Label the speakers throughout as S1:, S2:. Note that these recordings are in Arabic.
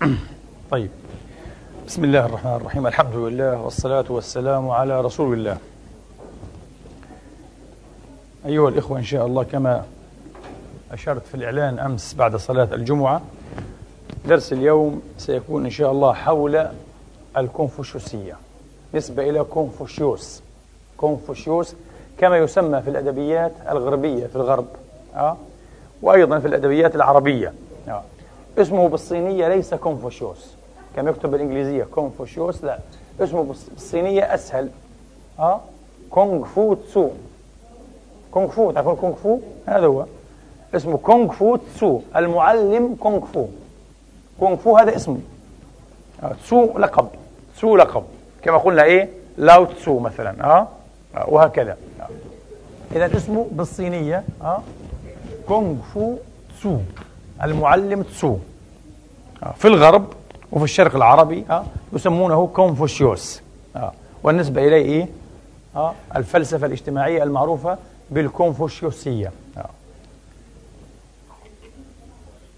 S1: طيب بسم الله الرحمن الرحيم الحمد لله والصلاة والسلام على رسول الله أيها الإخوة إن شاء الله كما أشرت في الإعلان أمس بعد صلاة الجمعة درس اليوم سيكون إن شاء الله حول الكونفوشيوسية نسبة إلى كونفوشيوس كونفوشيوس كما يسمى في الأدبيات الغربية في الغرب أه؟ وأيضا في الأدبيات العربية أه؟ اسمه بالصينية ليس كونفوشيوس كما يكتب بالإنجليزية كونفوشيوس لا. اسمه بالصينية أسهل. أه؟ كونغ فو تسو كونغ فو تعرفون كونغ فو هذا هو. اسمه كونغ فو تسو المعلم كونغ فو كونغ فو هذا اسمه آه، تسو لقب. تسو لقب. كما قلنا إيه؟ لاو تسو مثلا. آه, آه وهكذا. آه. إذا اسمه بالصينية آه كونغ فو تسو المعلم تسو. في الغرب وفي الشرق العربي آه يسمونه كونفوشيوس آه والنسبة إليه إيه؟ آه الفلسفة الاجتماعية المعروفة بالكونفوشيوسية. آه.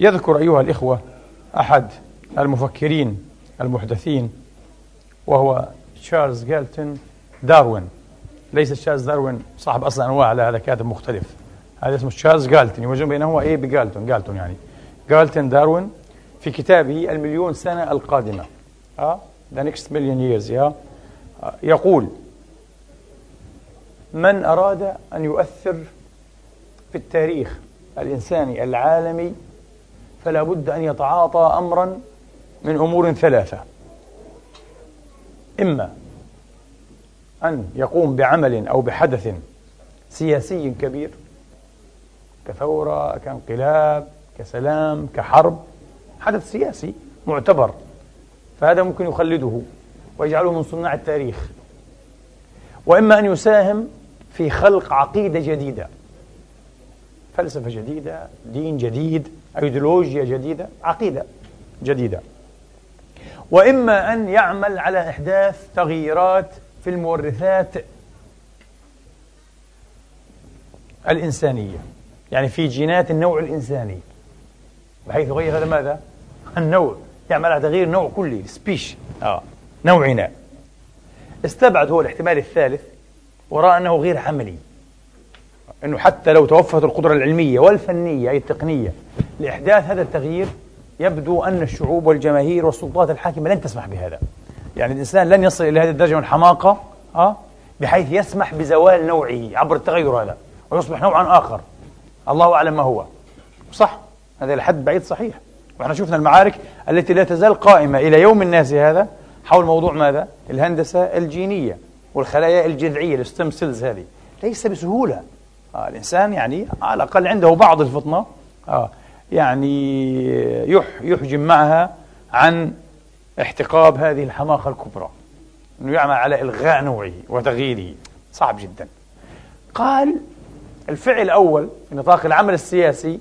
S1: يذكر أيها الإخوة أحد المفكرين المحدثين وهو تشارلز جالتون داروين. ليس تشارلز داروين صاحب أصل أنواع لا هذا كاتب مختلف. هذا اسمه تشارلز جالتون يوجد بينه هو إيه؟ بجالتون جالتون يعني. جالتون داروين في كتابه المليون سنة القادمة. آه The Next Million Years يقول من أراد أن يؤثر في التاريخ الإنساني العالمي فلا بد أن يتعاطى امرا من أمور ثلاثة. إما أن يقوم بعمل أو بحدث سياسي كبير كثورة كانقلاب كسلام كحرب حدث سياسي معتبر. فهذا ممكن يخلده ويجعله من صناع التاريخ. وإما أن يساهم في خلق عقيدة جديدة فلسفة جديدة دين جديد أيديولوجيا جديدة عقيدة جديدة. وإما أن يعمل على إحداث تغييرات في المورثات الإنسانية. يعني في جينات النوع الإنساني. بحيث يغير هذا ماذا؟ النوع. يعمل على تغيير نوع كلي سبيش آه. نوعنا استبعد هو الاحتمال الثالث ورأى أنه غير عملي. أنه حتى لو توفرت القدرة العلمية والفنية أي التقنية لإحداث هذا التغيير يبدو أن الشعوب والجماهير والسلطات الحاكمة لن تسمح بهذا. يعني الإنسان لن يصل إلى هذه الدرجة من الحماقة أه؟ بحيث يسمح بزوال نوعه عبر التغير هذا ويصبح نوعا آخر. الله أعلم ما هو. صح؟ هذا الحد بعيد صحيح. وإحنا شفنا المعارك التي لا تزال قائمة إلى يوم الناس هذا حول موضوع ماذا؟ الهندسة الجينية والخلايا الجذعية الستم سيلز هذه. ليس بسهولة. آه الإنسان يعني على الأقل عنده بعض الفطنة آه يعني يحجم معها عن احتقاب هذه الحماقة الكبرى. أنه يعمل على إلغاء نوعه وتغييره. صعب جدا. قال الفعل الأول في نطاق العمل السياسي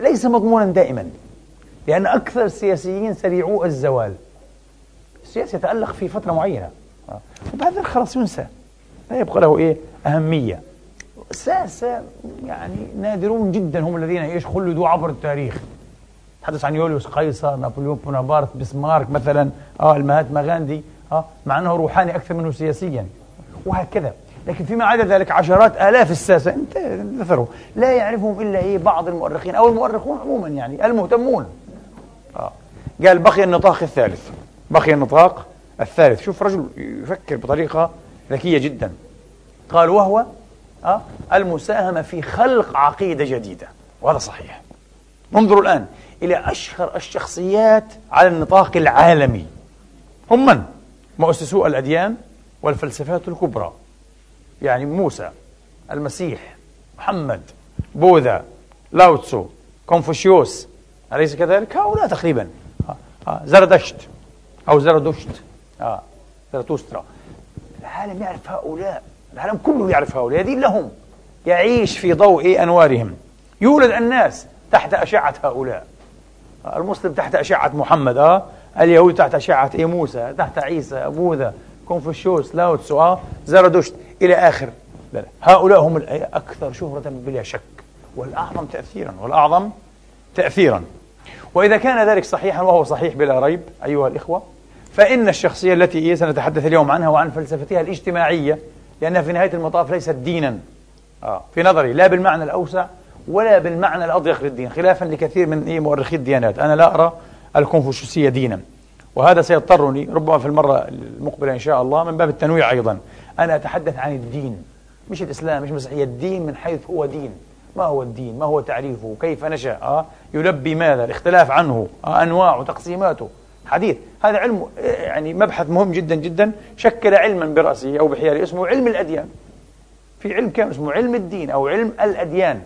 S1: ليس مضمونا دائما لأن أكثر السياسيين سريعو الزوال. السياسي يتألق في فترة معينة. وبعد ذلك خلاص ينسى. لا يبقى له إيه؟ أهمية. ساسة يعني نادرون جدا هم الذين إيش خلدوا عبر التاريخ. تحدث عن يوليوس قيصر نابليون بونابرت بسمارك مثلا آه المهاتما غاندي آه مع أنه روحاني أكثر منه سياسيا. وهكذا. لكن فيما عدا ذلك عشرات آلاف الساسة انت ذكروا لا يعرفهم إلا إيه؟ بعض المؤرخين أو المؤرخون عموما يعني المهتمون. آه. قال بقي النطاق الثالث. بقي النطاق الثالث. شوف رجل يفكر بطريقة ذكية جدا. قال وهو أه؟ المساهمة في خلق عقيدة جديدة وهذا صحيح. انظروا الآن إلى أشهر الشخصيات على النطاق العالمي. هم من؟ مؤسسو الأديان والفلسفات الكبرى. يعني موسى المسيح محمد بوذا لاوتسو كونفوشيوس أليس كذلك؟ هؤلاء تقريبا. زردشت أو زردشت. آه زرتوسترا. العالم يعرف هؤلاء. العالم كله يعرف هؤلاء. يدين لهم. يعيش في ضوء أنوارهم. يولد الناس تحت أشعة هؤلاء. المسلم تحت أشعة محمد. أه اليهود تحت أشعة إيه موسى تحت عيسى بوذا. كونفوشيوس لاوتسو أه زردشت إلى آخر. هؤلاء هم الأكثر شهرة بلا شك والأعظم تأثيرا والأعظم تأثيرا. وإذا كان ذلك صحيحا وهو صحيح بلا ريب أيها الإخوة فإن الشخصية التي سنتحدث اليوم عنها وعن فلسفتها الاجتماعية لأنها في نهاية المطاف ليست دينا. آه في نظري لا بالمعنى الأوسع ولا بالمعنى الأضيق للدين خلافا لكثير من إيه مؤرخي الديانات. أنا لا أرى الكونفوشيوسية دينا. وهذا سيضطرني ربما في المرة المقبلة إن شاء الله من باب التنويع أيضا أنا أتحدث عن الدين. مش الإسلام مش مسيحية الدين من حيث هو دين. ما هو الدين؟ ما هو تعريفه؟ كيف نشأ؟ آه؟ يلبي ماذا؟ الاختلاف عنه آه؟ أنواعه تقسيماته. حديث. هذا علم يعني مبحث مهم جدا جدا. شكل علما برأسه أو بحياله اسمه علم الأديان. في علم كامل اسمه علم الدين أو علم الأديان.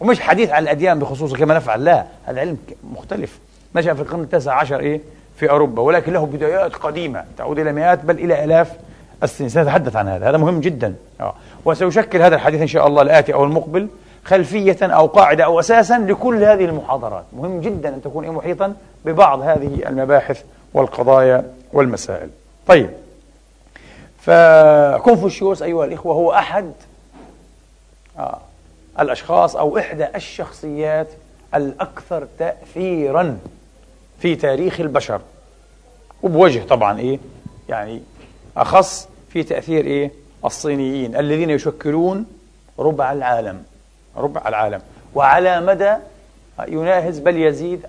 S1: ومش حديث عن الأديان بخصوصه كما نفعل لا. هذا علم مختلف. نشأ في القرن التاسع عشر إيه؟ في أوروبا ولكن له بدايات قديمة تعود إلى مئات بل إلى آلاف السنين. سنتحدث عن هذا هذا مهم جدا. آه. وسيشكل هذا الحديث إن شاء الله الآتي أو المقبل خلفية أو قاعدة أو أساسا لكل هذه المحاضرات. مهم جدا أن تكون محيطا ببعض هذه المباحث والقضايا والمسائل. طيب. فكونفوشيوس أيها الإخوة هو أحد آه الأشخاص أو إحدى الشخصيات الأكثر تأثيرا في تاريخ البشر. وبوجه طبعا إيه؟ يعني أخص في تأثير إيه؟ الصينيين الذين يشكلون ربع العالم ربع العالم. وعلى مدى يناهز بل يزيد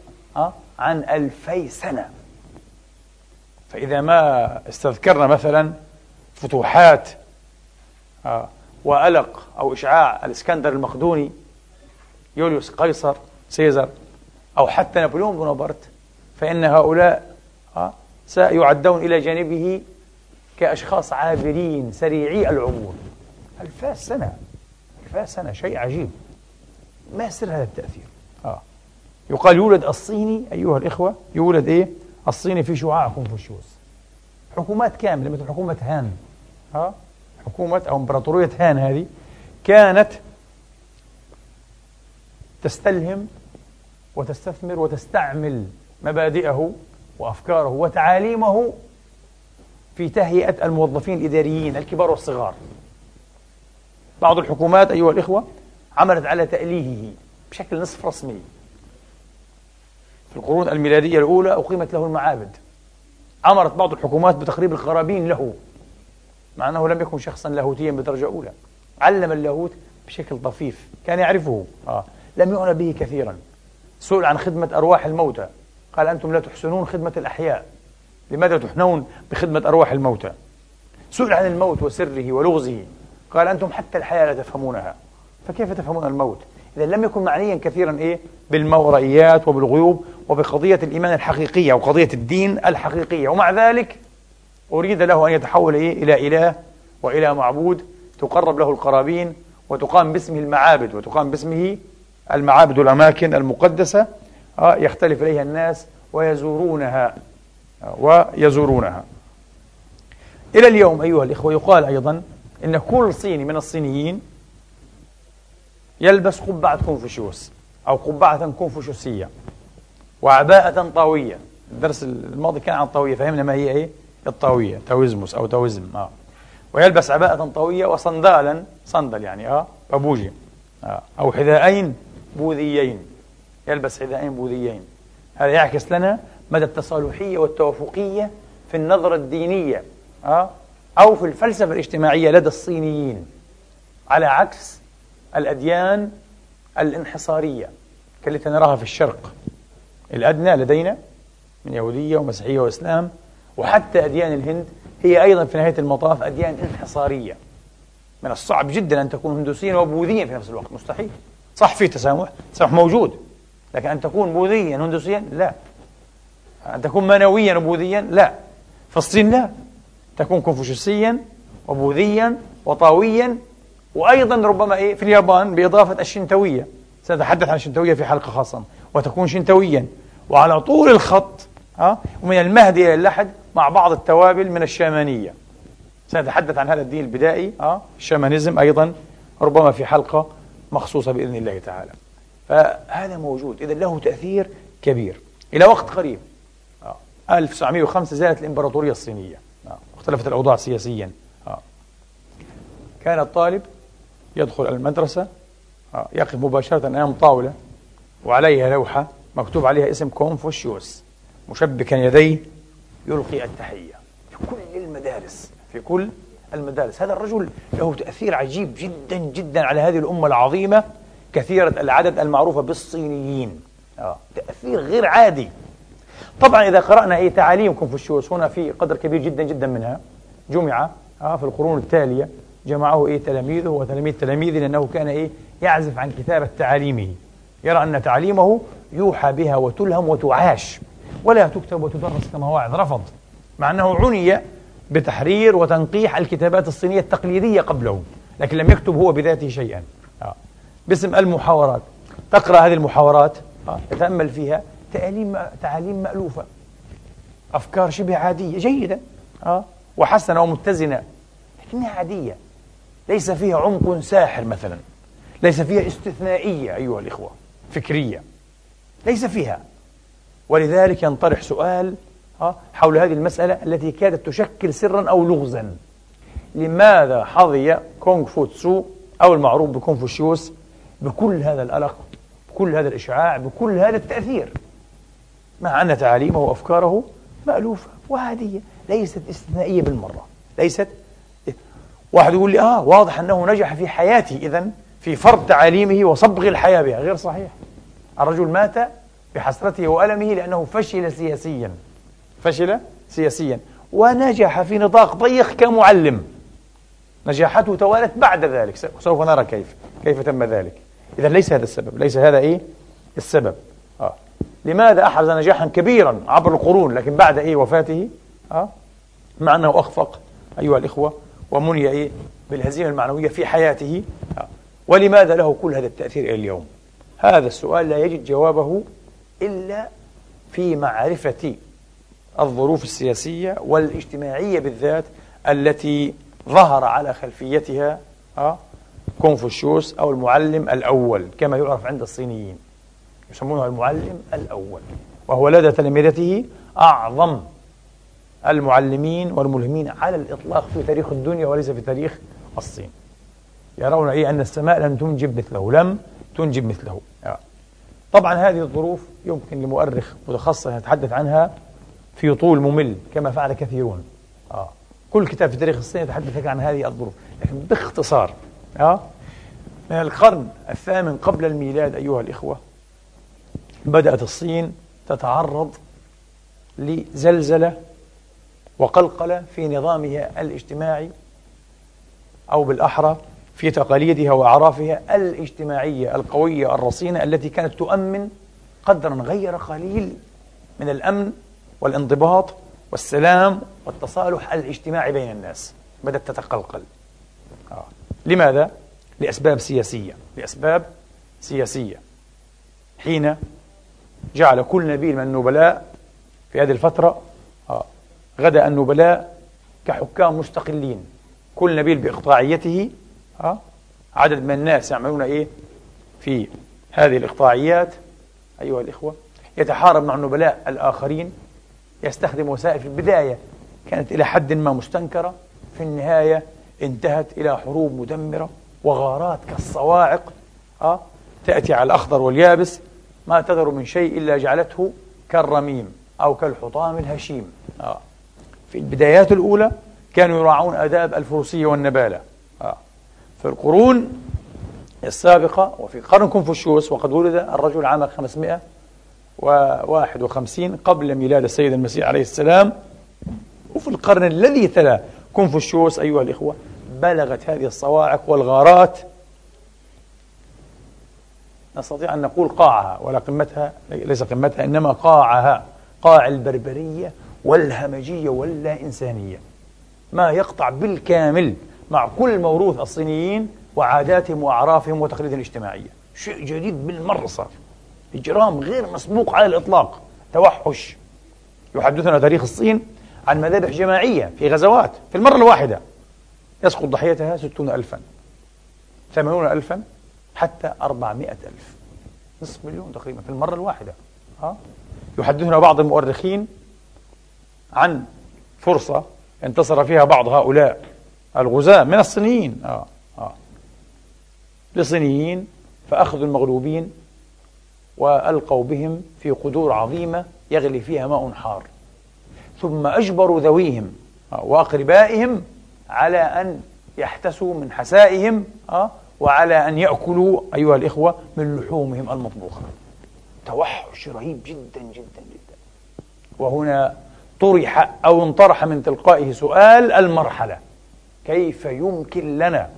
S1: عن ألفي سنة. فإذا ما استذكرنا مثلا فتوحات وألق أو إشعاع الإسكندر المقدوني يوليوس قيصر سيزر أو حتى نابليون بونابرت فإن هؤلاء سيعدون إلى جانبه كأشخاص عابرين سريعي العبور ألفا سنة ألفا سنة شيء عجيب. ما سر هذا التأثير؟ آه. يقال يولد الصيني أيها الإخوة يولد إيه؟ الصيني في شعاع كونفوشيوس حكومات كاملة مثل حكومة هان. ها حكومة أو إمبراطورية هان هذه كانت تستلهم وتستثمر وتستعمل مبادئه وأفكاره وتعاليمه في تهيئة الموظفين الإداريين الكبار والصغار. بعض الحكومات أيها الإخوة عملت على تأليهه بشكل نصف رسمي. في القرون الميلادية الأولى أقيمت له المعابد. أمرت بعض الحكومات بتخريب القرابين له مع أنه لم يكن شخصا لاهوتيا بدرجة أولى. علم اللاهوت بشكل طفيف كان يعرفه. آه. لم يعنى به كثيرا. سئل عن خدمة أرواح الموتى. قال أنتم لا تحسنون خدمة الأحياء. لماذا تحنون بخدمة أرواح الموتى؟ سئل عن الموت وسره ولغزه. قال أنتم حتى الحياة لا تفهمونها. فكيف تفهمون الموت؟ إذا لم يكن معنيا كثيرا إيه؟ بالمورئيات وبالغيوب وبقضية الإيمان الحقيقية وقضية الدين الحقيقية. ومع ذلك أريد له أن يتحول إيه؟ إلى إله وإلى معبود تقرب له القرابين وتقام باسمه المعابد وتقام باسمه المعابد والأماكن المقدسة يختلف إليها الناس ويزورونها آه، ويزورونها إلى اليوم أيها الإخوة يقال أيضا إن كل صيني من الصينيين يلبس قبعة كونفوشيوس أو قبعة كونفوشيوسية وعباءة طاوية الدرس الماضي كان عن الطاوية فهمنا ما هي إيه الطاوية تاويزموس أو تاويزم آه. ويلبس عباءة طاوية وصندالا صندل يعني آه بابوجي آه. أو حذاءين بوذيين يلبس حذاءين بوذيين. هذا يعكس لنا مدى التصالحية والتوافقية في النظرة الدينية آه؟ أو في الفلسفة الاجتماعية لدى الصينيين على عكس الأديان الانحصارية كالتي نراها في الشرق. الأدنى لدينا من يهودية ومسيحية وإسلام وحتى أديان الهند هي أيضا في نهاية المطاف أديان انحصارية. من الصعب جدا أن تكون هندوسيا وبوذيا في نفس الوقت مستحيل. صح في تسامح تسامح موجود. لكن أن تكون بوذيا هندوسيا لا. أن تكون منويا وبوذيا لا. في الصين لا. تكون كونفوشيوسيا وبوذيا وطاويا. وأيضا ربما إيه في اليابان بإضافة الشنتوية. سنتحدث عن الشنتوية في حلقة خاصة. وتكون شنتويا. وعلى طول الخط ها ومن المهدي إلى اللحد مع بعض التوابل من الشامانية. سنتحدث عن هذا الدين البدائي ها الشامانيزم أيضا ربما في حلقة مخصوصة بإذن الله تعالى. فهذا موجود. إذا له تأثير كبير. إلى وقت قريب. 1905 زالت الإمبراطورية الصينية. اختلفت الأوضاع سياسيا. كان الطالب يدخل المدرسة. يقف مباشرة أمام طاولة وعليها لوحة مكتوب عليها اسم كونفوشيوس مشبكا يديه يلقي التحية. في كل المدارس. في كل المدارس. هذا الرجل له تأثير عجيب جدا جدا على هذه الأمة العظيمة. كثيرة العدد المعروفة بالصينيين آه. تأثير غير عادي طبعا إذا قرأنا أي تعاليم كونفوشيوس هنا في قدر كبير جدا جدا منها جمع آه في القرون التالية جمعه إيه تلاميذه وتلاميذ تلاميذه لأنه كان إيه يعزف عن كتابة تعاليمه يرى أن تعاليمه يوحى بها وتلهم وتعاش ولا تكتب وتدرس كما واعظ رفض مع أنه عني بتحرير وتنقيح الكتابات الصينية التقليدية قبله لكن لم يكتب هو بذاته شيئا. باسم المحاورات. تقرأ هذه المحاورات آه. تتأمل فيها تعليم تعاليم مألوفة. أفكار شبه عادية جيدة آه. وحسنة ومتزنة لكنها عادية. ليس فيها عمق ساحر مثلا. ليس فيها استثنائية أيها الإخوة فكرية. ليس فيها. ولذلك ينطرح سؤال آه، حول هذه المسألة التي كادت تشكل سرا أو لغزا. لماذا حظي كونغ فوتسو أو المعروف بكونفوشيوس بكل هذا الألق بكل هذا الإشعاع بكل هذا التأثير. مع أن تعاليمه وأفكاره مألوفة وعادية ليست استثنائية بالمرة. ليست واحد يقول لي آه واضح أنه نجح في حياته إذا في فرض تعاليمه وصبغ الحياة بها. غير صحيح. الرجل مات بحسرته وألمه لأنه فشل سياسيا. فشل سياسيا. ونجح في نطاق ضيق كمعلم. نجاحته توالت بعد ذلك. سوف نرى كيف كيف تم ذلك. إذا ليس هذا السبب. ليس هذا إيه؟ السبب. آه. لماذا أحرز نجاحا كبيرا عبر القرون لكن بعد إيه؟ وفاته؟ آه. مع أنه أخفق أيها الإخوة ومني إيه؟ بالهزيمة المعنوية في حياته. آه. ولماذا له كل هذا التأثير إلى اليوم؟ هذا السؤال لا يجد جوابه إلا في معرفة الظروف السياسية والاجتماعية بالذات التي ظهر على خلفيتها آه، كونفوشيوس أو المعلم الأول كما يعرف عند الصينيين. يسمونه المعلم الأول. وهو لدى تلامذته أعظم المعلمين والملهمين على الإطلاق في تاريخ الدنيا وليس في تاريخ الصين. يرون أي أن السماء لم تنجب مثله لم تنجب مثله. آه. طبعا هذه الظروف يمكن لمؤرخ متخصص يتحدث عنها في طول ممل كما فعل كثيرون. آه. كل كتاب في تاريخ الصين يتحدث عن هذه الظروف لكن باختصار آه. من القرن الثامن قبل الميلاد أيها الإخوة بدأت الصين تتعرض لزلزلة وقلقلة في نظامها الاجتماعي أو بالأحرى في تقاليدها وأعرافها الاجتماعية القوية الرصينة التي كانت تؤمن قدرا غير قليل من الأمن والانضباط والسلام والتصالح الاجتماعي بين الناس بدأت تتقلقل آه. لماذا؟ لأسباب سياسية لأسباب سياسية حين جعل كل نبيل من النبلاء في هذه الفترة آه. غدا النبلاء كحكام مستقلين كل نبيل بإقطاعيته آه. عدد من الناس يعملون إيه في هذه الإقطاعيات أيها الإخوة يتحارب مع النبلاء الآخرين يستخدم وسائل في البداية كانت إلى حد ما مستنكرة في النهاية انتهت إلى حروب مدمرة وغارات كالصواعق آه تأتي على الأخضر واليابس ما تذر من شيء إلا جعلته كالرميم أو كالحطام الهشيم. آه. في البدايات الأولى كانوا يراعون آداب الفروسية والنبالة. آه. في القرون السابقة وفي قرن كونفوشيوس وقد ولد الرجل عام 500 وواحد وخمسين قبل ميلاد السيد المسيح عليه السلام. وفي القرن الذي تلا كونفوشيوس أيها الإخوة. بلغت هذه الصواعق والغارات. نستطيع أن نقول قاعها ولا قمتها ليس قمتها إنما قاعها. قاع البربرية والهمجية واللا إنسانية ما يقطع بالكامل مع كل موروث الصينيين وعاداتهم وأعرافهم وتقاليدهم الاجتماعية. شيء جديد بالمرة صار إجرام غير مسبوق على الإطلاق. توحش. يحدثنا تاريخ الصين عن مذابح جماعية في غزوات في المرة الواحدة يسقط ضحيتها ستون ألفا ثمانون ألفا حتى أربعمائة ألف نصف مليون تقريبا في المرة الواحدة ها؟ يحدثنا بعض المؤرخين عن فرصة انتصر فيها بعض هؤلاء الغزاة من الصينيين آه. آه. لصينيين فأخذوا المغلوبين وألقوا بهم في قدور عظيمة يغلي فيها ماء حار ثم أجبروا ذويهم وأقربائهم على أن يحتسوا من حسائهم آه، وعلى أن يأكلوا أيها الإخوة من لحومهم المطبوخة. توحش رهيب جدا جدا جدا. وهنا طرح أو انطرح من تلقائه سؤال المرحلة. كيف يمكن لنا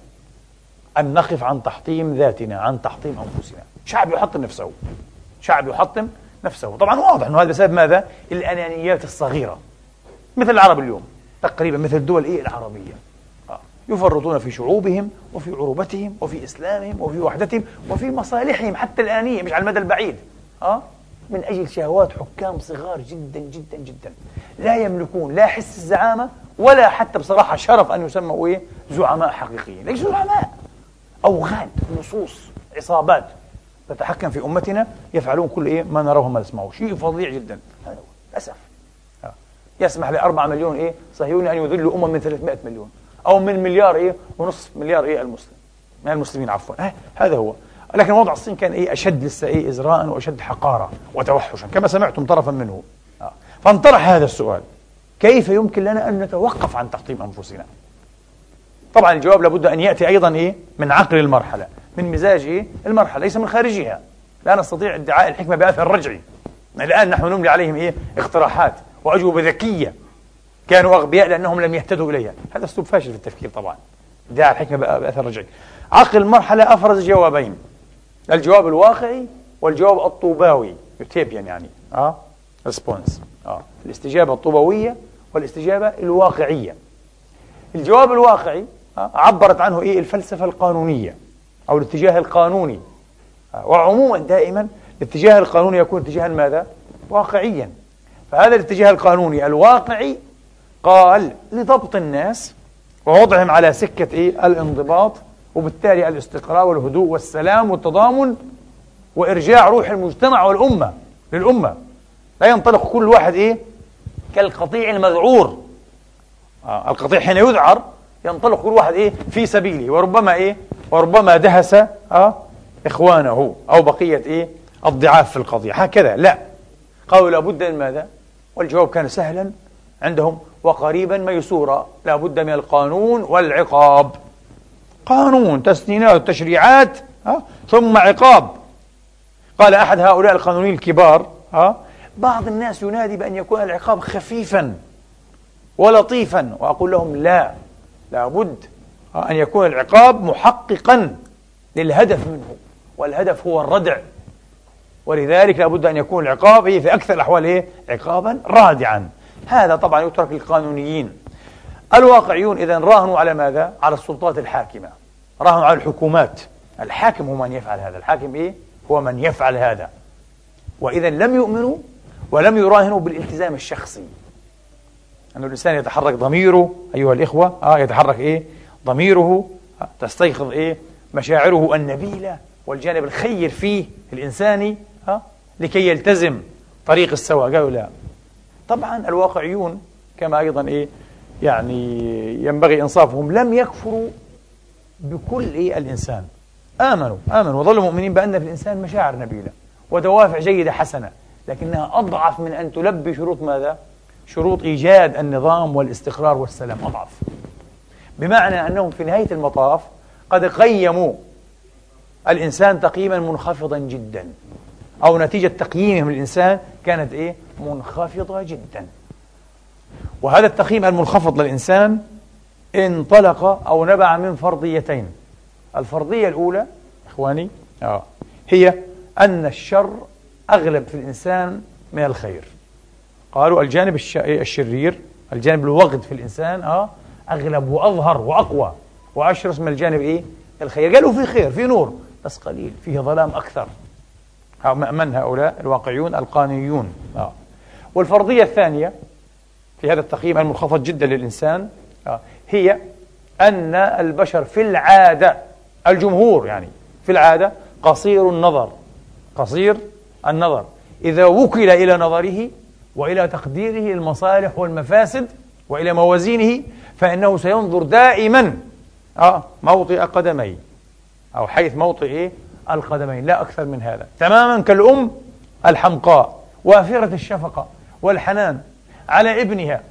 S1: أن نقف عن تحطيم ذاتنا عن تحطيم أنفسنا؟ شعب يحطم نفسه. شعب يحطم نفسه. طبعا واضح أنه هذا بسبب ماذا؟ الأنانيات الصغيرة. مثل العرب اليوم تقريبا مثل الدول إيه العربية. آه. يفرطون في شعوبهم وفي عروبتهم وفي إسلامهم وفي وحدتهم وفي مصالحهم حتى الآنية مش على المدى البعيد. أه؟ من أجل شهوات حكام صغار جدا جدا جدا. لا يملكون لا حس الزعامة ولا حتى بصراحة شرف أن يسموا إيه؟ زعماء حقيقيين. ليسوا زعماء أوغاد نصوص عصابات. تتحكم في أمتنا يفعلون كل إيه؟ ما نراه وما نسمعه شيء فظيع جدا. هذا للأسف. آه. يسمح لأربعة مليون إيه؟ صهيوني أن يذلوا أمم من 300 مليون. أو من مليار إيه؟ ونصف مليار إيه المسلم. من المسلمين عفوا. آه. هذا هو. لكن وضع الصين كان إيه؟ أشد لسه إيه؟ إزراء وأشد حقارة وتوحشا كما سمعتم طرفا منه. آه. فانطرح هذا السؤال. كيف يمكن لنا أن نتوقف عن تحطيم أنفسنا؟ طبعا الجواب لابد أن يأتي أيضا إيه؟ من عقل المرحلة من مزاج إيه؟ المرحلة ليس من خارجها. لا نستطيع ادعاء الحكمة بأثر رجعي. الآن نحن نملي عليهم إيه؟ اقتراحات. وأجوبة ذكية كانوا أغبياء لأنهم لم يهتدوا إليها. هذا أسلوب فاشل في التفكير طبعا. ادعاء الحكمة بأثر رجعي عقل المرحلة أفرز جوابين. الجواب الواقعي والجواب الطوباوي. utopian يعني. آه. response آه. الاستجابة الطوبوية والاستجابة الواقعية. الجواب الواقعي آه عبرت عنه إيه؟ الفلسفة القانونية أو الاتجاه القانوني. آه وعموما دائما الاتجاه القانوني يكون اتجاها ماذا؟ واقعيا. فهذا الاتجاه القانوني الواقعي قال لضبط الناس ووضعهم على سكة إيه؟ الانضباط وبالتالي الاستقرار والهدوء والسلام والتضامن وإرجاع روح المجتمع والأمة للأمة. لا ينطلق كل واحد إيه؟ كالقطيع المذعور آه القطيع حين يذعر ينطلق كل واحد إيه؟ في سبيله وربما إيه؟ وربما دهس آه إخوانه أو بقية إيه؟ الضعاف في القضية. هكذا لا. قالوا لابد من ماذا؟ والجواب كان سهلا عندهم وقريبا ميسورا لابد من القانون والعقاب. قانون تسنينات تشريعات ثم عقاب. قال أحد هؤلاء القانونيين الكبار بعض الناس ينادي بأن يكون العقاب خفيفا ولطيفا وأقول لهم لا لابد أن يكون العقاب محققا للهدف منه والهدف هو الردع. ولذلك لابد أن يكون العقاب في أكثر الأحوال إيه؟ عقابا رادعا هذا طبعا يترك للقانونيين الواقعيون إذا راهنوا على ماذا؟ على السلطات الحاكمة راهنوا على الحكومات الحاكم هو من يفعل هذا الحاكم إيه؟ هو من يفعل هذا وإذا لم يؤمنوا ولم يراهنوا بالالتزام الشخصي أن الإنسان يتحرك ضميره أيها الإخوة آه يتحرك إيه؟ ضميره آه تستيقظ إيه؟ مشاعره النبيلة والجانب الخير فيه الإنساني آه لكي يلتزم طريق السواء قالوا لا. طبعا الواقعيون كما أيضا إيه يعني ينبغي إنصافهم. لم يكفروا بكل إيه الإنسان. آمنوا آمنوا. وظلوا مؤمنين بأن في الإنسان مشاعر نبيلة ودوافع جيدة حسنة. لكنها أضعف من أن تلبي شروط ماذا؟ شروط إيجاد النظام والاستقرار والسلام. أضعف. بمعنى أنهم في نهاية المطاف قد قيموا الإنسان تقييما منخفضا جدا. أو نتيجة تقييمهم للإنسان كانت إيه؟ منخفضة جدا. وهذا التقييم المنخفض للإنسان انطلق أو نبع من فرضيتين. الفرضية الأولى إخواني آه هي أن الشر أغلب في الإنسان من الخير. قالوا الجانب الشرير الجانب الوغد في الإنسان آه أغلب وأظهر وأقوى وأشرس من الجانب إيه؟ الخير. قالوا في خير في نور بس قليل فيه ظلام أكثر. من هؤلاء الواقعيون القانيون آه. والفرضية الثانية في هذا التقييم المنخفض جدا للإنسان آه. هي أن البشر في العادة الجمهور يعني في العادة قصير النظر قصير النظر إذا وكل إلى نظره وإلى تقديره المصالح والمفاسد وإلى موازينه فإنه سينظر دائما آه موطئ قدمي أو حيث موطئ القدمين لا أكثر من هذا تماما كالأم الحمقاء وافرة الشفقة والحنان على ابنها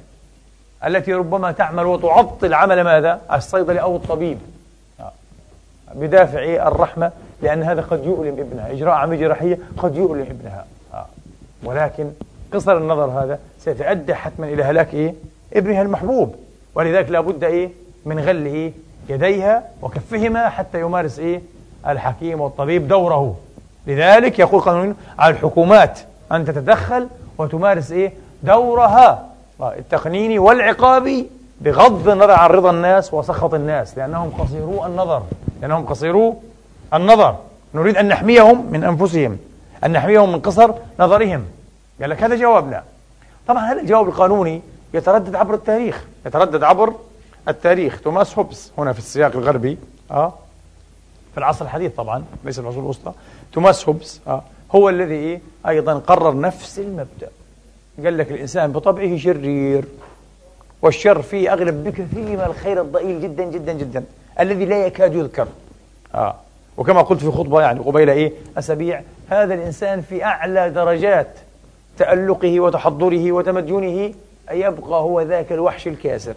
S1: التي ربما تعمل وتعطل عمل ماذا؟ الصيدلي أو الطبيب بدافع الرحمة لأن هذا قد يؤلم ابنها إجراء عملية جراحية قد يؤلم ابنها ولكن قصر النظر هذا سيتأدى حتما إلى هلاك إيه؟ ابنها المحبوب ولذلك لابد إيه؟ من غل إيه؟ يديها وكفهما حتى يمارس إيه؟ الحكيم والطبيب دوره. لذلك يقول قانون على الحكومات أن تتدخل وتمارس إيه؟ دورها. التقنيني والعقابي بغض النظر عن رضا الناس وسخط الناس لأنهم قصيرو النظر. لأنهم قصيرو النظر. نريد أن نحميهم من أنفسهم أن نحميهم من قصر نظرهم. قال لك هذا جوابنا طبعا هذا الجواب القانوني يتردد عبر التاريخ يتردد عبر التاريخ. توماس هوبس هنا في السياق الغربي آه في العصر الحديث طبعا ليس العصور الوسطى. توماس هوبس آه هو الذي إيه أيضا قرر نفس المبدأ. قال لك الإنسان بطبعه شرير والشر فيه أغلب بكثير من الخير الضئيل جدا جدا جدا الذي لا يكاد يذكر. آه وكما قلت في خطبة يعني قبيل إيه أسابيع هذا الإنسان في أعلى درجات تألقه وتحضره وتمدينه يبقى هو ذاك الوحش الكاسر.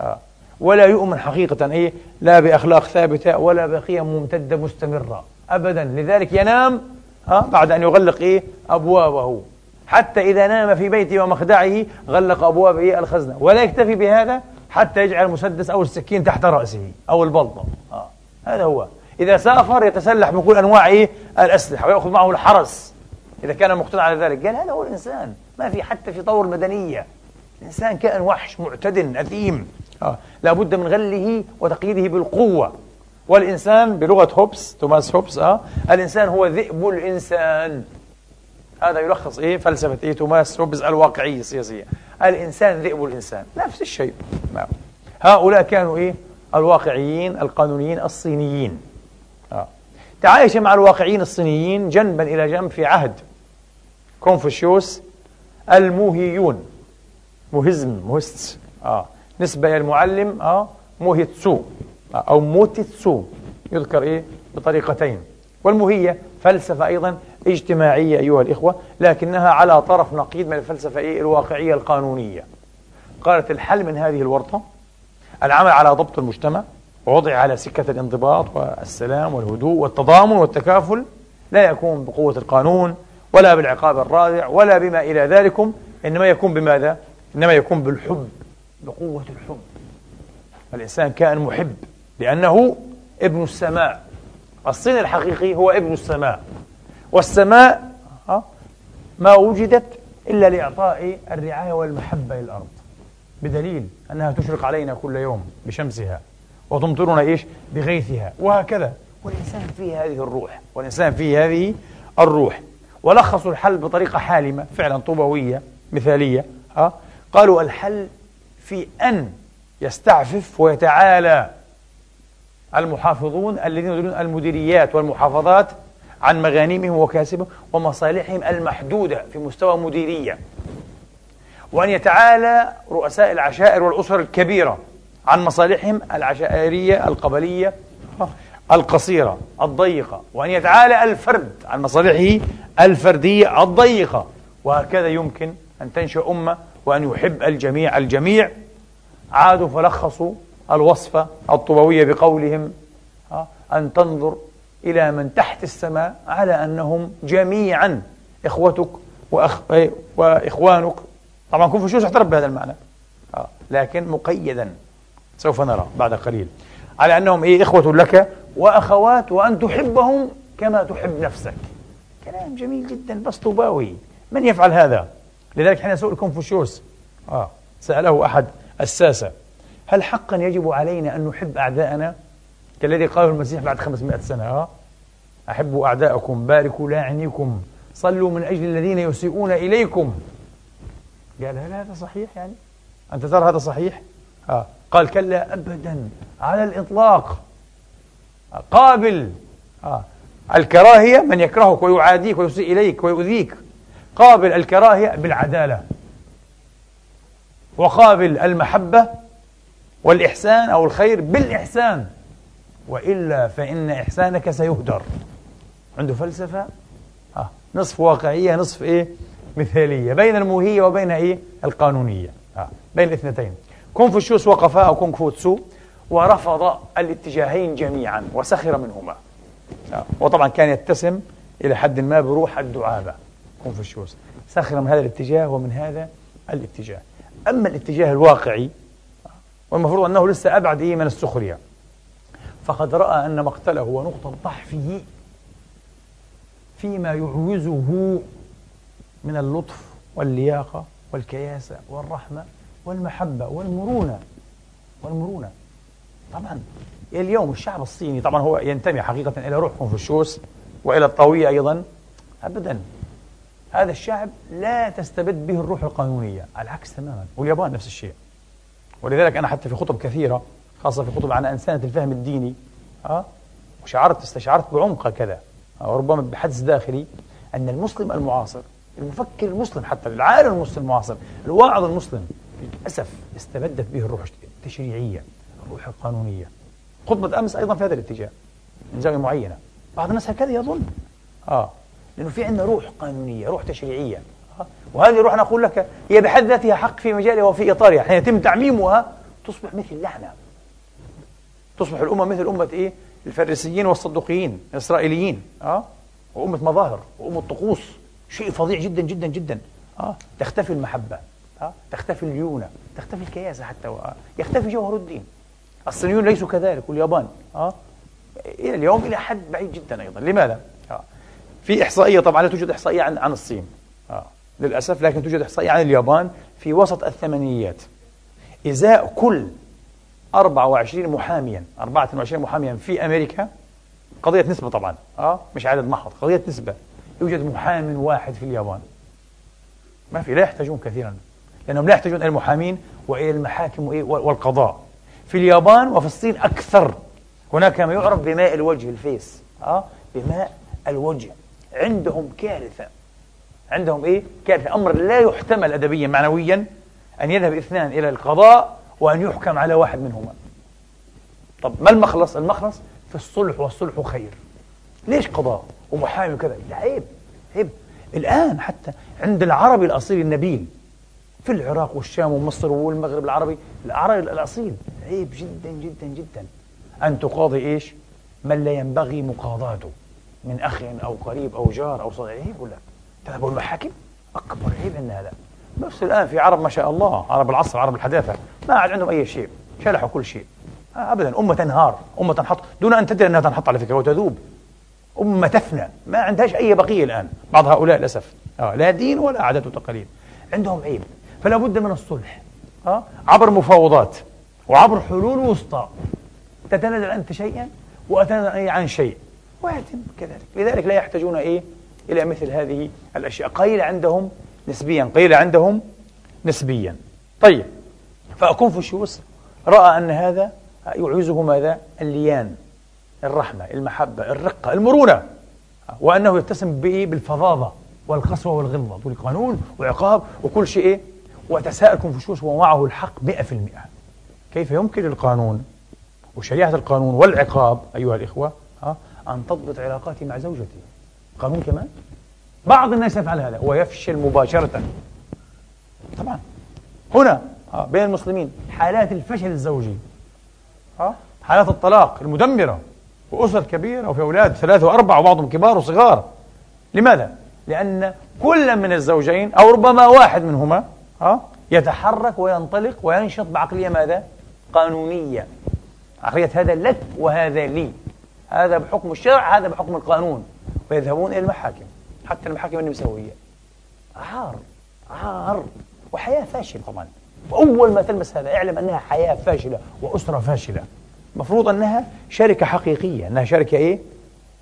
S1: آه. ولا يؤمن حقيقة إيه؟ لا بأخلاق ثابتة ولا بقيم ممتدة مستمرة أبدا. لذلك ينام آه بعد أن يغلق إيه؟ أبوابه. حتى إذا نام في بيته ومخدعه غلق أبواب إيه؟ الخزنة. ولا يكتفي بهذا حتى يجعل المسدس أو السكين تحت رأسه أو البلطة. آه. هذا هو. إذا سافر يتسلح بكل أنواع إيه؟ الأسلحة ويأخذ معه الحرس. إذا كان مقتنع على ذلك قال هذا هو الإنسان. ما في حتى في طور المدنية الإنسان كائن وحش معتد أثيم. آه. لابد من غله وتقييده بالقوة. والإنسان بلغة هوبس توماس هوبس آه. الإنسان هو ذئب الإنسان. هذا يلخص إيه؟ فلسفة إيه؟ توماس هوبز الواقعية السياسية. الإنسان ذئب الإنسان. نفس الشيء. نعم. هؤلاء كانوا إيه؟ الواقعيين القانونيين الصينيين. آه. تعايش مع الواقعيين الصينيين جنبا إلى جنب في عهد كونفوشيوس الموهيون. Mohism Mohist آه. نسبة إلى المعلم آه. موهيتسو. أو موتيتسو يذكر إيه بطريقتين والموهية فلسفة أيضا اجتماعية أيها الإخوة لكنها على طرف نقيض من الفلسفة إيه الواقعية القانونية قالت الحل من هذه الورطة العمل على ضبط المجتمع ووضعه على سكة الانضباط والسلام والهدوء والتضامن والتكافل لا يكون بقوة القانون ولا بالعقاب الرادع ولا بما إلى ذلكم إنما يكون بماذا؟ إنما يكون بالحب بقوة الحب. الإنسان كائن محب لأنه ابن السماء. الصين الحقيقي هو ابن السماء. والسماء ما وجدت إلا لإعطاء الرعاية والمحبة للأرض بدليل أنها تشرق علينا كل يوم بشمسها وتمطرنا إيش؟ بغيثها وهكذا. والإنسان فيه هذه الروح والإنسان فيه هذه الروح. ولخصوا الحل بطريقة حالمة فعلا طوبوية مثالية ها قالوا الحل في أن يستعفف ويتعالى المحافظون الذين يديرون المديريات والمحافظات عن مغانمهم وكاسبهم ومصالحهم المحدودة في مستوى مديرية. وأن يتعالى رؤساء العشائر والأسر الكبيرة عن مصالحهم العشائرية القبلية القصيرة الضيقة. وأن يتعالى الفرد عن مصالحه الفردية الضيقة. وهكذا يمكن أن تنشأ أمة وأن يحب الجميع الجميع عادوا فلخصوا الوصفة الطوبوية بقولهم أن تنظر إلى من تحت السماء على أنهم جميعا إخوتك وأخ... وإخوانك. طبعا كونفوشيوس اعترف بهذا المعنى. لكن مقيدا سوف نرى بعد قليل. على أنهم إيه إخوة لك وأخوات وأن تحبهم كما تحب نفسك. كلام جميل جدا بس طوباوي من يفعل هذا؟ لذلك حين سئل كونفوشيوس آه سأله أحد الساسة هل حقا يجب علينا أن نحب أعداءنا كالذي قاله المسيح بعد 500 سنة آه أحبوا أعداءكم باركوا لاعنيكم صلوا من أجل الذين يسيئون إليكم قال هل هذا صحيح يعني أنت ترى هذا صحيح آه. قال كلا أبدا على الإطلاق قابل آه. الكراهية من يكرهك ويعاديك ويسيء إليك ويؤذيك قابل الكراهية بالعدالة وقابل المحبة والإحسان أو الخير بالإحسان وإلا فإن إحسانك سيهدر عنده فلسفة آه. نصف واقعية نصف إيه مثالية بين الموهية وبين إيه القانونية آه. بين الاثنتين كونفوشيوس وقف أو كونفوتسو ورفض الاتجاهين جميعا وسخر منهما آه. وطبعا كان يتسم إلى حد ما بروح الدعابة كونفوشيوس سخر من هذا الاتجاه ومن هذا الاتجاه. أما الاتجاه الواقعي والمفروض أنه لسه أبعد إيه من السخرية. فقد رأى أن مقتله ونقطة ضعفه فيما يعوزه من اللطف واللياقة والكياسة والرحمة والمحبة والمرونة. والمرونة. طبعا اليوم الشعب الصيني طبعا هو ينتمي حقيقة إلى روح كونفوشيوس وإلى الطاوية أيضا أبدا. هذا الشعب لا تستبد به الروح القانونية العكس تماما واليابان نفس الشيء. ولذلك أنا حتى في خطب كثيرة خاصة في خطب عن أنسنة الفهم الديني أه؟ وشعرت استشعرت بعمق كذا وربما بحدس داخلي أن المسلم المعاصر المفكر المسلم حتى العالم المسلم المعاصر الواعظ المسلم للأسف استبدت به الروح التشريعية الروح القانونية. خطبة أمس أيضا في هذا الاتجاه من زاوية معينة. بعض الناس هكذا يظن. آه. لأنه في عندنا روح قانونية روح تشريعية. آه. وهذه الروح نقول لك هي بحد ذاتها حق في مجالها وفي إطارها. حين يتم تعميمها تصبح مثل اللعنة تصبح الأمة مثل أمة إيه؟ الفارسيين والصدوقيين الإسرائيليين. آه. وأمة مظاهر وأمة طقوس. شيء فظيع جدا جدا جدا. آه. تختفي المحبة. آه. تختفي الليونة تختفي الكياسة حتى آه. يختفي جوهر الدين. الصينيون ليسوا كذلك واليابان. آه. إلى اليوم إلى حد بعيد جدا أيضا. لماذا؟ آه. في إحصائية طبعا لا توجد إحصائية عن عن الصين. آه. للأسف لكن توجد إحصائية عن اليابان في وسط الثمانينيات. إزاء كل 24 محاميا 24 محاميا في أمريكا قضية نسبة طبعا آه مش عدد محض قضية نسبة. يوجد محام واحد في اليابان. ما في لا يحتاجون كثيرا لأنهم لا يحتاجون إلى المحامين وإلى المحاكم والقضاء. في اليابان وفي الصين أكثر. هناك ما يعرف بماء الوجه الفيس آه بماء الوجه. عندهم كارثة. عندهم إيه؟ كارثة. أمر لا يحتمل أدبيا معنويا أن يذهب اثنان إلى القضاء وأن يحكم على واحد منهما. طب ما المخلص؟ المخلص في الصلح والصلح خير. ليش قضاء؟ ومحامي وكذا. لا عيب عيب. الآن حتى عند العربي الأصيل النبيل في العراق والشام ومصر والمغرب العربي العربي الأصيل عيب جدا جدا جدا. أن تقاضي إيش؟ من لا ينبغي مقاضاته. من أخ أو قريب أو جار أو صديق عيب ولا تذهب المحاكم أكبر عيب عندنا هذا بس الآن في عرب ما شاء الله عرب العصر عرب الحداثة ما عاد عندهم أي شيء شلحوا كل شيء. أبدا أمة تنهار أمة تنحط دون أن تدري أنها تنحط على فكرة وتذوب. أمة تفنى ما عندهاش أي بقية الآن. بعض هؤلاء للأسف آه لا دين ولا عادات وتقاليد. عندهم عيب فلا بد من الصلح آه عبر مفاوضات وعبر حلول وسطى. تتنازل أنت شيئا وأتنازل عن شيء. ويتم كذلك. لذلك لا يحتاجون إيه إلى مثل هذه الأشياء. قليلة عندهم نسبيا قليلة عندهم نسبيا. طيب فكونفوشيوس رأى أن هذا يعوزه ماذا؟ الليان الرحمة المحبة الرقة المرونة. وأنه يتسم بإيه؟ بالفظاظة والقسوة والغلظة. تقول قانون وعقاب وكل شيء إيه؟ وتساءل كونفوشيوس ومعه الحق 100% كيف يمكن للقانون وشريعة القانون والعقاب أيها الإخوة؟ أن تضبط علاقاتي مع زوجتي. قانون كمان؟ بعض الناس يفعل هذا ويفشل مباشرة. طبعا. هنا آه بين المسلمين حالات الفشل الزوجي. آه حالات الطلاق المدمرة وأسر كبيرة وفي أولاد ثلاثة وأربعة وبعضهم كبار وصغار. لماذا؟ لأن كل من الزوجين أو ربما واحد منهما آه يتحرك وينطلق وينشط بعقلية ماذا؟ قانونية. عقلية هذا لك وهذا لي. هذا بحكم الشرع هذا بحكم القانون. ويذهبون إلى المحاكم. حتى المحاكم النمساوية عار عار. وحياة فاشلة طبعا. وأول ما تلمس هذا اعلم أنها حياة فاشلة وأسرة فاشلة. المفروض أنها شركة حقيقية أنها شركة إيه؟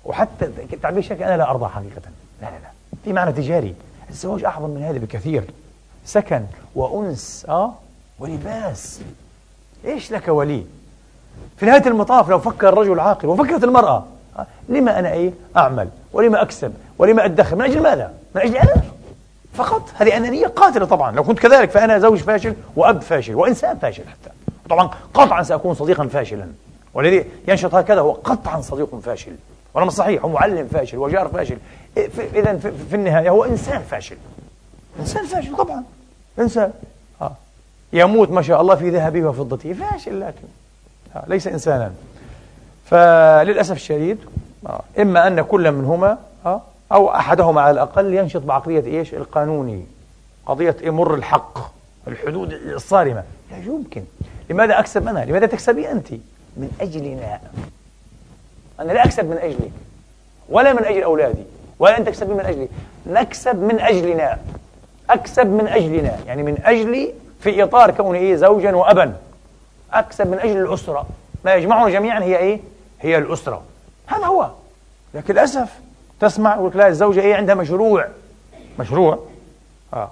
S1: وحتى تعبير شركة أنا لا أرضى حقيقة. لا لا لا. في معنى تجاري. الزواج أعظم من هذا بكثير. سكن وأنس آه ولباس. إيش لك ولي؟ في نهاية المطاف لو فكر الرجل عاقل وفكرت المرأة لما أنا إيه؟ أعمل ولما أكسب ولما أدخر من أجل ماذا؟ من أجل أنا فقط. هذه أنانية قاتلة طبعا. لو كنت كذلك فأنا زوج فاشل وأب فاشل وإنسان فاشل حتى. طبعا قطعا سأكون صديقا فاشلا. والذي ينشط هكذا هو قطعا صديق فاشل. ولا صحيح هو معلم فاشل وجار فاشل. إذا في النهاية هو إنسان فاشل. إنسان فاشل طبعا. إنسان. آه. يموت ما شاء الله في ذهبه وفضته. فاشل لكن. ليس إنسانا. فللأسف الشديد آه. إما أن كل منهما آه. أو أحدهما على الأقل ينشط بعقلية إيش؟ القانوني. قضية إمر الحق الحدود الصارمة. لا يمكن. لماذا أكسب أنا؟ لماذا تكسبي أنت؟ من أجلنا. أنا لا أكسب من أجلك ولا من أجل أولادي ولا أنت تكسبين من أجلي. نكسب من أجلنا. أكسب من أجلنا. يعني من أجلي في إطار كوني زوجا وأبا. أكسب من أجل الأسرة. ما يجمعنا جميعا هي إيه؟ هي الأسرة. هذا هو. لكن للأسف تسمع يقول لا الزوجة إيه؟ عندها مشروع. مشروع؟ آه.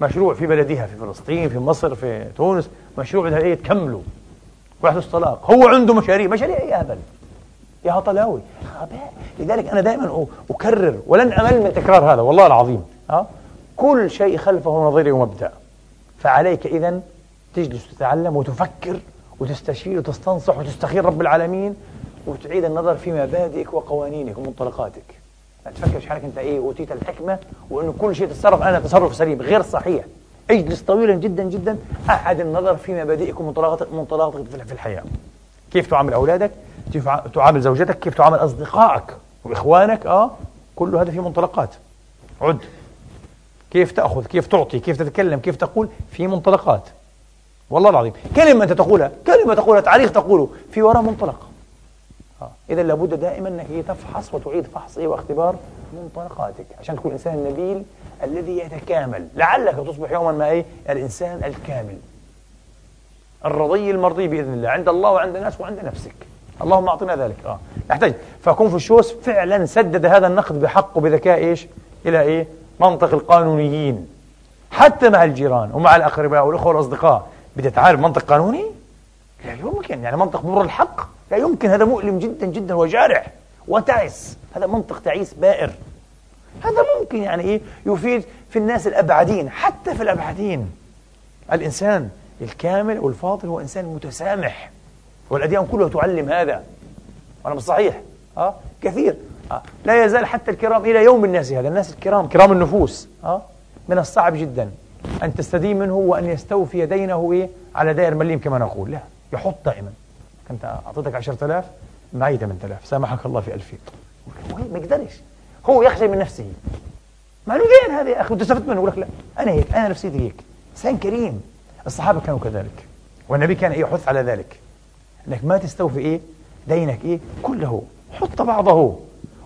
S1: مشروع في بلدها في فلسطين في مصر في تونس. مشروع بدها إيه؟ تكمله. ويحدث طلاق هو عنده مشاريع. مشاريع إيه أهبل يا هطلاوي. غباء لذلك أنا دائما أكرر ولن أمل من تكرار هذا. والله العظيم. أه؟ كل شيء خلفه نظري ومبدأ فعليك إذا تجلس تتعلم وتفكر وتستشير وتستنصح وتستخير رب العالمين وتعيد النظر في مبادئك وقوانينك ومنطلقاتك. لا تفكر حالك انت إيه أوتيت الحكمة وانه كل شيء تتصرف أنا تصرف سليم غير صحيح. اجلس طويلا جدا جدا أحد النظر في مبادئك ومنطلقاتك في الحياة. كيف تعامل أولادك؟ كيف تعامل زوجتك؟ كيف تعامل أصدقائك وإخوانك؟ آه كل هذا في منطلقات. عد. كيف تأخذ؟ كيف تعطي؟ كيف تتكلم؟ كيف تقول؟ في منطلقات. والله العظيم. كلمة أنت تقولها كلمة تقولها تعليق تقوله في وراء منطلق. آه. إذا لابد دائما أنك تفحص وتعيد فحص واختبار منطلقاتك عشان تكون الإنسان النبيل الذي يتكامل. لعلك تصبح يوما ما إيه؟ الإنسان الكامل. الرضي المرضي بإذن الله. عند الله وعند الناس وعند نفسك. اللهم أعطنا ذلك. آه. نحتاج. فكونفوشيوس فعلا سدد هذا النقد بحق وبذكاء إيش؟ إلى إيه؟ منطق القانونيين. حتى مع الجيران ومع الأقرباء والأخوة والأصدقاء. بدها تعارف منطق قانوني؟ لا يمكن يعني منطق مر الحق؟ لا يمكن هذا مؤلم جدا جدا وجارح وتعس. هذا منطق تعيس بائر. هذا ممكن يعني إيه؟ يفيد في الناس الأبعدين حتى في الأبعدين. الإنسان الكامل والفاضل هو إنسان متسامح. والأديان كلها تعلم هذا. وأنا مش صحيح. أه؟ كثير. أه؟ لا يزال حتى الكرام إلى يوم الناس هذا. الناس الكرام كرام النفوس. أه؟ من الصعب جدا. أن تستدين منه وأن يستوفي دينه إيه؟ على دائر مليم كما نقول. لا يحط دائما. كنت أعطيتك 10000 معي 8000 سامحك الله في 2000 ما يقدرش. هو يخشى من نفسه. دين هذا يا أخي. وأنت استفدت منه. يقول لك لا. أنا هيك. أنا نفسيتي هيك إنسان كريم. الصحابة كانوا كذلك. والنبي كان يحث على ذلك. إنك ما تستوفي إيه؟ دينك إيه؟ كله. حط بعضه.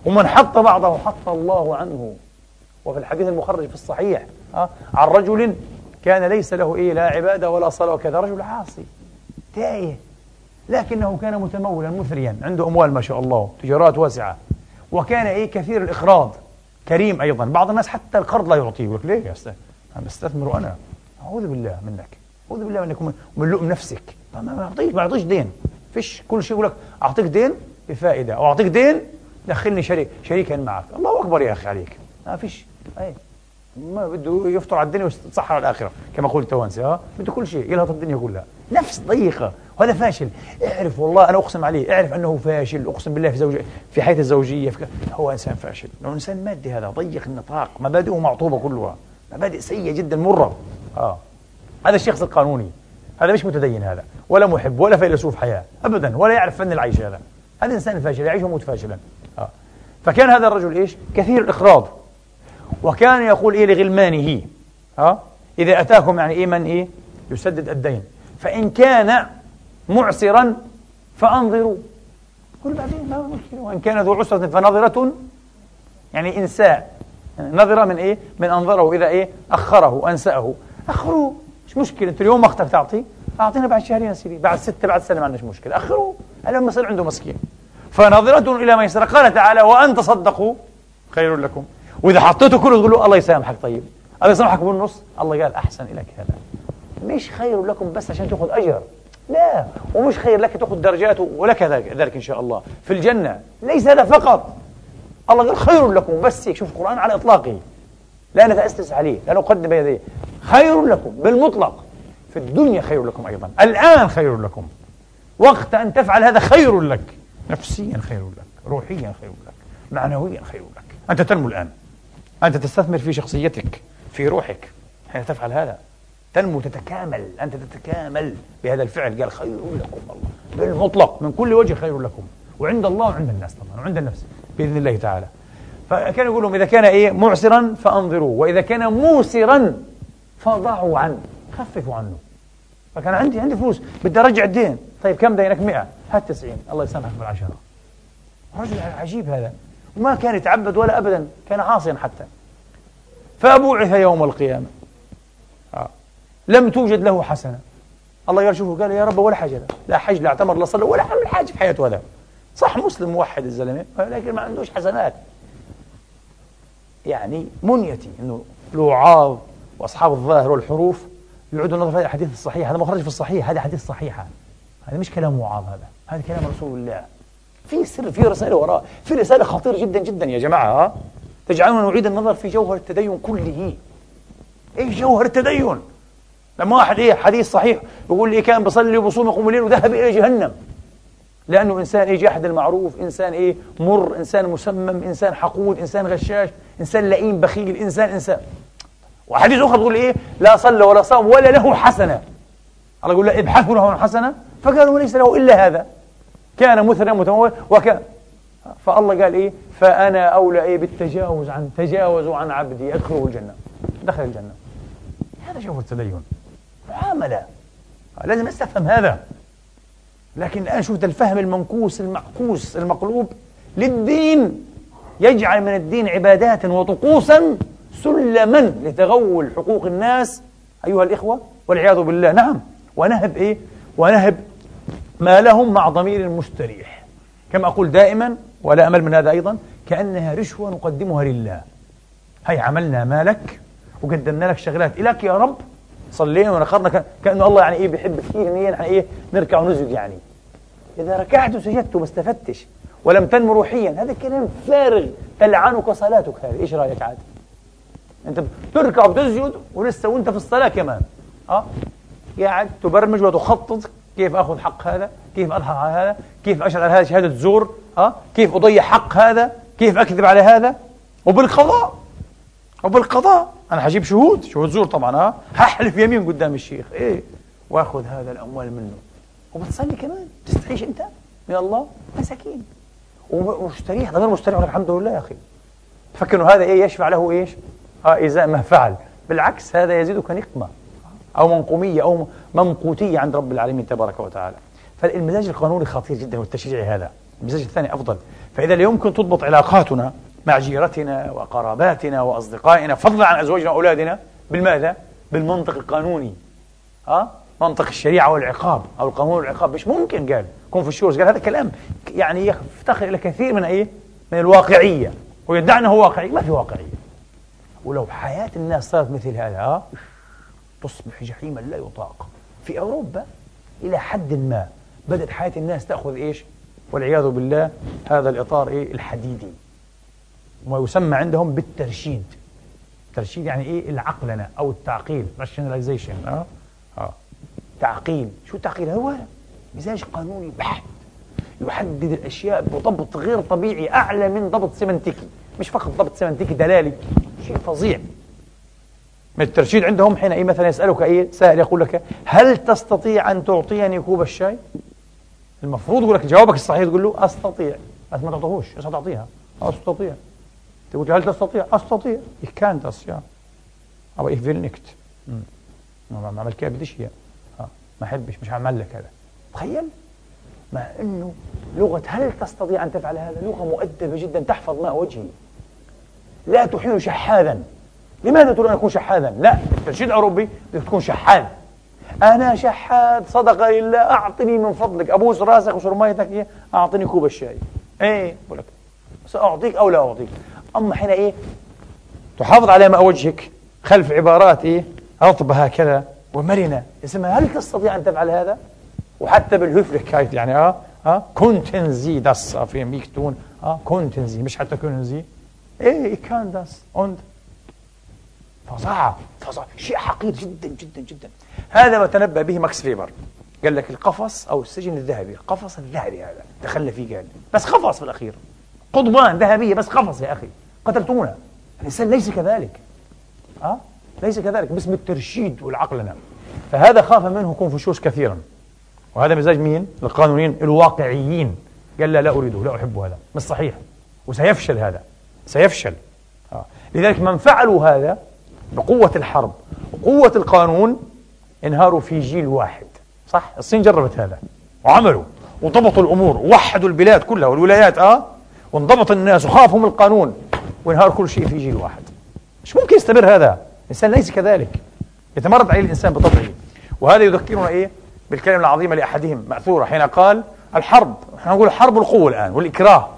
S1: ومن حط بعضه حط الله عنه. وفي الحديث المخرج في الصحيح؟ عن رجل كان ليس له إيه لا عبادة ولا صلاة وكذا رجل عاصي تائه لكنه كان متمولا مثريا عنده أموال ما شاء الله تجارات واسعة وكان إيه كثير الاقراض كريم أيضا. بعض الناس حتى القرض لا يعطيه يقول لك ليه يا أستاذ؟ أنا بستثمر أنا أعوذ بالله منك أعوذ بالله منك ومن لؤم نفسك. ما يعطيش ما يعطيش دين. فيش كل شيء يقول لك أعطيك دين بفائدة أو أعطيك دين دخلني شريك شريكا معك. الله أكبر يا أخي عليك. ما فيش. أي. ما بده يفطر على الدنيا ويتصحر على الآخرة كما قول التوانسه ها؟ بده كل شيء يلهط الدنيا كلها. نفس ضيقه وهذا فاشل. اعرف والله أنا أقسم عليه اعرف أنه فاشل أقسم بالله في زوجي في حياته الزوجية في هو إنسان فاشل. لأنه إنسان مادي هذا ضيق النطاق مبادئه معطوبة كلها مبادئ سيئة جدا مرة. آه. هذا الشخص القانوني هذا مش متدين هذا ولا محب ولا فيلسوف حياة أبدا ولا يعرف فن العيش هذا. هذا إنسان فاشل يعيش ويموت فاشلا. آه. فكان هذا الرجل إيش؟ كثير الإقراض. وكان يقول إيه لغلمانه آه؟ إذا أتاكم يعني إيه من إيه؟ يسدد الدين. فإن كان معسرا فأنظروا. قل بعدين ما مشكلة؟ وإن كان ذو عسرة فنظرة يعني إنساء. يعني نظرة من إيه؟ من أنظره إذا إيه؟ أخره أنسأه. أخروه مش مشكلة. أنت اليوم وقتك تعطي أعطينا بعد شهرين سيدي. بعد ستة بعد سنة ما عندناش مشكلة. أخروا. اليوم مثلا عنده مسكين. فنظرة إلى ميسرة قال تعالى وأن تصدقوا خير لكم. وإذا حطيته كله تقول له الله يسامحك طيب. الله يسامحك بالنص؟ الله قال أحسن لك هذا. مش خير لكم بس عشان تأخذ أجر. لا ومش خير لك تأخذ درجات ولك ذلك إن شاء الله. في الجنة ليس هذا فقط. الله قال خير لكم بس هيك شوف القرآن على إطلاقه. لا نتأسس عليه لا نقدم يديه خير لكم بالمطلق. في الدنيا خير لكم أيضا. الآن خير لكم. وقت أن تفعل هذا خير لك. نفسيا خير لك. روحيا خير لك. معنويا خير لك. أنت تنمو الآن. أنت تستثمر في شخصيتك في روحك. حين تفعل هذا تنمو تتكامل. أنت تتكامل بهذا الفعل. قال خير لكم الله. بالمطلق من كل وجه خير لكم. وعند الله وعند الناس طبعا وعند النفس بإذن الله تعالى. فكان يقول لهم إذا كان إيه؟ معسرا فأنظروا. وإذا كان موسرا فضعوا عنه خففوا عنه. فكان عندي عندي فلوس. بدي أرجع الدين. طيب كم دينك؟ 100 هات 90 الله يسامحك بالعشرة. رجل عجيب هذا. وما كان يتعبد ولا أبدا كان عاصيا حتى. فبعث يوم القيامة. آه. لم توجد له حسنة الله قال شوفوا قال يا رب ولا حاجة لا, حج لا اعتمر لا صلى ولا عمل حاجة في حياته هذا. صح مسلم موحد الزلمة لكن ما عندوش حسنات. يعني منيتي إنه الوعاظ وأصحاب الظاهر والحروف يعودوا النظر في الحديث الصحيح. هذا مخرج في الصحيح هذا حديث صحيحة. هذا مش كلام وعاظ هذا. هذا كلام رسول الله. في سر في رسالة وراء في رسالة خطيرة جدا جدا يا جماعة تجعلنا نعيد النظر في جوهر التدين كله. إيش جوهر التدين؟ لما واحد إيه حديث صحيح يقول لي كان بصلي وبصوم يقوم الليل وذهب إلى جهنم. لأنه إنسان إيه جاحد المعروف إنسان إيه مر إنسان مسمم إنسان حقود إنسان غشاش إنسان لئيم بخيل إنسان إنسان. وحديث اخر تقول إيه لا صلى ولا صام ولا له حسنة. الله يقول لا ابحثوا له عن حسنة. فقالوا ليس له إلا هذا. كان مثنى متمول وكان فالله قال إيه؟ فأنا أولى إيه بالتجاوز عن تجاوزوا عن عبدي ادخلوا الجنة. دخل الجنة. هذا شوف التدين. معامله لازم نستفهم هذا. لكن الآن شوف الفهم المنكوس المعكوس المقلوب للدين. يجعل من الدين عبادات وطقوسا سلما لتغول حقوق الناس. أيها الإخوة والعياذ بالله. نعم. ونهب إيه؟ ونهب ما لهم مع ضمير مستريح. كما أقول دائما ولا أمل من هذا أيضا؟ كأنها رشوة نقدمها لله. هي عملنا مالك وقدمنا لك شغلات. إلك يا رب. صلينا ونخرنا. كأنه الله يعني إيه بيحب كثير نية يعني إيه نركع ونسجد يعني. إذا ركعت وسجدت وما استفدتش ولم تنمو روحيا هذا كلام فارغ. تلعنك صلاتك هذه. إيش رأيك عاد؟ أنت بتركع وبتسجد ولسه وأنت في الصلاة كمان. أه؟ قاعد تبرمج وتخطط كيف آخذ حق هذا؟ كيف اضحك على هذا؟ كيف اشغل هذا شهادة زور؟ ها كيف أضيع حق هذا؟ كيف أكذب على هذا؟ وبالقضاء. وبالقضاء. أنا حجيب شهود شهود زور طبعا ها هحلف يمين قدام الشيخ. إيه؟ وآخذ هذا الأموال منه. وبتصلي كمان. تستعيش أنت؟ من الله مساكين. ومستريح ضمير مستريح. الحمد لله يا أخي. تفكر إنه هذا إيه يشفع له إيش؟ آه إزاء ما فعل. بالعكس هذا يزيدك نقمة. أو منقومية أو ممقوتية عند رب العالمين تبارك وتعالى. فالمزاج القانوني خطير جدا والتشريعي هذا. المزاج الثاني أفضل. فإذا لا يمكن تضبط علاقاتنا مع جيرتنا وقراباتنا وأصدقائنا فضلا عن أزواجنا وأولادنا بالماذا؟ بالمنطق القانوني. ها؟ منطق الشريعة والعقاب أو القانون والعقاب. مش ممكن؟ قال. كونفوشيوس قال هذا كلام يعني يفتقر إلى كثير من إيه؟ من الواقعية. ويدعي أنه واقعي. ما في واقعية. ولو حياة الناس صارت مثل هذا ها؟ تصبح جحيما لا يطاق. في أوروبا إلى حد ما بدأت حياة الناس تأخذ إيش؟ والعياذ بالله هذا الإطار إيه؟ الحديدي. ما يسمى عندهم بالترشيد. الترشيد يعني إيه؟ العقلنة أو التعقيل. rationalization. آه؟ آه. تعقيل. شو التعقيل؟ هو مزاج قانوني بحت. يحدد الأشياء بضبط غير طبيعي أعلى من ضبط semantic ي. مش فقط ضبط semantic ي دلالي. شيء فظيع. الترشيد عندهم حين أي مثلا يسألك أي سائل يقول لك هل تستطيع أن تعطيني كوب الشاي؟ المفروض يقول لك جوابك الصحيح تقول له أستطيع. بس ما تعطيهوش إيش تعطيها؟ أستطيع. تقول له هل تستطيع؟ أستطيع. Kann das ja aber ich will nicht ما عمل كده بديش هي ما أحبش مش هعمل لك هذا. تخيل. مع أنه لغة هل تستطيع أن تفعل هذا؟ لغة مؤدبة جدا تحفظ ماء وجهي. لا تحيل شحاذا. لماذا تريد أن أكون شحاذا؟ لا الترشيد الأوروبي بدك تكون شحاذ. أنا شحاذ صدقة لله أعطني من فضلك. أبوس راسك وشرميتك إيه؟ أعطني كوب الشاي. إيه بقول لك سأعطيك أو لا أعطيك. أما حين إيه؟ تحافظ على ماء وجهك خلف عبارات إيه؟ رطبة هكذا ومرنة. اسمها هل تستطيع أن تفعل هذا؟ وحتى بالهفلك يعني آه آه كونتنزي داس في ميكتون آه كونتنزي مش حتى كونتنزي إيه كان داس und فظاعة فظاعة شيء حقير جدا جدا جدا. هذا ما تنبأ به ماكس فيبر قال لك القفص أو السجن الذهبي. القفص الذهبي هذا. دخلنا فيه قال بس قفص في الأخير. قضبان ذهبية بس قفص يا أخي. قتلتونا الإنسان ليس كذلك. أه؟ ليس كذلك. باسم الترشيد والعقلنا فهذا خاف منه كونفوشيوس كثيرا. وهذا مزاج مين؟ القانونيين الواقعيين. قال لا لا أريده لا أحب هذا. مش صحيح. وسيفشل هذا. سيفشل. آه. لذلك من فعلوا هذا بقوة الحرب وقوة القانون انهاروا في جيل واحد. صح؟ الصين جربت هذا وعملوا وضبطوا الأمور ووحدوا البلاد كلها والولايات آه؟ وانضبط الناس وخافوا من القانون وانهار كل شيء في جيل واحد. مش ممكن يستمر هذا؟ الإنسان ليس كذلك. يتمرد عليه الإنسان بطبعه. وهذا يذكرنا إيه؟ بالكلمة العظيمة لأحدهم مأثورة حين قال الحرب نحن نقول حرب القوة الآن والإكراه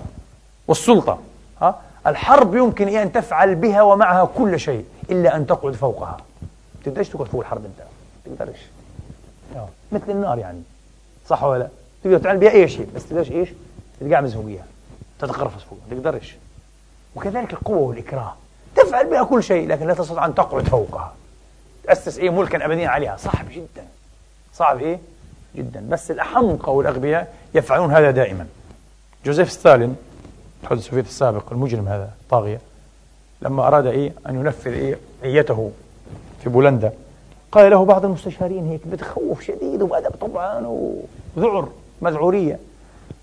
S1: والسلطة ها الحرب يمكن أن تفعل بها ومعها كل شيء إلا أن تقعد فوقها. تقدرش تقعد فوق الحرب أنت؟ تقدرش مثل النار يعني. صح ولا لا؟ تقدر تعمل بها أي شيء بس تقدرش إيش؟ تتقعمز فوقيها. تتقرفص فوقها. تقدرش وكذلك القوة والإكراه. تفعل بها كل شيء لكن لا تستطيع أن تقعد فوقها. تأسس إيه ملكا أبديا عليها. صعب جدا. صعب إيه؟ جدا. بس الأحمق والأغبياء يفعلون هذا دائما. جوزيف ستالين الاتحاد السوفيتي السابق المجرم هذا الطاغية لما أراد إيه؟ أن ينفذ إيه؟ نيته في بولندا. قال له بعض المستشارين هيك بتخوف شديد وبأدب طبعا وذعر مذعورية.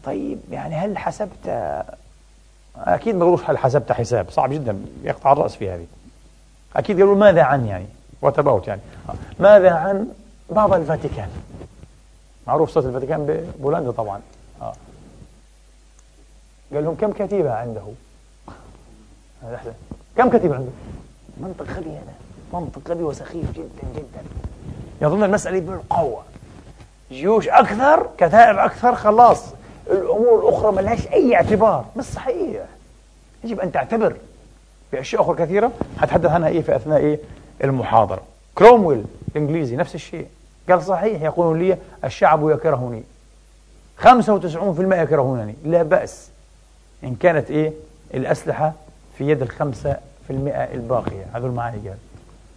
S1: طيب يعني هل حسبت؟ أكيد ما قالوش هل حسبت حساب صعب جدا يقطع الرأس في هذه. أكيد قالوا ماذا عن يعني وات يعني. ماذا عن بابا الفاتيكان؟ معروف صوت الفاتيكان ببولندا طبعا. آه. قال لهم كم كتيبة عنده؟ هذا كم كتيبة عنده؟ منطق غبي هذا. منطق غبي وسخيف جدا جدا. يظن المسألة بالقوة جيوش أكثر كتائب أكثر خلاص. الأمور الأخرى ما لهاش أي اعتبار. مش صحيح. يجب أن تعتبر. بأشياء أخرى كثيرة. حتحدث عنها إيه في أثناء إيه؟ المحاضرة. كرومويل الإنجليزي نفس الشيء. قال صحيح يقولون لي الشعب يكرهني. 95% يكرهونني. لا بأس. إن كانت إيه؟ الأسلحة في يد الخمسة في المئة الباقية. هذول معي قال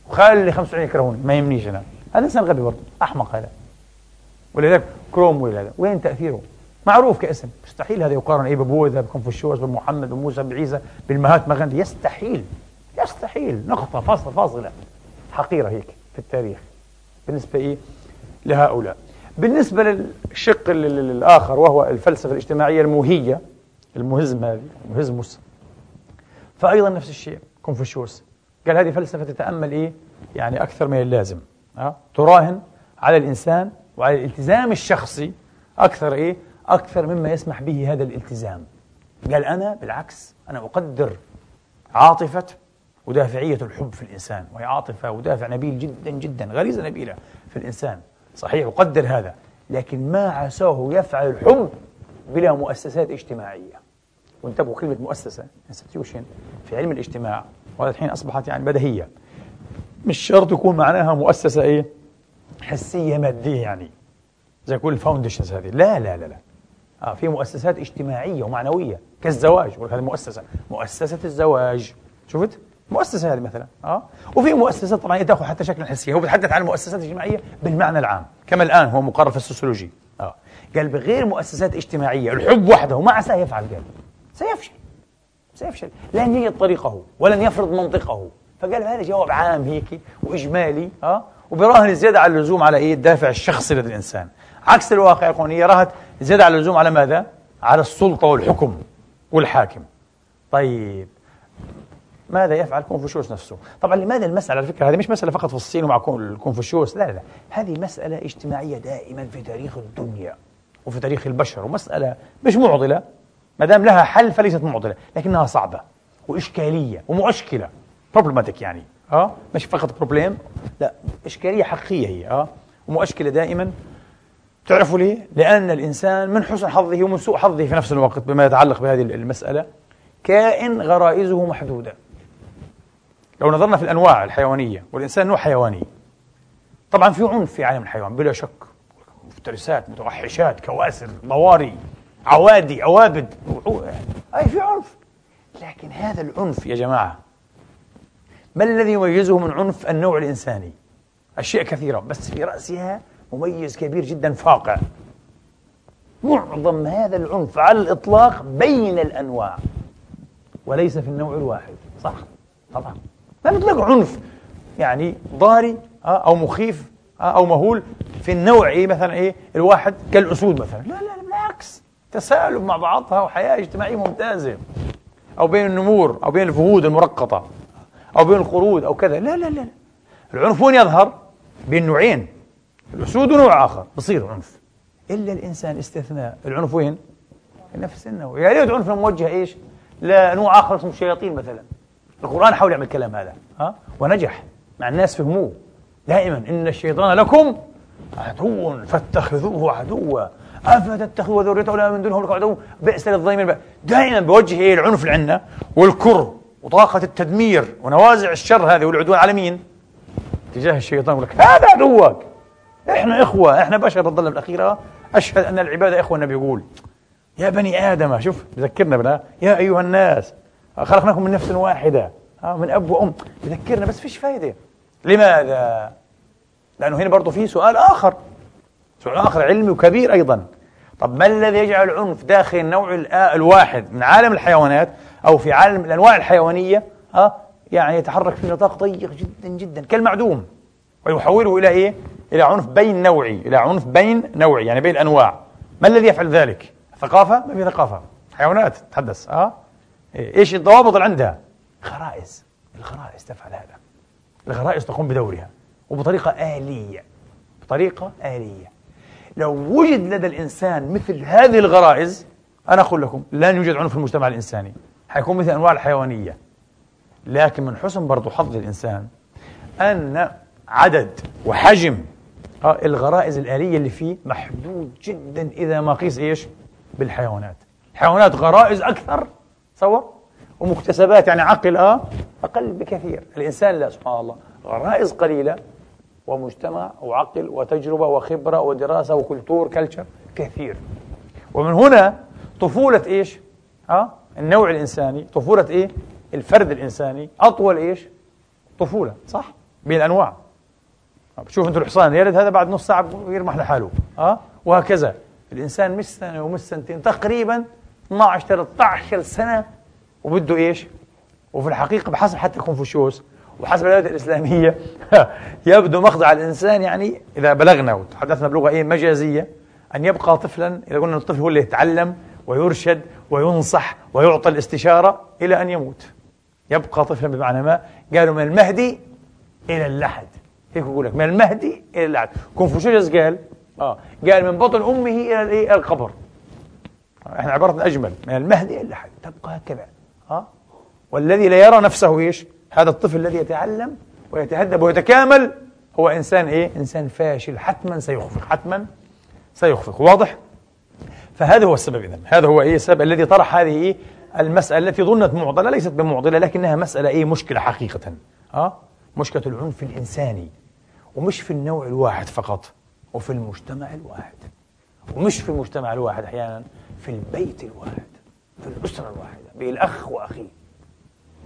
S1: وخلي 95 يكرهوني ما يهمنيش أنا. هذا إنسان غبي برضه أحمق هذا. ولذلك كرومويل هذا وين تأثيره؟ معروف كاسم. مستحيل هذا يقارن إيه ببوذا بكونفوشيوس بمحمد بموسى بعيسى بالمهاتما غاندي يستحيل يستحيل. نقطة فاصلة فاصلة. حقيرة هيك في التاريخ. بالنسبة إيه؟ لهؤلاء. بالنسبة للشق الآخر وهو الفلسفة الاجتماعية الموهية المهزم هذه مهزموس فأيضا نفس الشيء كونفوشيوس. قال هذه فلسفة تتأمل إيه؟ يعني أكثر من اللازم. أه؟ تراهن على الإنسان وعلى الالتزام الشخصي أكثر إيه؟ أكثر مما يسمح به هذا الالتزام. قال أنا بالعكس أنا أقدر عاطفة ودافعية الحب في الإنسان. وهي عاطفة ودافع نبيل جدا جدا غريزة نبيلة في الإنسان. صحيح أقدر هذا لكن ما عساه يفعل الحب بلا مؤسسات اجتماعية. وانتبهوا كلمة مؤسسة institution في علم الاجتماع وهذا الحين أصبحت يعني بديهية. مش شرط يكون معناها مؤسسة إيه؟ حسية مادية يعني زي كل ال foundations هذه. لا لا لا لا. آه في مؤسسات اجتماعية ومعنوية كالزواج هذه مؤسسة. مؤسسة الزواج شفت؟ مؤسسة هذه مثلا آه. وفي مؤسسات طبعا تأخذ حتى شكلا حسيا هو بيتحدث عن المؤسسات الاجتماعية بالمعنى العام كما الآن هو مقرر في ال sociology. آه. قال بغير مؤسسات اجتماعية الحب وحده ما عساه يفعل قال. سيفشل. سيفشل. لن يجد طريقه ولن يفرض منطقه. فقال هذا جواب عام هيك وإجمالي آه وبراهن زيادة على اللزوم على إيه؟ الدافع الشخصي لدى الإنسان. عكس الواقع يقول يراهن زيادة على اللزوم على ماذا؟ على السلطة والحكم والحاكم. طيب. ماذا يفعل كونفوشيوس نفسه؟ طبعا لماذا المسألة؟ على فكرة هذه مش مسألة فقط في الصين ومع كونفوشيوس لا لا. هذه مسألة اجتماعية دائما في تاريخ الدنيا وفي تاريخ البشر ومسألة مش معضلة. ما دام لها حل فليست معضلة لكنها صعبة وإشكالية ومؤشكلة problematic يعني. آه؟ مش فقط problem لا إشكالية حقيقية هي آه؟ ومؤشكلة دائما تعرفوا ليه؟ لأن الإنسان من حسن حظه ومن سوء حظه في نفس الوقت بما يتعلق بهذه المسألة كائن غرائزه محدودة. لو نظرنا في الأنواع الحيوانية والإنسان نوع حيواني طبعا في عنف في عالم الحيوان بلا شك. مفترسات متوحشات كواسر ضواري. عوادي عوابد. أي في عنف. لكن هذا العنف يا جماعة ما الذي يميزه من عنف النوع الإنساني؟ أشياء كثيرة بس في رأسها مميز كبير جدا فاقع. معظم هذا العنف على الإطلاق بين الأنواع وليس في النوع الواحد. صح طبعا. لا نطلق عنف يعني ضاري آه، أو مخيف آه، أو مهول في النوع إيه مثلا إيه الواحد كالأسود مثلا. لا لا تسالب مع بعضها وحياة اجتماعية ممتازة. أو بين النمور أو بين الفهود المرقطة أو بين القرود أو كذا. لا لا لا العنف وين يظهر؟ بين نوعين. الأسود ونوع آخر. بصير عنف. إلا الإنسان استثناء. العنف وين؟ نفس النوع. يا ريت عنف موجه إيش؟ لنوع آخر اسمه الشياطين مثلا. القرآن حاول يعمل الكلام هذا ها؟ ونجح. مع الناس فهموه. دائما. إن الشيطان لكم عدو فاتخذوه عدوا. أفتتخذوا ذريته ولا من دونهم عدو؟ بئس للظالمين دائما بوجه العنف اللي عندنا والكره وطاقة التدمير ونوازع الشر هذه والعدوان على مين؟ تجاه الشيطان يقول لك هذا عدوك. إحنا إخوة إحنا بشر الظلة الأخيرة. أشهد أن العبادة إخوة النبي يقول يا بني آدم شوف بذكرنا بنا يا أيها الناس خلقناكم من نفس واحدة من أب وأم. بذكرنا بس فيش فايدة. لماذا؟ لأنه هنا برضه في سؤال آخر. سؤال آخر علمي وكبير أيضا طب ما الذي يجعل العنف داخل النوع الواحد من عالم الحيوانات أو في عالم الأنواع الحيوانية ها يعني يتحرك في نطاق ضيق جدا جدا كالمعدوم ويحوله إلى إيه؟ إلى عنف بين نوعي، إلى عنف بين نوعي يعني بين أنواع. ما الذي يفعل ذلك؟ ثقافة؟ ما في ثقافة. حيوانات تتحدث آه إيش الضوابط اللي عندها؟ غرائز الغرائز تفعل هذا. الغرائز تقوم بدورها وبطريقة آلية. بطريقة آلية. لو وجد لدى الإنسان مثل هذه الغرائز أنا أقول لكم لن يوجد عنف في المجتمع الإنساني. حيكون مثل الانواع الحيوانية. لكن من حسن برضو حظ الإنسان أن عدد وحجم آه، الغرائز الآلية اللي فيه محدود جدا إذا ما قيس إيش بالحيوانات الحيوانات غرائز أكثر تصور ومكتسبات يعني عقل آه أقل بكثير الإنسان لا سبحان الله غرائز قليلة ومجتمع وعقل وتجربة وخبرة ودراسة وكلتور كلتشر كثير. ومن هنا طفولة إيش؟ آه النوع الإنساني. طفولة إيه؟ الفرد الإنساني. أطول إيش؟ طفولة صح؟ بين أنواع. شوف أنت الحصان يلد هذا بعد نص ساعة يرمح لحاله. أه وهكذا. الإنسان مش سنة ومش سنتين تقريبا 12 13 سنة وبده إيش؟ وفي الحقيقة بحسب حتى كونفوشيوس وحسب الآيات الإسلامية يبدو مخضع الإنسان يعني إذا بلغنا وتحدثنا بلغة إيه؟ مجازية. أن يبقى طفلا إذا قلنا الطفل هو اللي يتعلم ويرشد وينصح ويعطى الاستشارة إلى أن يموت. يبقى طفلا بمعنى ما؟ قالوا من المهدي إلى اللحد. هيك يقول لك من المهدي إلى اللحد. كونفوشيوس قال؟ آه قال من بطن أمه إلى إلى القبر. إحنا عبارتنا أجمل. من المهدي إلى اللحد. تبقى هكذا. آه والذي لا يرى نفسه إيش؟ هذا الطفل الذي يتعلم ويتهذب ويتكامل هو إنسان إيه؟ إنسان فاشل. حتما سيخفق. حتما سيخفق. واضح؟ فهذا هو السبب إذن. هذا هو إيه السبب الذي طرح هذه إيه؟ المسألة التي ظنت معضلة ليست بمعضلة لكنها مسألة إيه؟ مشكلة حقيقة. أه؟ مشكلة العنف الإنساني. ومش في النوع الواحد فقط وفي المجتمع الواحد. ومش في المجتمع الواحد أحيانا في البيت الواحد في الأسرة الواحدة. بين الأخ وأخيه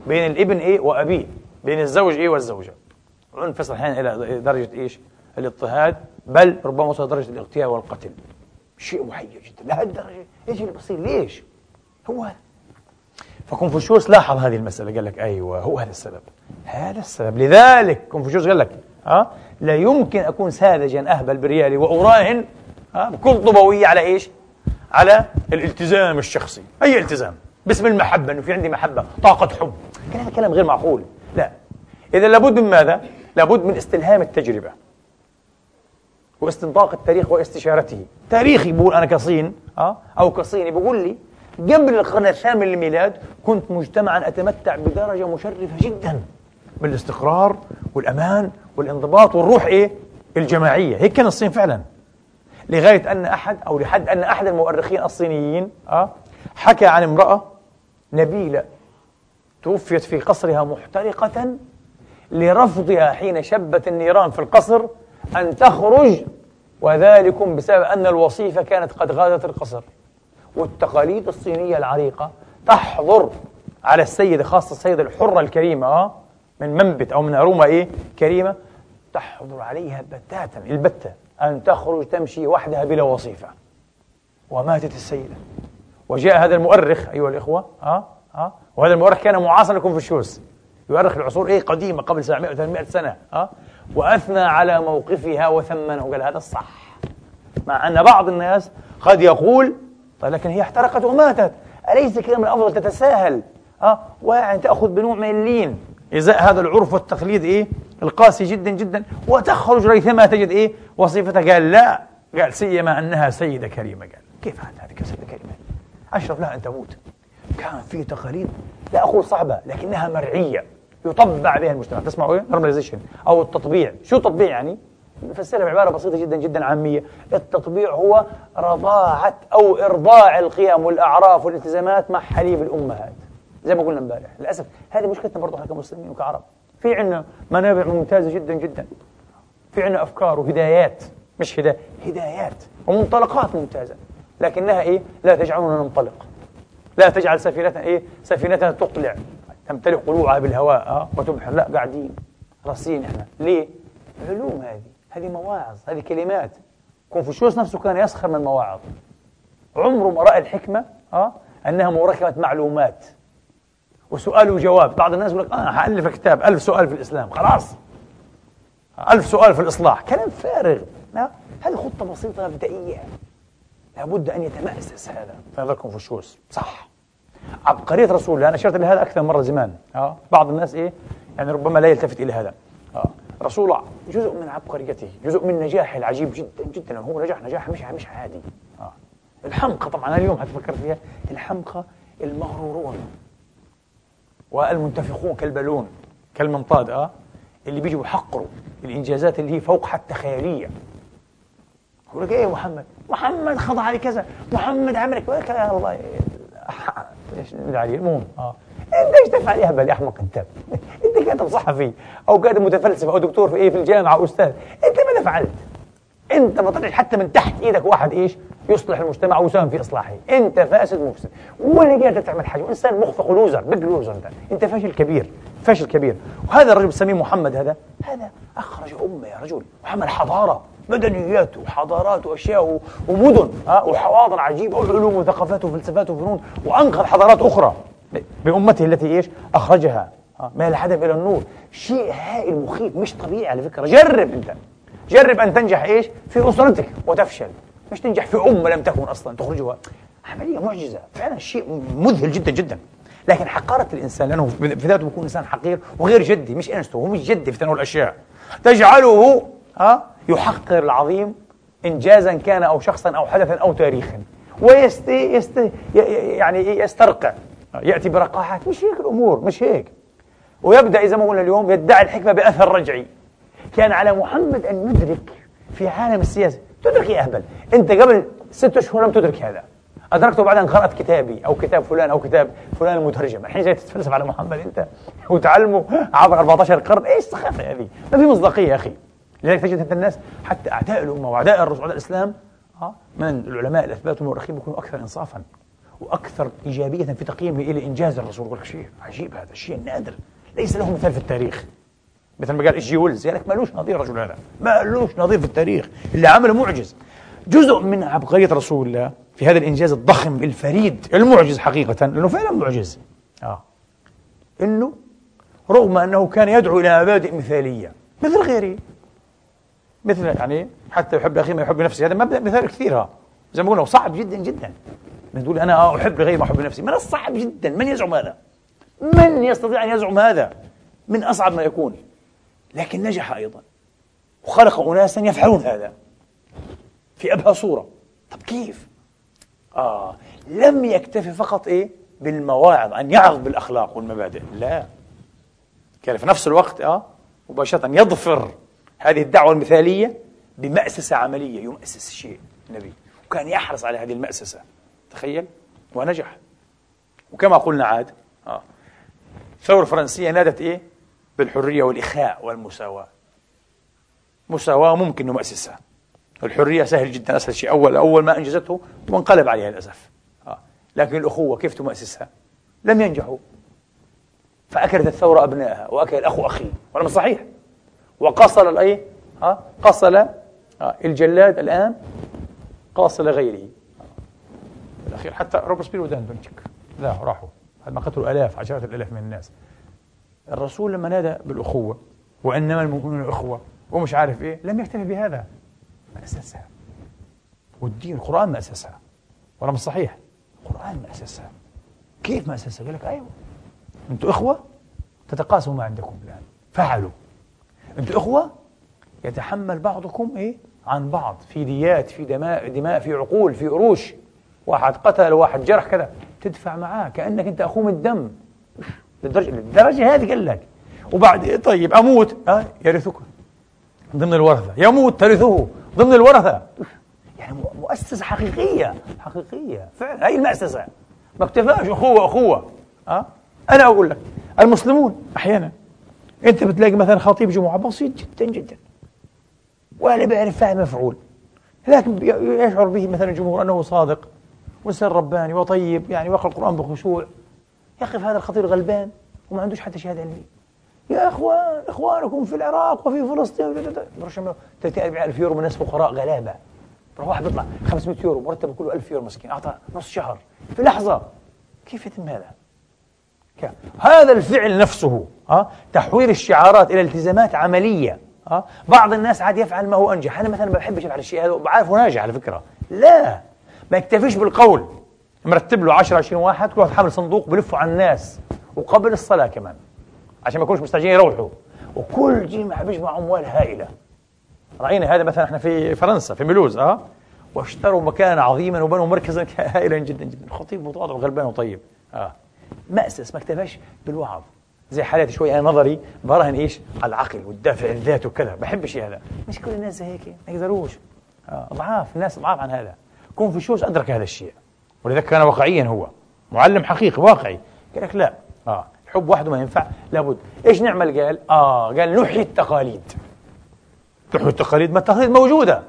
S1: بين الابن إيه وأبيه بين الزوج إيه والزوجة. عنف أحيانا إلى درجة إيش؟ الاضطهاد بل ربما وصل درجة الاغتيال والقتل. شيء محير جدا. لهالدرجة إيش اللي بصير؟ ليش؟ هو هذا. فكونفوشيوس لاحظ هذه المسألة قال لك أيوة هو هذا السبب. هذا السبب. لذلك كونفوشيوس قال لك أه؟ لا يمكن أكون ساذجا أهبل بريالي وأراهن أه؟ بكل طبوية على إيش؟ على الالتزام الشخصي. أي التزام؟ باسم المحبة أنه في عندي محبة طاقة حب. هذا كلام غير معقول. لا. إذا لابد من ماذا؟ لابد من استلهام التجربة. واستنطاق التاريخ واستشارته. تاريخي بقول أنا كصين أه؟ أو كصيني بقول لي قبل القرن الثامن للميلاد كنت مجتمعا أتمتع بدرجة مشرفة جدا بالاستقرار والأمان والانضباط والروح إيه؟ الجماعية. هيك كان الصين فعلا. لغاية أن أحد أو لحد أن أحد المؤرخين الصينيين أه؟ حكى عن امرأة نبيلة توفيت في قصرها محترقة لرفضها حين شبت النيران في القصر أن تخرج وذلكم بسبب أن الوصيفة كانت قد غادت القصر. والتقاليد الصينية العريقة تحظر على السيدة خاصة السيدة الحرة الكريمة آه من منبت أو من عرومة إيه كريمة تحظر عليها بتاتا البتة أن تخرج تمشي وحدها بلا وظيفة وماتت السيدة. وجاء هذا المؤرخ أيها الإخوة ها ها وهذا المؤرخ كان معاصر لكونفوشيوس يؤرخ العصور إيه؟ قديمة قبل 700 و 800 سنة ها. وأثنى على موقفها وثمنه قال هذا الصح. مع أن بعض الناس قد يقول طيب لكن هي احترقت وماتت. أليس كان من الأفضل تتساهل؟ ها وأن تأخذ بنوع من اللين. إزاء هذا العرف والتقليد إيه؟ القاسي جدا جدا. وتخرج ريثما تجد إيه؟ وصفتها قال لا. قال سيما أنها سيدة كريمة قال. كيف هذه سيدة كريمة؟ أشرف لها أن تموت كان في تقاليد لا أقول صعبة لكنها مرعية يطبع بها المجتمع. تسمعوا نورماليزيشن أو التطبيع. شو التطبيع يعني؟ نفسرها بعباره بسيطة جدا جدا عامية. التطبيع هو رضاعة أو إرضاع القيم والأعراف والالتزامات مع حليب الأمهات. زي ما قلنا امبارح للأسف هذه مشكلتنا برضه إحنا كمسلمين وكعرب. في عندنا منابع ممتازة جدا جدا. في عندنا أفكار وهدايات مش هدايات هدايات ومنطلقات ممتازة. لكنها إيه؟ لا تجعلنا ننطلق. لا تجعل سفينتنا إيه؟ سفينتنا تقلع تمتلئ قلوعها بالهواء أه؟ وتبحر. لا قاعدين راسين إحنا. ليه؟ علوم هذه. هذه مواعظ هذه كلمات. كونفوشيوس نفسه كان يسخر من المواعظ عمره ما رأى الحكمة أه؟ أنها مركبة معلومات. وسؤال وجواب. بعض الناس يقول لك أنا حألف كتاب. ألف سؤال في الإسلام. خلاص. ألف سؤال في الإصلاح. كلام فارغ. هذه خطة بسيطة بدائية لابد أن يتمأسس هذا. في نظر كونفوشيوس صح. عبقرية رسول الله أنا أشرت لهذا أكثر مرة زمان. آه. بعض الناس إيه؟ يعني ربما لا يلتفت إلى هذا. آه. رسول جزء من عبقريته جزء من نجاحه العجيب جدا جدا. هو نجاح نجاح مش مش عادي. آه. الحمقى طبعا اليوم حتفكر فيها. الحمقى المغرورون والمنتفخون كالبالون كالمنطاد آه. اللي بيجوا يحقروا الإنجازات اللي هي فوق حتى خيالية. يقول لك إيه محمد؟ محمد خضع لكذا محمد عمل كذا يا الله إيش عليه؟ المهم. آه. إنت إيش تفعل يا هبل يا احمق انت إنت كاتب صحفي أو كاتب متفلسف أو دكتور في إيه في الجامعة أو أستاذ؟ إنت ماذا فعلت؟ إنت ما طلعش حتى من تحت إيدك واحد إيش؟ يصلح المجتمع ويساهم في إصلاحه. إنت فاسد مفسد. ولا قادر تعمل حاجة. إنسان مخفق لوزر بيج لوزر أنت. إنت فاشل كبير فاشل كبير. وهذا الرجل بسميه محمد هذا هذا أخرج أمة يا رجل. وعمل حضارة. مدنيات وحضارات وأشياء ومدن وحواضر عجيبة وعلوم وثقافات وفلسفات وفنون وأنقذ حضارات أخرى بامته التي إيش؟ أخرجها من العدم إلى النور. شيء هائل مخيف مش طبيعي على فكرة. جرب أنت. جرب أن تنجح إيش؟ في أسرتك وتفشل. مش تنجح في أمة لم تكن أصلا تخرجها. عملية معجزة فعلا شيء مذهل جدا جدا. لكن حقارة الإنسان لأنه في ذاته بيكون إنسان حقير وغير جدي مش أنسته هو مش جدي في تناول الأشياء. تجعله ها يحقر العظيم إنجازا كان أو شخصا أو حدثا أو تاريخا. ويست يست يعني يسترقع. يأتي برقاحات. مش هيك الأمور مش هيك. ويبدأ إذا ما قلنا اليوم يدعي الحكمة بأثر رجعي. كان على محمد أن يدرك في عالم السياسة. تدرك يا أهبل. أنت قبل ست أشهر لم تدرك هذا. أدركته بعد أن قرأت كتابي أو كتاب فلان أو كتاب فلان المترجم. الحين جاي تتفلسف على محمد أنت وتعلمه عبر 14 قرن. إيش السخافة هذه؟ ما في مصداقية يا أخي. لذلك تجد أنت الناس حتى أعداء الأمة وأعداء الرسول على الإسلام آه، من العلماء الأثبات والمؤرخين بيكونوا أكثر إنصافا وأكثر إيجابية في تقييمه إلى إنجاز الرسول. يقول لك شيء عجيب هذا الشيء نادر ليس له مثال في التاريخ. مثل ما قال جي ويلز لك مالوش نظير الرجل هذا مالوش نظير في التاريخ اللي عمله معجز. جزء من عبقرية رسول الله في هذا الإنجاز الضخم الفريد المعجز حقيقة لأنه فعلا معجز. آه. إنه رغم أنه كان يدعو إلى مبادئ مثالية مثل غيره. مثل يعني حتى يحب أخيه ما يحب نفسه. هذا مبدأ مثال كثير زي ما قلنا صعب جدا جدا. تقول أنا أحب غيري ما أحب نفسي. من الصعب جدا. من يزعم هذا؟ من يستطيع أن يزعم هذا؟ من أصعب ما يكون. لكن نجح أيضا. وخلق أناسا يفعلون هذا. في أبهى صورة. طب كيف؟ آه. لم يكتفي فقط إيه؟ بالمواعظ. أن يعظ بالأخلاق والمبادئ. لا. كان في نفس الوقت آه مباشرة يظفر هذه الدعوة المثالية بمأسسة عملية يمأسس شيء النبي وكان يحرص على هذه المأسسة تخيل؟ ونجح. وكما قلنا عاد آه. الثورة الفرنسية نادت إيه؟ بالحرية والإخاء والمساواة. مساواة ممكن نمأسسها. الحرية سهل جدا أسهل شيء. أول أول ما أنجزته وانقلب عليها للأسف. آه. لكن الأخوة كيف تمأسسها؟ لم ينجحوا. فأكلت الثورة أبنائها وأكل الأخ أخيه. ولا صحيح. وقصل الأي؟ ها؟ قصل آه الجلاد الآن قاص لغيره الأخير حتى روبرسبير ودان دونتشك لا راحوا. بعد ما قتلوا آلاف عشرات الآلاف من الناس. الرسول لما نادى بالأخوة وإنما المؤمنون إخوة ومش عارف إيه لم يكتفي بهذا. ما أسسها. والدين القرآن ما أسسها. ولا مش صحيح. القرآن ما أسسها. كيف ما أسسها؟ قال لك أيوه. أنتم إخوة تتقاسموا ما عندكم الآن. فعلوا. أنتم إخوة يتحمل بعضكم إيه؟ عن بعض. في ديات في دماء دماء في عقول في قروش. واحد قتل واحد جرح كذا. تدفع معاه كأنك أنت أخوه من الدم. للدرجة, للدرجة هذه قال لك. وبعد طيب أموت. أه يرثك. ضمن الورثة. يموت ترثه. ضمن الورثة. يعني مؤسسة حقيقية. حقيقية. فعلا. هي المؤسسة؟ ما اكتفاش أخوة أخوة. أه؟ أنا أقول لك. المسلمون أحيانا أنت بتلاقي مثلا خطيب جمعة بسيط جدا جدا. ولا بيعرف فاعل مفعول. لكن يشعر به مثلا الجمهور أنه صادق وسر رباني وطيب يعني ويقرأ القرآن بخشوع. يقف هذا الخطيب غلبان وما عندوش حتى شهادة علمية. يا إخوان إخوانكم في العراق وفي فلسطين. برش 30 40 ألف يورو من ناس فقراء غلابة. راح واحد بيطلع 500 يورو مرتبه كله 1000 يورو مسكين أعطى نص شهر. في لحظة كيف يتم هذا؟ هذا الفعل نفسه ها تحويل الشعارات إلى التزامات عملية ها بعض الناس عاد يفعل ما هو أنجح. أنا مثلا ما بحبش أفعل الشيء هذا وبعرفه ناجح على فكرة. لا ما يكتفيش بالقول. مرتب له 10 20 واحد كل واحد حامل صندوق بلفوا على الناس وقبل الصلاة كمان عشان ما يكونوش مستعجلين يروحوا. وكل جمعة بيجمع أموال هائلة. رأينا هذا مثلا إحنا في فرنسا في ميلوز آه واشتروا مكانا عظيما وبنوا مركزا هائلا جدا جدا. خطيب متواضع وغلبان وطيب آه. مأسس ما اكتفاش بالوعظ. زي حالاتي شوي أنا نظري براهن إيش؟ على العقل والدافع الذات وكذا. بحبش هذا؟ مش كل الناس زي هيك ما يقدروش. آه. ضعاف الناس ضعاف عن هذا. كونفوشيوس أدرك هذا الشيء. ولذلك كان واقعيا هو. معلم حقيقي واقعي. قال لك لا. آه الحب وحده ما ينفع لابد. إيش نعمل؟ قال آه قال نحيي التقاليد. تحيي التقاليد؟ ما التقاليد موجودة.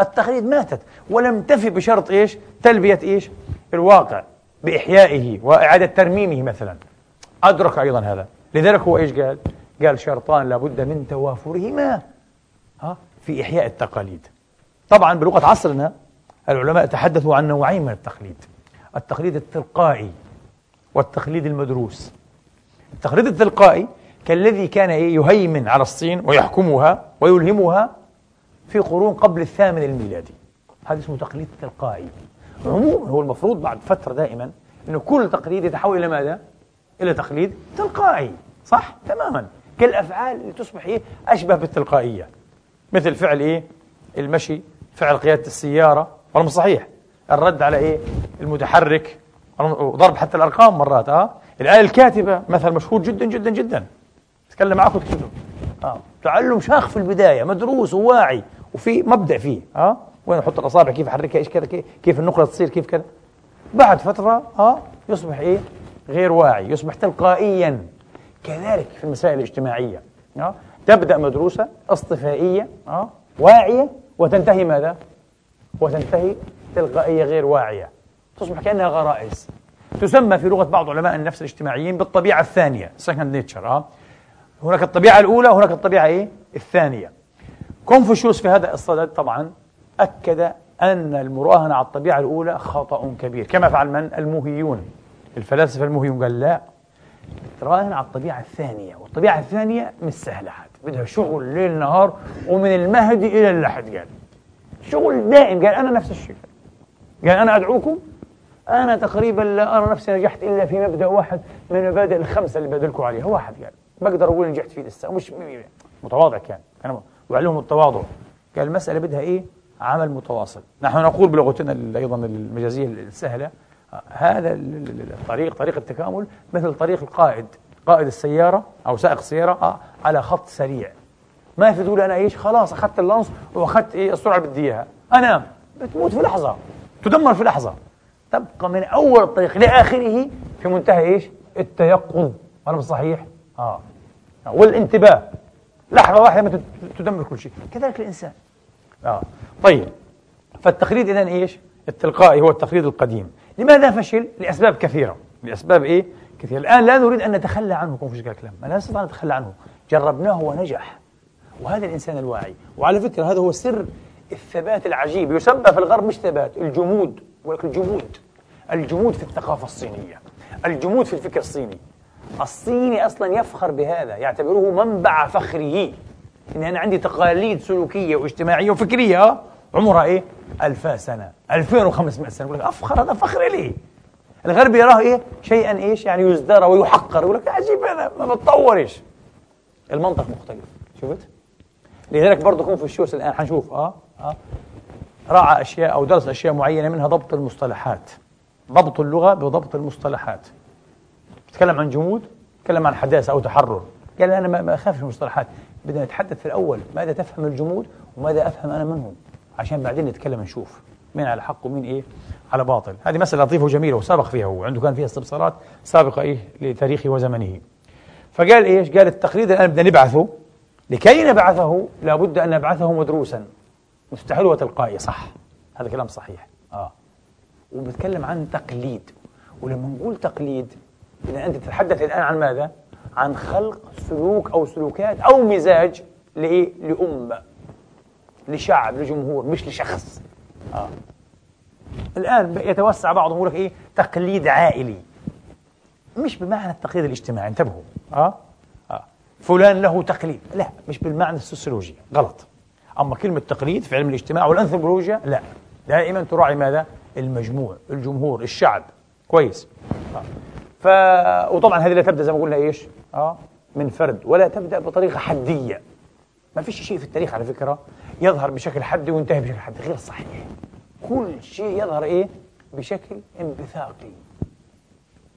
S1: التقاليد ماتت. ولم تفي بشرط إيش؟ تلبية إيش؟ الواقع. بإحيائه وإعادة ترميمه مثلا. أدرك أيضا هذا. لذلك هو إيش قال؟ قال شرطان لابد من توافرهما ها في إحياء التقاليد. طبعا بلغة عصرنا العلماء تحدثوا عن نوعين من التقليد. التقليد التلقائي والتقليد المدروس. التقليد التلقائي كالذي كان يهيمن على الصين ويحكمها ويلهمها في قرون قبل الثامن الميلادي. هذا اسمه تقليد تلقائي. عموما هو المفروض بعد فترة دائما أنه كل تقليد يتحول إلى ماذا؟ إلى تقليد تلقائي صح؟ تماما كالأفعال اللي تصبح إيه؟ أشبه بالتلقائية مثل فعل إيه؟ المشي فعل قيادة السيارة ولا صحيح الرد على إيه؟ المتحرك وضرب حتى الأرقام مرات آه الآية الكاتبة مثل مشهور جدا جدا جدا تكلم معك وتكتب آه. تعلم شاخ في البداية مدروس وواعي وفي مبدأ فيه آه وين أحط الاصابع كيف احركها إيش كذا كيف النقرة تصير كيف كذا بعد فترة آه يصبح إيه غير واعي يصبح تلقائيا كذلك في المسائل الاجتماعية آه تبدأ مدروسة اصطفائية آه واعية وتنتهي ماذا؟ وتنتهي تلقائية غير واعية تصبح كأنها غرائز تسمى في لغة بعض علماء النفس الاجتماعيين بالطبيعة الثانية second nature آه. هناك الطبيعة الأولى وهناك الطبيعة إيه؟ الثانية كونفوشيوس في هذا الصدد طبعا أكد أن المراهنة على الطبيعة الأولى خطأ كبير. كما فعل من؟ الموهيون الفلاسفة الموهيون قال لا تراهن على الطبيعة الثانية والطبيعة الثانية مش سهلة حد بدها شغل ليل نهار ومن المهدي إلى اللحد قال. شغل دائم قال أنا نفس الشيء. قال أنا أدعوكم؟ أنا تقريبا لا أرى نفسي نجحت إلا في مبدأ واحد من المبادئ الخمسة اللي بدلكم عليها. واحد قال. بقدر أقول نجحت فيه لسه مش متواضع كان. كان وعلمهم التواضع. قال المسألة بدها إيه؟ عمل متواصل. نحن نقول بلغتنا أيضا المجازية السهلة هذا الطريق طريق التكامل مثل طريق القائد. قائد السيارة أو سائق السيارة آه، على خط سريع. ما في تقول أنا إيش؟ خلاص أخذت اللانس وأخذت إيه؟ السرعة اللي بدي إياها. أنام بتموت في لحظة. تدمر في لحظة. تبقى من أول الطريق لآخره في منتهى إيش؟ التيقظ. مش صحيح؟ آه. والانتباه. لحظة واحدة ما تدمر كل شيء. كذلك الإنسان. آه. طيب. فالتقليد إذن إيش؟ التلقائي هو التقليد القديم. لماذا فشل؟ لأسباب كثيرة. لأسباب إيه؟ كثيرة. الآن لا نريد أن نتخلى عنه. كونفوشيوس كلام. لا نستطيع أن نتخلى عنه. جربناه ونجح. وهذا الإنسان الواعي. وعلى فكرة هذا هو سر الثبات العجيب. يسمى في الغرب مش ثبات؟ الجمود. ولكن الجمود. الجمود في الثقافة الصينية. الجمود في الفكر الصيني. الصيني أصلا يفخر بهذا. يعتبره منبع فخره. إن أنا عندي تقاليد سلوكية واجتماعية وفكرية. عمرها إيه؟ ألف سنة. 2500 سنة. يقول لك أفخر هذا فخر لي. الغرب يراه إيه؟ شيئا إيش؟ يعني يزدرى ويحقر. يقول لك عجيب هذا ما بتطورش المنطق مختلف. شفت؟ لذلك برضه كونفوشيوس الآن حنشوف. آه آه. راعى أشياء أو درس أشياء معينة منها ضبط المصطلحات. ضبط اللغة بضبط المصطلحات. تكلم عن جمود؟ تكلم عن حداثة أو تحرر. قال أنا ما أخاف المصطلحات. بدنا نتحدث في الأول ماذا تفهم الجمود وماذا أفهم أنا منهم عشان بعدين نتكلم نشوف مين على حق ومين إيه على باطل. هذه مسألة لطيفة وجميلة وسابق فيها هو عنده كان فيها استبصارات سابقة إيه لتاريخه وزمنه. فقال إيش؟ قال التقليد الآن بدنا نبعثه. لكي نبعثه لابد أن نبعثه مدروسا. مستحيل وتلقائي صح. هذا كلام صحيح. آه. وبتكلم عن تقليد. ولما نقول تقليد إذا أنت تتحدث الآن عن ماذا؟ عن خلق سلوك أو سلوكات أو مزاج لإيه؟ لأمة لشعب لجمهور مش لشخص آه. الآن يتوسع بعضهم يقول لك إيه؟ تقليد عائلي مش بمعنى التقليد الاجتماعي انتبهوا آه؟ آه. فلان له تقليد لا مش بالمعنى السوسيولوجي غلط أما كلمة تقليد في علم الاجتماع والأنثروبولوجيا لا دائما تراعي ماذا؟ المجموع الجمهور الشعب كويس آه. ف... وطبعا هذه لا تبدأ زي ما قلنا إيش؟ آه من فرد ولا تبدأ بطريقة حدية. ما فيش شيء في التاريخ على فكرة يظهر بشكل حدي وينتهي بشكل حدي غير صحيح. كل شيء يظهر إيه؟ بشكل انبثاقي.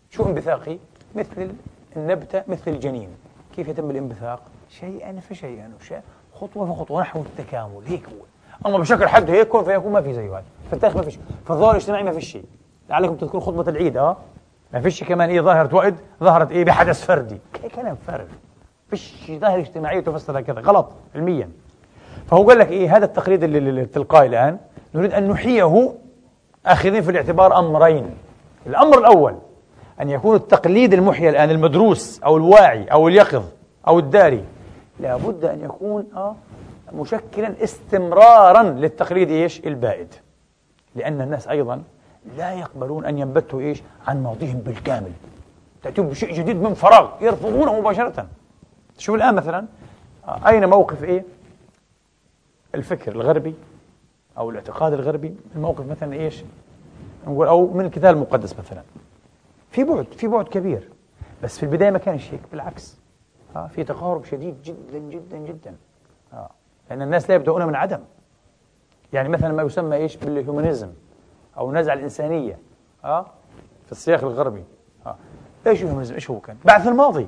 S1: شو انبثاقي؟ مثل النبتة مثل الجنين. كيف يتم الانبثاق؟ شيئا فشيئا وشيء خطوة فخطوة نحو التكامل هيك هو. أما بشكل حد هيك كن فيكون ما في زيه هذا في التاريخ ما فيش في الظاهر الاجتماعي ما فيش شيء. لعلكم تذكرون خطبة العيد آه؟ ما فيش كمان إيه ظاهرة وقت ظهرت إيه بحدث فردي. كلام فارغ فيش ظاهرة اجتماعية تفسر كذا غلط علميا. فهو قال لك إيه هذا التقليد التلقائي الآن نريد أن نحييه اخذين في الاعتبار أمرين. الأمر الأول أن يكون التقليد المحيى الآن المدروس أو الواعي أو اليقظ أو الداري لابد أن يكون آه مشكلا استمرارا للتقليد إيش؟ البائد. لأن الناس أيضا لا يقبلون أن ينبتوا إيش؟ عن ماضيهم بالكامل. تأتيهم بشيء جديد من فراغ يرفضونه مباشرة. شوف الآن مثلا أين موقف إيه؟ الفكر الغربي أو الاعتقاد الغربي. الموقف مثلا إيش؟ نقول أو من الكتاب المقدس مثلا. في بعد في بعد كبير. بس في البداية ما كانش هيك بالعكس. آه في تقارب شديد جدا جدا جدا. آه لأن الناس لا يبدأون من عدم. يعني مثلا ما يسمى إيش؟ بال humanism أو نزعة الإنسانية أه؟ في السياق الغربي أه؟ إيش ال humanism إيش هو كان؟ بعث الماضي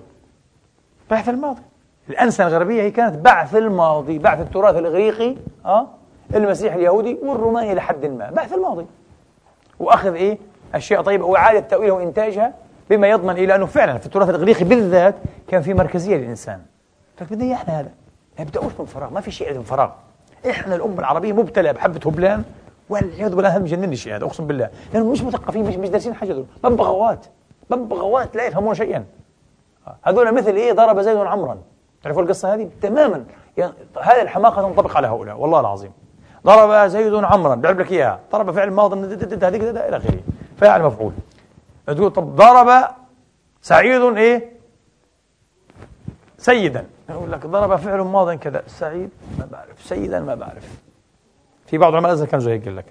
S1: بعث الماضي الأنسنة الغربية هي كانت بعث الماضي بعث التراث الإغريقي أه؟ المسيح اليهودي والروماني لحد ما بعث الماضي وأخذ إيه؟ أشياء طيبة وإعادة تأويلها وإنتاجها بما يضمن إلى أنه فعلا في التراث الإغريقي بالذات كان في مركزية للإنسان فبدنا إحنا هذا ما يبدأوش من فراغ ما في شيء من فراغ إحنا الأمة العربية مبتلى بحبة هبلان والعياذ بالله هذا مجنني الشيء هذا أقسم بالله. لأنهم مش مثقفين مش مش دارسين حاجة دول. ببغاوات ببغاوات لا يفهمون شيئا. هذول مثل إيه؟ ضرب زيد عمرا تعرفوا القصة هذه؟ تماما. يعني هذه الحماقة تنطبق على هؤلاء والله العظيم. ضرب زيد عمرا بيعرف لك إياها. ضرب فعل ماضي هذيك إلى آخره. فاعل مفعول. تقول طب ضرب سعيد إيه؟ سيدا. يقول لك ضرب فعل ماض كذا. سعيد ما بعرف سيدا ما بعرف. في بعض علماء الأزهر كانوا زي هيك لك.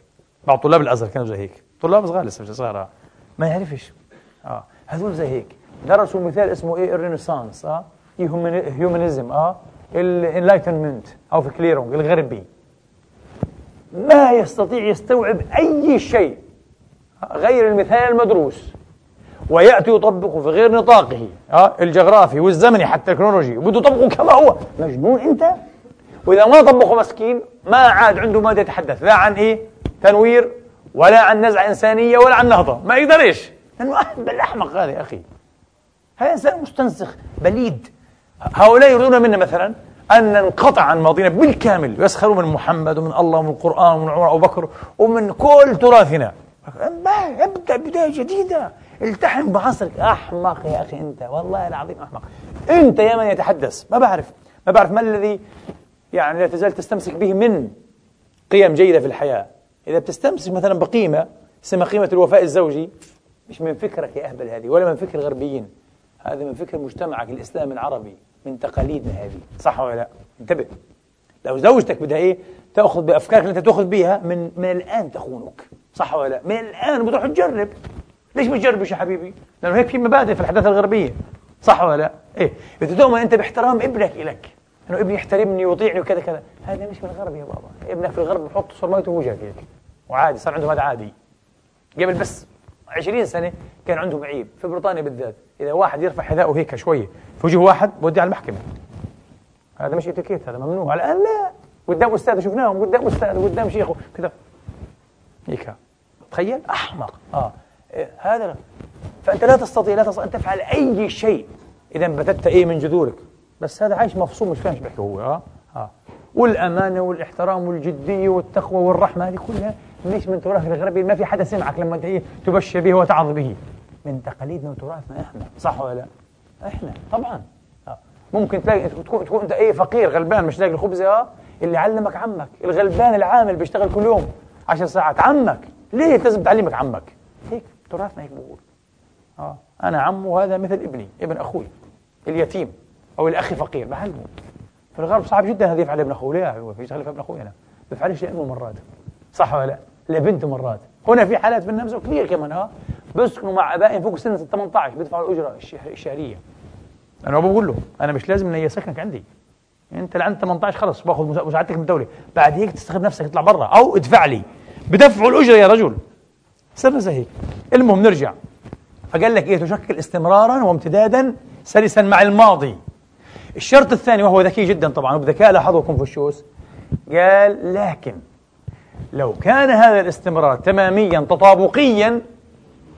S1: بعض طلاب الأزهر كانوا زي هيك. طلاب صغار لسه مش صغار ما يعرفش. آه. هذول زي هيك. درسوا مثال اسمه إيه؟ الرينيسانس آه. هيومانيزم آه. ال enlightenment أو ال Aufklärung الغربي. ما يستطيع يستوعب أي شيء غير المثال المدروس. ويأتي يطبقه في غير نطاقه آه. الجغرافي والزمني حتى التكنولوجي وبده يطبقه كما هو. مجنون أنت؟ وإذا ما طبقه مسكين ما عاد عنده ماذا يتحدث لا عن إيه؟ تنوير ولا عن نزعة إنسانية ولا عن نهضة. ما يقدرش لأنه بالأحمق هذا يا أخي. هذا إنسان مستنسخ بليد. هؤلاء يريدون منا مثلا أن ننقطع عن ماضينا بالكامل. يسخروا من محمد ومن الله ومن القرآن ومن عمر أبو بكر ومن كل تراثنا. ابدأ بداية جديدة. التحم بعصرك. أحمق يا أخي أنت. والله العظيم أحمق. أنت يا من يتحدث؟ ما بعرف. ما بعرف ما الذي يعني لا تزال تستمسك به من قيم جيدة في الحياة. إذا بتستمسك مثلا بقيمة اسمها قيمة الوفاء الزوجي مش من فكرك يا أهبل هذه ولا من فكر الغربيين هذا من فكر مجتمعك الإسلام العربي من تقاليدنا هذه. صح ولا لا؟ انتبه. لو زوجتك بدها إيه؟ تأخذ بأفكارك اللي أنت تأخذ بيها من من الآن تخونك. صح ولا لا؟ من الآن بتروح تجرب. ليش ما تجربش يا حبيبي؟ لأنه هيك في مبادئ في الحداثه الغربية. صح ولا لا؟ إيه. بتدوم أنت باحترام ابنك لك أنه ابني يحترمني ويطيعني وكذا كذا. هذا مش من الغرب يا بابا. ابنك في الغرب بحط صرمته وجهك هيك وعادي صار عندهم هذا عادي. قبل بس 20 سنة كان عندهم عيب في بريطانيا بالذات. إذا واحد يرفع حذاءه هيك شوية في وجه واحد بوديه على المحكمة. هذا مش إتيكيت هذا ممنوع. الآن لا. قدام أستاذ شفناهم قدام أستاذ قدام شيخه. كذا. هيك. تخيل؟ أحمق. آه. إيه هذا. فأنت لا تستطيع لا تستطيع. أن تفعل أي شيء. إذا بتت إيه من جذورك؟ بس هذا عايش مفصول مش فاهم إيش بيحكي هو آه. آه. والأمانة والإحترام والجدية والتقوى والرحمة هذه كلها ليش من تراث الغربي؟ ما في حدا سمعك لما انت تبشر به وتعظ به. من تقاليدنا وتراثنا إحنا صح ولا لا؟ إحنا طبعا. آه. ممكن تلاقي تكون تكون أنت إيه فقير غلبان مش لاقي الخبز آه. اللي علمك عمك الغلبان العامل بيشتغل كل يوم 10 ساعات عمك. ليه لازم تعلمك عمك؟ هيك تراثنا هيك بقول. آه. أنا عمه وهذا مثل ابني ابن أخوي اليتيم. أو الأخ فقير بعلمه في الغرب صعب جدا هذا يفعل ابن أخوه. ليه هو في ابن أخوي أنا بفعلش لأنه مرات صح ولا لا؟ لبنته مرات هنا في حالات في النمسا كثير كمان ها؟ بيسكنوا مع أبائهم فوق سن 18 بيدفعوا الأجرة الشهرية. أنا بقول له. أنا مش لازم إن يسكنك عندي. أنت اللي عند 18 خلص باخذ مساعدتك من الدولة بعد هيك تستخدم نفسك تطلع برا أو ادفع لي. بدفعوا الأجرة يا رجل. صرنا زي هيك. المهم نرجع. فقال لك إيه تشكل استمرارا وامتدادا سلسا مع الماضي. الشرط الثاني وهو ذكي جدا طبعا وبذكاء لاحظه كونفوشيوس قال لكن لو كان هذا الاستمرار تماميا تطابقيا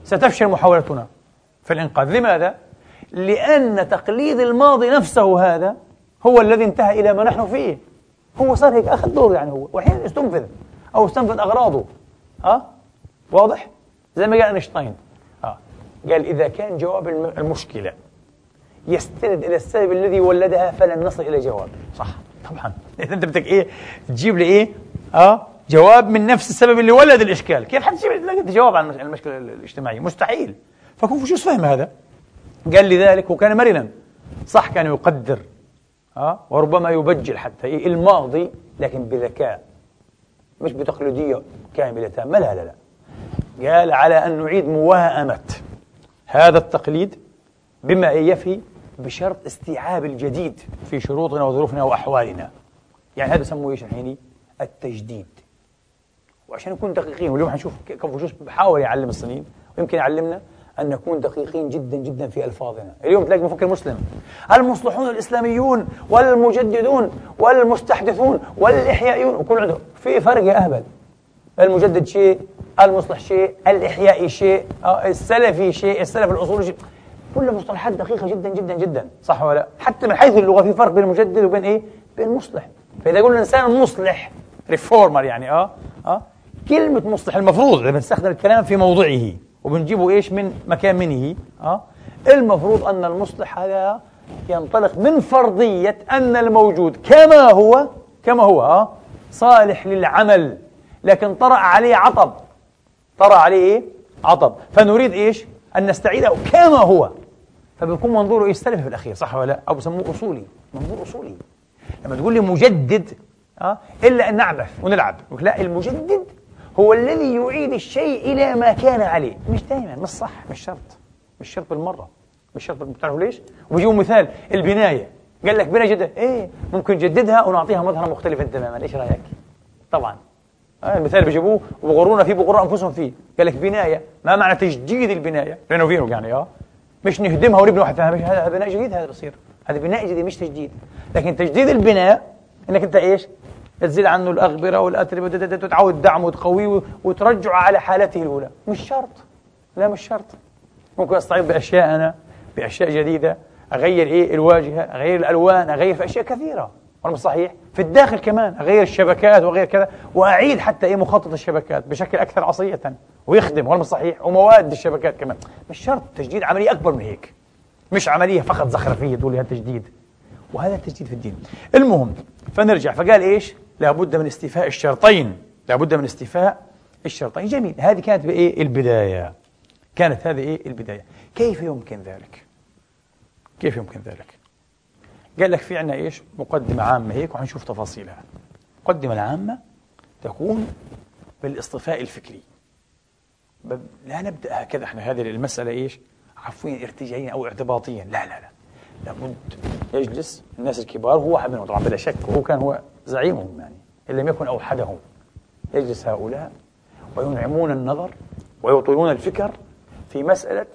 S1: ستفشل محاولتنا في الإنقاذ لماذا؟ لأن تقليد الماضي نفسه هذا هو الذي انتهى إلى ما نحن فيه هو صار هيك أخذ دور يعني هو والحين استنفذ أو استنفذ أغراضه أه؟ واضح؟ زي ما قال أينشتاين أه؟ قال إذا كان جواب المشكلة يستند إلى السبب الذي ولدها فلن نصل إلى جواب. صح طبعا. إذا أنت بدك إيه تجيب لي إيه؟ أه؟ جواب من نفس السبب اللي ولد الإشكال. كيف حتجيب لقيت جواب عن المشكلة الاجتماعية؟ مستحيل. فكونفوشيوس فهم هذا؟ قال لذلك وكان مرنا. صح كان يقدر. أه؟ وربما يبجل حتى. إيه الماضي لكن بذكاء. مش بتقليدية كاملة. تامة لا لا لا. قال على أن نعيد موائمة هذا التقليد بما يفي بشرط استيعاب الجديد في شروطنا وظروفنا وأحوالنا. يعني هذا بسموه إيش الحين؟ التجديد. وعشان نكون دقيقين واليوم حنشوف كونفوشيوس بحاول يعلم الصينيين ويمكن يعلمنا أن نكون دقيقين جدا جدا في ألفاظنا. اليوم تلاقي مفكر مسلم. المصلحون الإسلاميون والمجددون والمستحدثون والإحيائيون وكل عنده في فرق يا أهبل. المجدد شيء المصلح شيء الإحيائي شيء آه، السلفي شيء السلف الأصولي شيء. كل مصطلحات دقيقة جدا جدا جدا. صح ولا لا؟ حتى من حيث اللغة في فرق بين المجدد وبين إيه؟ بين المصلح فإذا قلنا إنسان مصلح ريفورمر يعني آه آه كلمة مصلح المفروض إذا بنستخدم الكلام في موضعه وبنجيبه إيش؟ من مكان منه آه. المفروض أن المصلح هذا ينطلق من فرضية أن الموجود كما هو كما هو آه صالح للعمل. لكن طرأ عليه عطب. طرأ عليه إيه؟ عطب. فنريد إيش؟ أن نستعيده كما هو. فبيكون منظوره إيش سلفي في الأخير صح ولا لا؟ أو بسموه أصولي. منظور أصولي. لما تقول لي مجدد أه؟ إلا أن نعبث ونلعب. لا المجدد هو الذي يعيد الشيء إلى ما كان عليه. مش دائما مش صح مش شرط. مش شرط بالمرة. مش شرط بتعرفوا ليش؟ وبيجيبوا مثال البناية. قال لك بناية جدة إيه ممكن نجددها ونعطيها مظهر مختلف تماما. إيش رأيك؟ طبعا. آه المثال بيجيبوه وبغرونا فيه بغروا أنفسهم فيه. قال لك بناية. ما معنى تجديد البناية؟ رينوفينو يعني آه. مش نهدمها ونبني واحد هذا بناء جديد هذا بصير. هذا بناء جديد مش تجديد. لكن تجديد البناء إنك أنت إيش؟ تزيل عنه الأغبرة والأتربة وتعود دعمه وتقويه وترجعه على حالته الأولى. مش شرط. لا مش شرط. ممكن أستعيض بأشياء أنا بأشياء جديدة أغير إيه الواجهة أغير الألوان أغير في أشياء كثيرة. ولا صحيح. في الداخل كمان أغير الشبكات وأغير كذا وأعيد حتى إيه مخطط الشبكات بشكل أكثر عصية ويخدم ولا صحيح ومواد الشبكات كمان. مش شرط تجديد عملية أكبر من هيك. مش عملية فقط زخرفية تقول لي تجديد. وهذا التجديد في الدين. المهم فنرجع. فقال إيش؟ لابد من استيفاء الشرطين. لابد من استيفاء الشرطين. جميل. هذه كانت بإيه؟ البداية. كانت هذه إيه؟ البداية. كيف يمكن ذلك؟ كيف يمكن ذلك؟ قال لك في عنا إيش؟ مقدمة عامة هيك وحنشوف تفاصيلها. المقدمة العامة تكون بالاصطفاء الفكري. لا نبدأ هكذا إحنا هذه المسألة إيش؟ عفويا ارتجاعيا أو اعتباطيا. لا لا لا. لابد يجلس الناس الكبار هو واحد منهم طبعا بلا شك وهو كان هو زعيمهم يعني إن لم يكن أوحدهم. يجلس هؤلاء وينعمون النظر ويطولون الفكر في مسألة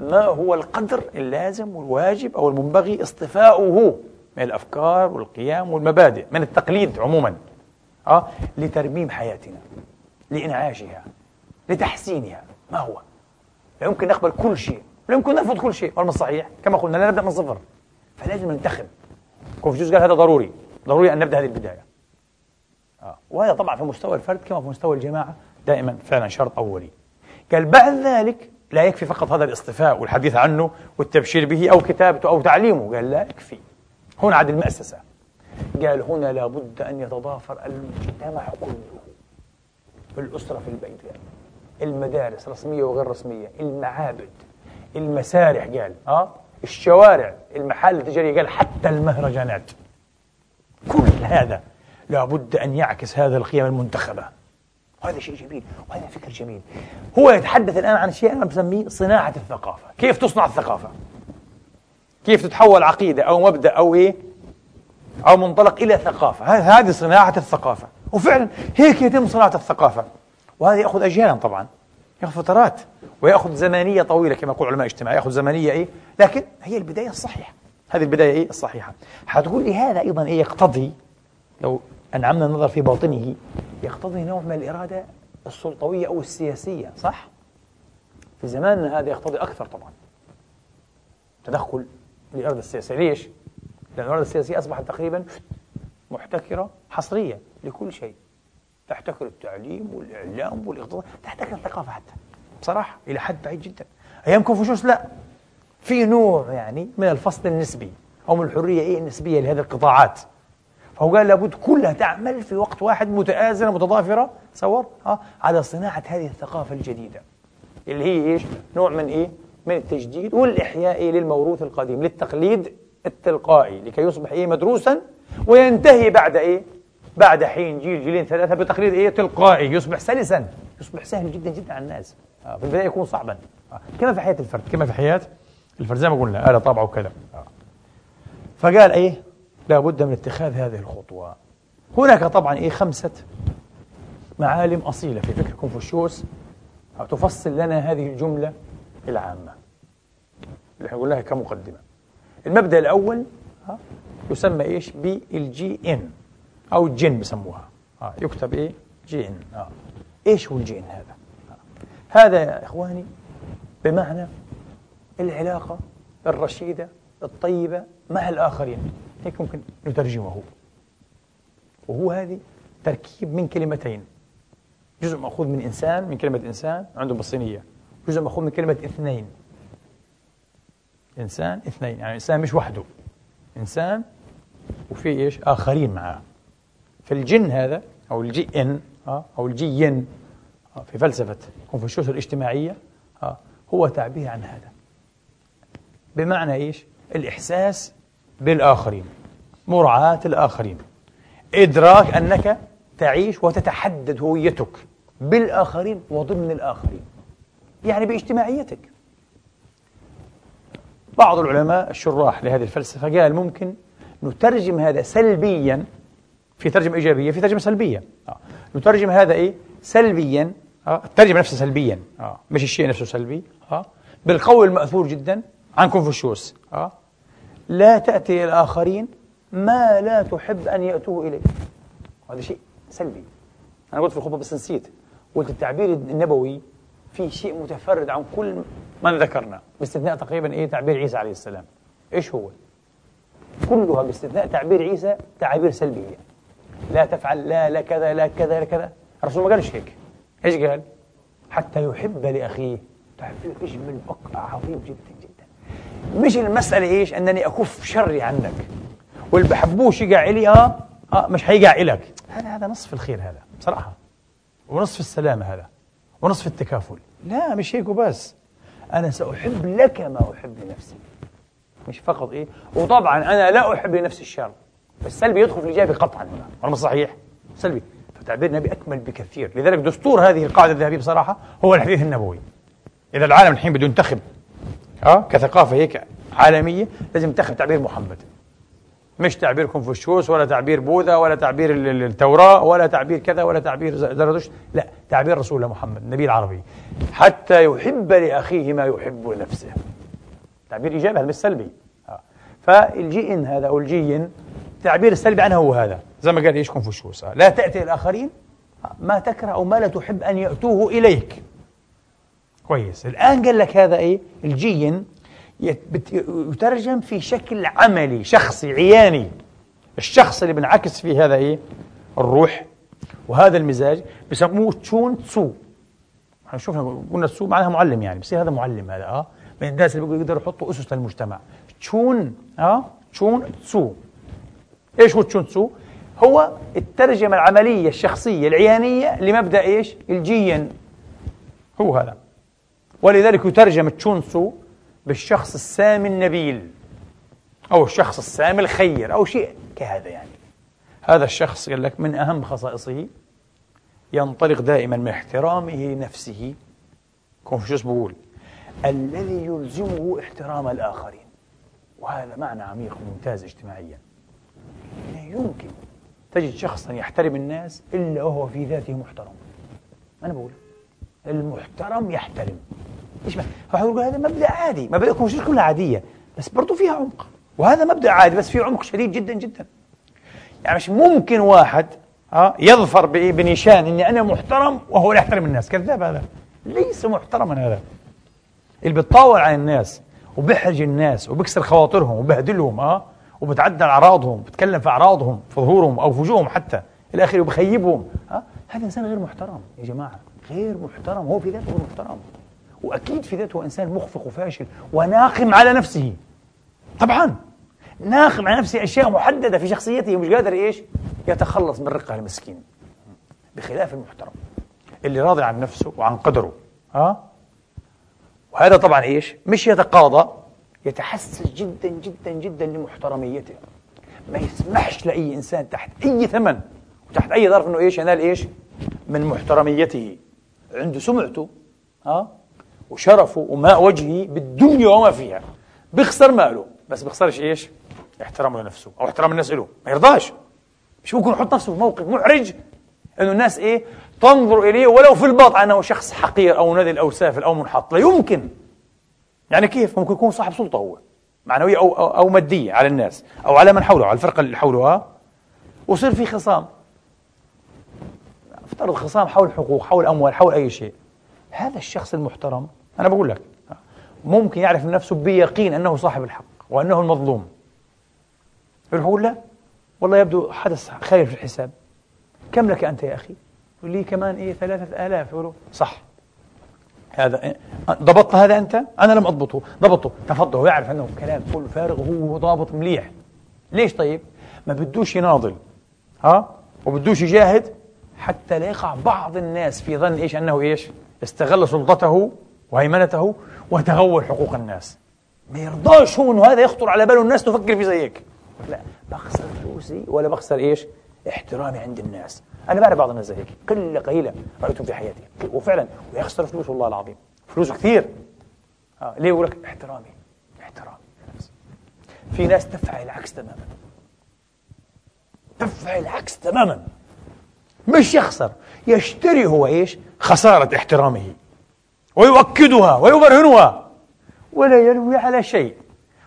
S1: ما هو القدر اللازم والواجب أو المنبغي اصطفاؤه من الأفكار والقيام والمبادئ من التقليد عموما أه؟ لترميم حياتنا لإنعاشها لتحسينها. ما هو؟ لا يمكن نقبل كل شيء لا يمكن نرفض كل شيء. والله صحيح كما قلنا لا نبدأ من صفر. فلازم ننتخب. كونفوشيوس قال هذا ضروري. ضروري أن نبدأ هذه البداية. آه. وهذا طبعا في مستوى الفرد كما في مستوى الجماعة دائما فعلا شرط أولي. قال بعد ذلك لا يكفي فقط هذا الاصطفاء والحديث عنه والتبشير به أو كتابته أو تعليمه. قال لا يكفي. هنا عاد المأسسة. قال هنا لابد أن يتضافر المجتمع كله. الأسرة في البيت قال. المدارس رسمية وغير رسمية. المعابد. المسارح قال. آه الشوارع. المحال التجارية قال. حتى المهرجانات. كل هذا لابد أن يعكس هذا القيم المنتخبة. وهذا شيء جميل وهذا فكر جميل. هو يتحدث الآن عن شيء أنا بسميه صناعة الثقافة. كيف تصنع الثقافة؟ كيف تتحول عقيدة أو مبدأ أو إيه؟ أو منطلق إلى ثقافة. هذه صناعة الثقافة. وفعلا هيك يتم صناعة الثقافة. وهذا يأخذ أجيالا طبعا. يأخذ فترات. ويأخذ زمنية طويلة كما يقول علماء الاجتماع يأخذ زمنية إيه؟ لكن هي البداية الصحيحة. هذه البداية إيه؟ الصحيحة. حتقول لي هذا أيضا إيه يقتضي لو أنعمنا النظر في باطنه يقتضي نوع من الإرادة السلطوية أو السياسية صح؟ في زماننا هذا يقتضي أكثر طبعا. تدخل الإرادة السياسية. ليش؟ لأن الإرادة السياسية أصبحت تقريبا محتكرة حصرية لكل شيء. تحتكر التعليم والإعلام والاقتصاد تحتكر الثقافة حتى. بصراحة إلى حد بعيد جدا. أيام كونفوشيوس؟ لا. في نوع يعني من الفصل النسبي أو من الحرية إيه النسبية لهذه القطاعات. فهو قال لابد كلها تعمل في وقت واحد متآزرة متضافرة. تصور؟ ها؟ على صناعة هذه الثقافة الجديدة. اللي هي إيش؟ نوع من إيه؟ من التجديد والإحياء إيه للموروث القديم للتقليد التلقائي لكي يصبح إيه؟ مدروسا وينتهي بعد إيه؟ بعد حين جيل جيلين ثلاثة بتقليد إيه؟ تلقائي. يصبح سلسا يصبح سهل جدا جدا على الناس. في البداية يكون صعبا. كما في حياة الفرد. كما في حياة الفرد. زي ما قلنا آلة طابعه وكذا. فقال إيه؟ لا بد من اتخاذ هذه الخطوة. هناك طبعا إيه خمسة معالم أصيلة في فكر كونفوشيوس تفصل لنا هذه الجملة العامة. اللي قلناها كمقدمة. المبدأ الأول يسمى إيش؟ بالجي إن أو الجن بسموها. يكتب إيه؟ جي إن. إيش هو الجي إن هذا. هذا يا إخواني بمعنى العلاقة الرشيدة الطيبة مع الآخرين. هيك ممكن نترجمه. وهو هذه تركيب من كلمتين. جزء مأخوذ من إنسان من كلمة إنسان عندهم بالصينية. جزء مأخوذ من كلمة اثنين. إنسان اثنين يعني إنسان مش وحده. إنسان وفي إيش؟ آخرين معاه. فالجن هذا أو الجي إن آه، أو الجي ين آه، في فلسفة كونفوشيوس الاجتماعية آه، هو تعبير عن هذا. بمعنى إيش؟ الإحساس بالآخرين مراعاة الآخرين إدراك أنك تعيش وتتحدد هويتك بالآخرين وضمن الآخرين يعني باجتماعيتك بعض العلماء الشراح لهذه الفلسفة قال ممكن نترجم هذا سلبيا في ترجمة إيجابية في ترجمة سلبية آه. نترجم هذا إيه سلبيا آه. الترجمة نفسها سلبيا آه. مش الشيء نفسه سلبي آه. بالقول المأثور جدا عن كونفوشيوس آه. لا تأتي الآخرين ما لا تحب أن يأتوه إليك. هذا شيء سلبي. أنا قلت في الخطبة بس نسيت. قلت التعبير النبوي في شيء متفرد عن كل من ذكرنا. باستثناء تقريبا إيه؟ تعبير عيسى عليه السلام. إيش هو؟ كلها باستثناء تعبير عيسى تعابير سلبية لا تفعل لا لا كذا لا كذا لا كذا. الرسول ما قالش هيك. إيش قال؟ حتى يحب لأخيه. تعبير يجمل بقع عظيم جدا. مش المسألة إيش؟ أنني أكف شري عنك. واللي بحبوش يقع إلي آه, آه مش حيقع إلك. هذا هذا نصف الخير هذا بصراحة. ونصف السلامة هذا. ونصف التكافل. لا مش هيك وبس. أنا سأحب لك ما أحب لنفسي. مش فقط إيه؟ وطبعا أنا لا أحب لنفسي الشر. السلبي يدخل في الإيجابي قطعا هنا. ولا صحيح. سلبي. فتعبير النبي أكمل بكثير. لذلك دستور هذه القاعدة الذهبية بصراحة هو الحديث النبوي. إذا العالم الحين بده ينتخب أه كثقافة هيك عالمية لازم ينتخب تعبير محمد. مش تعبير كونفوشيوس ولا تعبير بوذا ولا تعبير التوراة ولا تعبير كذا ولا تعبير زرادشت لا تعبير رسول الله محمد النبي العربي. حتى يحب لأخيه ما يحب لنفسه. تعبير إيجابي هذا مش سلبي. فالجيئن هذا أو الجيئن التعبير السلبي عنه هو هذا. زي ما قال إيش كونفوشيوس. لا تأتي الآخرين ما تكره أو ما لا تحب أن يأتوه إليك. كويس. الآن قال لك هذا إيه؟ الجيئن يترجم في شكل عملي شخصي عياني. الشخص اللي بنعكس فيه هذا إيه؟ الروح. وهذا المزاج بسموه تشون تسو. شفنا قلنا تسو معناها معلم يعني بصير هذا معلم هذا آه. من الناس اللي بيقدروا يحطوا أسس للمجتمع. تشون آه تشون تسو. إيش هو تشون تسو؟ هو الترجمة العملية الشخصية العيانية لمبدأ إيش؟ الجين. هو هذا. ولذلك يترجم تشون تسو بالشخص السامي النبيل أو الشخص السامي الخير أو شيء كهذا يعني. هذا الشخص قال لك من أهم خصائصه ينطلق دائما من احترامه لنفسه. كونفوشيوس بيقول الذي يلزمه احترام الآخرين. وهذا معنى عميق ممتاز اجتماعيا. لا يمكن تجد شخصا يحترم الناس إلا وهو في ذاته محترم. أنا بقول المحترم يحترم. إيش فحيقول هذا مبدأ عادي. مبادئكم مش كلها عادية؟ بس برضه فيها عمق. وهذا مبدأ عادي بس فيه عمق شديد جدا جدا. يعني مش ممكن واحد آه يظفر بنشان إني أنا محترم وهو لا يحترم الناس. كذاب هذا. ليس محترما هذا. اللي بيتطاول على الناس وبيحرج الناس وبيكسر خواطرهم وبهدلهم آه وبتعدى أعراضهم بتكلم في أعراضهم في ظهورهم أو فجوههم حتى إلى آخره وبخيبهم آه هذا إنسان غير محترم يا جماعة. غير محترم هو في ذاته غير محترم. وأكيد في ذاته إنسان مخفق وفاشل وناقم على نفسه. طبعا. ناقم على نفسه أشياء محددة في شخصيته ومش قادر إيش؟ يتخلص من رقه المسكين. بخلاف المحترم. اللي راضي عن نفسه وعن قدره. ها؟ وهذا طبعا إيش؟ مش يتقاضى. يتحسس جدا جدا جدا لمحترميته. ما يسمحش لأي إنسان تحت أي ثمن وتحت أي ظرف أنه إيش؟ ينال إيش؟ من محترميته. عنده سمعته ها وشرفه وماء وجهه بالدنيا وما فيها. بيخسر ماله. بس بيخسرش إيش؟ احترامه لنفسه أو احترام الناس له ما يرضاش. مش ممكن يحط نفسه في موقف محرج إنه الناس إيه؟ تنظر إليه ولو في الباطن. انه شخص حقير أو نذل أو سافل أو منحط. لا يمكن. يعني كيف؟ ممكن يكون صاحب سلطة هو. معنوية أو أو, أو مادية على الناس أو على من حوله على الفرقة اللي حوله وصير في خصام. افترض خصام حول حقوق حول أموال حول أي شيء. هذا الشخص المحترم أنا بقول لك ممكن يعرف من نفسه بيقين أنه صاحب الحق وأنه المظلوم. يروح يقول لا والله يبدو حدث في الحساب. كم لك أنت يا أخي؟ لي كمان إيه ثلاثة آلاف يقولوا صح. هذا؟ ضبطت هذا أنت؟ أنا لم أضبطه. ضبطه تفضل. هو يعرف أنه كلام كله فارغ وهو ضابط مليح. ليش طيب؟ ما بدوش يناضل. ها؟ وبدوش يجاهد. حتى لا يقع بعض الناس في ظن إيش؟ أنه إيش؟ استغل سلطته وهيمنته وتغول حقوق الناس. ما يرضاش هو إنه هذا يخطر على باله الناس تفكر في زيك. لا بخسر فلوسي ولا بخسر إيش؟ احترامي عند الناس. أنا بعرف بعض الناس زي هيك قله قليلة رأيتهم في حياتي. وفعلا ويخسر فلوس والله العظيم. فلوسه كثير. آه. ليه يقول لك احترامي؟ احترامي. في ناس تفعل العكس تماما. تفعل العكس تماما. مش يخسر. يشتري هو إيش؟ خسارة احترامه. ويؤكدها ويبرهنها. ولا يلوي على شيء.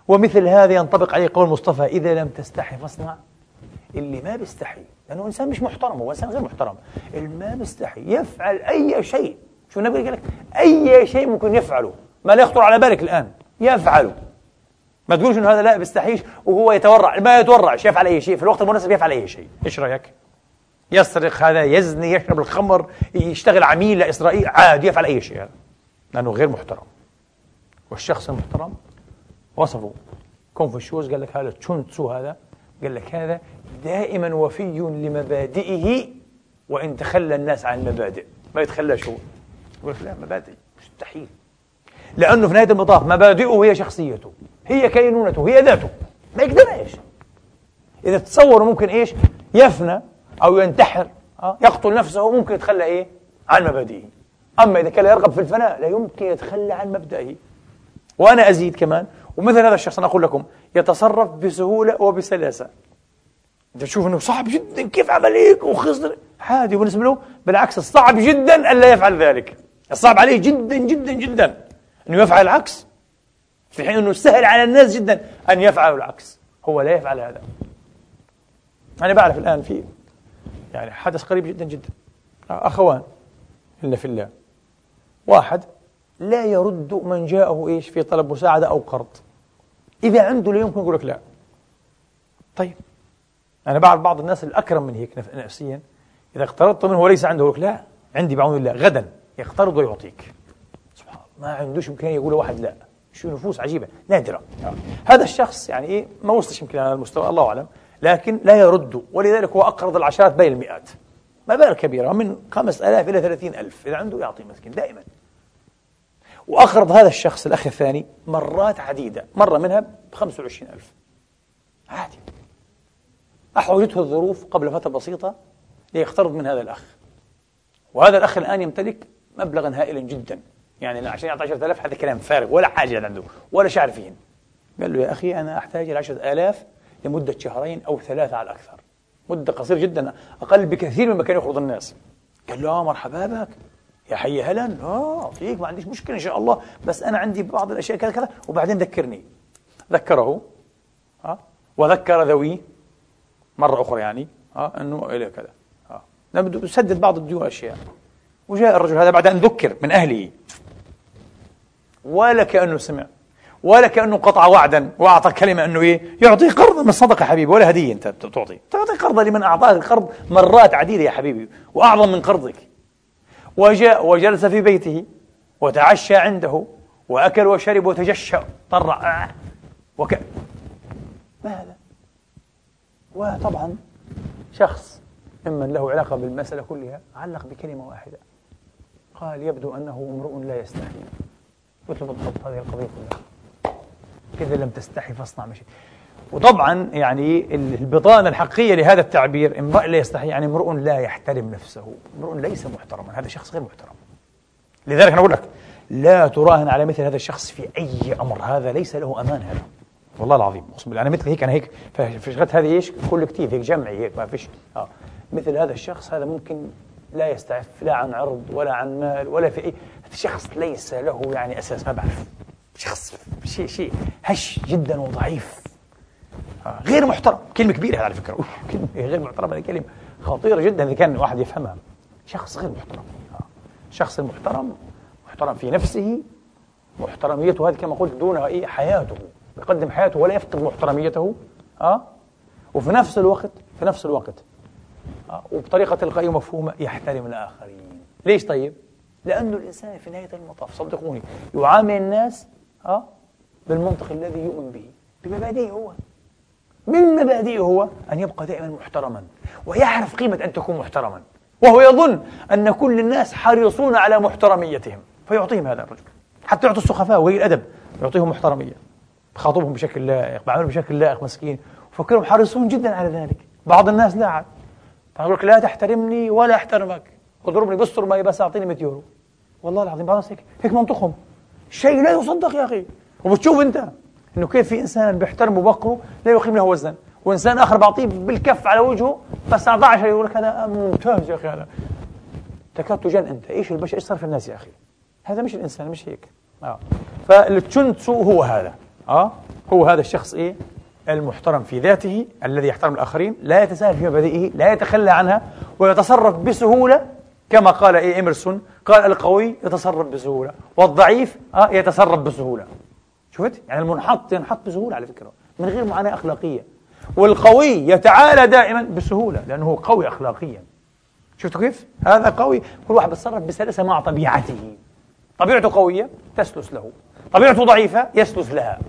S1: ومثل هذا ينطبق عليه قول مصطفى إذا لم تستحي فاصنع اللي ما بيستحي. لأنه إنسان مش محترم هو إنسان غير محترم. اللي ما بيستحي يفعل أي شيء. شو النبي قال لك؟ أي شيء ممكن يفعله. ما لا يخطر على بالك الآن. يفعله. ما تقولش إنه هذا لا بيستحيش وهو يتورع. ما يتورعش يفعل أي شيء. في الوقت المناسب يفعل أي شيء. إيش رأيك؟ يسرق هذا يزني يشرب الخمر يشتغل عميل لاسرائيل عادي يفعل أي شيء. هذا لأنه غير محترم. والشخص المحترم وصفه. كونفوشيوس قال لك هذا تشون تسو هذا قال لك هذا دائما وفي لمبادئه وإن تخلى الناس عن المبادئ. ما يتخلاش هو يقول لك لا مبادئ مستحيل. لأنه في نهاية المطاف مبادئه هي شخصيته. هي كينونته هي ذاته. ما يقدرش إذا تصوروا ممكن إيش؟ يفنى أو ينتحر أه؟ يقتل نفسه ممكن يتخلى إيه؟ عن مبادئه. أما إذا كان يرغب في الفناء لا يمكن يتخلى عن مبدئه. وأنا أزيد كمان ومثل هذا الشخص أنا أقول لكم يتصرف بسهولة وبسلاسة. أنت تشوف أنه صعب جدا كيف عمل هيك؟ وخسر. عادي بالنسبة له بالعكس الصعب جدا ألا يفعل ذلك. الصعب عليه جدا جدا جدا أنه يفعل العكس. في حين أنه سهل على الناس جدا أن يفعلوا العكس. هو لا يفعل هذا. أنا بعرف الآن في يعني حدث قريب جدا جدا. أخوان إلا في الله. واحد لا يرد من جاءه إيش في طلب مساعدة أو قرض. إذا عنده لا يمكن يقول لك لا. طيب. أنا بعرف بعض الناس الأكرم من هيك نفسيا إذا اقترضت منه وليس عنده يقول لك لا. عندي بعون الله غدا يقترض ويعطيك. سبحان الله ما عندوش إمكانية يقول واحد لا. شو نفوس عجيبة. نادرة. هذا الشخص يعني إيه ما وصلش يمكن على المستوى الله أعلم. لكن لا يرد. ولذلك هو أقرض العشرات بين المئات. مبالغ كبيرة من خمس ألاف إلى ثلاثين ألف. إذا عنده يعطي مسكين دائما. وأقرض هذا الشخص الأخ الثاني مرات عديدة. مرة منها ب 25 ألف. عادي. أحوجته الظروف قبل فترة بسيطة ليقترض من هذا الأخ. وهذا الأخ الآن يمتلك مبلغا هائلا جدا. يعني عشان يعطي 10000 هذا كلام فارغ. ولا حاجة عنده. ولا شعر فيهن قال له يا أخي أنا أحتاج إلى 10000 لمدة شهرين أو ثلاثة على الأكثر. مدة قصيرة جدا أقل بكثير مما كان يخرج الناس. قال له آه مرحبا بك. يا حي هلأ. آه أعطيك ما عنديش مشكلة إن شاء الله بس أنا عندي بعض الأشياء كذا كذا. وبعدين ذكرني. ذكره ها آه وذكر ذويه مرة أخرى يعني ها آه أنه إلى كذا. آه بده يسدد بعض الديون أشياء. وجاء الرجل هذا بعد أن ذكر من أهله. ولا كأنه سمع. ولا كأنه قطع وعدا وأعطى كلمة أنه إيه يعطيه قرض من الصدقه حبيبي ولا هدية أنت تعطي. تعطي قرض لمن أعطاك القرض مرات عديده يا حبيبي وأعظم من قرضك. وجاء وجلس في بيته وتعشى عنده وأكل وشرب وتجشى طرع وك ما هذا؟ وطبعا شخص ممن له علاقة بالمسألة كلها علق بكلمة واحدة. قال يبدو أنه امرؤ لا يستحي. قلت له بالضبط هذه القضية كلها. إذا لم تستحي فاصنع ما شئت وطبعا يعني البطانة الحقيقية لهذا التعبير امرأ لا يستحي يعني امرؤ لا يحترم نفسه. امرؤ ليس محترما هذا شخص غير محترم. لذلك أنا أقول لك لا تراهن على مثل هذا الشخص في أي أمر هذا ليس له أمان هذا. والله العظيم أقسم بالله أنا مثل هيك أنا هيك في شغلت هذه إيش؟ كولكتيف هيك جمعي هيك ما فيش. آه. مثل هذا الشخص هذا ممكن لا يستعف لا عن عرض ولا عن مال ولا في اي شخص ليس له يعني أساس ما بعرف. شخص شيء شيء هش جدا وضعيف. آه، غير محترم. كلمة كبيرة على فكرة. كلمة غير محترم هذه كلمة خطيرة جدا. إذا كان واحد يفهمها. شخص غير محترم. آه، المحترم محترم في نفسه محترميته هذه كما قلت دونها إيه حياته. يقدم حياته ولا يفقد محترميته. أه وفي نفس الوقت في نفس الوقت أه وبطريقة تلقائية مفهومة يحترم الآخرين. ليش طيب؟ لأنه الإنسان في نهاية المطاف صدقوني يعامل الناس أه؟ بالمنطق الذي يؤمن به. بمبادئه هو. من مبادئه هو أن يبقى دائما محترما ويعرف قيمة أن تكون محترما. وهو يظن أن كل الناس حريصون على محترميتهم. فيعطيهم هذا الرجل. حتى يعطي السخفاء وهي الأدب يعطيهم محترمية. بخاطبهم بشكل لائق بعملهم بشكل لائق مسكين. وفكرهم حريصون جدا على ذلك. بعض الناس لا عاد. فيقول لك لا تحترمني ولا أحترمك. اضربني بالصرمة بس أعطيني 100 يورو. والله العظيم بعض هيك هيك منطقهم. شيء لا يصدق يا أخي. وبتشوف أنت إنه كيف في إنسان بيحترم بقره لا يقيم له وزنا وإنسان آخر بعطيه بالكف على وجهه بس 19 يقول لك هذا ممتاز يا أخي هذا تكاد تجن أنت. إيش البشر إيش صار في الناس يا أخي؟ هذا مش الإنسان مش هيك. آه. فالتشنتسو هو هذا. آه. هو هذا الشخص إيه؟ المحترم في ذاته الذي يحترم الآخرين لا يتساهل في مبادئه لا يتخلى عنها ويتصرف بسهولة كما قال إيه إيمرسون قال القوي يتصرف بسهولة والضعيف آه يتصرف بسهولة. شفت؟ يعني المنحط ينحط بسهولة على فكرة من غير معاناة أخلاقية. والقوي يتعالى دائما بسهولة لأنه هو قوي أخلاقيا. شفتوا كيف؟ هذا قوي كل واحد بيتصرف بسلاسة مع طبيعته. طبيعته قوية تسلس له. طبيعته ضعيفة يسلس لها.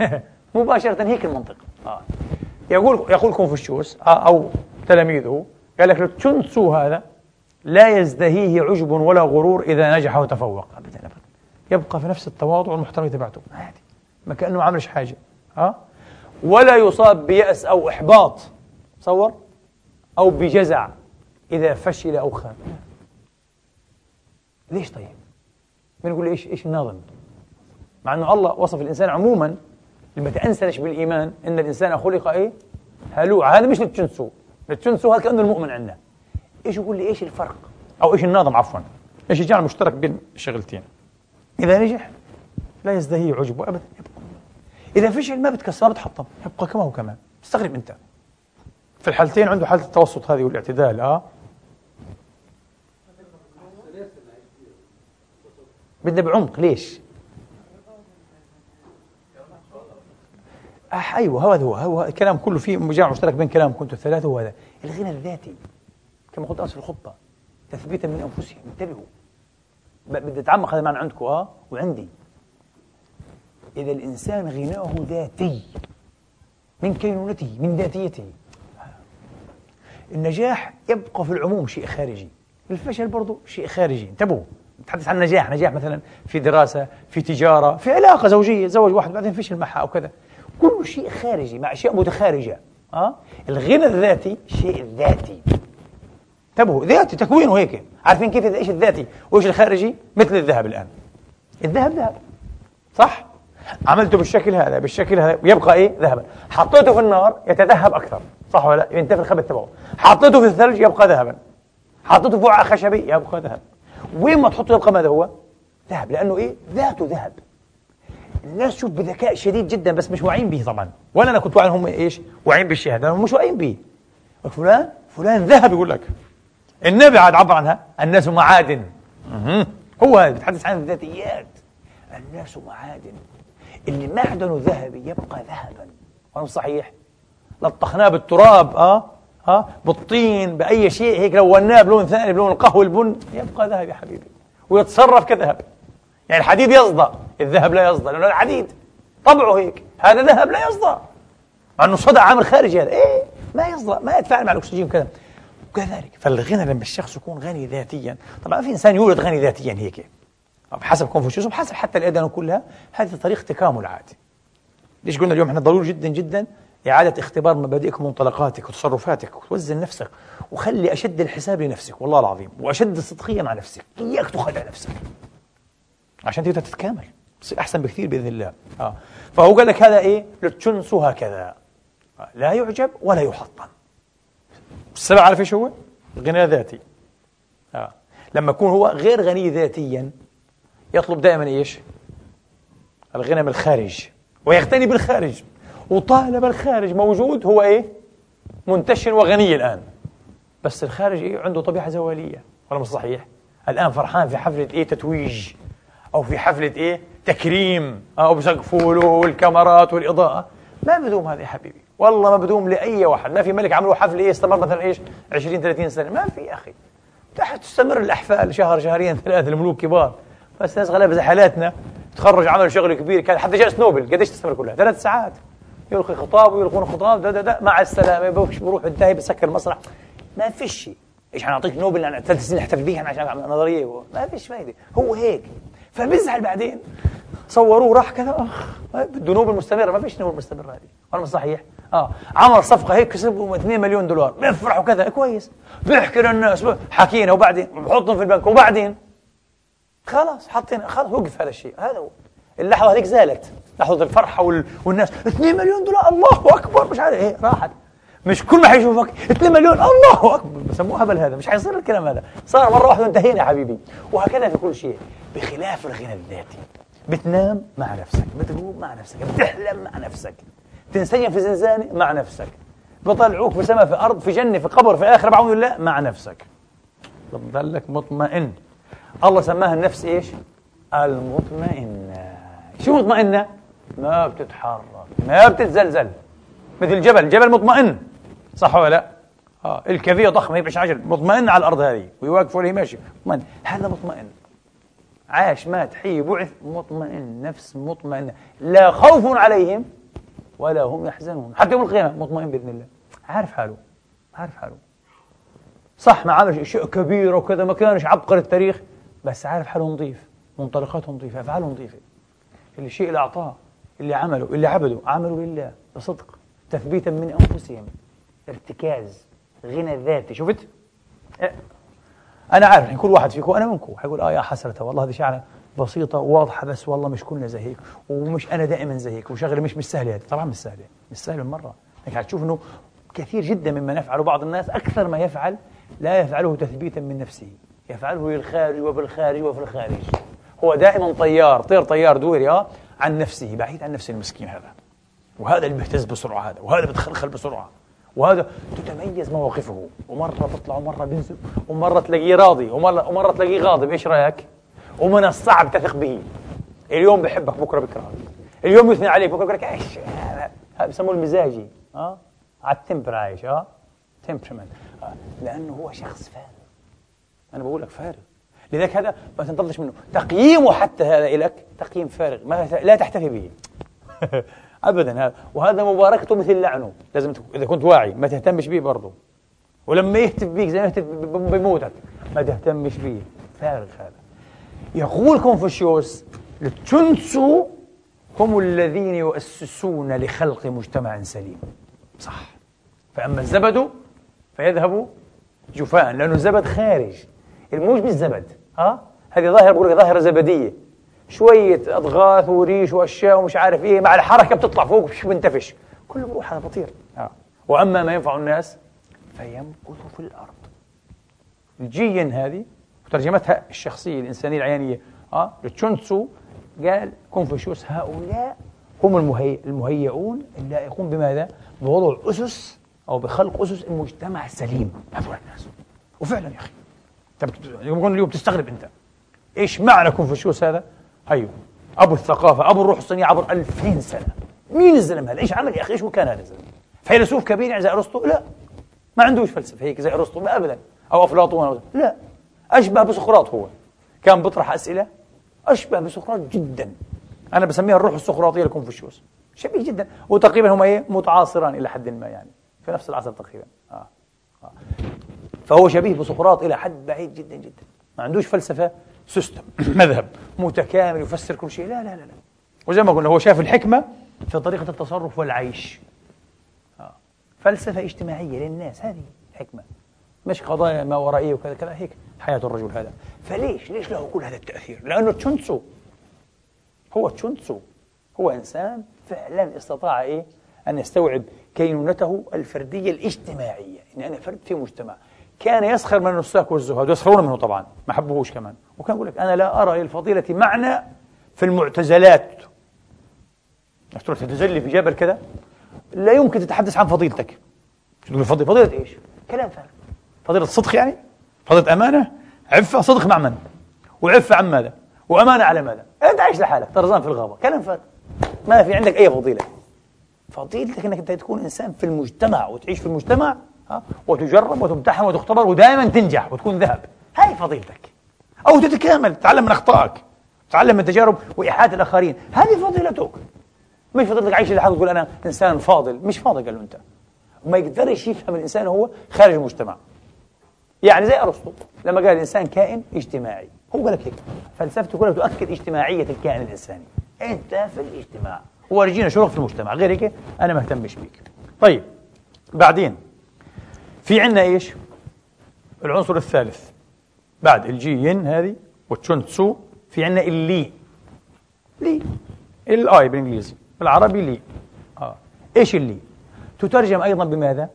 S1: مباشرة هيك المنطق. آه. يقول يقول كونفوشيوس آه، أو تلاميذه قال لك تشونتسو هذا لا يزدهيه عجب ولا غرور إذا نجح وتفوق. أبدا أبدا. يبقى في نفس التواضع والمحترمية تبعته. عادي. ما كأنه ما عملش حاجة. ها؟ أه؟ ولا يصاب بيأس أو إحباط. تصور؟ أو بجزع. إذا فشل أو خان. ليش طيب؟ من يقول إيش إيش الناظم؟ مع إنه الله وصف الإنسان عموما لما تأنسنش بالإيمان إن الإنسان خلق إيه؟ هلوع. هذا مش للتشنسو للتشنسو هذا كأنه المؤمن عندنا. إيش يقول لي إيش الفرق؟ أو إيش الناظم عفوا. إيش الجانب المشترك بين الشغلتين؟ إذا نجح لا يزدهي عجبه ابدا. يبقى إذا فشل ما بتكسر ما بتحطم. يبقى كما هو كمان. استغرب أنت. في الحالتين عنده حالة التوسط هذه والاعتدال آه. بدنا بعمق ليش؟ آه أيوه هذا هو هو. الكلام كله فيه مجمع مشترك بين كلام كنتم الثلاثة هو هذا. الغنى الذاتي. كما قلت في الخطبة. تثبيتا من أنفسهم. انتبهوا. بدي أتعمق هذا معنى عندكم آه؟ وعندي. إذا الإنسان غناه ذاتي من كينونته من ذاتيته. النجاح يبقى في العموم شيء خارجي. الفشل برضه شيء خارجي. انتبهوا. نتحدث عن نجاح نجاح مثلا في دراسة في تجارة في علاقة زوجية تزوج واحد بعدين فشل معها أو كذا. كل شيء خارجي مع أشياء متخارجة أه؟ الغنى الذاتي شيء ذاتي. انتبهوا ذاتي تكوينه هيك. عارفين كيف إيش الذاتي وإيش الخارجي؟ مثل الذهب الآن. الذهب ذهب. صح؟ عملته بالشكل هذا بالشكل هذا يبقى إيه؟ ذهبا حطيته في النار يتذهب أكثر. صح ولا لا؟ ينتفي الخبث تبعه. حطيته في الثلج يبقى ذهبا. حطيته في وعاء خشبي يبقى ذهب. وين ما تحطه يبقى ماذا هو؟ ذهب. لأنه إيه؟ ذاته ذهب. الناس شوف بذكاء شديد جدا بس مش واعيين به طبعا. ولا أنا كنت واعي هم إيش؟ واعيين هذا مش واعيين به. فلان فلان ذهب يقول لك. النبي عاد عبر عنها. الناس معادن. هو هذا بيتحدث عن الذاتيات. الناس معادن. اللي معدنه ذهبي يبقى ذهبا. ولا صحيح؟ لطخناه بالتراب آه آه بالطين بأي شيء. هيك لوناه بلون ثاني بلون القهوة البن يبقى ذهب يا حبيبي. ويتصرف كذهب. يعني الحديد يصدى. الذهب لا يصدى لأنه الحديد. طبعه هيك. هذا ذهب لا يصدى. مع إنه صدى عامل خارجي هذا. إيه؟ ما يصدى. ما يتفاعل مع الأكسجين كذا وكذلك. فالغنى لما الشخص يكون غني ذاتيا طبعا في إنسان يولد غني ذاتيا هيك. بحسب كونفوشيوس وبحسب حتى الاديان كلها هذه طريقة تكامل عادي. ليش قلنا اليوم إحنا ضروري جدا جدا إعادة اختبار مبادئك ومنطلقاتك وتصرفاتك وتوزن نفسك وخلي أشد الحساب لنفسك والله العظيم وأشد الصدقية مع نفسك إياك تخدع نفسك. عشان تقدر تتكامل تصير أحسن بكثير بإذن الله. آه. فهو قال لك هذا إيه؟ التشونتسو هكذا. آه. لا يعجب ولا يحطم. السبب عارف إيش هو؟ غنى ذاتي آه. لما يكون هو غير غني ذاتيا يطلب دائما إيش؟ الغنى من الخارج ويغتني بالخارج وطالما الخارج موجود هو إيه؟ منتشر وغني الآن بس الخارج إيه؟ عنده طبيعة زوالية ولا مش صحيح؟ الآن فرحان في حفلة إيه تتويج أو في حفلة إيه؟ تكريم أو بسقفوا له والكاميرات والإضاءة ما بدوم هذا يا حبيبي والله ما بدوم لأي واحد. ما في ملك عملوا حفله إيه استمر مثلا إيش؟ 20 30 سنة. ما في يا أخي. تستمر الأحفال شهر شهرين ثلاثة الملوك كبار. بس ناس غلابة زي حالاتنا. تخرج عمل شغل كبير. كان حتى جائزه نوبل. قديش تستمر كلها؟ ثلاث ساعات. يلقي خطاب ويلقون خطاب. ده ده ده مع السلامة. بروح انتهي بسكر المسرح ما فيش شيء. إيش حنعطيك نوبل؟ أنا ثلاث سنين أحتفل بيها. عشان نظرية. ما فيش فايده هو هيك. فبيزعل بعدين. صوروه راح كذا. أخ بده نوبل مستمره ما فيش نوبل مستمره هذه. مش صحيح؟ آه عمل صفقة هيك كسب 2 مليون دولار. بيفرح وكذا. كويس. بيحكي للناس حكينا وبعدين بحطهم في البنك وبعدين؟ خلاص حطينا خلاص وقف هذا الشيء. هذا هو. اللحظة هذيك زالت. لحظة الفرحة وال... والناس. 2 مليون دولار الله أكبر. مش عارف إيه راحت. مش كل ما حيشوفك 2 مليون الله أكبر. بسموه هبل هذا مش حيصير الكلام هذا. صار مرة واحدة وانتهينا يا حبيبي. وهكذا في كل شيء. بخلاف الغنى الذاتي. بتنام مع نفسك بتقوم مع نفسك بتحلم مع نفسك. تنسجم في زنزانه مع نفسك. بطلعوك في سماء في أرض في جنة في قبر في آخرة بعون الله مع نفسك. بتضلك مطمئن. الله سماها النفس إيش؟ المطمئنة. شو مطمئنة؟ ما بتتحرك ما بتتزلزل. مثل الجبل جبل مطمئن. صح ولا لا؟ آه الكافية ضخمة يبعش عجل مطمئن على الأرض هذه ويواقف ولا ماشي. مطمئن. هذا مطمئن. عاش مات حي بعث مطمئن. نفس مطمئنة. لا خوف عليهم ولا هم يحزنون. حتى يوم القيامة مطمئن بإذن الله. عارف حاله. عارف حاله. صح ما عملش أشياء كبيرة وكذا ما كانش عبقري التاريخ بس عارف حاله نظيف. منطلقاته نظيفة أفعاله نظيفة. الشيء اللي أعطاه اللي عمله اللي عبده عملوا لله بصدق. تثبيتا من أنفسهم. ارتكاز غنى ذاتي. شفت؟ إيه. أنا عارف كل واحد فيكم أنا منكم. حيقول آه يا حسرة والله هذه شغله بسيطة وواضحة بس والله مش كلنا زي هيك ومش أنا دائما زي هيك وشغلة مش مش سهلة هذه. طبعا مش سهلة مش سهلة مرة. لكن حتشوف إنه كثير جدا مما يفعله بعض الناس أكثر ما يفعل لا يفعله تثبيتا من نفسه. يفعله للخارج وبالخارج وفي الخارج هو دائما طيار طير طيار دوري آه عن نفسه بعيد عن نفس المسكين هذا. وهذا اللي بيهتز بسرعة هذا وهذا بتخلخل بسرعة. وهذا تتميز مواقفه. ومرة بيطلع ومرة بينزل ومرة تلاقيه راضي ومرة, ومرة تلاقيه غاضب. إيش رأيك؟ ومن الصعب تثق به. اليوم بحبك بكرة بكرهك. اليوم يثني عليك بكرة بكرة إيش؟ هذا بسموه المزاجي. آه على التمبر عايش آه تمبرمنت آه. لأنه هو شخص فارغ. أنا بقول لك فارغ. لذلك هذا ما تنتظرش منه. تقييمه حتى هذا لك تقييم فارغ. ما لا تحتفي به. ابدا هذا. وهذا مباركته مثل لعنه. لازم إذا كنت واعي. ما تهتمش به برضه. ولما يهتف بيك زي ما يهتف بموتك. ما تهتمش به. فارغ هذا. يقول كونفوشيوس التشونتسو هم الذين يؤسسون لخلق مجتمع سليم. صح. فأما الزبد فيذهب جفاء لأنه الزبد خارج. الموج بالزبد ها؟ هذه ظاهرة بقول ظاهرة زبدية. شوية أضغاث وريش وأشياء ومش عارف إيه مع الحركة بتطلع فوق بنتفش كله بروح هذا بطير. آه. وأما ما ينفع الناس فيمكث في الأرض. الجين هذه وترجمتها الشخصية الإنسانية العيانية آه لتشونتسو قال كونفوشيوس هؤلاء هم المهي... المهيئون اللائقون بماذا؟ بوضع أسس أو بخلق أسس المجتمع السليم هذول الناس وفعلا يا أخي يوم اليوم تستغرب أنت إيش معنى كونفوشيوس هذا؟ هيو أبو الثقافة أبو الروح الصينية عبر 2000 سنة مين الزلمة هذا؟ إيش عمل يا أخي؟ إيش مكان هذا الزلمة؟ فيلسوف كبير يعني زي أرسطو؟ لا ما عندوش فلسفة هيك زي أرسطو أبدا أو أفلاطون لا أشبه بسقراط هو. كان بيطرح أسئلة أشبه بسقراط جدا. أنا بسميها الروح السقراطية لكونفوشيوس. شبيه جدا. وتقريبا هم إيه؟ متعاصران إلى حد ما يعني. في نفس العصر تقريبا. آه. آه. فهو شبيه بسقراط إلى حد بعيد جدا جدا. ما عندوش فلسفة system مذهب. متكامل يفسر كل شيء. لا لا لا, لا. وزي ما قلنا هو شاف الحكمة في طريقة التصرف والعيش. آه. فلسفة اجتماعية للناس. هذه حكمة. مش قضايا ما ورائية وكذا كذا. هيك. حياة الرجل هذا. فليش؟ ليش له كل هذا التأثير؟ لأنه تشونتسو. هو تشونتسو. هو إنسان فعلا استطاع إيه؟ أن يستوعب كينونته الفردية الاجتماعية. إن أنا فرد في مجتمع. كان يسخر من النساك والزهاد ويسخرون منه طبعا ما حبوهوش كمان. وكان يقول لك أنا لا أرى للفضيلة معنى في المعتزلات. تروح تتزلي في جبل كذا لا يمكن تتحدث عن فضيلتك. تقول فضيلة إيش؟ كلام فارغ فضيلة صدق يعني؟ فضيلة أمانة؟ عفة صدق مع من؟ وعفة عن ماذا؟ وأمانة على ماذا؟ أنت عايش لحالك طرزان في الغابة كلام فارغ ما في عندك أي فضيلة. فضيلتك أنك أنت تكون إنسان في المجتمع وتعيش في المجتمع وتجرب وتمتحن وتختبر ودائما تنجح وتكون ذهب. هاي فضيلتك. أو تتكامل تتعلم من أخطائك تتعلم من تجارب وإيحاءات الآخرين. هذه فضيلتك. مش فضيلتك عايش لحالك تقول أنا إنسان فاضل. مش فاضل قال له أنت. وما يقدرش يفهم الإنسان هو خارج المجتمع. يعني زي أرسطو لما قال الإنسان كائن اجتماعي. هو قال لك هيك فلسفته كلها تؤكد اجتماعية الكائن الإنساني. أنت في الاجتماع. ورجينا شغل في المجتمع غير هيك أنا ما اهتمش بيك. طيب بعدين في عندنا إيش؟ العنصر الثالث. بعد الجي ين هذه والتشونتسو في عندنا اللي لي. L I بالإنجليزي بالعربي لي. آه. إيش اللي؟ تترجم أيضا بماذا؟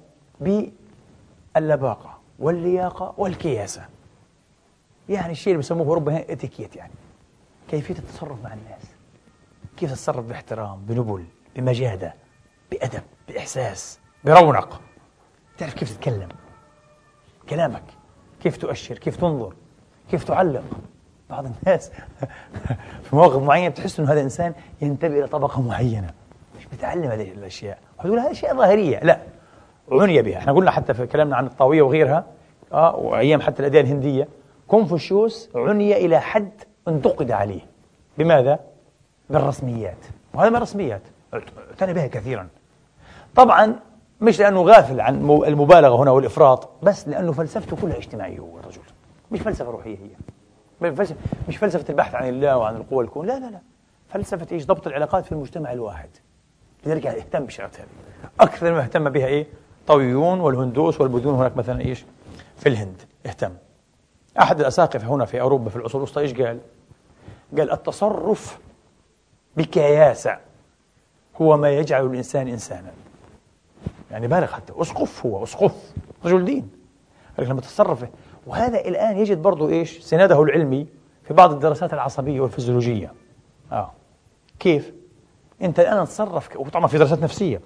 S1: باللباقه واللياقة والكياسة. يعني الشيء اللي بسموه هنا إتيكيت يعني. كيفية التصرف مع الناس. كيف تتصرف باحترام بنبل بمجاده بأدب بإحساس برونق. تعرف كيف تتكلم؟ كلامك. كيف تؤشر؟ كيف تنظر؟ كيف تعلق؟ بعض الناس في مواقف معينة بتحس أنه هذا إنسان ينتبه إلى طبقة معينة. مش بتعلم هذه الأشياء. وتقول هذه أشياء ظاهرية. لا. عني بها. إحنا قلنا حتى في كلامنا عن الطاوية وغيرها آه وأيام حتى الأديان الهندية كونفوشيوس عني إلى حد انتقد عليه. بماذا؟ بالرسميات. وهذا من الرسميات. اعتنى بها كثيرا. طبعا مش لأنه غافل عن المبالغة هنا والإفراط بس لأنه فلسفته كلها اجتماعية هو الرجل. مش فلسفة روحية هي. مش فلسفة البحث عن الله وعن القوى الكون. لا لا لا. فلسفة إيش؟ ضبط العلاقات في المجتمع الواحد. لذلك اهتم بالشغلات هذه. أكثر ما اهتم بها إيه؟ طويون والهندوس والبدون هناك مثلا إيش؟ في الهند اهتم. أحد الأساقفة هنا في أوروبا في العصور الوسطى إيش قال؟ قال التصرف بكياسة هو ما يجعل الإنسان إنسانا. يعني بالغ حتى. أسقف هو أسقف. رجل دين. لكن لما تتصرف وهذا الآن يجد برضو إيش؟ سنده العلمي في بعض الدراسات العصبية والفيزيولوجية. آه. كيف؟ أنت الآن تصرف وطبعا في دراسات نفسية.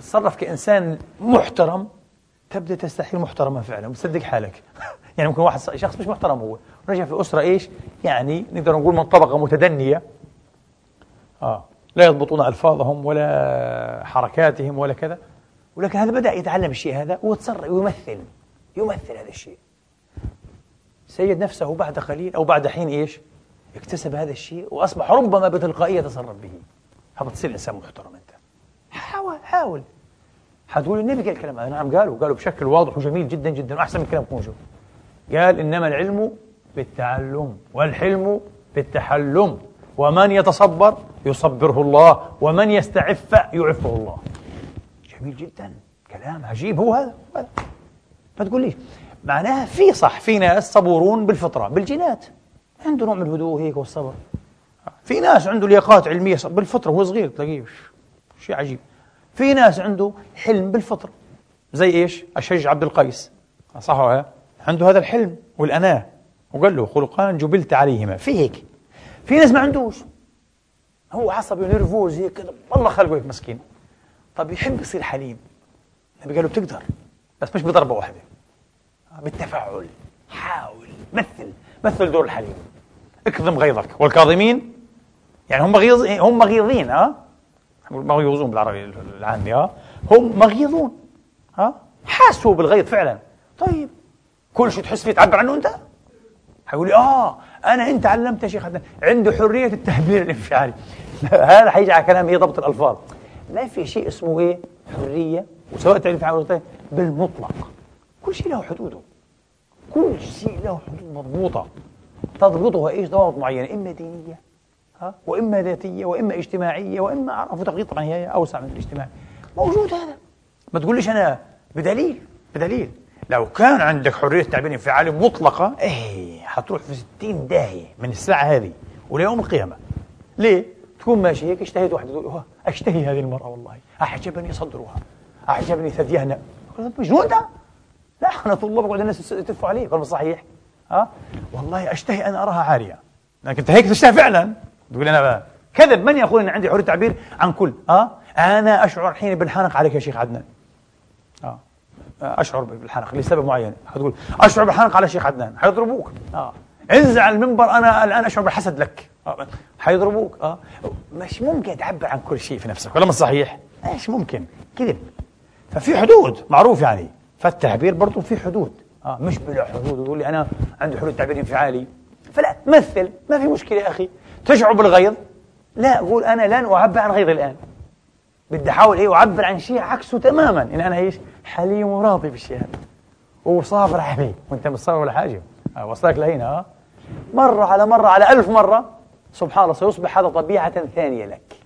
S1: تصرف كإنسان محترم تبدأ تستحيل محترما فعلا وتصدق حالك. يعني ممكن واحد شخص مش محترم هو. ونجح في أسرة إيش؟ يعني نقدر نقول من طبقة متدنية. آه. لا يضبطون ألفاظهم ولا حركاتهم ولا كذا. ولكن هذا بدأ يتعلم الشيء هذا ويتصرف ويمثل يمثل هذا الشيء. سيد نفسه بعد قليل أو بعد حين إيش؟ اكتسب هذا الشيء وأصبح ربما بتلقائية يتصرف به. فبتصير إنسان محترم أنت. حاول حاول. حتقول النبي قال الكلام هذا نعم قالوا قالوا بشكل واضح وجميل جدا جدا وأحسن من كلامكم شو قال إنما العلم بالتعلم والحلم بالتحلم. ومن يتصبر يصبره الله ومن يستعف يعفه الله. جميل جدا. كلام عجيب. هو هذا ما تقول ليش؟ معناها في صح في ناس صبورون بالفطرة بالجينات. عنده نوع من الهدوء هيك والصبر. في ناس عنده لياقات علمية بالفطرة وهو صغير تلاقيه. شيء عجيب. في ناس عنده حلم بالفطرة زي إيش؟ الشج عبد القيس. صح ولا عنده هذا الحلم والأناة. وقال له خلقان جبلت عليهما. في هيك. في ناس ما عندوش. هو عصبي ونرفوز هيك والله خلقه هيك مسكين. طب يحب يصير حليم. النبي قال له بتقدر. بس مش بضربة واحدة. بالتفاعل. حاول. مثل. مثل دور الحليم. اكظم غيظك. والكاظمين؟ يعني هم غيظ هم مغيظين ها؟ مغيظون بالعربي العامي ها هم مغيظون ها؟ حاسوا بالغيظ فعلا. طيب كل شيء تحس فيه تعبر عنه أنت؟ حيقول لي آه أنا انت علمت يا شيخ عنده حرية التعبير الانفعالي هذا حيجي على كلام إيه ضبط الألفاظ؟ ما في شيء اسمه إيه؟ حرية وسواء تعريف أو بالمطلق. كل شيء له حدوده. كل شيء له حدود مضبوطة. تضبطها إيش؟ ضوابط معينة إما دينية ها؟ وإما ذاتية وإما اجتماعية وإما أعرف تغطيه طبعا هي أوسع من الاجتماع. موجود هذا. ما تقوليش أنا بدليل بدليل. لو كان عندك حرية تعبير انفعالي مطلقة إيه حتروح في 60 داهية من الساعة هذه وليوم القيامة. ليه؟ تكون ماشي هيك اشتهيت واحدة تقول اشتهي هذه المرأة والله أعجبني صدرها أعجبني ثديها مجنون ده؟ لا إحنا طلاب بقعد الناس يتفوا عليه كلام صحيح. ها؟ والله اشتهي أن أراها عارية. لكن انت هيك تشتهي فعلا. تقول أنا بقى. كذب. من يقول إن عندي حرية تعبير عن كل. ها أنا أشعر حين بالحنق عليك يا شيخ عدنان. آه. أشعر بالحنق لسبب معين. حتقول أشعر بالحنق على الشيخ عدنان. حيضربوك. آه. انزع المنبر أنا الآن أشعر بالحسد لك. آه. حيضربوك. آه. مش ممكن تعبر عن كل شيء في نفسك ولا مش صحيح؟ مش ممكن. كذب. ففي حدود. معروف يعني. فالتعبير برضه في حدود. آه. مش بلا حدود. تقول لي أنا عندي حدود تعبير انفعالي. فلا. مثل. ما في مشكلة يا أخي. تشعر بالغيظ؟ لا قول أنا لن أعبر عن غيظي الآن. بدي أحاول إيه أعبر عن شيء عكسه تماما. أن أنا إيش حليم وراضي بالشيء هذا. وصابر عليه وأنت مش صابر ولا حاجة آه وصلك لهنا آه. مرة على مرة على ألف مرة. سبحان الله سيصبح هذا طبيعة ثانية لك.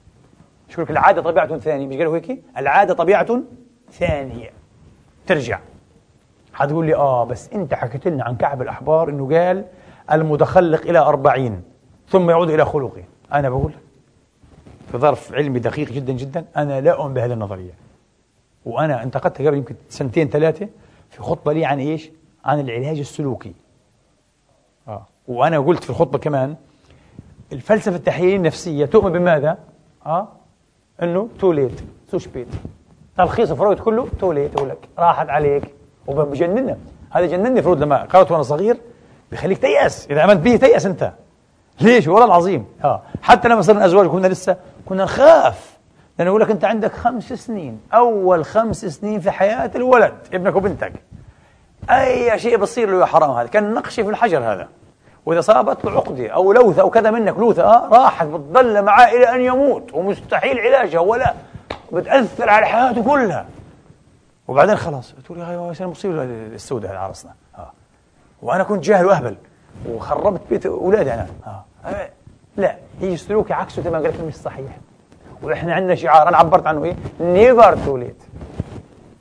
S1: شو لك العادة طبيعة ثانية. مش قالوا هيك؟ العادة طبيعة ثانية. ترجع. حتقول لي آه بس أنت حكيت لنا عن كعب الأحبار إنه قال المتخلق إلى أربعين. ثم يعود إلى خلقه. أنا بقول في ظرف علمي دقيق جدا جدا أنا لا أؤمن بهذه النظرية. وأنا انتقدتها قبل يمكن سنتين ثلاثة في خطبة لي عن إيش؟ عن العلاج السلوكي. آه. وأنا قلت في الخطبة كمان الفلسفة التحليلية النفسية تؤمن بماذا؟ آه. إنه too late zu spät تلخيص فرويد كله too late لك راحت عليك. وبجننا هذا جنني فرويد لما قرأت وأنا صغير بيخليك تيأس. إذا آمنت به تيأس أنت. ليش؟ والله العظيم. آه. حتى لما صرنا أزواج كنا لسه كنا نخاف لأنه يقول لك أنت عندك خمس سنين. أول خمس سنين في حياة الولد ابنك وبنتك. أي شيء بصير له يا حرام هذا. كان نقش في الحجر هذا. وإذا صابت له عقده أو لوثة أو كذا منك لوثة آه راحت بتضل معاه إلى أن يموت. ومستحيل علاجها ولا بتأثر على حياته كلها. وبعدين خلاص تقول يا المصيبه السوداء هذه عرسنا آه. وأنا كنت جاهل وأهبل. وخربت بيت أولادي أنا. آه. لا هي سلوكي عكسه تماما قال لك مش صحيح. وإحنا عندنا شعار أنا عبرت عنه إيه؟ never too late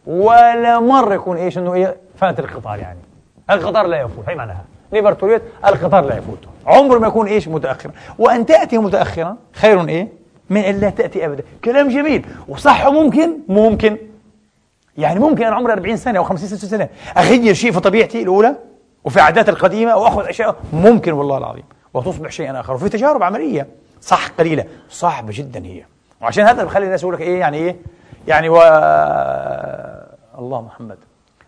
S1: ولا مرة يكون إيش إنه إيه؟ فات القطار يعني. القطار لا يفوت هي معناها. never too late القطار لا يفوت. عمره ما يكون إيش متاخرا وأن تأتي متأخرا خير إيه؟ من أن لا تأتي أبدا. كلام جميل. وصح ممكن؟ ممكن. يعني ممكن أنا عمري 40 سنة أو 50 60 سنة أغير شيء في طبيعتي الأولى؟ وفي عاداتي القديمة وأخذ أشياء ممكن والله العظيم. وتصبح شيئا آخر. وفي تجارب عملية صح قليلة صعبة جدا هي. وعشان هذا بخلي الناس يقول لك إيه يعني إيه؟ يعني و الله محمد.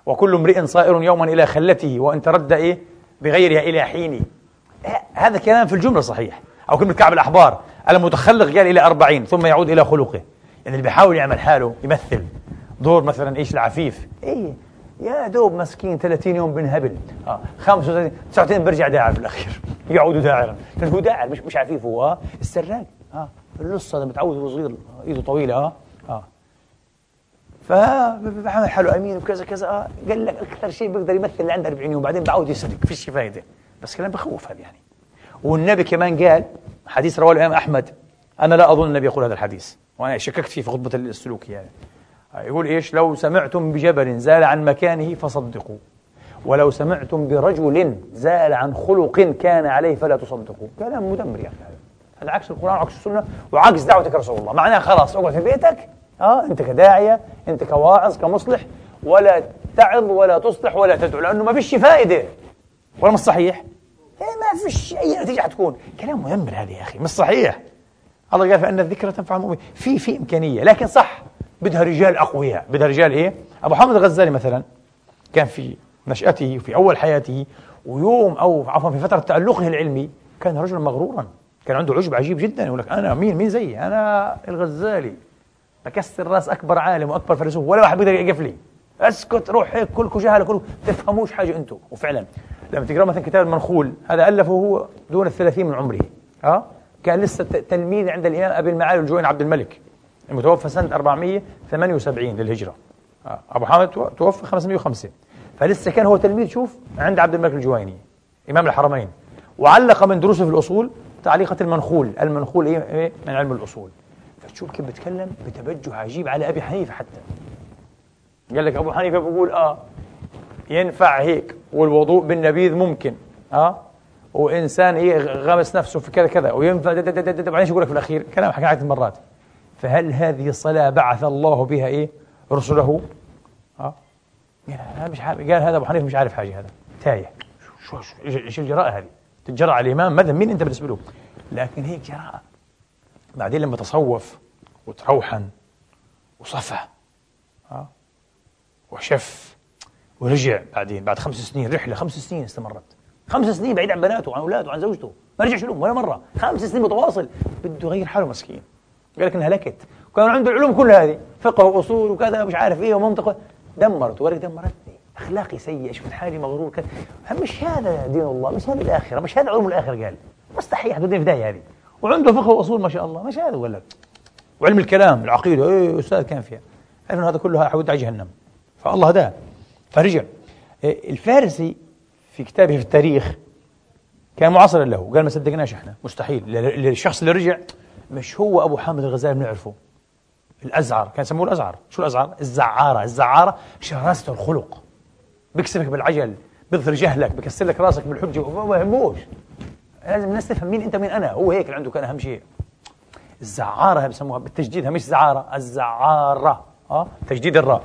S1: وكل امرئ صائر يوما إلى خلته وإن ترد إيه؟ بغيرها إلى حين. هذا كلام في الجملة صحيح. أو كلمة كعب الأحبار. المتخلق قال إلى أربعين ثم يعود إلى خلقه. يعني اللي بيحاول يعمل حاله يمثل. دور مثلا إيش؟ العفيف. إيه يا دوب مسكين 30 يوم بنهبل. آه 35 ساعتين برجع داعر بالاخير يعود داعرا هو داعر مش مش عفيف هو. آه السراق آه اللص هذا متعود وهو صغير إيده طويلة. آه آه. فبعمل حاله أمين وكذا كذا. آه قال لك أكثر شيء بيقدر يمثل اللي عنده 40 يوم بعدين بعود يسرق. فيش فايدة. بس كلام بخوف هذا يعني. والنبي كمان قال حديث رواه الإمام أحمد أنا لا أظن النبي يقول هذا الحديث. وأنا شككت فيه في خطبة السلوك يعني. يقول إيش؟ لو سمعتم بجبل زال عن مكانه فصدقوا. ولو سمعتم برجل زال عن خلق كان عليه فلا تصدقوا. كلام مدمر يعني. هذا عكس القرآن وعكس السنة وعكس دعوتك رسول الله. معناها خلاص اقعد في بيتك. آه انت كداعية انت كواعظ كمصلح. ولا تعظ ولا تصلح ولا تدعو لأنه ما فيش فائدة. ولا مش صحيح؟ إيه ما فيش أي نتيجة حتكون. كلام مدمر هذا يا أخي مش صحيح. الله قال فإن الذكرى تنفع المؤمن. في في إمكانية لكن صح. بدها رجال أقوياء. بدها رجال إيه؟ أبو حامد الغزالي مثلا كان في نشأته وفي أول حياته ويوم أو عفوا في فترة تألقه العلمي كان رجلا مغرورا. كان عنده عجب عجيب جدا يقول لك أنا مين؟ مين زيي؟ أنا الغزالي. بكسر رأس أكبر عالم وأكبر فيلسوف ولا واحد بيقدر يقف لي. أسكت روح هيك كلكم جهله كلكم تفهموش حاجة أنتم وفعلا لما تقرأ مثلا كتاب المنخول هذا ألفه هو دون الثلاثين من عمره. أه كان لسه تلميذ عند الإمام أبي المعالي الجوين عبد الملك. المتوفى سنة 478 للهجرة. آه، أبو حامد توفى 505 فلسه كان هو تلميذ شوف عند عبد الملك الجويني إمام الحرمين. وعلق من دروسه في الأصول تعليقة المنخول. المنخول إيه, إيه؟ من علم الأصول. فتشوف كيف بيتكلم بتبجح عجيب على أبي حنيفة حتى. قال لك أبو حنيفة بيقول آه ينفع هيك والوضوء بالنبيذ ممكن. آه؟ وإنسان إيه غمس نفسه في كذا كذا وينفع بعدين يقول لك في الأخير؟ كلام حكى عدة مرات فهل هذه الصلاة بعث الله بها إيه؟ رسله؟ آه. قال مش عارف. قال هذا أبو حنيفة مش عارف حاجة هذا. تايه. شو شو إيش الجراءة هذه؟ تتجرأ على الإمام؟ ماذا؟ مين أنت بالنسبة له؟ لكن هيك جراءة. بعدين لما تصوف وتروحن وصفى آه. وشف ورجع بعدين بعد خمس سنين رحلة خمس سنين استمرت. خمس سنين بعيد عن بناته وعن أولاده وعن زوجته. ما رجعش لهم ولا مرة. خمس سنين متواصل. بده يغير حاله مسكين. قال لك إنها لكت. كان عنده العلوم كلها هذه. فقه وأصول وكذا مش عارف إيه ومنطق. دمرت ولك دمرتني. أخلاقي سيء شفت حالي مغرور. كذا. مش هذا دين الله مش هذه الآخرة مش هذا علوم الآخرة. قال مستحيل. حتوديني في داهيه هذه. وعنده فقه وأصول ما شاء الله. مش هذا ولا. وعلم الكلام العقيدة. إيه أستاذ كان فيها. عرف إنه هذا كله حيود على جهنم. فالله هداه. فرجع. إيه، الفارسي في كتابه في التاريخ كان معاصرا له. قال ما صدقناش إحنا. مستحيل. للشخص اللي رجع مش هو أبو حامد الغزالي بنعرفه الأزعر. كان يسموه الأزعر. شو الأزعر؟ الزعارة. الزعارة شراسته الخلق. بيكسبك بالعجل بيظهر جهلك بكسر لك راسك بالحجة. ما يهموش. لازم الناس تفهم مين أنت مين أنا. هو هيك اللي عنده كان أهم شيء. الزعارة بسموها بالتجديد. مش زعارة. الزعارة. آه؟ تجديد الراء.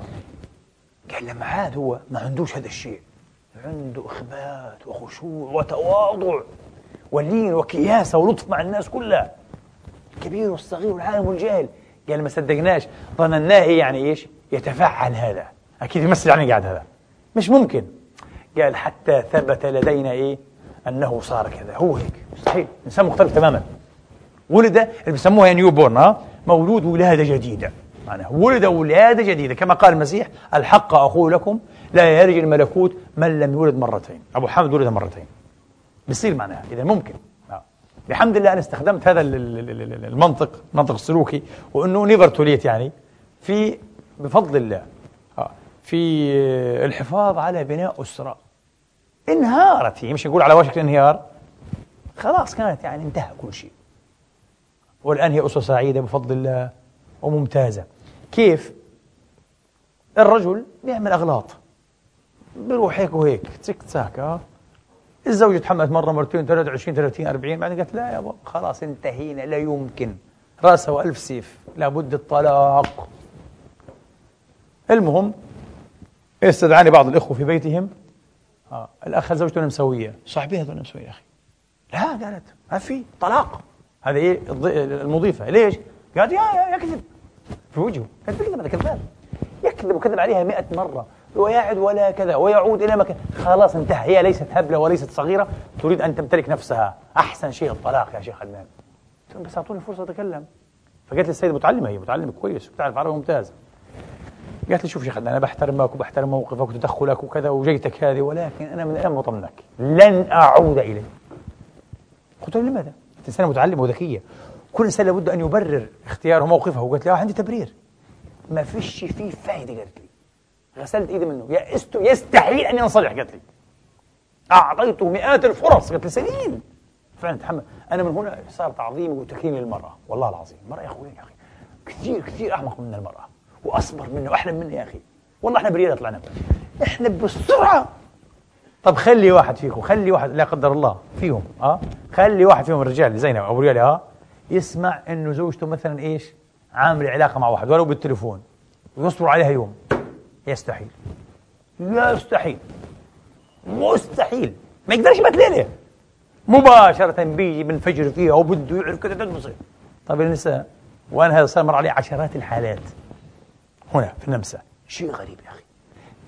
S1: قال لما عاد هو ما عندوش هذا الشيء. عنده إخبات وخشوع وتواضع. ولين وكياسة ولطف مع الناس كلها. الكبير والصغير والعالم والجاهل. قال ما صدقناش. ظنناه يعني إيش؟ يتفعل هذا. أكيد يمثل يعني قاعد هذا. مش ممكن. قال حتى ثبت لدينا إيه؟ أنه صار كذا. هو هيك. مستحيل. إنسان مختلف تماما. ولد اللي بيسموها نيو بورن ها؟ مولود ولادة جديدة. معناه ولد ولادة جديدة. كما قال المسيح الحق أقول لكم لا يرج الملكوت من لم يولد مرتين. أبو حامد ولد مرتين. بصير معناها. إذا ممكن. بحمد الله أنا استخدمت هذا المنطق المنطق السلوكي وأنه نيفر توليت يعني في بفضل الله آه. في الحفاظ على بناء أسرة. انهارت هي مش نقول على وشك الانهيار. خلاص كانت يعني انتهى كل شيء. والآن هي أسرة سعيدة بفضل الله وممتازة. كيف؟ الرجل بيعمل أغلاط. بيروح هيك وهيك تك تاك آه. الزوجة تحملت مرة مرتين 23 30 40 بعدين قالت لا يا بابا خلاص انتهينا لا يمكن. راسه وألف سيف لابد الطلاق. المهم استدعاني بعض الإخوة في بيتهم. آه. الأخ زوجته مسوية صاحبي هذول مسوية يا أخي. لا قالت ما في طلاق. هذه إيه؟ المضيفة. ليش؟ قالت يا يكذب في وجهه. قالت بكذب هذا كذاب. يكذب وكذب عليها مئة مرة. ويعد ولا كذا ويعود إلى مكان. خلاص انتهى هي ليست هبلة وليست صغيرة تريد أن تمتلك نفسها. أحسن شيء الطلاق يا شيخ حنان بس أعطوني فرصة أتكلم. فقالت لي السيدة متعلمة هي متعلمة كويس وبتعرف عربي ممتاز قالت لي شوف شيخ أنا بحترمك وبحترم موقفك وتدخلك وكذا وجيتك هذه ولكن أنا من الآن مطمنك لن أعود إليك. قلت له لماذا؟ إنسانة متعلمة وذكية. كل إنسان لابد أن يبرر اختياره موقفه وقالت لي آه، عندي تبرير. ما فيش فيه فايدة قالت لي. غسلت إيدي منه. يأست يستحيل أن ينصلح قالت لي. أعطيته مئات الفرص قالت لي سنين. فعلا تحمل أنا من هنا صار تعظيمي وتكريمي للمرأة. والله العظيم. المراه يا أخوي يا أخي. كثير كثير احمق من المرأة. وأصبر منه وأحلم منه يا أخي. والله إحنا بريال طلعنا. إحنا بسرعة طب خلي واحد فيكم خلي واحد لا قدر الله فيهم آه؟ خلي واحد فيهم الرجال زينب ابو ريال آه؟ يسمع إنه زوجته مثلا إيش؟ عامل علاقة مع واحد ولو بالتليفون. ويصبر عليها يوم. يستحيل. يستحيل. مستحيل. ما يقدرش يبات ليلة. مباشرة بيجي بنفجر فيها وبده يعرف كذا بصير. طيب النساء وأنا هذا صار مر عليه عشرات الحالات. هنا في النمسا. شيء غريب يا أخي.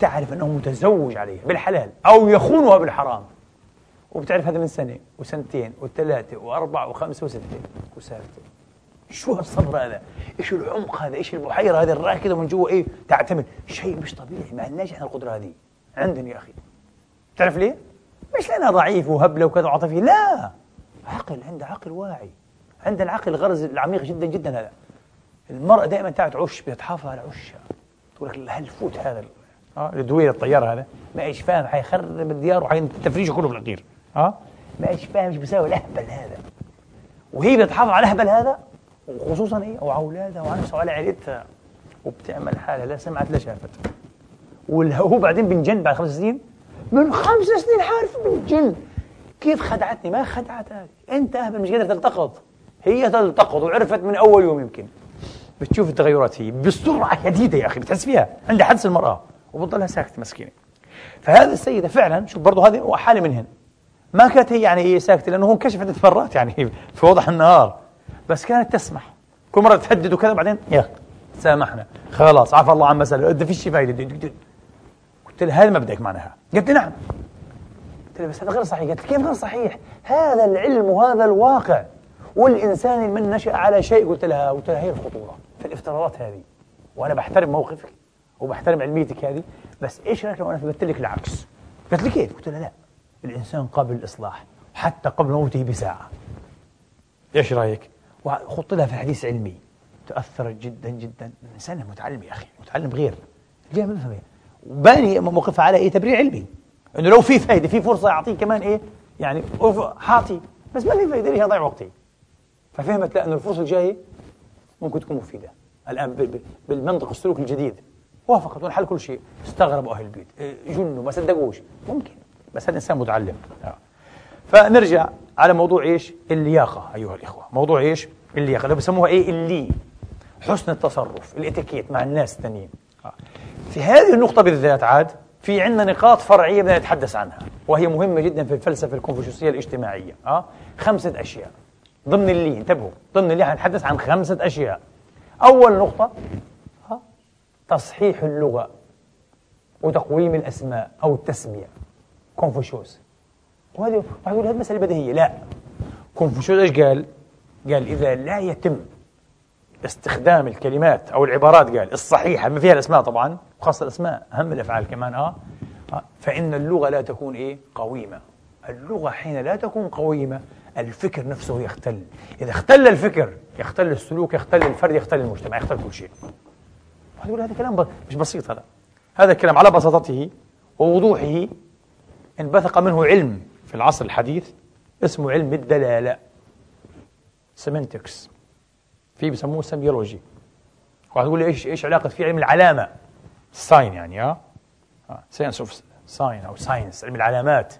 S1: تعرف أنه متزوج عليها بالحلال أو يخونها بالحرام. وبتعرف هذا من سنة وسنتين وثلاثة وأربعة وخمسة وستة. وسالفه شو هالصبر هذا؟ إيش العمق هذا؟ إيش البحيرة هذه؟ الراكده من جوا إيه؟ تعتمد. شيء مش طبيعي. ما عندناش إحنا القدرة هذه؟ عندنا يا أخي. تعرف ليه؟ مش لأنها ضعيف وهبلة وكذا وعاطفي لا! عقل عنده عقل واعي. عندنا العقل الغرز العميق جدا جدا هذا. المرأة دائما تعرف عش بتحافظ على عشها تقول لك هل فوت هذا آه الدوير الطيارة هذا؟ ما إيش فاهم حيخرب الديار وحيتفريشه كله في الأخير آه؟ ما إيش فاهم إيش بيساوي الأهبل هذا؟ وهي بتحافظ على الأهبل هذا؟ وخصوصا إيه وعلى أولادها وعنسها وعلى عيلتها وبتعمل حالها لا سمعت لا شافت. وهو بعدين بنجن بعد خمس سنين؟ من خمس سنين عارف بنجن كيف خدعتني؟ ما خدعتك أنت أهبل مش قادر تلتقط. هي تلتقط وعرفت من أول يوم يمكن. بتشوف التغيرات هي بسرعة شديدة يا أخي بتحس فيها. عندها حدس المرأة وبتضلها ساكتة مسكينة. فهذه السيدة فعلا شوف برضه هذه حاله منهن. ما كانت هي يعني هي ساكتة لأنه هو انكشف عده مرات يعني في وضح النهار. بس كانت تسمح. كل مرة تهدد وكذا بعدين يا سامحنا. خلاص عفى الله عن مسألة. انت فيش فايدة قلت لها هذا مبدأك معناها. قالت لي نعم. قلت لها بس هذا غير صحيح. قالت كيف غير صحيح؟ هذا العلم وهذا الواقع. والإنسان من نشأ على شيء. قلت لها قلت لها هي الخطورة. في الافتراضات هذه. وأنا بحترم موقفك وبحترم علميتك هذه بس إيش رايك لو أنا ثبت لك العكس؟ قالت لي كيف؟ قلت لها لا. الإنسان قابل للاصلاح حتى قبل موته بساعة. إيش رأيك؟ وخط لها في حديث علمي. تأثرت جدا جدا. الإنسان متعلم يا أخي متعلم غير. جاي من وباني موقفها على إيه؟ تبرير علمي. إنه لو في فايدة في فرصة أعطيه كمان إيه؟ يعني حاطي. بس ما في فايدة ليش أضيع وقتي؟ ففهمت لا إنه الفرصة الجاية ممكن تكون مفيدة. الآن بالمنطق السلوك الجديد. وافقت ونحل كل شيء. استغربوا أهل البيت. إيه، جنوا ما صدقوش. ممكن. بس هذا إنسان متعلم. آه. فنرجع على موضوع إيش؟ اللياقة أيها الإخوة، موضوع إيش؟ اللياقة. اللي بسموها إيه؟ اللي. حسن التصرف، الاتيكيت مع الناس الثانيين. في هذه النقطة بالذات عاد في عندنا نقاط فرعية بدنا نتحدث عنها وهي مهمة جدا في الفلسفة الكونفوشيوسية الاجتماعية. آه؟ خمسة أشياء. ضمن اللي انتبهوا ضمن اللي حنتحدث عن خمسة أشياء. أول نقطة آه؟ تصحيح اللغة وتقويم الأسماء أو التسمية. كونفوشيوس. وهذه يقول هذه مسألة بديهية. لا. كونفوشيوس إيش قال؟ قال إذا لا يتم استخدام الكلمات أو العبارات قال الصحيحة ما فيها الأسماء طبعا وخاصة الأسماء أهم الأفعال كمان آه، فإن اللغة لا تكون إيه؟ قويمة. اللغة حين لا تكون قويمة الفكر نفسه يختل. إذا اختل الفكر يختل السلوك يختل الفرد يختل المجتمع يختل كل شيء. يقول هذا كلام مش بسيط هذا. هذا الكلام على بساطته ووضوحه انبثق منه علم. في العصر الحديث اسمه علم الدلالة. semantics في semiology واحد يقول لي إيش إيش علاقة في علم العلامة؟ sign يعني آه؟ science of sign أو science علم العلامات.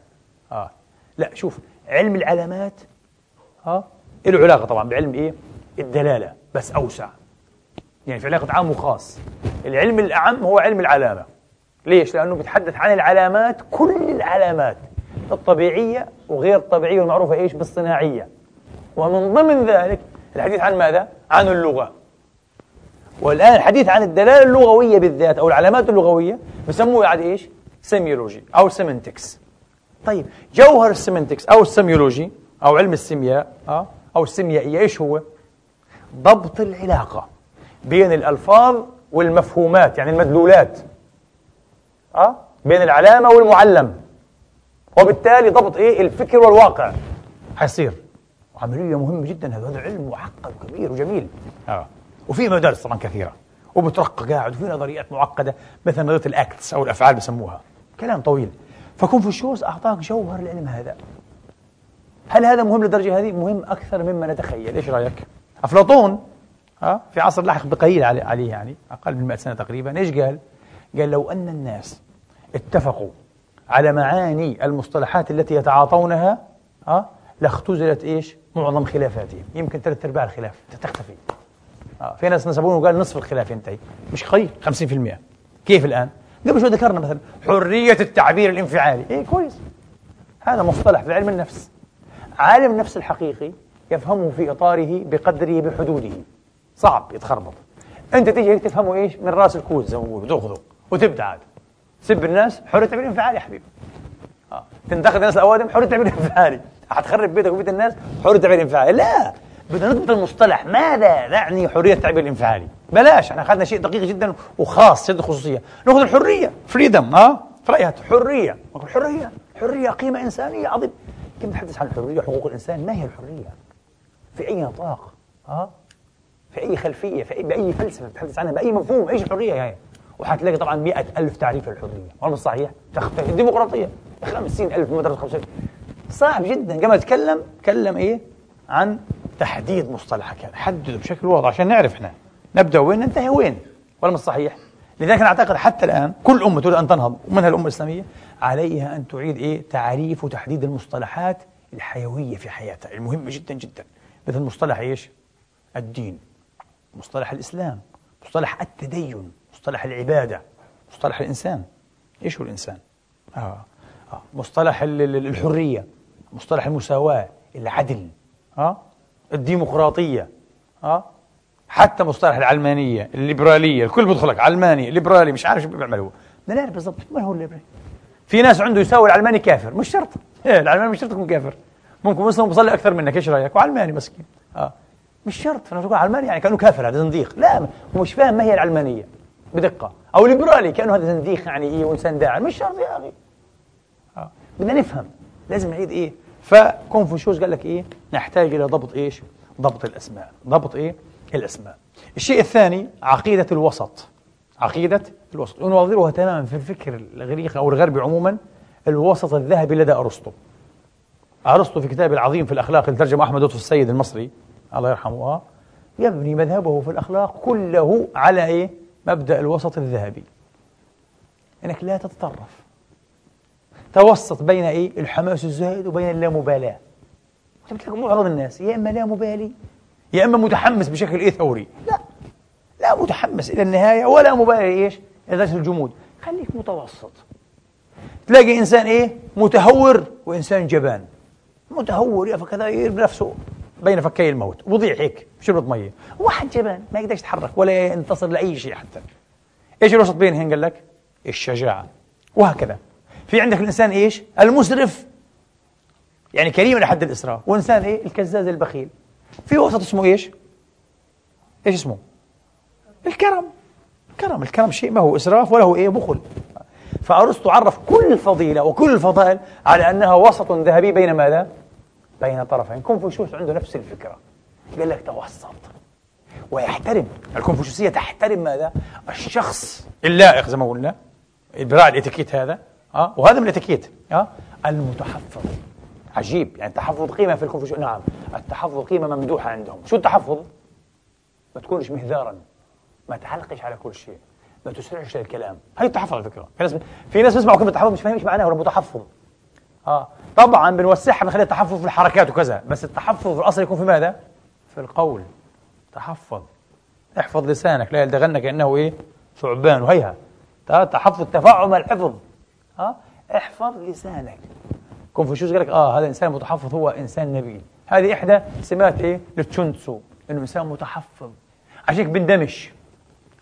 S1: آه. لا شوف علم العلامات آه له علاقة طبعا بعلم إيه؟ الدلالة بس أوسع. يعني في علاقة عام وخاص. العلم الأعم هو علم العلامة. ليش؟ لأنه بيتحدث عن العلامات كل العلامات. الطبيعية وغير الطبيعية والمعروفة إيش؟ بالصناعية ومن ضمن ذلك الحديث عن ماذا؟ عن اللغة والآن الحديث عن الدلالة اللغوية بالذات أو العلامات اللغوية بسموه يعني إيش؟ semiology أو semantics طيب جوهر ال semantics أو ال semiology أو علم السيمياء آه، أو السيميائية إيش هو؟ ضبط العلاقة بين الألفاظ والمفهومات يعني المدلولات أه؟ بين العلامة والمعلم وبالتالي ضبط إيه؟ الفكر والواقع. حيصير. عملية مهمة جدا. هذا علم معقد وكبير وجميل. آه. وفي مدارس طبعا كثيرة. وبترقى قاعد. وفي نظريات معقدة. مثل نظرية الأكتس أو الأفعال بسموها. كلام طويل. فكونفوشيوس أعطاك جوهر العلم هذا. هل هذا مهم للدرجة هذه؟ مهم أكثر مما نتخيل. إيش رأيك؟ أفلاطون ها في عصر لاحق بقليل عليه يعني أقل من 100 سنة تقريبا. إيش قال؟ قال لو أن الناس اتفقوا على معاني المصطلحات التي يتعاطونها ها لاختزلت إيش؟ معظم خلافاتهم، يمكن ثلاث أرباع الخلاف تختفي. آه. في ناس نسبون وقال نصف الخلاف ينتهي، مش قليل 50%. كيف الآن؟ قبل شوي ذكرنا مثلا حرية التعبير الانفعالي، إيه كويس. هذا مصطلح في علم النفس. عالم النفس الحقيقي يفهمه في إطاره بقدره بحدوده. صعب يتخربط أنت تيجي هيك تفهمه إيش من رأس الكوز زي ما بقولوا تاخذه وتبدأ عاد سب الناس حر تعبير انفعالي يا حبيبي. آه. تنتقد الناس الأوادم حر تعبير انفعالي حتخرب بيتك وبيت الناس حر تعبير انفعالي لا. بدنا نضبط المصطلح. ماذا يعني حرية التعبير الانفعالي بلاش. إحنا أخذنا شيء دقيق جدا وخاص شد خصوصيه نأخذ الحرية. فريدم آه. رأيها. حرية. حرية. حرية قيمة إنسانية عظيمة. كيف نتحدث عن الحرية؟ حقوق الإنسان. ما هي الحرية؟ في أي نطاق؟ آه. في أي خلفية؟ في أي بأي فلسفة بتحدث عنها؟ بأي مفهوم؟ إيش الحرية هاي وحتلاقي طبعا مئة ألف تعريف للحرية. مش صحيح؟ الديمقراطية. 50 ألف مدرسة 50 صعب جدا. قبل تكلم تكلم إيه؟ عن تحديد مصطلحك هذا حدده بشكل واضح عشان نعرف إحنا. نبدأ وين ننتهي وين. ولا مش صحيح؟ لذلك أنا أعتقد حتى الآن كل أمة تريد أن تنهض. ومنها الأمة الإسلامية. عليها أن تعيد إيه؟ تعريف وتحديد المصطلحات الحيوية في حياتها. المهمة جدا جدا. مثل مصطلح إيش؟ الدين. مصطلح الإسلام. مصطلح التدين. مصطلح العبادة. مصطلح الإنسان. إيش هو الإنسان؟ آه. آه. مصطلح الحرية. مصطلح المساواة. العدل. آه؟ الديمقراطية. آه؟ حتى مصطلح العلمانية الليبرالية. الكل بيدخلك علماني ليبرالي مش عارف شو بيعملوا. لا نعرف بالضبط. ما هو الليبرالي؟ في ناس عنده يساوي العلماني كافر. مش شرط. إيه العلماني مش شرط يكون كافر. ممكن مسلم بصلي أكثر منك. إيش رأيك؟ وعلماني مسكين. آه. مش شرط. تقول علماني يعني كأنه كافر. هذا زنديق لا هو مش فاهم ما هي العلمانية. بدقة. أو ليبرالي كأنه هذا زنديق يعني إيه وإنسان داعر مش شرط يا أخي. آه. بدنا نفهم. لازم نعيد إيه. فكونفوشيوس قال لك إيه نحتاج إلى ضبط إيش؟ ضبط الأسماء. ضبط إيه؟ الأسماء. الشيء الثاني عقيدة الوسط. عقيدة الوسط. ونظيرها تماما في الفكر الاغريقي أو الغربي عموما. الوسط الذهبي لدى أرسطو. أرسطو في كتابه العظيم في الأخلاق اللي ترجمه أحمد لطف السيد المصري الله يرحمه يبني مذهبه في الأخلاق كله على إيه؟ مبدأ الوسط الذهبي. إنك لا تتطرف. توسط بين إيه؟ الحماس الزائد وبين اللامبالاة. معظم الناس يا إما لا مبالي يا إما متحمس بشكل إيه ثوري. لا. لا متحمس إلى النهاية ولا مبالي إيش؟ إلى الجمود. خليك متوسط. تلاقي إنسان إيه؟ متهور وإنسان جبان. متهور يا فكذا بنفسه بين فكي الموت. وضيع هيك شربت ميه واحد جبان ما يقدرش يتحرك ولا ينتصر لأي شيء حتى. إيش الوسط بينهم قال لك؟ الشجاعة. وهكذا. في عندك الإنسان إيش؟ المسرف. يعني كريم لحد الاسراف وإنسان إيه؟ الكزاز البخيل. في وسط اسمه إيش؟ إيش اسمه؟ الكرم. الكرم. الكرم شيء ما هو إسراف ولا هو إيه؟ بخل. فأرسطو عرف كل فضيلة وكل الفضائل على أنها وسط ذهبي بين ماذا؟ بين طرفين. كونفوشيوس عنده نفس الفكرة. قال لك توسط ويحترم. الكونفوشيوسية تحترم ماذا؟ الشخص اللائق زي ما قلنا. براعي الإتيكيت هذا. آه. وهذا من الإتيكيت. آه. المتحفظ. عجيب. يعني التحفظ قيمة في الكونفوشيوس. نعم. التحفظ قيمة ممدوحة عندهم. شو التحفظ؟ ما تكونش مهذارا. ما تعلقش على كل شيء. ما تسرعش الكلام. هي التحفظ على فكرة. في ناس في ناس بيسمعوا كلمة تحفظ مش فاهمين إيش معناها. ولا متحفظ. آه. طبعا بنوسعها بنخليها تحفظ في الحركات وكذا. بس التحفظ في الأصل يكون في ماذا؟ في القول. تحفظ. احفظ لسانك لا يلدغنك إنه إيه؟ ثعبان. وهيها. تحفظ تفاعل الحفظ. ها احفظ لسانك. كونفوشيوس قال لك آه هذا الانسان المتحفظ هو إنسان نبيل هذه إحدى سمات إيه؟ للتشونتسو إنه إنسان متحفظ. عشان بندمش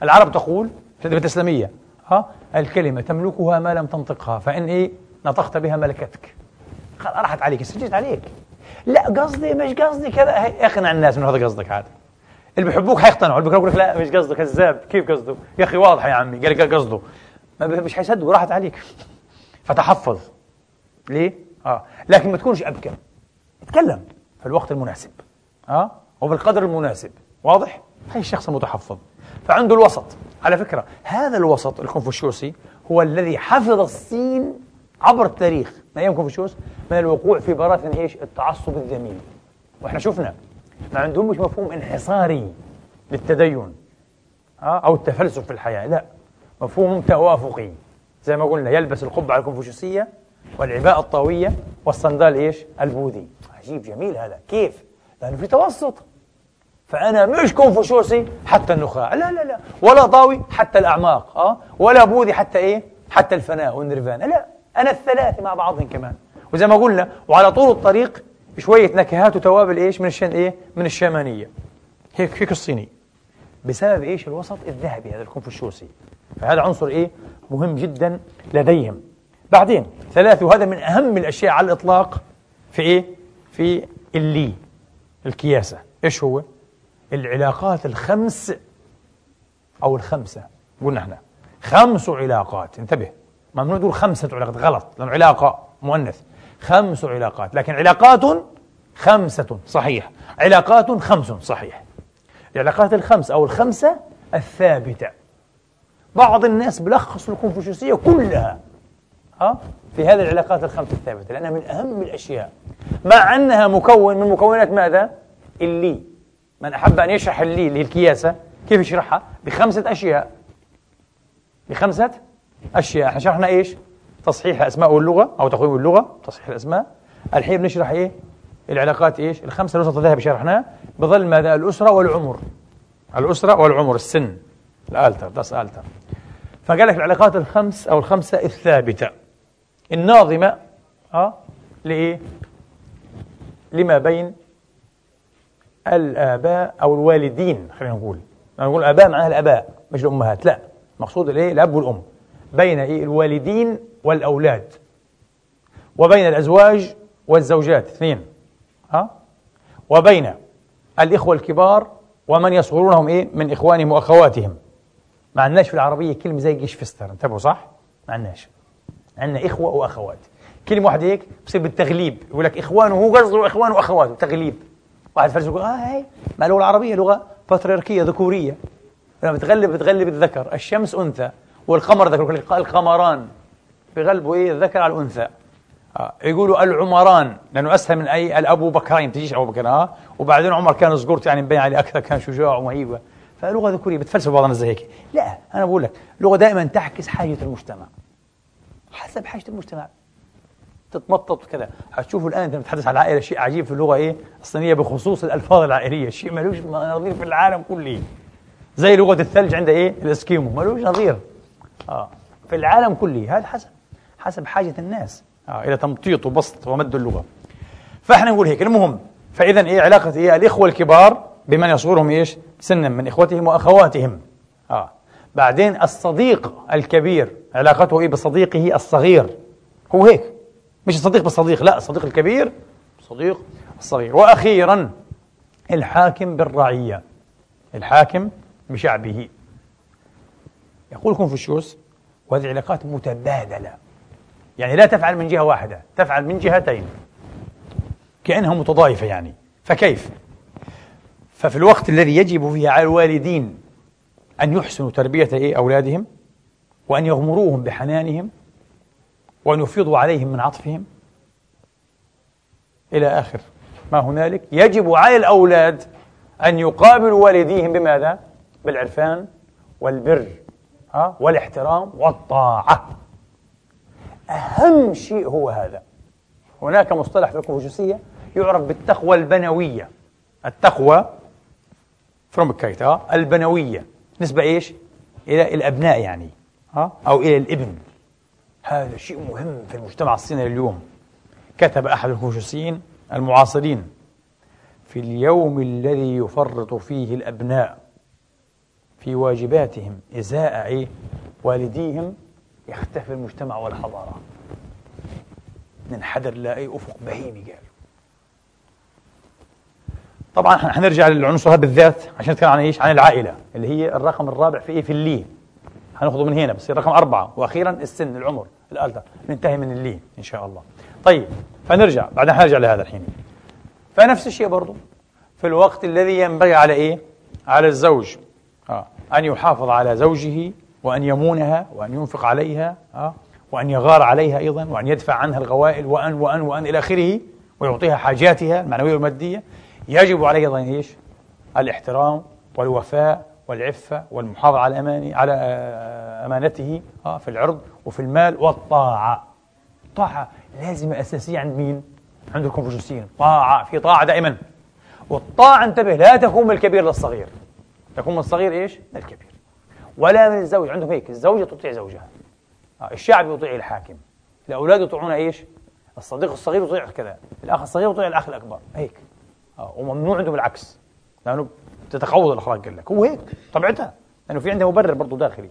S1: العرب تقول في الإسلامية ها الكلمة تملكها ما لم تنطقها. فإن إيه؟ نطقت بها ملكتك. راحت عليك سجلت عليك. لا قصدي مش قصدي كذا. اقنع الناس من هذا قصدك عاد. اللي بيحبوك حيقتنعوا اللي لك لا مش قصده كذاب كيف قصده؟ يا أخي واضحه يا عمي قال لك قصده. مش حيصدقوا راحت عليك. فتحفظ. ليه؟ آه. لكن ما تكونش ابكر اتكلم في الوقت المناسب. آه؟ وبالقدر المناسب. واضح؟ هي الشخص المتحفظ. فعنده الوسط. على فكرة هذا الوسط الكونفوشيوسي هو الذي حفظ الصين عبر التاريخ من أيام كونفوشيوس من الوقوع في براثن إيش؟ التعصب الذميم وإحنا شفنا ما عندهمش مفهوم انحصاري للتدين آه، أو التفلسف في الحياة لا. مفهوم توافقي. زي ما قلنا يلبس القبعة الكونفوشيوسية والعباءة الطاوية والصندال إيش؟ البوذي. عجيب جميل هذا. كيف؟ لأنه في توسط. فأنا مش كونفوشيوسي حتى النخاع. لا لا لا. ولا طاوي حتى الأعماق أه؟ ولا بوذي حتى إيه؟ حتى الفناء والنيرفانا. لا. أنا الثلاثة مع بعضهم كمان. وزي ما قلنا وعلى طول الطريق شوية نكهات وتوابل إيش؟ من الشن إيه؟ من الشامانية. هيك هيك الصيني. بسبب إيش؟ الوسط الذهبي هذا الكونفوشيوسي. فهذا عنصر إيه؟ مهم جدا لديهم. بعدين ثلاثة وهذا من أهم الأشياء على الإطلاق في إيه؟ في اللي الكياسة. إيش هو؟ العلاقات الخمس أو الخمسة. قلنا إحنا. خمس علاقات. انتبه. ممنوع تقول خمسة علاقات غلط لأنه علاقة مؤنث. خمس علاقات لكن علاقات خمسة صحيح. علاقات خمس صحيح. العلاقات الخمس أو الخمسة الثابتة. بعض الناس بلخصوا الكونفوشيوسية كلها ها في هذه العلاقات الخمس الثابتة لأنها من أهم الأشياء. مع أنها مكون من مكونات ماذا؟ اللي. من أحب أن يشرح اللي اللي الكياسة كيف يشرحها؟ بخمسة أشياء. بخمسة أشياء إحنا شرحنا إيش؟ تصحيح الأسماء واللغة أو تقويم اللغة تصحيح الأسماء الحين بنشرح إيه؟ العلاقات إيش؟ الخمسة الوسط الذهبي شرحناه بظل ماذا؟ الأسرة والعمر الأسرة والعمر السن الآلتر داس آلتر فقال لك العلاقات الخمس أو الخمسة الثابتة الناظمة أه لإيه؟ لما بين الآباء أو الوالدين خلينا نقول نقول الآباء معناها الآباء مش الأمهات لا مقصود الإيه الأب والأم بين إيه؟ الوالدين والأولاد وبين الأزواج والزوجات اثنين. ها؟ وبين الإخوة الكبار ومن يصغرونهم إيه؟ من إخوانهم وأخواتهم. ما عندناش في العربية كلمة زي جيش فستر انتبهوا صح؟ ما عندناش. عندنا إخوة وأخوات. كلمة واحدة هيك بصير بالتغليب يقول لك إخوانه هو قصده إخوانه وأخواته تغليب. واحد فلسفه يقول آه هي ما اللغة العربيه لغة بطريركيه ذكورية. لما بتغلب بتغلب الذكر الشمس أنثى. والقمر ذكر القمران. بغلبوا إيه؟ الذكر على الأنثى. آه. يقولوا العمران لأنه أسهل من أي الأبو بكرين. تجيش أبو بكر آه وبعدين عمر كان صغرت يعني مبين عليه أكثر كان شجاع ومهيبه فلغة ذكورية بتفلسف بعض الناس زي هيك. لا أنا بقول لك لغة دائما تعكس حاجة المجتمع. حسب حاجة المجتمع. تتمطط كذا. هتشوفوا الآن أنت بتتحدث عن العائله شيء عجيب في اللغة إيه؟ الصينية بخصوص الألفاظ العائلية. شيء ملوش نظير في العالم كله. زي لغة الثلج عند إيه؟ الإسكيمو. ملوش نظير. آه. في العالم كله. هذا حسب حسب حاجة الناس. آه. إلى تمطيط وبسط ومد اللغة. فإحنا نقول هيك. المهم فإذا إيه علاقة إيه الإخوة الكبار بمن يصغرهم إيش؟ سنا من إخوتهم وأخواتهم. آه. بعدين الصديق الكبير علاقته إيه؟ بصديقه الصغير. هو هيك. مش الصديق بالصديق لا الصديق الكبير. صديق. الصغير. وأخيرا الحاكم بالرعية. الحاكم بشعبه. يقول كونفوشيوس وهذه علاقات متبادلة. يعني لا تفعل من جهة واحدة تفعل من جهتين. كأنها متضايفة يعني. فكيف؟ ففي الوقت الذي يجب فيه على الوالدين أن يحسنوا تربية إيه؟ أولادهم وأن يغمروهم بحنانهم وأن يفيضوا عليهم من عطفهم. إلى آخر. ما هنالك؟ يجب على الأولاد أن يقابلوا والديهم بماذا؟ بالعرفان والبر. ها؟ والاحترام والطاعة. أهم شيء هو هذا. هناك مصطلح في الكونفوشيوسية يعرف بالتقوى البنوية. التقوى فروم ها؟ البنوية. نسبة إيش؟ إلى الأبناء يعني ها؟ أو إلى الابن. هذا شيء مهم في المجتمع الصيني اليوم. كتب أحد الكونفوشيوسيين المعاصرين في اليوم الذي يفرط فيه الأبناء. في واجباتهم إزاء؟ والديهم يختفي المجتمع والحضارة ننحدر لاقي أفق بهيمي قال طبعا حنرجع للعنصر هذا بالذات عشان نتكلم عن إيش؟ عن العائلة اللي هي الرقم الرابع في إيه؟ في اللي حناخذه من هنا بس رقم أربعة وأخيرا السن العمر الألتا ننتهي من اللي إن شاء الله طيب فنرجع بعدين حنرجع لهذا الحين فنفس الشيء برضه في الوقت الذي ينبغي على إيه؟ على الزوج. أن يحافظ على زوجه وأن يمونها وأن ينفق عليها آه. وأن يغار عليها أيضا وأن يدفع عنها الغوائل وأن وأن وأن إلى آخره ويعطيها حاجاتها المعنوية والمادية يجب عليه أيضا إيش؟ الاحترام والوفاء والعفة والمحافظة على أماني على آه، أمانته آه في العرض وفي المال والطاعة طاعة لازمة أساسية عند مين؟ عند الكونفوشيوسيين طاعة في طاعة دائما والطاعة انتبه لا تكون الكبير للصغير تكون من الصغير إيش؟ للكبير ولا من الزوج عندهم هيك الزوجة تطيع زوجها. آه، الشعب يطيع الحاكم. الأولاد يطيعون إيش؟ الصديق الصغير يطيع كذا الأخ الصغير يطيع الأخ الأكبر. هيك. آه وممنوع عندهم العكس. لأنه تتقوض الأخلاق قال لك. هو هيك طبيعتها. لأنه في عنده مبرر برضه داخلي.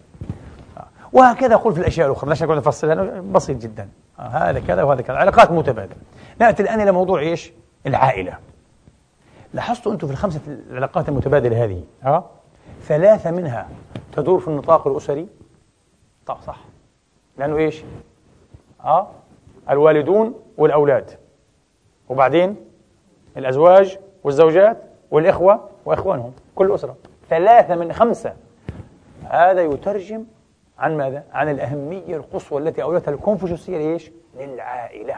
S1: آه. وهكذا أقول في الأشياء الأخرى. ليش أقول نفصلها بسيط جدا. هذا كذا وهذا كذا. علاقات متبادلة. نأتي الآن إلى موضوع إيش؟ العائلة. لاحظتوا أنتم في الخمسة العلاقات المتبادلة هذه؟ ها ثلاثة منها تدور في النطاق الأسري؟ طب صح. لأنه إيش؟ آه الوالدون والأولاد. وبعدين الأزواج والزوجات والإخوة وإخوانهم كل أسرة ثلاثة من خمسة. هذا يترجم عن ماذا؟ عن الأهمية القصوى التي أولتها الكونفوشيوسية ليش؟ للعائلة.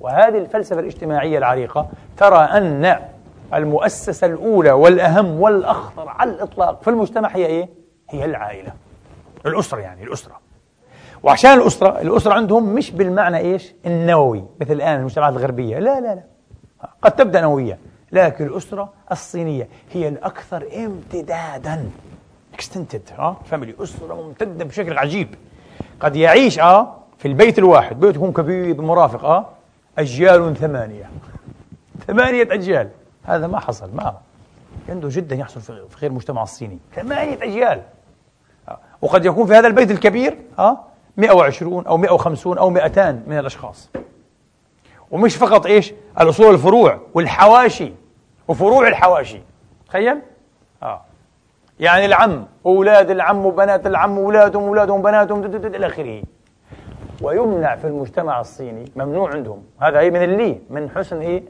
S1: وهذه الفلسفة الاجتماعية العريقة ترى أن المؤسسة الأولى والأهم والأخطر على الإطلاق في المجتمع هي إيه؟ هي العائلة. الأسرة يعني الأسرة. وعشان الأسرة الأسرة عندهم مش بالمعنى إيش؟ النووي مثل الآن المجتمعات الغربية. لا لا لا. قد تبدأ نووية لكن الأسرة الصينية هي الأكثر امتدادا extended آه family أسرة ممتدة بشكل عجيب. قد يعيش آه في البيت الواحد. بيت يكون كبير بمرافق آه أجيال ثمانية. ثمانية أجيال. هذا ما حصل ما عنده جدا يحصل في غير المجتمع الصيني. ثمانية أجيال. آه. وقد يكون في هذا البيت الكبير آه 120 أو 150 أو 200 من الأشخاص. ومش فقط إيش؟ الأصول والفروع والحواشي وفروع الحواشي. تخيل؟ آه. يعني العم أولاد العم وبنات العم أولادهم أولادهم بناتهم إلى آخره. ويمنع في المجتمع الصيني ممنوع عندهم. هذا أي من اللي من حسن إيه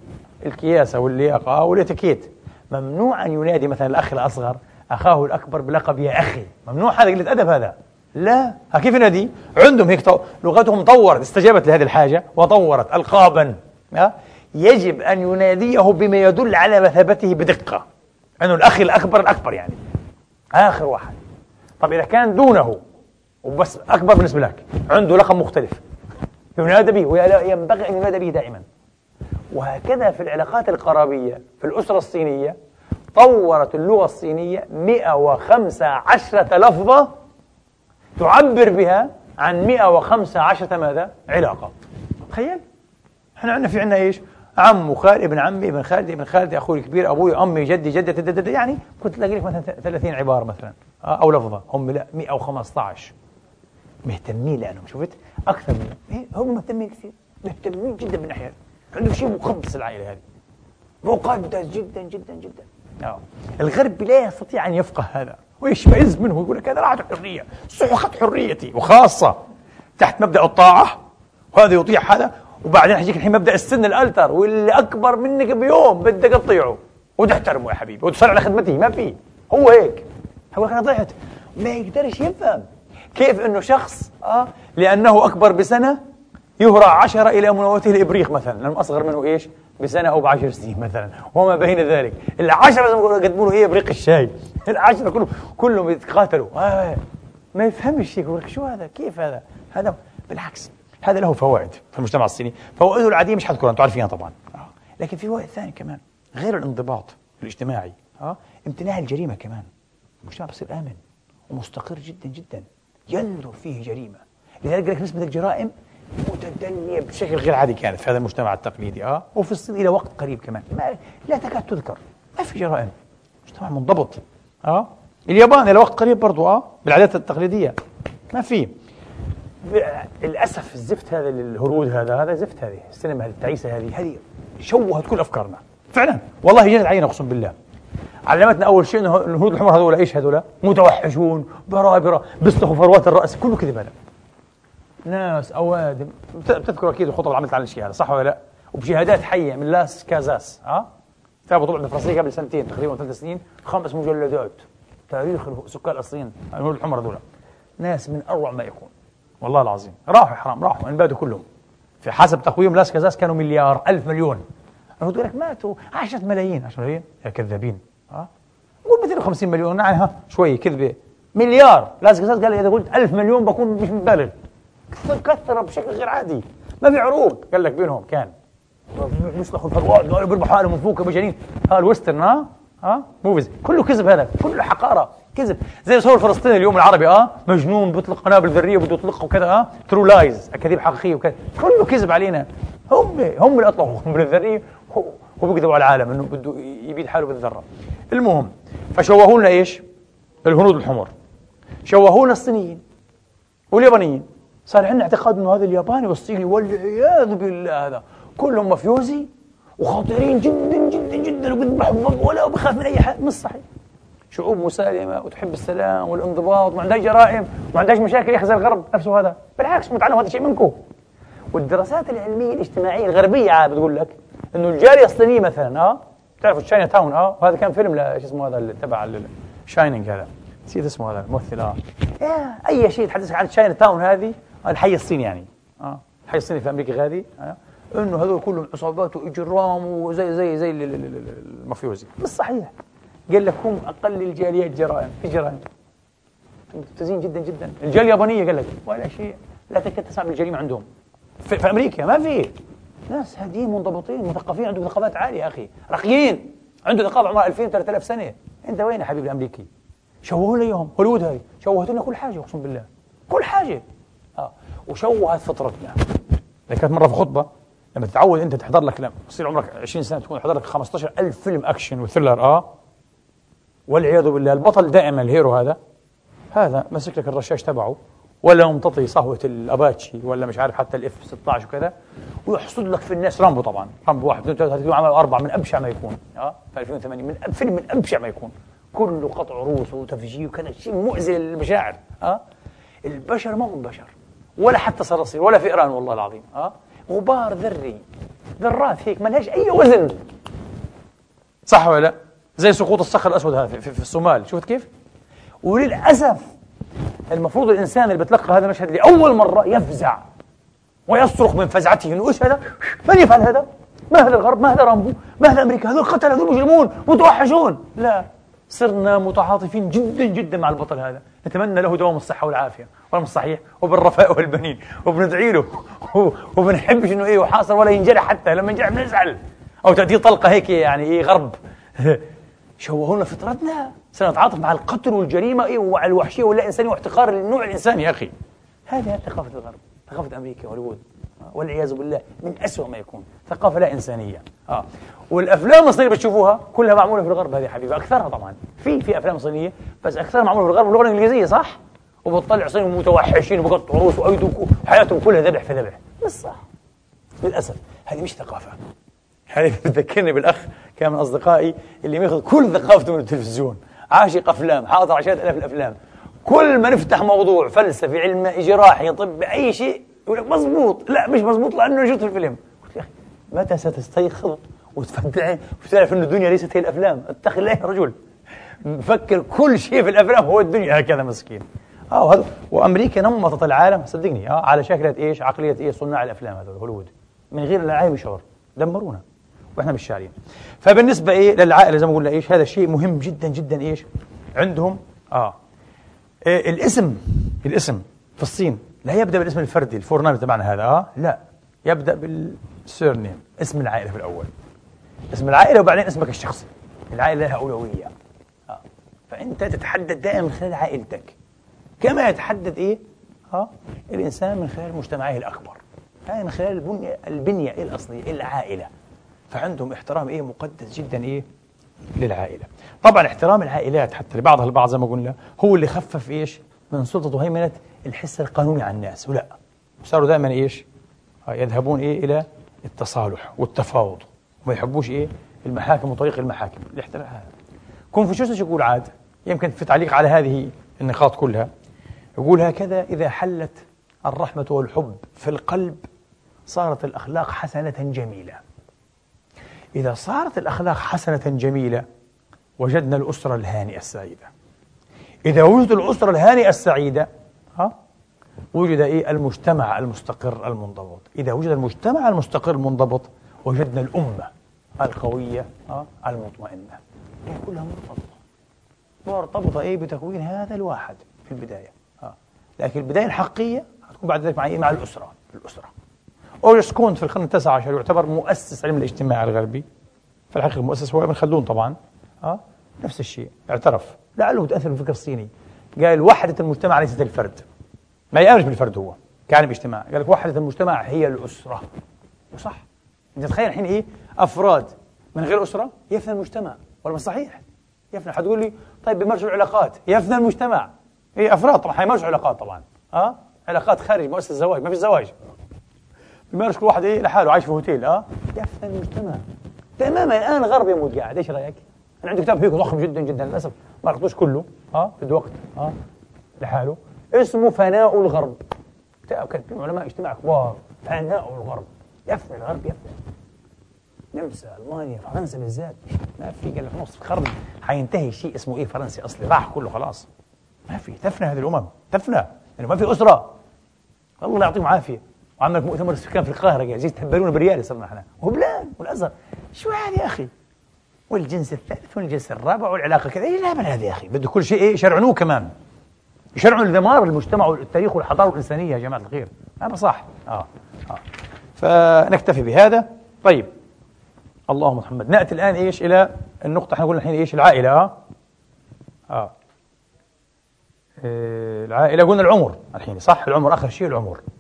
S1: الكياسة واللياقة والاتيكيت ممنوع أن ينادي مثلا الأخ الأصغر أخاه الأكبر بلقب يا أخي. ممنوع هذا قلة أدب هذا. لا. كيف ينادي؟ عندهم هيك لغتهم طورت استجابت لهذه الحاجة وطورت ألقابا. يجب أن يناديه بما يدل على مثابته بدقة. أنه الأخ الأكبر الأكبر يعني. آخر واحد. طب إذا كان دونه وبس أكبر بالنسبة لك. عنده لقب مختلف. ينادى به وينبغي أن ينادى به دائما. وهكذا في العلاقات القرابية في الأسرة الصينية طورت اللغة الصينية 115 لفظة تعبر بها عن 115 ماذا؟ علاقة. تخيل. إحنا عندنا في عندنا إيش؟ عم وخال ابن عمي ابن خالتي ابن خالتي أخوي الكبير أبوي أمي جدي جدتي يعني كنت تلاقي لك مثلا 30 عبارة مثلا أو لفظة. هم لا 115 مهتمين لأنهم شفت؟ أكثر من إيه هم مهتمين كثير. مهتمين جدا من ناحيه عندهم شيء مقدس العائلة هذه. مقدس جدا جدا جدا. آه. الغرب لا يستطيع أن يفقه هذا. ويشمئز منه يقول لك هذا راحت حرية. سحقت حريتي وخاصة تحت مبدأ الطاعة. وهذا يطيع هذا. وبعدين حيجيك الحين مبدأ السن الألتر واللي أكبر منك بيوم بدك تطيعه. وتحترمه يا حبيبي وتصل على خدمته ما في. هو هيك. هو أنا ضعت ما يقدرش يفهم. كيف إنه شخص آه لأنه أكبر بسنة يهرى عشرة إلى مناوته الإبريق مثلا لأنه أصغر منه إيش؟ بسنة أو بعشر سنين مثلا وما بين ذلك. العشرة زي ما يقدموا له إيه إبريق الشاي. العشرة كلهم كلهم يتقاتلوا. آه ما يفهمش يقول لك شو هذا؟ كيف هذا؟ هذا بالعكس هذا له فوائد في المجتمع الصيني. فوائده العادية مش حذكرها أنتم عارفينها طبعا. آه. لكن في فوائد ثانية كمان غير الانضباط الاجتماعي آه امتناع الجريمة كمان. المجتمع بصير آمن ومستقر جدا جدا. يندر فيه جريمة. لذلك لك نسبة الجرائم متدنية بشكل غير عادي كانت في هذا المجتمع التقليدي آه وفي الصين إلى وقت قريب كمان. ما لا تكاد تذكر. ما في جرائم. مجتمع منضبط آه. اليابان إلى وقت قريب برضو آه بالعادات التقليدية. ما في. للأسف الزفت هذا الهرود هذا هذا زفت هذه السينما التعيسة هذه هذه شوهت كل أفكارنا. فعلا. والله جت عينه أقسم بالله. علمتنا أول شيء إنه الهنود الحمر هذول إيش هذول؟ متوحشون برابرة بيصلحوا فروات الرأس كله كذب هذا ناس أوادم. بتذكروا أكيد الخطب اللي عملت عن الشيء هذا صح ولا لا؟ وبشهادات حية من لاس كازاس ها؟ كتاب طبع بالفرنسيه قبل سنتين تقريبا ثلاث سنين خمس مجلدات. تاريخ سكان الصين الهنود الحمر هذول. ناس من أروع ما يكون. والله العظيم. راحوا حرام راحوا انبادوا كلهم. في حسب تقويم لاس كازاس كانوا مليار ألف مليون. الهنود لك ماتوا 10 ملايين. 10 ملايين؟ يا كذابين. ها؟ قول 250 مليون. نعم ها شوي كذبة. مليار. لاس كازاس قال إذا قلت 1000 مليون بكون مش مبالغ. كثر بشكل غير عادي. ما في عروض. قال لك بينهم كان. بيسلخوا الفروات بيذبحوا حالهم فوق مجانين ها ال western ها؟ ها؟ movies كله كذب هذا. كله حقارة. كذب. زي الصور الفلسطيني اليوم العربي آه مجنون بيطلق قنابل ذرية بده يطلقها وكذا آه True Lies أكاذيب حقيقية وكذا. كله كذب علينا. هم هم اللي أطلقوا قنبله ذريه وبيكذبوا على العالم إنه بده يبيد حاله بالذرة. المهم فشوهوا لنا إيش؟ الهنود الحمر. شوهوا لنا الصينيين واليابانيين. صار عندنا اعتقاد إنه هذا الياباني والصيني والعياذ بالله هذا. كلهم مافيوزي وخطيرين جدا جدا جدا وبيذبحوا ولا بخاف من أي حد. مش صحيح. شعوب مسالمة وتحب السلام والانضباط وما عندهاش جرائم وما عندهاش مشاكل يحزن الغرب نفسه هذا. بالعكس متعلم هذا شيء منكم. والدراسات العلمية الاجتماعية الغربية عاد بتقول لك إنه الجاليه الصينية مثلا آه بتعرفوا Chinatown آه وهذا كان فيلم شو اسمه هذا تبع Shining هذا. نسيت اسمه هذا الممثل آه. أي شيء تحدثك عن Chinatown هذه؟ الحي الصيني يعني آه. الحي الصيني في أمريكا هذه آه. إنه هذول كلهم عصابات وإجرام وزي زي زي المافيوزي مش صحيح. قال لك هم أقل الجاليات جرائم في جرائم. ممتازين جدا جدا. الجالية اليابانية قال لك ولا شيء. لا تكاد تسمع بالجريمة عندهم. في, في أمريكا ما في. ناس هادين منضبطين مثقفين عندهم ثقافات عالية يا أخي. رقيين عنده ثقافه عمرها 2000 3000 سنة. أنت وين يا حبيبي الأمريكي؟ شوهوا لنا إياهم. هوليوود هاي شوهت لنا كل حاجة أقسم بالله. كل حاجة. آه. وشوهت فطرتنا ذكرت مرة في خطبة. لما تتعود أنت تحضر لك لما تصير عمرك 20 سنة تكون تحضر لك 15000 فيلم action و thriller. آه. والعياذ بالله البطل دائما ال hero هذا. هذا مسك لك الرشاش تبعه. ولا ممتطي صهوة الأباتشي ولا مش عارف حتى ال F 16 وكذا. ويحصد لك في الناس رامبو طبعا. رامبو واحد اثنين ثلاثة عمل أربعة من أبشع ما يكون. آه في 2008 من فيلم من أبشع ما يكون. كله قطع روس وتفجير وكذا شيء مؤذي للمشاعر. آه البشر ما هم بشر. ولا حتى صراصير ولا فئران والله العظيم. آه غبار ذري. ذرات هيك ما لهاش أي وزن. صح ولا لا؟ زي سقوط الصخر الأسود هذا في, في الصومال. شفت كيف؟ وللأسف المفروض الإنسان اللي بتلقى هذا المشهد لأول مرة يفزع ويصرخ من فزعته إنه إيش هذا؟ من يفعل هذا؟ ما هذا الغرب؟ ما هذا رامبو؟ ما هذا أمريكا؟ هذول قتل هذول مجرمون متوحشون لا صرنا متعاطفين جدا جدا مع البطل هذا نتمنى له دوام الصحة والعافية مش صحيح وبالرفاء والبنين وبندعي له وبنحبش إنه إيه وحاصل ولا ينجرح حتى لما ينجرح بنزعل أو تأتيه طلقة هيك يعني إيه غرب شوهوا لنا فطرتنا سنتعاطف مع القتل والجريمة إيه والوحشية واللا إنسانية واحتقار النوع الإنساني يا أخي. هذه ثقافة الغرب ثقافة أمريكا وهوليوود والعياذ بالله من أسوأ ما يكون ثقافة لا إنسانية. آه. والأفلام الصينية بتشوفوها كلها معمولة في الغرب هذه حبيبي أكثرها طبعا. في في أفلام صينية بس أكثرها معمولة في الغرب باللغة الإنجليزية صح؟ وبتطلع صيني متوحشين وبقطعوا رؤوس وأيدوا وحياتهم كلها ذبح في ذبح. مش صح. للأسف هذه مش ثقافة. هذه بتذكرني بالأخ كان من أصدقائي اللي بياخذ كل ثقافته من التلفزيون. عاشق افلام حاضر عشرات آلاف الأفلام. كل ما نفتح موضوع فلسفي علم جراحي طب أي شيء يقول لك مضبوط. لا مش مضبوط لأنه شفت الفيلم. قلت يا أخي متى ستستيقظ وتفتح عين وتعرف إن الدنيا ليست هي الأفلام؟ اتق الله رجل. مفكر كل شيء في الأفلام هو الدنيا. هكذا مسكين. آه وهذا وأمريكا نمطت العالم. صدقني آه على شكلة إيش؟ عقلية إيش؟ صناع الأفلام هذول هوليوود. من غير العين شعور دمرونا. وإحنا مش شارين فبالنسبة إيه للعائلة زي ما قلنا إيش؟ هذا شيء مهم جدا جدا إيش؟ عندهم آه. إيه الاسم الاسم في الصين لا يبدأ بالاسم الفردي الفورنام تبعنا هذا آه. لا يبدأ بالسيرنيم اسم العائلة في الأول. اسم العائلة وبعدين اسمك الشخصي. العائلة لها اولويه آه. فأنت تتحدد دائما من خلال عائلتك. كما يتحدد إيه؟ ها الإنسان من خلال مجتمعه الأكبر. هاي من خلال البنية, البنية الأصلية العائلة. فعندهم احترام إيه مقدس جدا إيه للعائلة. طبعا احترام العائلات حتى لبعضها البعض زي ما قلنا هو اللي خفف إيش من سلطة وهيمنة الحس القانوني على الناس. ولا صاروا دائما إيش يذهبون إيه إلى التصالح والتفاوض. وما يحبوش إيه المحاكم وطريق المحاكم. الاحترام هذا. كونفوشيوس يقول عاد؟ يمكن في تعليق على هذه النقاط كلها. يقول هكذا إذا حلت الرحمة والحب في القلب صارت الأخلاق حسنة جميلة. إذا صارت الأخلاق حسنة جميلة وجدنا الأسرة الهانئة السعيدة. إذا وجد الأسرة الهانئة السعيدة ها وجد إيه؟ المجتمع المستقر المنضبط. إذا وجد المجتمع المستقر المنضبط وجدنا الأمة القوية ها المطمئنة. هي كلها مرتبطة. مرتبطة إيه؟ بتكوين هذا الواحد في البداية ها. لكن البداية الحقيقية هتكون بعد ذلك مع إيه؟ مع الأسرة. الأسرة. أوجست كونت في القرن التاسع عشر يعتبر مؤسس علم الاجتماع الغربي. في الحقيقة المؤسس هو إبن خلدون طبعا. أه؟ نفس الشيء اعترف. لعله متأثر بالفكر الصيني. قال وحدة المجتمع ليست الفرد. ما يأمنش بالفرد هو كعلم اجتماع قال لك وحدة المجتمع هي الأسرة. وصح. أنت تخيل الحين إيه؟ أفراد من غير أسرة يفنى المجتمع. ولا صحيح؟ يفنى. حتقول لي طيب بيمارسوا العلاقات يفنى المجتمع. هي أفراد طبعا حيمارسوا علاقات طبعا. أه علاقات خارج مؤسسة الزواج ما في زواج. بيمارس كل واحد إيه لحاله عايش في هوتيل آه؟ يفنى المجتمع تماما الآن الغرب يموت قاعد إيش رأيك؟ أنا عندي كتاب هيك ضخم جدا جدا للأسف ما قرأتوش كله آه؟ في وقت آه؟ لحاله. اسمه فناء الغرب. كتاب كان علماء اجتماع كبار. فناء الغرب. يفنى الغرب يفنى نمسا ألمانيا فرنسا بالذات. ما في قال في نص القرن حينتهي شيء اسمه إيه فرنسي أصلي. راح كله خلاص. ما في تفنى هذه الأمم تفنى. يعني ما في أسرة. الله يعطيهم عافية. وعملك مؤتمر السكان في القاهرة قاعد تهبلونا بريال صرنا إحنا. وبلان والأزهر. شو هذا يا أخي؟ والجنس الثالث والجنس الرابع والعلاقة كذا. إيش الهبل هذا يا أخي. بده كل شيء إيه يشرعنوه كمان. يشرعنوا دمار المجتمع والتاريخ والحضارة الانسانيه يا جماعة الخير. هذا صح. آه آه. فنكتفي بهذا. طيب. اللهم محمد. نأتي الآن إيش؟ إلى النقطة. إحنا قلنا الحين إيش؟ العائلة. آه. آه. إيه العائلة. قلنا العمر. الحين صح؟ العمر آخر شيء العمر. آه.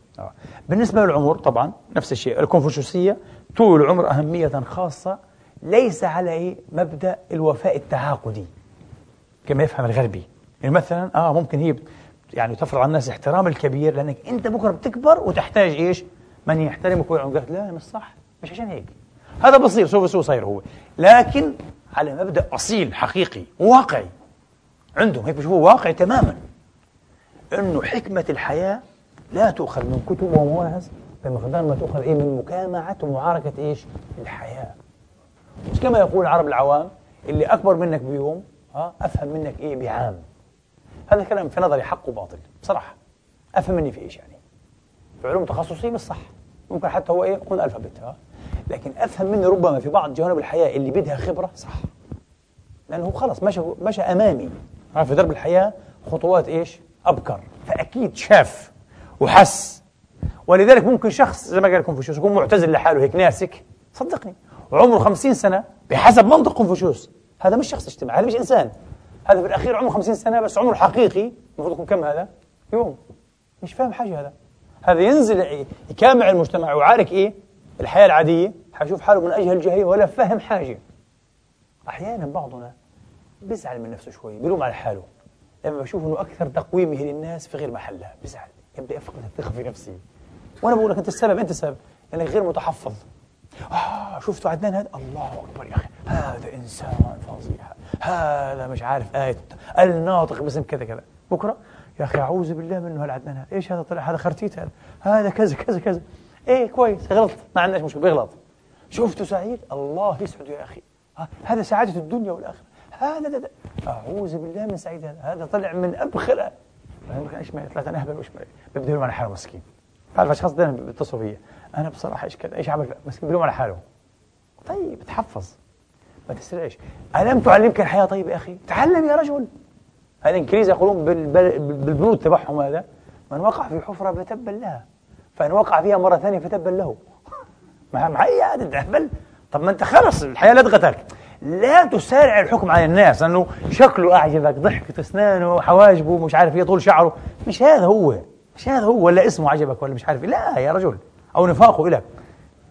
S1: بالنسبة للعمر طبعا نفس الشيء. الكونفوشيوسية طول العمر أهمية خاصة ليس على مبدأ الوفاء التعاقدي كما يفهم الغربي. يعني مثلا آه ممكن هي يعني تفرض على الناس احترام الكبير لأنك أنت بكرة بتكبر وتحتاج إيش؟ من يحترمك ويقول لا مش صح مش عشان هيك. هذا بصير سوف سوف صاير هو. لكن على مبدأ أصيل حقيقي واقعي. عندهم هيك بيشوفوه واقعي تماما. إنه حكمة الحياة لا تؤخذ من كتب ومواعظ بمقدار ما تؤخذ إيه من مكامعة ومعاركة إيش؟ الحياة. مش كما يقول العرب العوام اللي أكبر منك بيوم ها أفهم منك إيه؟ بعام. هذا الكلام في نظري حق وباطل بصراحة. أفهم مني في إيش يعني؟ في علوم تخصصية مش صح ممكن حتى هو إيه؟ يكون Analphabet لكن أفهم مني ربما في بعض جوانب الحياة اللي بدها خبرة صح. لأنه خلص مشى مشى أمامي. في درب الحياة خطوات إيش؟ أبكر. فأكيد شاف. وحس. ولذلك ممكن شخص زي ما قال كونفوشيوس يكون معتزل لحاله هيك ناسك. صدقني. وعمره خمسين سنة بحسب منطق كونفوشيوس. هذا مش شخص اجتماعي هذا مش إنسان. هذا في الأخير عمره خمسين سنة بس عمره الحقيقي المفروض يكون كم هذا؟ يوم. مش فاهم حاجة هذا. هذا ينزل يكامع المجتمع ويعارك إيه؟ الحياة العادية. حيشوف حاله من أجهل الجهية ولا فهم حاجة. أحيانا بعضنا بيزعل من نفسه شوي بيلوم على حاله. لما بشوف إنه أكثر تقويمه للناس في غير محلها بزعل يبدا يفقد الثقة في نفسه وأنا بقول لك أنت السبب أنت السبب. لانك غير متحفظ. آه شفتوا عدنان هذا؟ الله أكبر يا أخي. هذا إنسان فظيع. هذا مش عارف. آية الناطق باسم كذا كذا. بكرة؟ يا أخي أعوذ بالله منه هالعدنان هذا إيش هذا طلع؟ هذا خرتيت هذا. هذا كذا كذا كذا. إيه كويس. غلط. ما عندناش مشكلة. بيغلط شفته سعيد؟ الله يسعده يا أخي. هذا سعادة الدنيا والآخرة. هذا. أعوذ بالله من سعيد هذا. هذا طلع من أبخل إيش ما طلعت أنا أهبل وإيش ببدلهم على حاله مسكين. تعرف أشخاص دائما بيتصلوا فيا أنا بصراحة إيش كذا إيش عمل مسكين بلوم على حاله طيب تحفظ ما تسرعش ألم تعلمك الحياة؟ طيب يا أخي. تعلم يا رجل. الإنجليز يقولون بالبنود تبعهم هذا. من وقع في حفرة فتبا لها. فإن وقع فيها مرة ثانية فتبا له. مع أي هذا بل طب ما أنت خلص الحياة لدغتك لا تسارع الحكم على الناس لأنه شكله أعجبك ضحكة أسنانه حواجبه مش عارف إيه طول شعره. مش هذا هو مش هذا هو ولا اسمه عجبك ولا مش عارف إيه. لا يا رجل أو نفاقه لك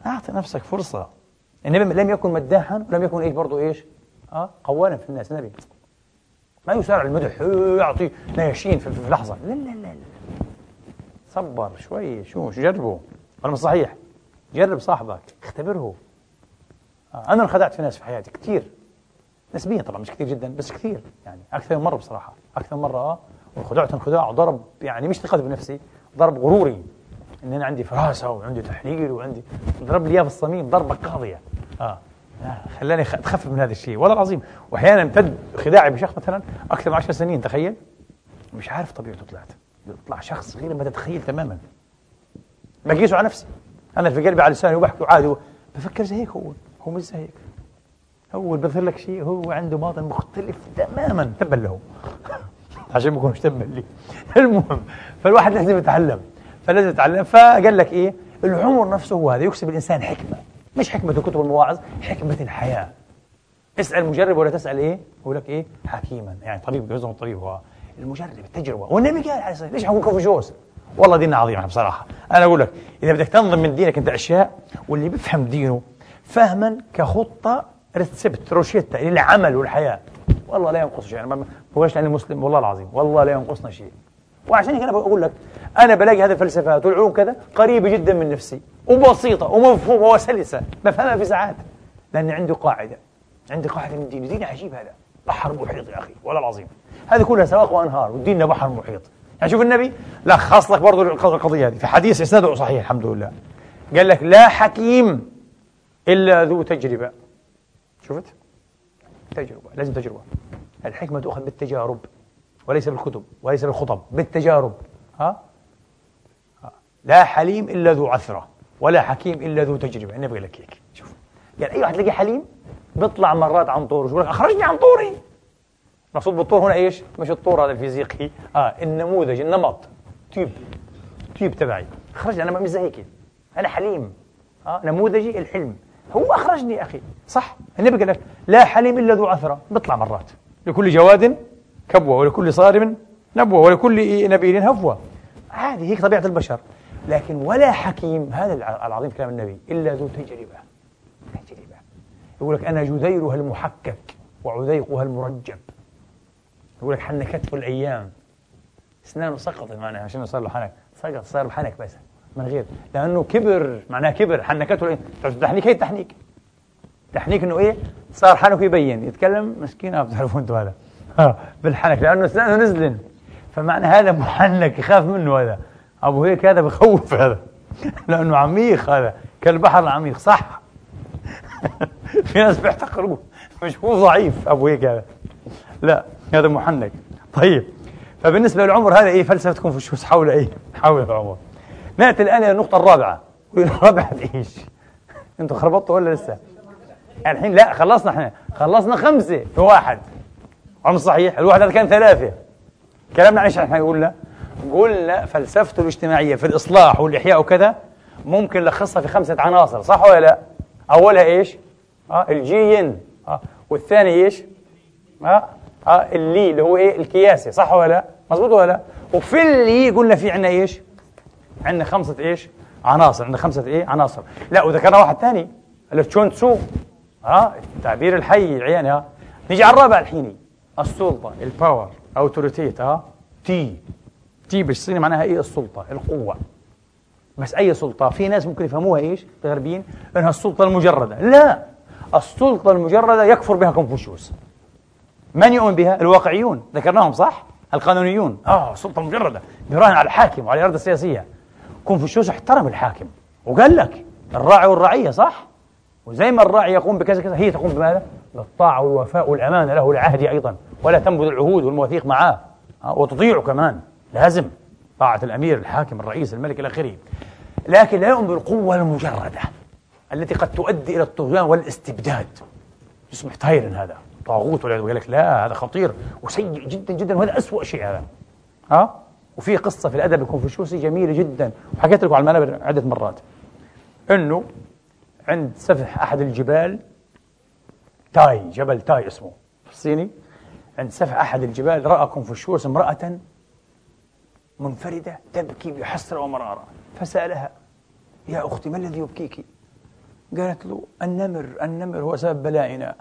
S1: أعطي نفسك فرصة. النبي لم يكن مداحا ولم يكن إيش برضه إيش؟ آه قوانا في الناس. نبي ما يسارع المدح يعطي نياشين في, في لحظة. لا لا لا لا. صبر شوي شو جربه. أنا صحيح. جرب صاحبك اختبره. أنا انخدعت في ناس في حياتي كثير نسبيا طبعا مش كثير جدا بس كثير يعني أكثر من مرة بصراحة أكثر من مرة آه. وخدعت انخداع ضرب يعني مش ثقتي بنفسي ضرب غروري. إن أنا عندي فراسة وعندي تحليل وعندي ضرب لي إياه في الصميم ضربة قاضية. آه. خلاني اتخفف من هذا الشيء. والله العظيم واحيانا امتد خداعي بشخص مثلا أكثر من 10 سنين تخيل. مش عارف طبيعته طلعت. بيطلع شخص غير ما تتخيل تماما. بقيسه على نفسي. أنا في قلبي على لساني وبحكي عادي بفكر زي هيك هو. هو مش زي هيك هو بظهر لك شيء هو عنده باطن مختلف تماما. تبا له عشان ما يكونش تبا لي. المهم فالواحد لازم يتعلم. فلازم يتعلم. فقال لك إيه؟ العمر نفسه هو هذا. يكسب الإنسان حكمة. مش حكمة كتب المواعظ حكمة الحياة. اسأل مجرب ولا تسأل إيه؟ يقول لك إيه؟ حكيما. يعني طبيب من الطبيب هو. المجرب التجربة. والنبي قال عليه الصلاة ليش حكون كونفوشيوس والله ديننا عظيم بصراحة. أنا أقول لك إذا بدك تنظم من دينك أنت أشياء واللي بيفهم دينه فهما كخطة ريسبت روشيتا للعمل والحياة. والله لا ينقص شيء. أنا ما بقولش مسلم والله العظيم والله لا ينقصنا شيء. وعشان هيك أنا بقول لك أنا بلاقي هذه الفلسفات والعلوم كذا قريبة جدا من نفسي وبسيطة ومفهومة وسلسة بفهمها في ساعات. لأني عندي قاعدة عندي قاعدة من ديني ديني عجيب هذا. بحر محيط يا أخي والله العظيم. هذه كلها سواق وأنهار وديننا بحر محيط. يعني شوف النبي لخص لك برضه القضية هذه في حديث إسناده صحيح الحمد لله. قال لك لا حكيم إلا ذو تجربة. شفت؟ تجربة لازم تجربة. الحكمة تؤخذ بالتجارب وليس بالكتب وليس بالخطب بالتجارب. ها؟ لا حليم إلا ذو عثرة ولا حكيم إلا ذو تجربة. النبي قال لك هيك. شوف. يعني أي واحد تلاقيه حليم بيطلع مرات عن طوره يقول لك أخرجني عن طوري. مقصود بالطور هنا إيش؟ مش الطور هذا الفيزيقي. آه النموذج النمط. تيب تيب تبعي. خرجني أنا مش زي هيك. أنا حليم. آه نموذجي الحلم. هو أخرجني أخي. صح؟ النبي قال لك لا حليم إلا ذو عثرة. بيطلع مرات. لكل جواد كبوة ولكل صارم نبوة ولكل نبيل هفوة. عادي هيك طبيعة البشر. لكن ولا حكيم هذا العظيم كلام النبي إلا ذو تجربة. تجربة. يقول لك أنا جذيرها المحكك وعذيقها المرجب. يقول لك حنكته الأيام. أسنانه سقطت معناها شنو صار له حنك؟ سقط صار له حنك بس. من غير. لأنه كبر معناه كبر. حنكته تحنيك هي التحنيك. تحنيك إنه إيه؟ صار حنكه يبين. يتكلم مسكين بتعرفوا أنتم هذا. بالحنك. لأنه أسنانه نزلن. فمعنى هذا محنك يخاف منه هذا. أبو هيك هذا بخوف هذا. لأنه عميق هذا. كالبحر العميق. صح؟ في ناس بيحتقروه. مش هو ضعيف أبو هيك هذا. لا هذا محنك طيب. فبالنسبة للعمر هذا إيه؟ فلسفة كونفوشيوس حول إيه؟ حول العمر. نأتي الآن إلى النقطة الرابعة. الرابعة؟ إيش؟ أنتوا خربطتوا ولا لسه؟ الحين لا خلصنا إحنا. خلصنا خمسة في واحد. عم صحيح؟ الواحد كان ثلاثة. كلامنا عن إيش إحنا قلنا؟ قلنا فلسفته الاجتماعية في الإصلاح والإحياء وكذا ممكن لخصها في خمسة عناصر صح ولا لا؟ أولها إيش؟ آه الجين. آه والثاني إيش؟ آه آه اللي اللي هو إيه؟ الكياسي صح ولا لا؟ مظبوط ولا لا؟ وفي اللي قلنا في عندنا إيش؟ عندنا خمسة إيش؟ عناصر. عندنا خمسة إيه؟ عناصر. لا وذكرنا واحد ثاني اللي تشون تسو آه التعبير الحي العياني ها؟ نيجي على الرابع الحيني السلطة ال power Autorität آه تي تي بالصيني معناها إيه؟ السلطة القوة. بس أي سلطة؟ في ناس ممكن يفهموها إيش؟ الغربيين إنها السلطة المجردة. لا السلطة المجردة يكفر بها كونفوشيوس. من يؤمن بها؟ الواقعيون. ذكرناهم صح؟ القانونيون. آه سلطة مجردة براهن على الحاكم وعلى الإرادة السياسية. كونفوشيوس احترم الحاكم. وقال لك الراعي والرعية صح؟ وزي ما الراعي يقوم بكذا كذا هي تقوم بماذا؟ بالطاعة والوفاء والأمانة له العهد أيضا ولا تنبذ العهود والمواثيق معاه. وتطيعه كمان. لازم طاعة الأمير الحاكم الرئيس الملك إلى آخره. لكن لا يؤمن بالقوة المجردة التي قد تؤدي إلى الطغيان والاستبداد. يصبح tyrant هذا. طاغوت ولا يقول لك لا هذا خطير وسيء جدا جدا وهذا أسوأ شيء هذا. ها وفي قصة في الأدب الكونفوشيوسي جميلة جدا وحكيت لكم على المنابر عدة مرات. إنه عند سفح أحد الجبال تاي جبل تاي اسمه في الصيني عند سفح أحد الجبال رأى كونفوشيوس امرأة منفردة تبكي بحسرة ومرارة. فسألها يا أختي ما الذي يبكيك؟ قالت له النمر النمر هو سبب بلائنا.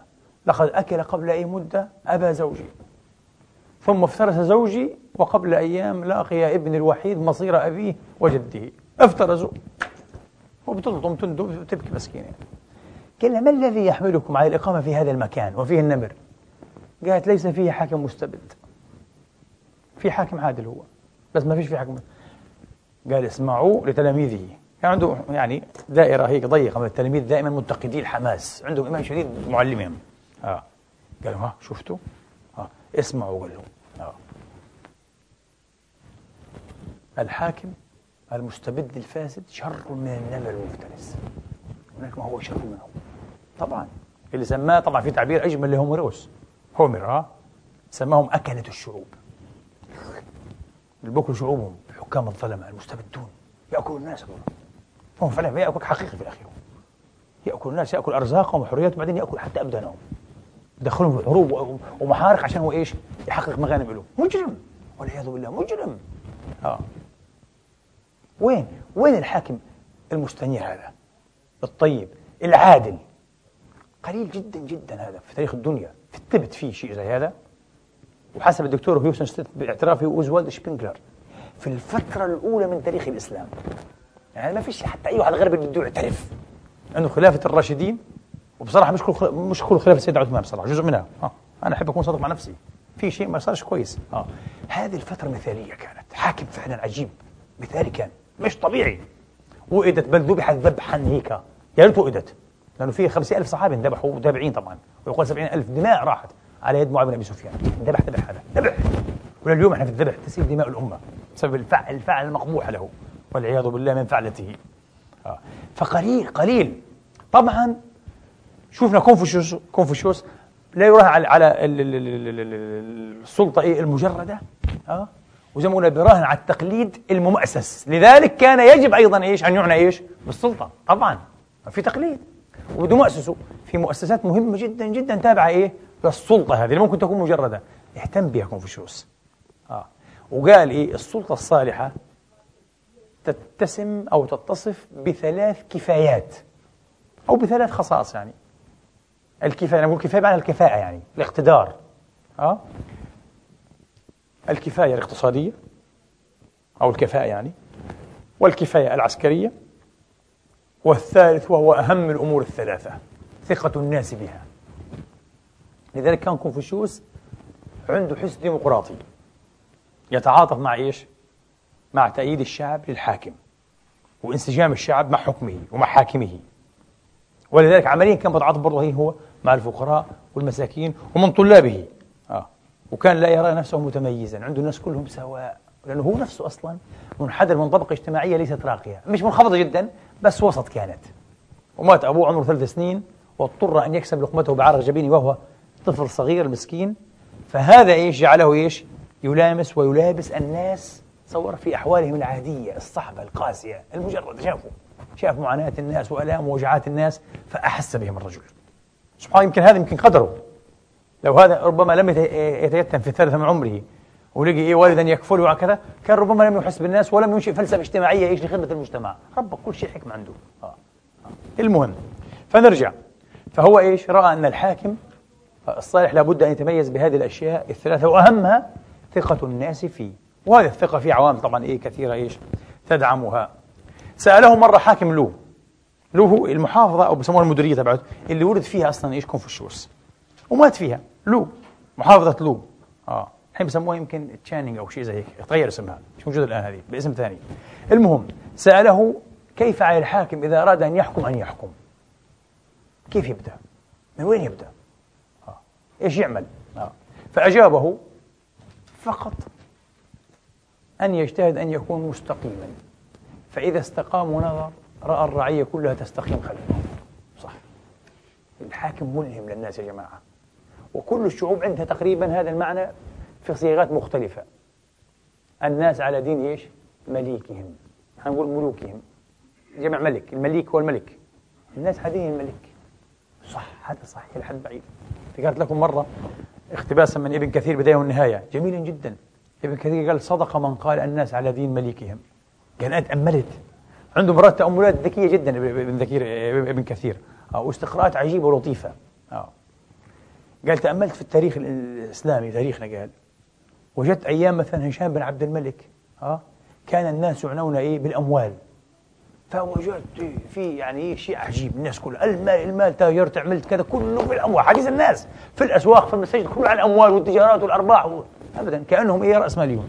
S1: لقد أكل قبل أي مدة أبا زوجي. ثم افترس زوجي وقبل أيام لاقى ابني الوحيد مصير أبيه وجده. افترسوا وبتلطم تندب وتبكي مسكينة. قال ما الذي يحملكم على الإقامة في هذا المكان وفيه النمر؟ قالت ليس فيه حاكم مستبد. في حاكم عادل هو. بس ما فيش في حاكم. قال اسمعوا لتلاميذه. كان عنده يعني دائرة هيك ضيقة من التلاميذ دائما متقدي الحماس. عندهم إيمان شديد معلمهم. آه. قالوا ها شفتوا؟ آه. اسمعوا قال لهم آه الحاكم المستبد الفاسد شر من النمر المفترس. هناك ما هو شر منه. طبعا. اللي سماه طبعا في تعبير اجمل لهوميروس هومر ها سماهم أكلة الشعوب. اللي شعوبهم حكام الظلمة المستبدون. ياكلوا الناس. هذول هم فعلا يأكل حقيقي في الأخير. يأكل الناس يأكل أرزاقهم وحرياتهم بعدين يأكل حتى أبدانهم. يدخلهم في حروب ومحارق عشان هو إيش؟ يحقق مغانم له مجرم. والعياذ بالله مجرم. آه. وين؟ وين الحاكم المستنير هذا؟ الطيب العادل. قليل جدا جدا هذا في تاريخ الدنيا. في التبت فيه شيء زي هذا. وحسب الدكتور هيوسن باعترافه اوزوالد شبينجلر في الفترة الأولى من تاريخ الإسلام. يعني ما فيش حتى أي واحد غربي بده يعترف أنه خلافة الراشدين. وبصراحة مش كل مش كل خلافة سيدنا عثمان بصراحة جزء منها. آه. أنا أحب أكون صادق مع نفسي. في شيء ما صارش كويس. آه. هذه الفترة مثالية كانت. حاكم فعلا عجيب. مثالي كان. مش طبيعي. وئدت بل ذبحت ذبحا هيك يا ريت وئدت لأنه في خمسين ألف صحابي انذبحوا تابعين طبعا. ويقول سبعين ألف دماء راحت. على يد معاوية بن أبي سفيان. ذبح ذبح هذا. ذبح ولليوم إحنا في الذبح تسيل دماء الأمة. بسبب الفعل الفعل المقبوح له. والعياذ بالله من فعلته. آه. فقليل قليل. طبعا شوفنا كونفوشيوس كونفوشيوس لا يراهن على على السلطة إيه المجردة. آه. وزي ما قلنا بيراهن على التقليد الممأسس. لذلك كان يجب أيضا إيش؟ أن يعنى إيش؟ بالسلطة. طبعا. في تقليد. وبده مؤسسه. في مؤسسات مهمة جدا جدا تابعة إيه؟ للسلطة هذه اللي ممكن تكون مجردة. اهتم بها كونفوشيوس. آه. وقال إيه؟ السلطة الصالحة تتسم أو تتصف بثلاث كفايات. أو بثلاث خصائص يعني. الكفاية أنا بقول كفاية معنى الكفاءة يعني. الاقتدار. آه. الكفاية الاقتصادية أو الكفاءة يعني والكفاية العسكرية والثالث وهو أهم الأمور الثلاثة ثقة الناس بها لذلك كان كونفوشيوس عنده حس ديمقراطي يتعاطف مع إيش؟ مع تأييد الشعب للحاكم وانسجام الشعب مع حكمه ومع حاكمه ولذلك عمليا كان بتعاطف برضه هو مع الفقراء والمساكين ومن طلابه. وكان لا يرى نفسه متميزا عنده الناس كلهم سواء لأنه هو نفسه أصلا منحدر من طبقة اجتماعية ليست راقية. مش منخفضة جدا بس وسط كانت. ومات أبوه عمره ثلاث سنين واضطر أن يكسب لقمته بعرق جبينه وهو طفل صغير مسكين. فهذا إيش؟ جعله إيش؟ يلامس ويلابس الناس تصور في أحوالهم العادية الصعبة القاسية المجرد شافوا شاف معاناة الناس وألام ووجعات الناس فأحس بهم الرجل. سبحان يمكن هذا يمكن قدره. لو هذا ربما لم يتيتم في الثالثة من عمره ولقي إيه والدا يكفله وهكذا كان ربما لم يحس بالناس ولم ينشئ فلسفة اجتماعية إيش لخدمة المجتمع. ربك كل شيء حكمة عنده. آه. آه. المهم فنرجع. فهو إيش؟ رأى أن الحاكم الصالح لابد أن يتميز بهذه الأشياء الثلاثة وأهمها ثقة الناس فيه. وهذه الثقة في عوامل طبعا إيه كثيرة إيش؟ تدعمها. سأله مرة حاكم لو Lu هو المحافظة أو بسموها المديرية تبعته اللي ولد فيها أصلا إيش؟ كونفوشيوس ومات فيها. لو محافظة لو آه. الحين بسموها يمكن تشانينج أو شيء زي هيك. تغير اسمها. مش موجودة الآن هذه باسم ثاني. المهم سأله كيف على الحاكم إذا أراد أن يحكم أن يحكم. كيف يبدأ؟ من وين يبدأ؟ آه. إيش يعمل؟ آه. فأجابه فقط أن يجتهد أن يكون مستقيما. فإذا استقام ونظر رأى الرعية كلها تستقيم خلفه. صح. الحاكم ملهم للناس يا جماعة. وكل الشعوب عندها تقريبا هذا المعنى في صيغات مختلفة. الناس على دين إيش؟ مليكهم. حنقول ملوكهم. جمع ملك. المليك هو الملك. الناس على دين الملك. صح هذا صحيح لحد بعيد. ذكرت لكم مرة اقتباسا من ابن كثير بداية والنهاية. جميل جدا. ابن كثير قال صدق من قال الناس على دين مليكهم. قال أنا تأملت عنده مرات تأملات ذكية جدا ابن ذكير ابن كثير. واستقراءات عجيبة ولطيفة. آه. قال تأملت في التاريخ الإسلامي تاريخنا قال. وجدت أيام مثلا هشام بن عبد الملك آه كان الناس يعنون إيه بالأموال. فوجدت في يعني إيه شيء عجيب. الناس كلها المال المال تاجرت عملت كذا كله بالأموال حديث الناس. في الأسواق في المساجد كله عن الأموال والتجارات والأرباح أبدا كأنهم إيه رأس ماليون.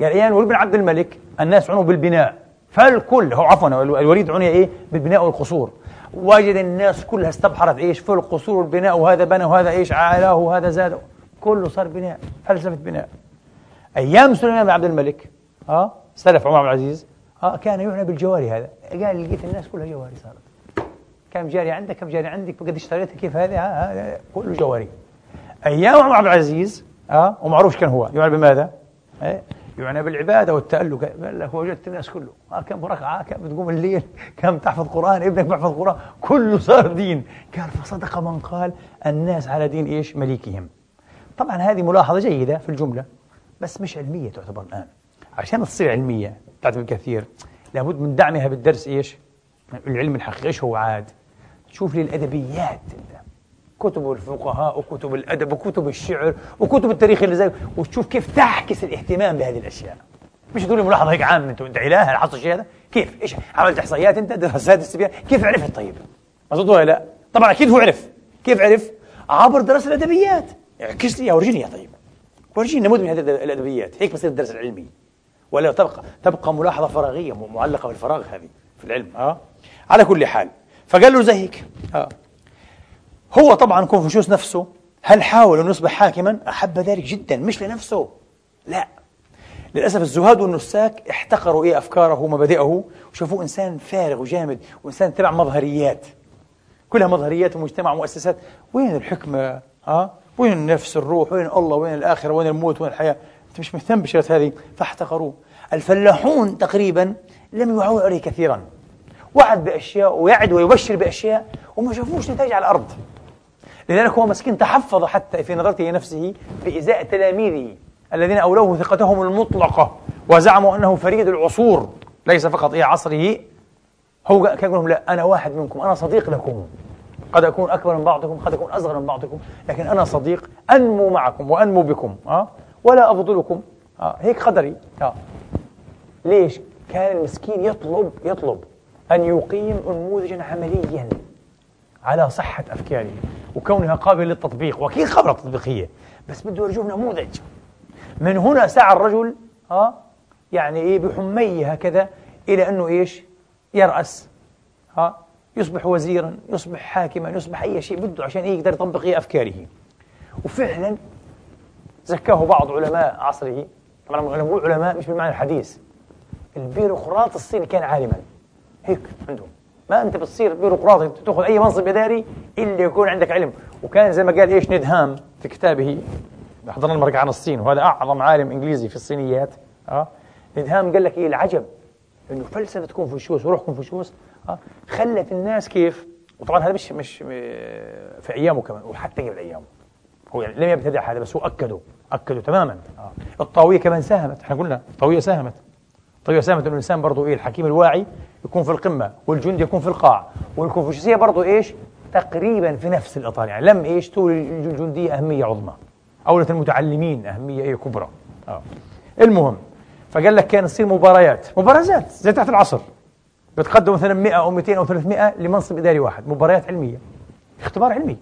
S1: قال أيام ولد بن عبد الملك الناس عنوا بالبناء. فالكل هو عفوا الوليد عني إيه بالبناء والقصور. وجد الناس كلها استبحرت إيش في القصور والبناء وهذا بنى وهذا إيش عالاه وهذا زاد. كله صار بناء فلسفة بناء. أيام سليمان بن عبد الملك ها سلف عمر بن العزيز ها كان يعنى بالجواري هذا. قال لقيت الناس كلها جواري صارت. كم جاري عندك كم جاري عندك وقد اشتريتها كيف هذه؟ ها كله جواري. أيام عمر بن العزيز ها ومعروف كان هو؟ يعنى بماذا؟ إيه؟ يعنى بالعبادة والتألق. قال لك وجدت الناس كله. كم ركعة؟ كم بتقوم الليل؟ كم تحفظ قرآن؟ ابنك بيحفظ قرآن. كله صار دين. قال فصدق من قال الناس على دين إيش؟ مليكهم. طبعا هذه ملاحظة جيدة في الجملة بس مش علمية تعتبر الآن. عشان تصير علمية تعتبر كثير لابد من دعمها بالدرس إيش؟ العلم الحقيقي. إيش هو عاد؟ تشوف لي الادبيات كتب الفقهاء وكتب الأدب وكتب الشعر وكتب التاريخ اللي زي وتشوف كيف تعكس الاهتمام بهذه الأشياء. مش تقول لي ملاحظه هيك عام انت أنت إله لاحظت الشيء هذا؟ كيف؟ إيش؟ عملت إحصائيات أنت؟ دراسات استبيان كيف عرفت طيب؟ مظبوط ولا لا؟ طبعا أكيد هو عرف. كيف عرف؟ عبر درس الأدبيات. اعكس لي ورجيني يا طيب. ورجيني نموذج من هذه الأدبيات. هيك بصير الدرس العلمي. ولا تبقى تبقى ملاحظة فراغية معلقه بالفراغ هذه في العلم. آه. على كل حال فقال له زي هيك. آه. هو طبعا كونفوشيوس نفسه هل حاول أن يصبح حاكما؟ أحب ذلك جدا مش لنفسه لا للأسف الزهاد والنساك احتقروا إيه أفكاره ومبادئه وشافوه إنسان فارغ وجامد وإنسان تبع مظهريات كلها مظهريات ومجتمع ومؤسسات وين الحكمة؟ ها؟ وين النفس الروح؟ وين الله؟ وين الآخرة؟ وين الموت؟ وين الحياة؟ أنت مش مهتم بشغلة هذه فاحتقروه الفلاحون تقريبا لم يعولوا عليه كثيرا وعد بأشياء ويعد ويبشر بأشياء وما شافوش نتائج على الأرض لذلك هو مسكين تحفظ حتى في نظرته نفسه بإزاء تلاميذه الذين أولوه ثقتهم المطلقة وزعموا أنه فريد العصور ليس فقط إيه عصره هو كان لهم لا أنا واحد منكم أنا صديق لكم قد أكون أكبر من بعضكم قد أكون أصغر من بعضكم لكن أنا صديق أنمو معكم وأنمو بكم أه؟ ولا أفضلكم أه؟ هيك قدري أه؟ ليش؟ كان المسكين يطلب يطلب أن يقيم نموذجا عمليا على صحة أفكاره وكونها قابلة للتطبيق وأكيد قابلة للتطبيقية بس بده يرجوه نموذج. من هنا سعى الرجل ها يعني إيه بحمية هكذا إلى أنه إيش؟ يرأس ها يصبح وزيرا يصبح حاكما يصبح أي شيء بده عشان إيه يقدر يطبق إيه أفكاره. وفعلا زكاه بعض علماء عصره طبعا لما نقول علماء مش بالمعنى الحديث البيروقراط الصيني كان عالما. هيك عندهم. ما أنت بتصير بيروقراطي تأخذ أي منصب إداري إلا يكون عندك علم. وكان زي ما قال إيش ندهام في كتابه حضرنا المرجع عن الصين وهذا أعظم عالم إنجليزي في الصينيات. آه. نيدهام قال لك إيه العجب؟ إنه فلسفة كونفوشيوس وروح كونفوشيوس آه. خلت الناس كيف؟ وطبعا هذا مش مش في أيامه كمان وحتى قبل أيامه. هو يعني لم يبتدع هذا بس هو اكده اكده تماما. آه. الطاوية كمان ساهمت إحنا قلنا الطاوية ساهمت. ساهمت إنه الانسان برضه إيه الحكيم الواعي يكون في القمة والجندي يكون في القاع والكونفوشيوسية برضو إيش؟ تقريبا في نفس الإطار يعني لم إيش؟ تولي الجندية أهمية عظمى أولة المتعلمين أهمية إيه كبرى. آه. المهم فقال لك كان تصير مباريات مبارزات زي تحت العصر بتقدم مثلا 100 أو 200 أو 300 لمنصب إداري واحد مباريات علمية اختبار علمي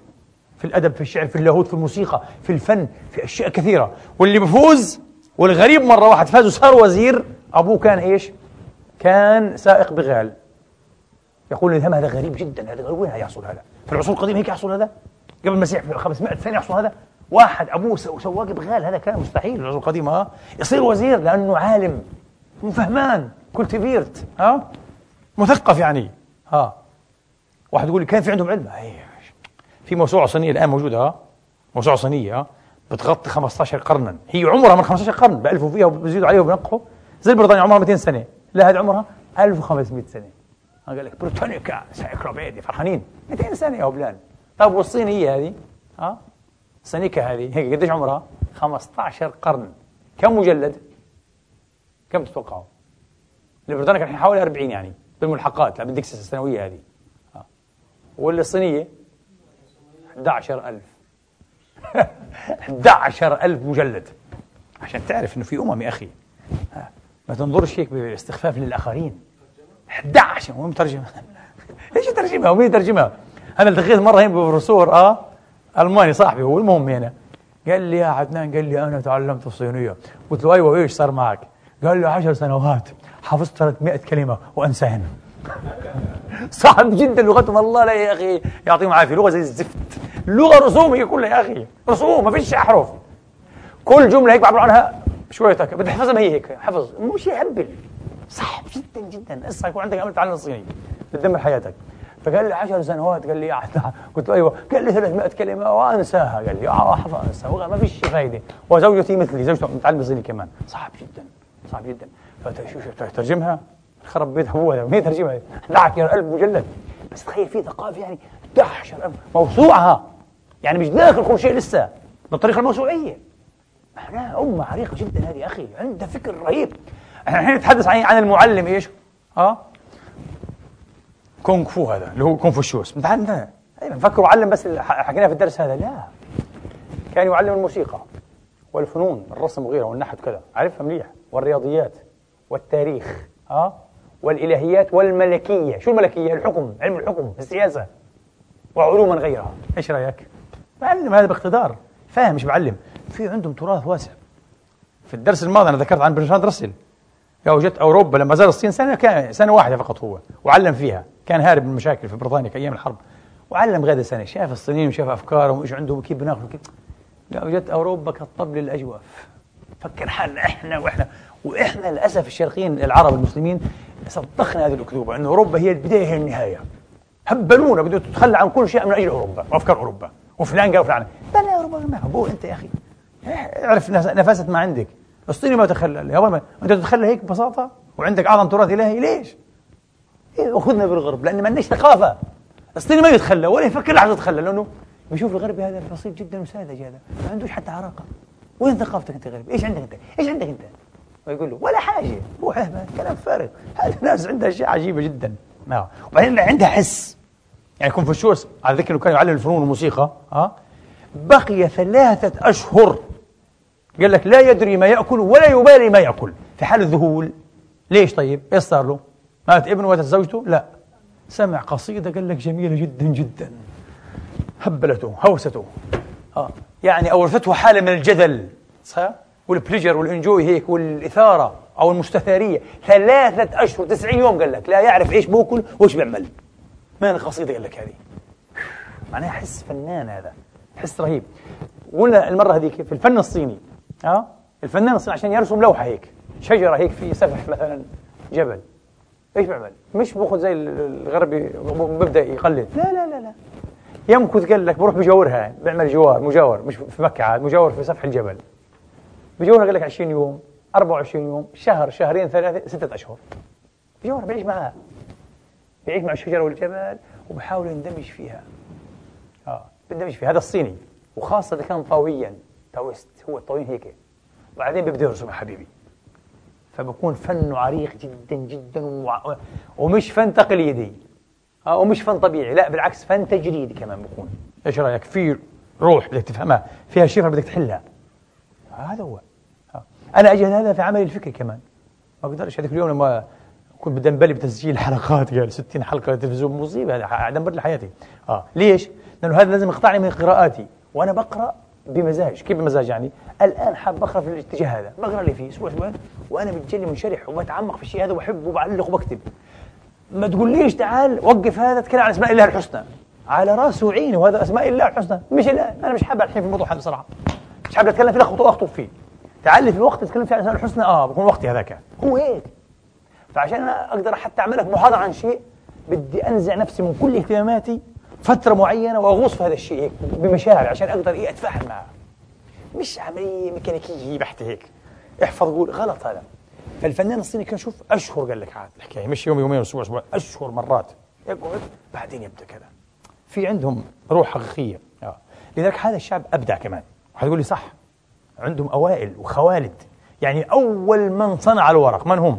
S1: في الأدب في الشعر في اللاهوت في الموسيقى في الفن في أشياء كثيرة واللي بفوز والغريب مرة واحد فاز وصار وزير أبوه كان إيش؟ كان سائق بغال. يقول الهم هذا غريب جدا هذا وين يحصل هذا؟ في العصور القديمة هيك يحصل هذا؟ قبل المسيح ب 500 سنة يحصل هذا؟ واحد أبوه سواق بغال هذا كان مستحيل في العصور القديمة ها؟ يصير وزير لأنه عالم وفهمان cultivated ها؟ مثقف يعني ها؟ واحد يقول لي كان في عندهم علم؟ في موسوعة صينية الآن موجودة ها؟ موسوعة صينية بتغطي 15 قرنا. هي عمرها من 15 قرن بألفوا فيها وبزيدوا عليها وبنقحوا زي بريتانيكا عمرها 200 سنة. لا هذه عمرها 1500 سنة. قال لك بريتانيكا encyclopedia فرحانين. 200 سنة يا هبلان طيب والصين هي هذه؟ ها؟ سنيكا هذه. هيك قديش عمرها؟ 15 قرن. كم مجلد؟ كم تتوقعوا البريطانيا كان حوالي 40 يعني بالملحقات. بالدكسس السنوية هذه. والصينية؟ 11000 11000 مجلد. عشان تعرف إنه في امم يا أخي ما تنظرش هيك باستخفاف للآخرين. 11 وين مترجم إيش يترجمها ومين يترجمها أنا التقيت مرة هنا ببروفيسور آه ألماني صاحبي هو المهم هنا. قال لي يا عدنان قال لي أنا تعلمت الصينية. قلت له أيوه إيش صار معك؟ قال لي 10 سنوات حفظت 300 كلمة وأنساهن. صعب جدا لغتهم. الله لا يا أخي يعطيهم العافية. لغة زي الزفت. لغة رسوم هي كلها يا أخي. رسوم ما فيش أحرف. كل جملة هيك بعبر عنها شوية بدي تحفظها ما هي هيك. حفظ. مش يهبل. صعب جدا جدا. إسا يكون عندك امل تتعلم الصيني بتدمر حياتك. فقال لي 10 سنوات قال لي قلت له أيوه. قال لي 300 كلمة وأنساها. قال لي احفظ انسى ما فيش فايدة. وزوجتي مثلي زوجته متعلمة صيني كمان. صعب جدا. صعب جدا. فترجمها خرب بيت ابوها مين ترجمها دعك يا ألف مجلد. بس تخيل في ثقافة يعني 11000 موسوعة. يعني مش داخل كل شيء لسه بالطريقة الموسوعية. إحنا أمة عريقة جدا هذه أخي. عندها فكر رهيب. إحنا الحين نتحدث عن عن المعلم إيش؟ آه؟ كونغ فو هذا اللي هو كونفوشيوس متعلم أيوه فكروا علم بس حكيناه في الدرس هذا. لا. كان يعلم الموسيقى والفنون الرسم وغيره والنحت كذا عارفها مليح. والرياضيات والتاريخ. آه؟ والإلهيات والملكية. شو الملكية؟ الحكم علم الحكم السياسة وعلوما غيرها. إيش رأيك؟ بعلم هذا باقتدار. فاهم مش بعلم؟ في عندهم تراث واسع. في الدرس الماضي أنا ذكرت عن برنشاد راسل وجدت أوروبا لما زار الصين سنة كان سنة واحدة فقط هو. وعلم فيها. كان هارب من المشاكل في بريطانيا في أيام الحرب. وعلم غدا سنة. شاف الصينيين وشاف أفكارهم وإيش عندهم كيف بناكلوا كيف؟ وجدت أوروبا كالطبل الأجوف فكر حالنا إحنا وإحنا. وإحنا للأسف الشرقيين العرب المسلمين صدقنا هذه الأكذوبة أن أوروبا هي البداية هي النهاية. هبلونا بده تتخلى عن كل شيء من أجل أوروبا وأفكار أوروبا. وفلان قال فلان. لا أوروبا ما هو؟ أنت يا أخي. اعرف نفاسة ما عندك. الصيني ما تخلى يا ما أنت تتخلى هيك ببساطة؟ وعندك أعظم تراث إلهي ليش؟ إيه أخذنا بالغرب لأن ما عندناش ثقافة. الصيني ما يتخلى ولا يفكر لحظة يتخلى لأنه بيشوف الغربي هذا بسيط جدا وساذج هذا ما عندوش حتى عراقة. وين ثقافتك أنت غربي؟ إيش عندك أنت؟ إيش عندك أنت؟ ويقول له ولا حاجة. هو كلام فارغ. هذه الناس عندها أشياء عجيبة جدا. نعم. وبعدين عندها حس. يعني كونفوشيوس على ذكر كان يعلم الفنون والموسيقى. ها؟ بقي ثلاثة أشهر. قال لك لا يدري ما يأكل ولا يبالي ما يأكل. في حال الذهول. ليش طيب؟ إيش صار له؟ مات ابنه وماتت زوجته؟ لا. سمع قصيدة قال لك جميلة جدا جدا. هبلته هوسته. آه. يعني أورثته حالة من الجدل. صح؟ والبليجر والإنجوي هيك والإثارة أو المستثارية. ثلاثة أشهر 90 يوم قال لك لا يعرف إيش بوكل وإيش بيعمل. ما القصيده قال لك هذه. معناها حس فنان هذا حس رهيب. قلنا المرة هذيك في الفن الصيني. آه الفنان الصيني عشان يرسم لوحة هيك شجرة هيك في سفح مثلا جبل. إيش بيعمل؟ مش باخذ زي الغربي ببدا يقلد. لا لا لا لا. يمكث قال لك بروح بجاورها بيعمل جوار مجاور مش في مكة عاد مجاور في سفح الجبل. بيجونا قال لك 20 يوم 24 يوم شهر شهرين ثلاثة ستة أشهر. بيجونا بيعيش معها بيعيش مع الشجرة والجبل وبحاول يندمج فيها. آه بيندمج فيها. هذا الصيني. وخاصة إذا كان طاويا تاويست هو الطاويين هيك. وبعدين بيبدأ يرسم حبيبي. فبكون فنه عريق جدا جدا. ومش فن تقليدي. آه ومش فن طبيعي. لا بالعكس فن تجريدي كمان بكون. إيش رأيك؟ في روح بدك تفهمها. فيها شفرة بدك تحلها. هذا هو. أنا أجد هذا في عملي الفكري كمان. ما بقدرش هذيك اليوم لما كنت بدنبلي بتسجيل حلقات قال 60 حلقة تلفزيون مصيبة. هذا دمر لي حياتي. آه. ليش؟ لأنه هذا لازم يقطعني من قراءاتي. وأنا بقرأ بمزاج. كيف بمزاج يعني؟ الآن حاب أقرأ في الاتجاه هذا. بقرأ لي فيه أسبوع أسبوعين وأنا بتجلي منشرح وبتعمق في الشيء هذا وبحبه وبعلق وبكتب. ما تقوليش تعال وقف هذا تكلم عن أسماء الله الحسنى. على راسه وعينه وهذا أسماء الله الحسنى. مش أنا مش حابب الحين في الموضوع هذا بصراحة. مش حابب أتكلم فيه اخطب اخطب فيه. تعال لي في الوقت تتكلم فيه عن الاسماء الحسنى آه بكون وقتي هذاك. هو هيك. فعشان أنا أقدر حتى اعمل لك محاضرة عن شيء بدي أنزع نفسي من كل اهتماماتي فترة معينة وأغوص في هذا الشيء هيك بمشاعري عشان أقدر إيه أتفاعل معه. مش عملية ميكانيكية بحتة هيك. احفظ قول غلط هذا. فالفنان الصيني كان شوف أشهر قال لك عاد الحكاية مش يوم يومين أسبوع أسبوع أشهر مرات. يقعد بعدين يبدأ كذا. في عندهم روح حقيقية. آه. لذلك هذا الشعب أبدع كمان. وحتقول لي صح. عندهم أوائل وخوالد. يعني أول من صنع الورق من هم؟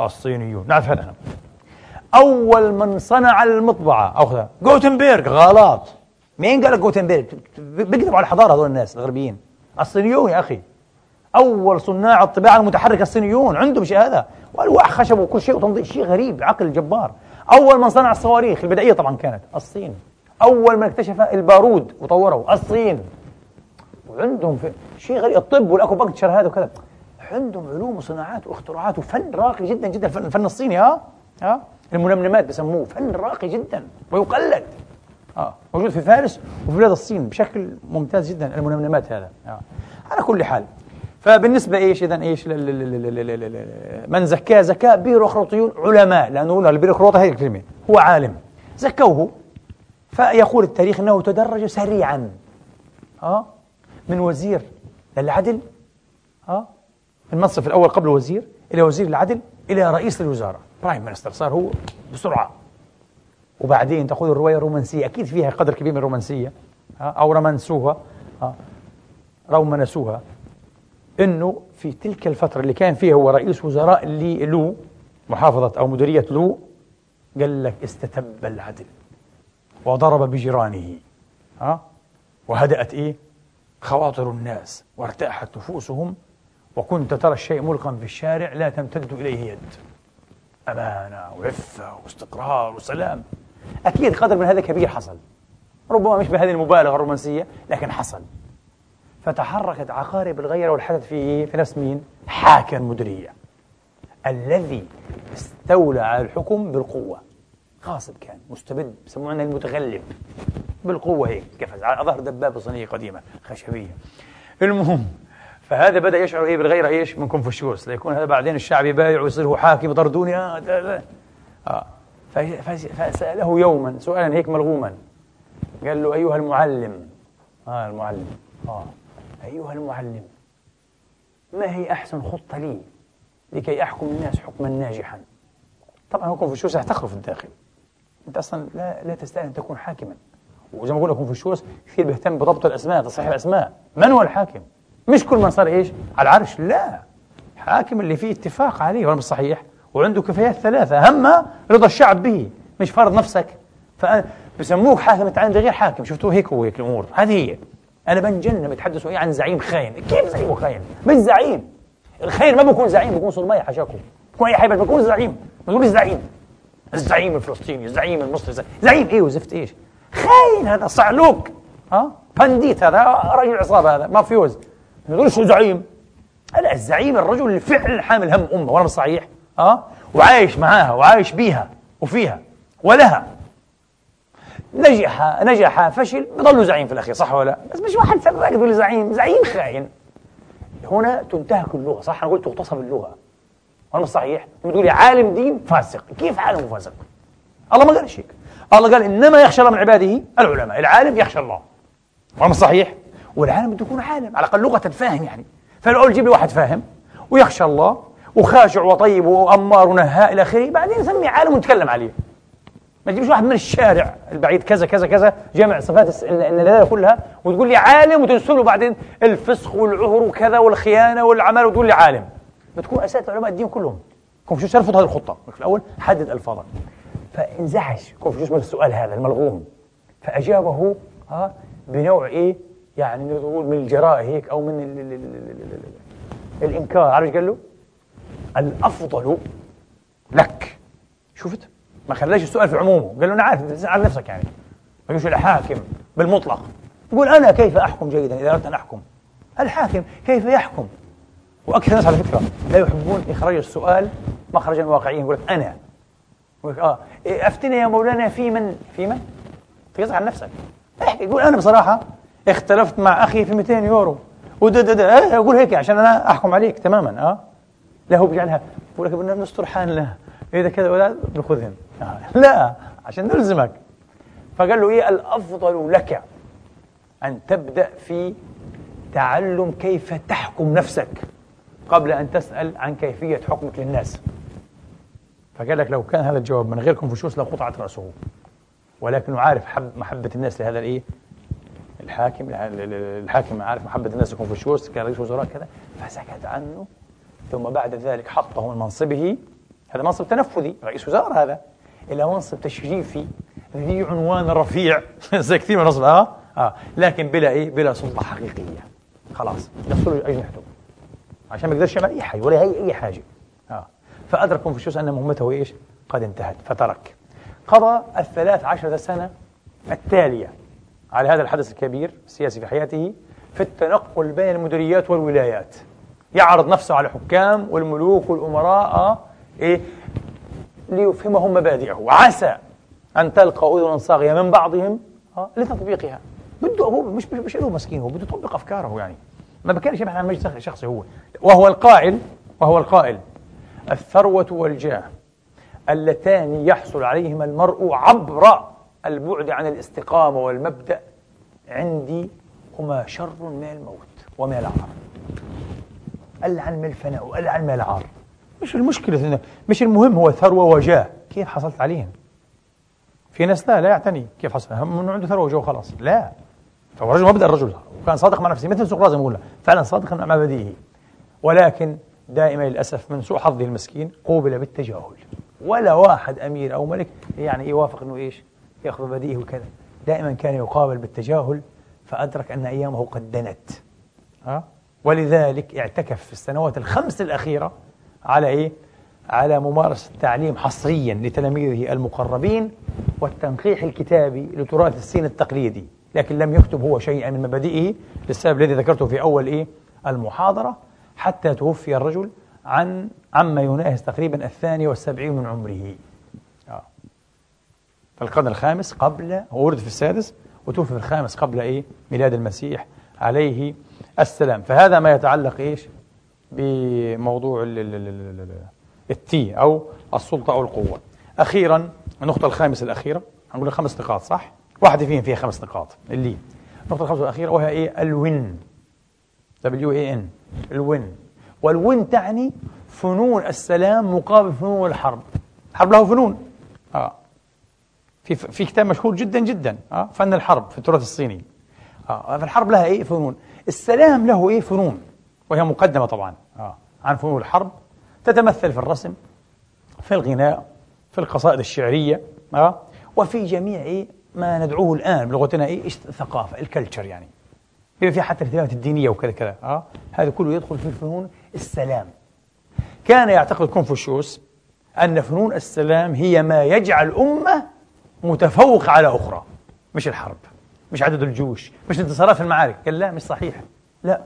S1: الصينيون. نعرف هذا. أول من صنع المطبعة. أو جوتنبرغ غلط. مين قال جوتنبرغ بيكذبوا على الحضاره هذول الناس الغربيين. الصينيون يا أخي. أول صناع الطباعة المتحركة الصينيون. عندهم شيء هذا. والواح خشب وكل شيء وتنظيف شيء غريب. عقل جبار. أول من صنع الصواريخ. البدائية طبعا كانت. الصين. أول من اكتشف البارود وطوره. الصين. وعندهم في شيء غريب. الطب وال acupuncture هذا وكذا. عندهم علوم وصناعات وأختراعات وفن راقي جدا جدا. الفن الصيني ها؟ ها؟ المنمنمات بسموه فن راقي جدا ويقلد. آه. موجود في فارس وفي بلاد الصين بشكل ممتاز جدا المنمنمات هذا. آه. على كل حال. فبالنسبة إيش إذا إيش من زكاه زكاة بيروقراطيون علماء. لأنه البيروقراط هي الكلمة. هو عالم. زكوه. فيقول التاريخ أنه تدرج سريعا. آه. من وزير للعدل آه المنصب الأول قبل وزير إلى وزير العدل إلى رئيس الوزارة prime minister صار هو بسرعة. وبعدين تأخذ الرواية الرومانسية أكيد فيها قدر كبير من الرومانسية أو رومانسوها رومنسوها إنه في تلك الفترة اللي كان فيها هو رئيس وزراء اللي لو محافظة أو مديرية لو قال لك استتب العدل وضرب بجيرانه ها وهدأت إيه؟ خواطر الناس وارتاحت نفوسهم وكنت ترى الشيء ملقا في الشارع لا تمتد إليه يد. أمانة وعفة واستقرار وسلام. أكيد قدر من هذا كبير حصل. ربما مش بهذه المبالغة الرومانسية لكن حصل. فتحركت عقارب الغيرة والحدث في في نفس مين؟ حاكم المديرية الذي استولى على الحكم بالقوة. غاصب كان مستبد بسموه المتغلب بالقوة هيك قفز على ظهر دبابة صينية قديمة خشبية. المهم فهذا بدأ يشعر إيه بالغيرة إيش؟ من كونفوشيوس ليكون هذا بعدين الشعب يبايع ويصير هو حاكم يطردوني آه, آه. فسأله يوما سؤالا هيك ملغوما. قال له أيها المعلم آه المعلم. آه. أيها المعلم ما هي أحسن خطة لي لكي أحكم الناس حكما ناجحا؟ طبعا هو كونفوشيوس يحتقره في الداخل. أنت أصلا لا, لا تستطيع أن تكون حاكما. وزي ما قلنا كونفوشيوس كثير بيهتم بضبط الأسماء تصحيح الأسماء. من هو الحاكم؟ مش كل من صار إيش؟ على العرش. لا. حاكم اللي فيه اتفاق عليه ولا مش صحيح. وعنده كفايات ثلاثة. أهمها رضا الشعب به. مش فرض نفسك. فبسموك حاكم. أنت غير حاكم. شفتوه هيك هو هيك الأمور. هذه هي. أنا بنجن بيتحدثوا إيه عن زعيم خاين. كيف زعيم خاين؟ مش زعيم. الخاين ما بيكون زعيم بيكون صلماي حشاكم. بيكون أي حاجة بيكون زعيم. بتقول الزعيم الزعيم الفلسطيني الزعيم المصري زعيم إيه وزفت إيش؟ خاين هذا صعلوك. ها؟ بنديت هذا رجل عصابه هذا مافيوز ما شو زعيم. لا الزعيم الرجل اللي فعلا حامل هم أمة ولا صحيح. ها؟ وعايش معاها وعايش بيها وفيها ولها. نجح نجح فشل بضل زعيم في الأخير صح ولا بس مش واحد سراق تقول زعيم زعيم خاين. هنا تنتهك اللغة صح؟ أنا قلت تغتصب اللغة. مش صحيح. لما تقولي عالم دين فاسق. كيف عالم فاسق؟ الله ما قال هيك الله قال إنما يخشى الله من عباده العلماء. العالم يخشى الله. مش صحيح؟ والعالم بده يكون عالم. على الأقل لغة فاهم يعني. فلو جيب لي واحد فاهم ويخشى الله وخاشع وطيب وأمار ونهاء إلى آخره. بعدين نسميه عالم ونتكلم عليه. ما تجيبش واحد من الشارع البعيد كذا كذا كذا جامع صفات النلالة كلها وتقول لي عالم وتنسى له بعدين الفسق والعهر وكذا والخيانة والعمل وتقول لي عالم. بتكون اساتذه علماء الدين كلهم. كونفوشيوس يرفض هذه الخطة. في الأول حدد الفاظك فانزعج كونفوشيوس من السؤال هذا الملغوم. فأجابه ها بنوع إيه؟ يعني نقول من الجراء هيك أو من ال ال ال ال ال ال الإنكار. عارف قال له؟ الأفضل لك. شفت؟ ما خلاش السؤال في عمومه. قال له أنا عارف على نفسك يعني. ما يقولش الحاكم بالمطلق. يقول أنا كيف أحكم جيدا إذا أردت أن أحكم؟ الحاكم كيف يحكم؟ وأكثر الناس على فكرة لا يحبون إخراج السؤال مخرجا واقعيا. يقول لك أنا. يقول لك آه. إيه، أفتني يا مولانا في من؟ في من؟ تقصد عن نفسك. احكي يقول أنا بصراحة اختلفت مع أخي في 200 يورو. ودد آه يقول هيك عشان أنا أحكم عليك تماما آه. لا هو بيجعلها. يقول لك بدنا نستر حالنا. إذا كذا ولا بناخذهم آه. لا عشان نلزمك. فقال له إيه؟ الأفضل لك أن تبدأ في تعلم كيف تحكم نفسك. قبل أن تسأل عن كيفية حكمك للناس. فقال لك لو كان هذا الجواب من غير كونفوشيوس لقطعت رأسه. ولكنه عارف حب محبة الناس لهذا الإيه؟ الحاكم الحاكم عارف محبة الناس لكونفوشيوس كان رئيس وزراء كذا. فسكت عنه. ثم بعد ذلك حطه من منصبه. هذا منصب تنفذي رئيس وزراء هذا. إلى منصب تشريفي ذي عنوان رفيع. زي كثير من آه؟ آه. لكن بلا إيه؟ بلا سلطة حقيقية. خلاص. يفصلوا أجنحته عشان ما يقدرش يعمل أي حاجة ولا هي أي حاجة. آه. فأدرك كونفوشيوس أن مهمته إيش؟ قد انتهت فترك. قضى الثلاث عشرة سنة التالية على هذا الحدث الكبير السياسي في حياته في التنقل بين المديريات والولايات. يعرض نفسه على الحكام والملوك والأمراء آه إيه ليفهمهم مبادئه. وعسى أن تلقى أذنا صاغية من بعضهم آه لتطبيقها. بده هو مش مش مسكين هو بده يطبق أفكاره يعني. ما بكانش يبحث عن مجد شخصي هو. وهو القائل وهو القائل. الثروة والجاه اللتان يحصل عليهما المرء عبر البعد عن الاستقامة والمبدأ. عندي هما شر من الموت ومن العار. ألعن من الفناء وألعن من العار. مش المشكلة مش المهم هو ثروة وجاه. كيف حصلت عليهم؟ في ناس لا لا يعتني كيف حصل. هم عنده ثروة وجاه وخلاص. لا. فهو رجل مبدأ الرجل وكان صادق مع نفسه مثل سقراط قلنا فعلا صادقا مع مبادئه. ولكن دائما للأسف من سوء حظه المسكين قوبل بالتجاهل. ولا واحد أمير أو ملك يعني يوافق أنه إيش؟ يأخذ مبادئه وكذا. دائما كان يقابل بالتجاهل فأدرك أن أيامه قد دنت. ها؟ ولذلك اعتكف في السنوات الخمس الأخيرة على إيه؟ على ممارسة التعليم حصريا لتلاميذه المقربين والتنقيح الكتابي لتراث الصين التقليدي. لكن لم يكتب هو شيئا من مبادئه للسبب الذي ذكرته في أول إيه؟ المحاضرة حتى توفي الرجل عن عما يناهز تقريبا الثاني والسبعين من عمره آه. في القرن الخامس قبل هو ولد في السادس وتوفي في الخامس قبل إيه؟ ميلاد المسيح عليه السلام فهذا ما يتعلق إيش بموضوع التي أو السلطة أو القوة أخيرا النقطة الخامسة الأخيرة هنقول خمس نقاط صح؟ واحدة فيهم فيها خمس نقاط. اللي النقطة الخامسة الأخيرة وهي إيه؟ الوين. W E N الوين. والوين تعني فنون السلام مقابل فنون الحرب. الحرب له فنون. آه. في في كتاب مشهور جدا جدا آه فن الحرب في التراث الصيني. آه. فالحرب لها إيه؟ فنون. السلام له إيه؟ فنون. وهي مقدمة طبعا آه عن فنون الحرب. تتمثل في الرسم في الغناء في القصائد الشعرية آه وفي جميع إيه؟ ما ندعوه الآن بلغتنا إيه؟ الثقافة ال culture يعني. بما فيها حتى الاهتمامات الدينية وكذا كذا آه؟ هذا كله يدخل في فنون السلام. كان يعتقد كونفوشيوس أن فنون السلام هي ما يجعل امه متفوقة على أخرى. مش الحرب مش عدد الجيوش مش الانتصارات في المعارك. قال لا مش صحيح. لا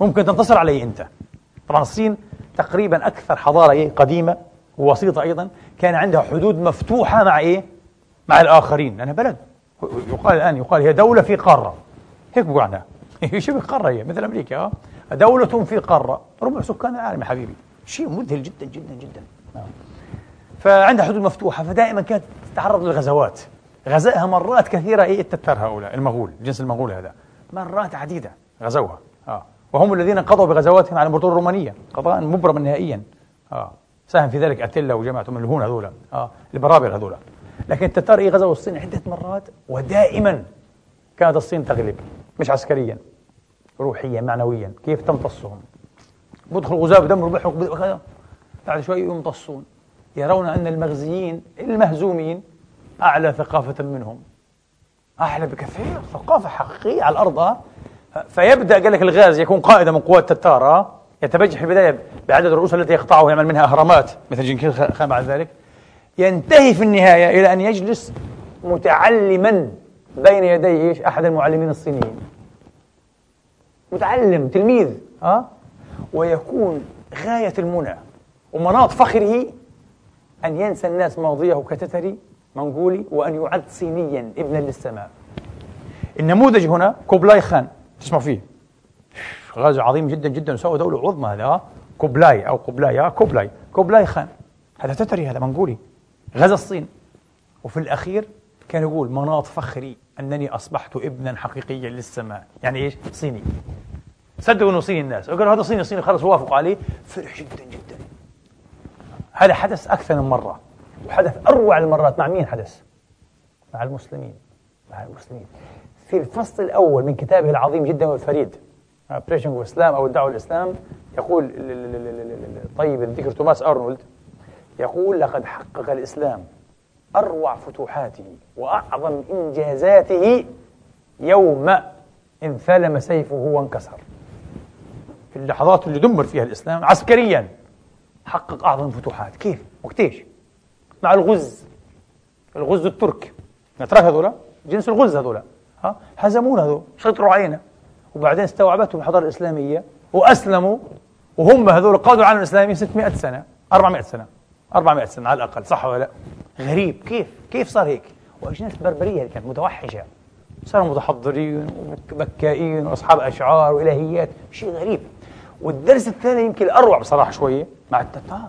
S1: ممكن تنتصر علي أنت. طبعا الصين تقريبا أكثر حضارة إيه؟ قديمة ووسيطة أيضا. كان عندها حدود مفتوحة مع إيه؟ مع الآخرين. لانها بلد. يقال الآن يقال هي دولة في قارة. هيك بقول عنها. هي شبه قارة هي مثل أمريكا آه. دولة في قارة. ربع سكان العالم يا حبيبي. شيء مذهل جدا جدا جدا. آه. فعندها حدود مفتوحة فدائما كانت تتعرض للغزوات. غزاها مرات كثيرة إيه التتار هؤلاء المغول الجنس المغولي هذا. مرات عديدة غزوها آه. وهم الذين قضوا بغزواتهم على الامبراطوريه الرومانية قضاء مبرما نهائيا آه. ساهم في ذلك أتيلا وجماعة من الهون هذولا آه. البرابر هذولا. لكن التتار إيه غزوا الصين عدة مرات ودائما كانت الصين تغلب مش عسكريا روحيا معنويا. كيف تمتصهم؟ بدخل غزاة بدمروا بحرق وكذا بعد شوي يمتصون. يرون أن المغزيين المهزومين أعلى ثقافة منهم. أعلى بكثير ثقافة حقيقية على الأرض فيبدأ قال لك الغاز يكون قائدا من قوات التتار يتبجح في البداية بعدد الرؤوس التي يقطعها ويعمل منها أهرامات مثل جنكيز خان بعد ذلك. ينتهي في النهاية إلى أن يجلس متعلما بين يدي إيش؟ أحد المعلمين الصينيين. متعلم تلميذ أه؟ ويكون غاية المنى ومناط فخره أن ينسى الناس ماضيه كتتري منغولي وأن يعد صينيا ابنا للسماء. النموذج هنا كوبلاي خان تسمع فيه؟ غازي عظيم جدا جدا سوى دولة عظمى هذا كوبلاي أو كوبلاي كوبلاي كوبلاي خان. هذا تتري هذا منغولي. غزا الصين. وفي الأخير كان يقول مناط فخري أنني أصبحت ابنا حقيقيا للسماء. يعني إيش؟ صيني. صدقوا أنه صيني الناس. قالوا هذا صيني صيني. خلص وافقوا عليه. فرح جدا جدا. هذا حدث أكثر من مرة. وحدث أروع المرات. مع مين حدث؟ مع المسلمين. مع المسلمين. في الفصل الأول من كتابه العظيم جدا والفريد Preaching of Islam أو الدعوة للإسلام يقول طيب الذكر توماس أرنولد. يقول لقد حقق الإسلام أروع فتوحاته وأعظم إنجازاته يوم انثلم سيفه وانكسر. في اللحظات اللي دمر فيها الإسلام عسكريا حقق أعظم فتوحات. كيف؟ وقتيش؟ مع الغز. الغز الترك الأتراك هذولا؟ جنس الغز هذولا. ها؟ هزمونا هذول سيطروا علينا وبعدين استوعبتهم الحضارة الإسلامية وأسلموا. وهم هذول قادوا العالم الإسلامي 600 سنة 400 سنة. 400 سنة على الأقل صح ولا لا؟ غريب كيف؟ كيف صار هيك؟ وأجناس بربرية كانت متوحشة صاروا متحضرين وبكائين وأصحاب أشعار وإلهيات شيء غريب والدرس الثاني يمكن الأروع بصراحة شوية مع التتار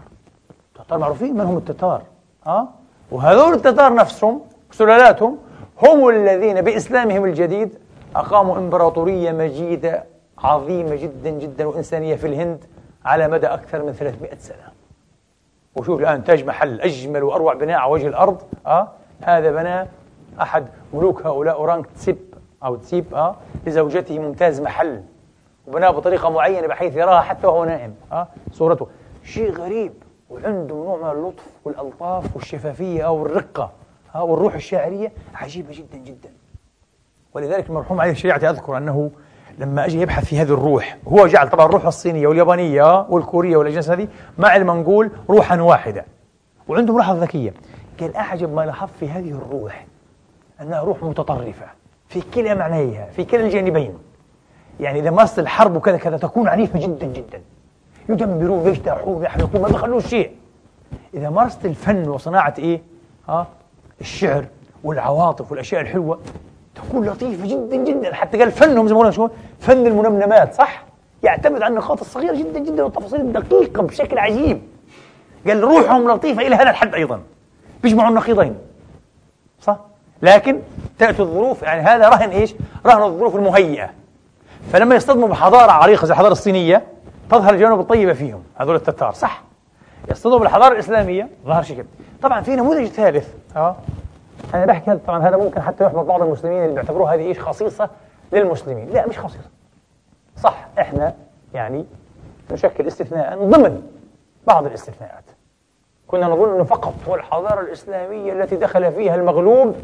S1: التتار معروفين من هم التتار ها؟ وهذول التتار نفسهم سلالاتهم هم الذين بإسلامهم الجديد أقاموا إمبراطورية مجيدة عظيمة جدا جدا وإنسانية في الهند على مدى أكثر من 300 سنة وشوف الآن تاج محل أجمل وأروع بناء على وجه الأرض أه؟ هذا بناه أحد ملوك هؤلاء أورانج تسيب أو تسيب أه؟ لزوجته ممتاز محل وبناه بطريقة معينة بحيث يراها حتى وهو نائم أه؟ صورته شيء غريب وعنده نوع من اللطف والألطاف والشفافية أو الرقة أه؟ والروح الشاعرية عجيبة جدا جدا ولذلك المرحوم علي الشريعة أذكر أنه لما أجي يبحث في هذه الروح هو جعل طبعا الروح الصينية واليابانية والكورية والأجناس هذه مع المنقول روحا واحدة. وعنده ملاحظة ذكية. قال أعجب ما لاحظت في هذه الروح أنها روح متطرفة في كلا معنيها في كلا الجانبين. يعني إذا مارست الحرب وكذا كذا تكون عنيفة جدا جدا. يدمرون ويجتاحون ويحرقون ما بيخلوش شيء. إذا مارست الفن وصناعة إيه؟ ها؟ الشعر والعواطف والأشياء الحلوة تكون لطيفة جدا جدا. حتى قال فنهم زي ما شو؟ فن المنمنمات صح؟ يعتمد على النقاط الصغيرة جدا جدا والتفاصيل الدقيقة بشكل عجيب. قال روحهم لطيفة إلى هذا الحد أيضا. بيجمعوا النقيضين. صح؟ لكن تأتي الظروف يعني هذا رهن إيش؟ رهن الظروف المهيئة. فلما يصطدموا بحضارة عريقة زي الحضارة الصينية تظهر الجوانب الطيبة فيهم هذول التتار صح؟ يصطدموا بالحضارة الإسلامية ظهر شكل طبعا في نموذج ثالث. آه. أنا بحكي طبعا هذا ممكن حتى يحبط بعض المسلمين اللي بيعتبروها هذه إيش خصيصة للمسلمين. لا مش خصيصة. صح إحنا يعني نشكل استثناء ضمن بعض الاستثناءات. كنا نظن أنه فقط هو الحضارة الإسلامية التي دخل فيها المغلوب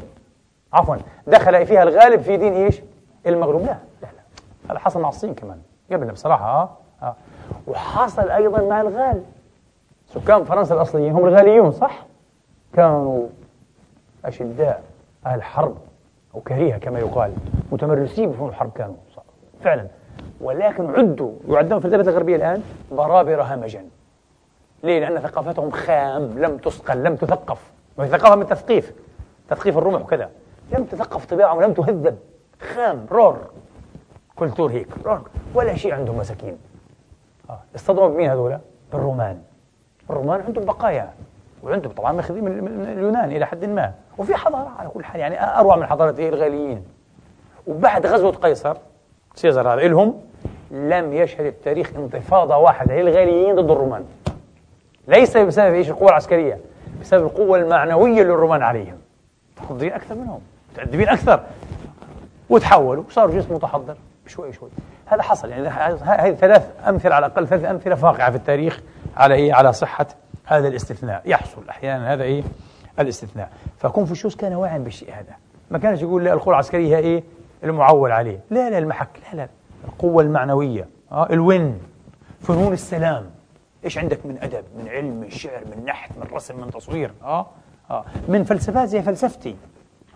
S1: عفوا دخل فيها الغالب في دين إيش؟ المغلوب. لا لا لا. هذا حصل مع الصين كمان قبلنا بصراحة آه. آه. وحصل أيضا مع الغال. سكان فرنسا الأصليين هم الغاليون صح؟ كانوا أشداء أهل حرب أو كريهة كما يقال متمرسين في الحرب كانوا. فعلا. ولكن عدوا يعدون في الدولة الغربية الآن برابر همجا. ليه؟ لأن ثقافتهم خام لم تصقل لم تثقف. ثقافة من التثقيف. تثقيف الرمح وكذا. لم تثقف طباعهم لم تهذب. خام roh. Kultur هيك roh. ولا شيء عندهم مساكين. آه. اصطدموا بمين هذولا؟ بالرومان. الرومان عندهم بقايا. وعندهم طبعا ماخذين من اليونان إلى حد ما. وفي حضارة على كل حال يعني أروع من حضارة الغاليين. وبعد غزوة قيصر سيزر هذا لهم لم يشهد التاريخ انتفاضة واحدة. للغاليين ضد الرومان. ليس بسبب إيش؟ القوة العسكرية بسبب القوة المعنوية للرومان عليهم. متحضرين أكثر منهم متأدبين أكثر. وتحولوا صاروا جسم متحضر شوي شوي. هذا حصل يعني هذه ثلاث أمثلة على الأقل ثلاث أمثلة واقعه في التاريخ على إيه؟ على صحة هذا الاستثناء. يحصل أحيانا هذا إيه؟ الاستثناء. فكونفوشيوس كان واعيا بالشيء هذا. ما كانش يقول لا القوه العسكرية هي إيه؟ المعول عليه. لا لا المحك. لا لا. القوة المعنوية. آه الوين. فنون السلام. إيش عندك من أدب من علم من شعر من نحت من رسم من تصوير؟ آه آه. من فلسفات زي فلسفتي.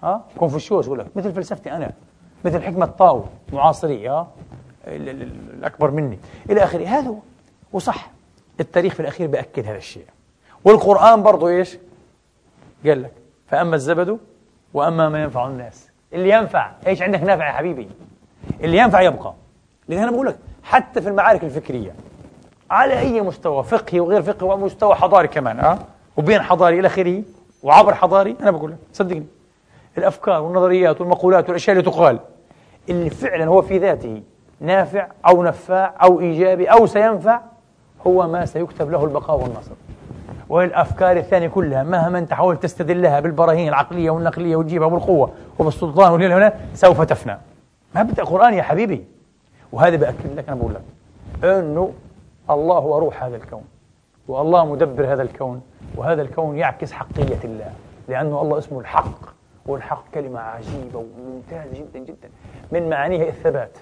S1: آه كونفوشيوس يقول لك مثل فلسفتي أنا مثل حكمة طاو معاصري. آه الأكبر مني. إلى آخره. هذا هو. وصح. التاريخ في الأخير بأكد هذا الشيء. والقرآن برضه إيش؟ قال لك فأما الزبد وأما ما ينفع الناس. اللي ينفع إيش عندك نافع يا حبيبي؟ اللي ينفع يبقى. لذلك أنا بقول لك حتى في المعارك الفكرية على أي مستوى فقهي وغير فقهي ومستوى حضاري كمان آه؟ وبين حضاري إلى آخره وعبر حضاري أنا بقول لك صدقني. الأفكار والنظريات والمقولات والأشياء اللي تقال اللي فعلا هو في ذاته نافع أو نفاع أو إيجابي أو سينفع هو ما سيكتب له البقاء والنصر. والأفكار الثانية كلها مهما أنت حاولت تستدلها بالبراهين العقلية والنقلية وتجيبها بالقوة وبالسلطان هنا سوف تفنى. ما بدأ قرآن يا حبيبي. وهذا بأكد لك أنا بقول لك أنه الله هو روح هذا الكون والله مدبر هذا الكون وهذا الكون يعكس حقية الله لأنه الله اسمه الحق والحق كلمة عجيبة وممتازة جدا جدا. من معانيها الثبات.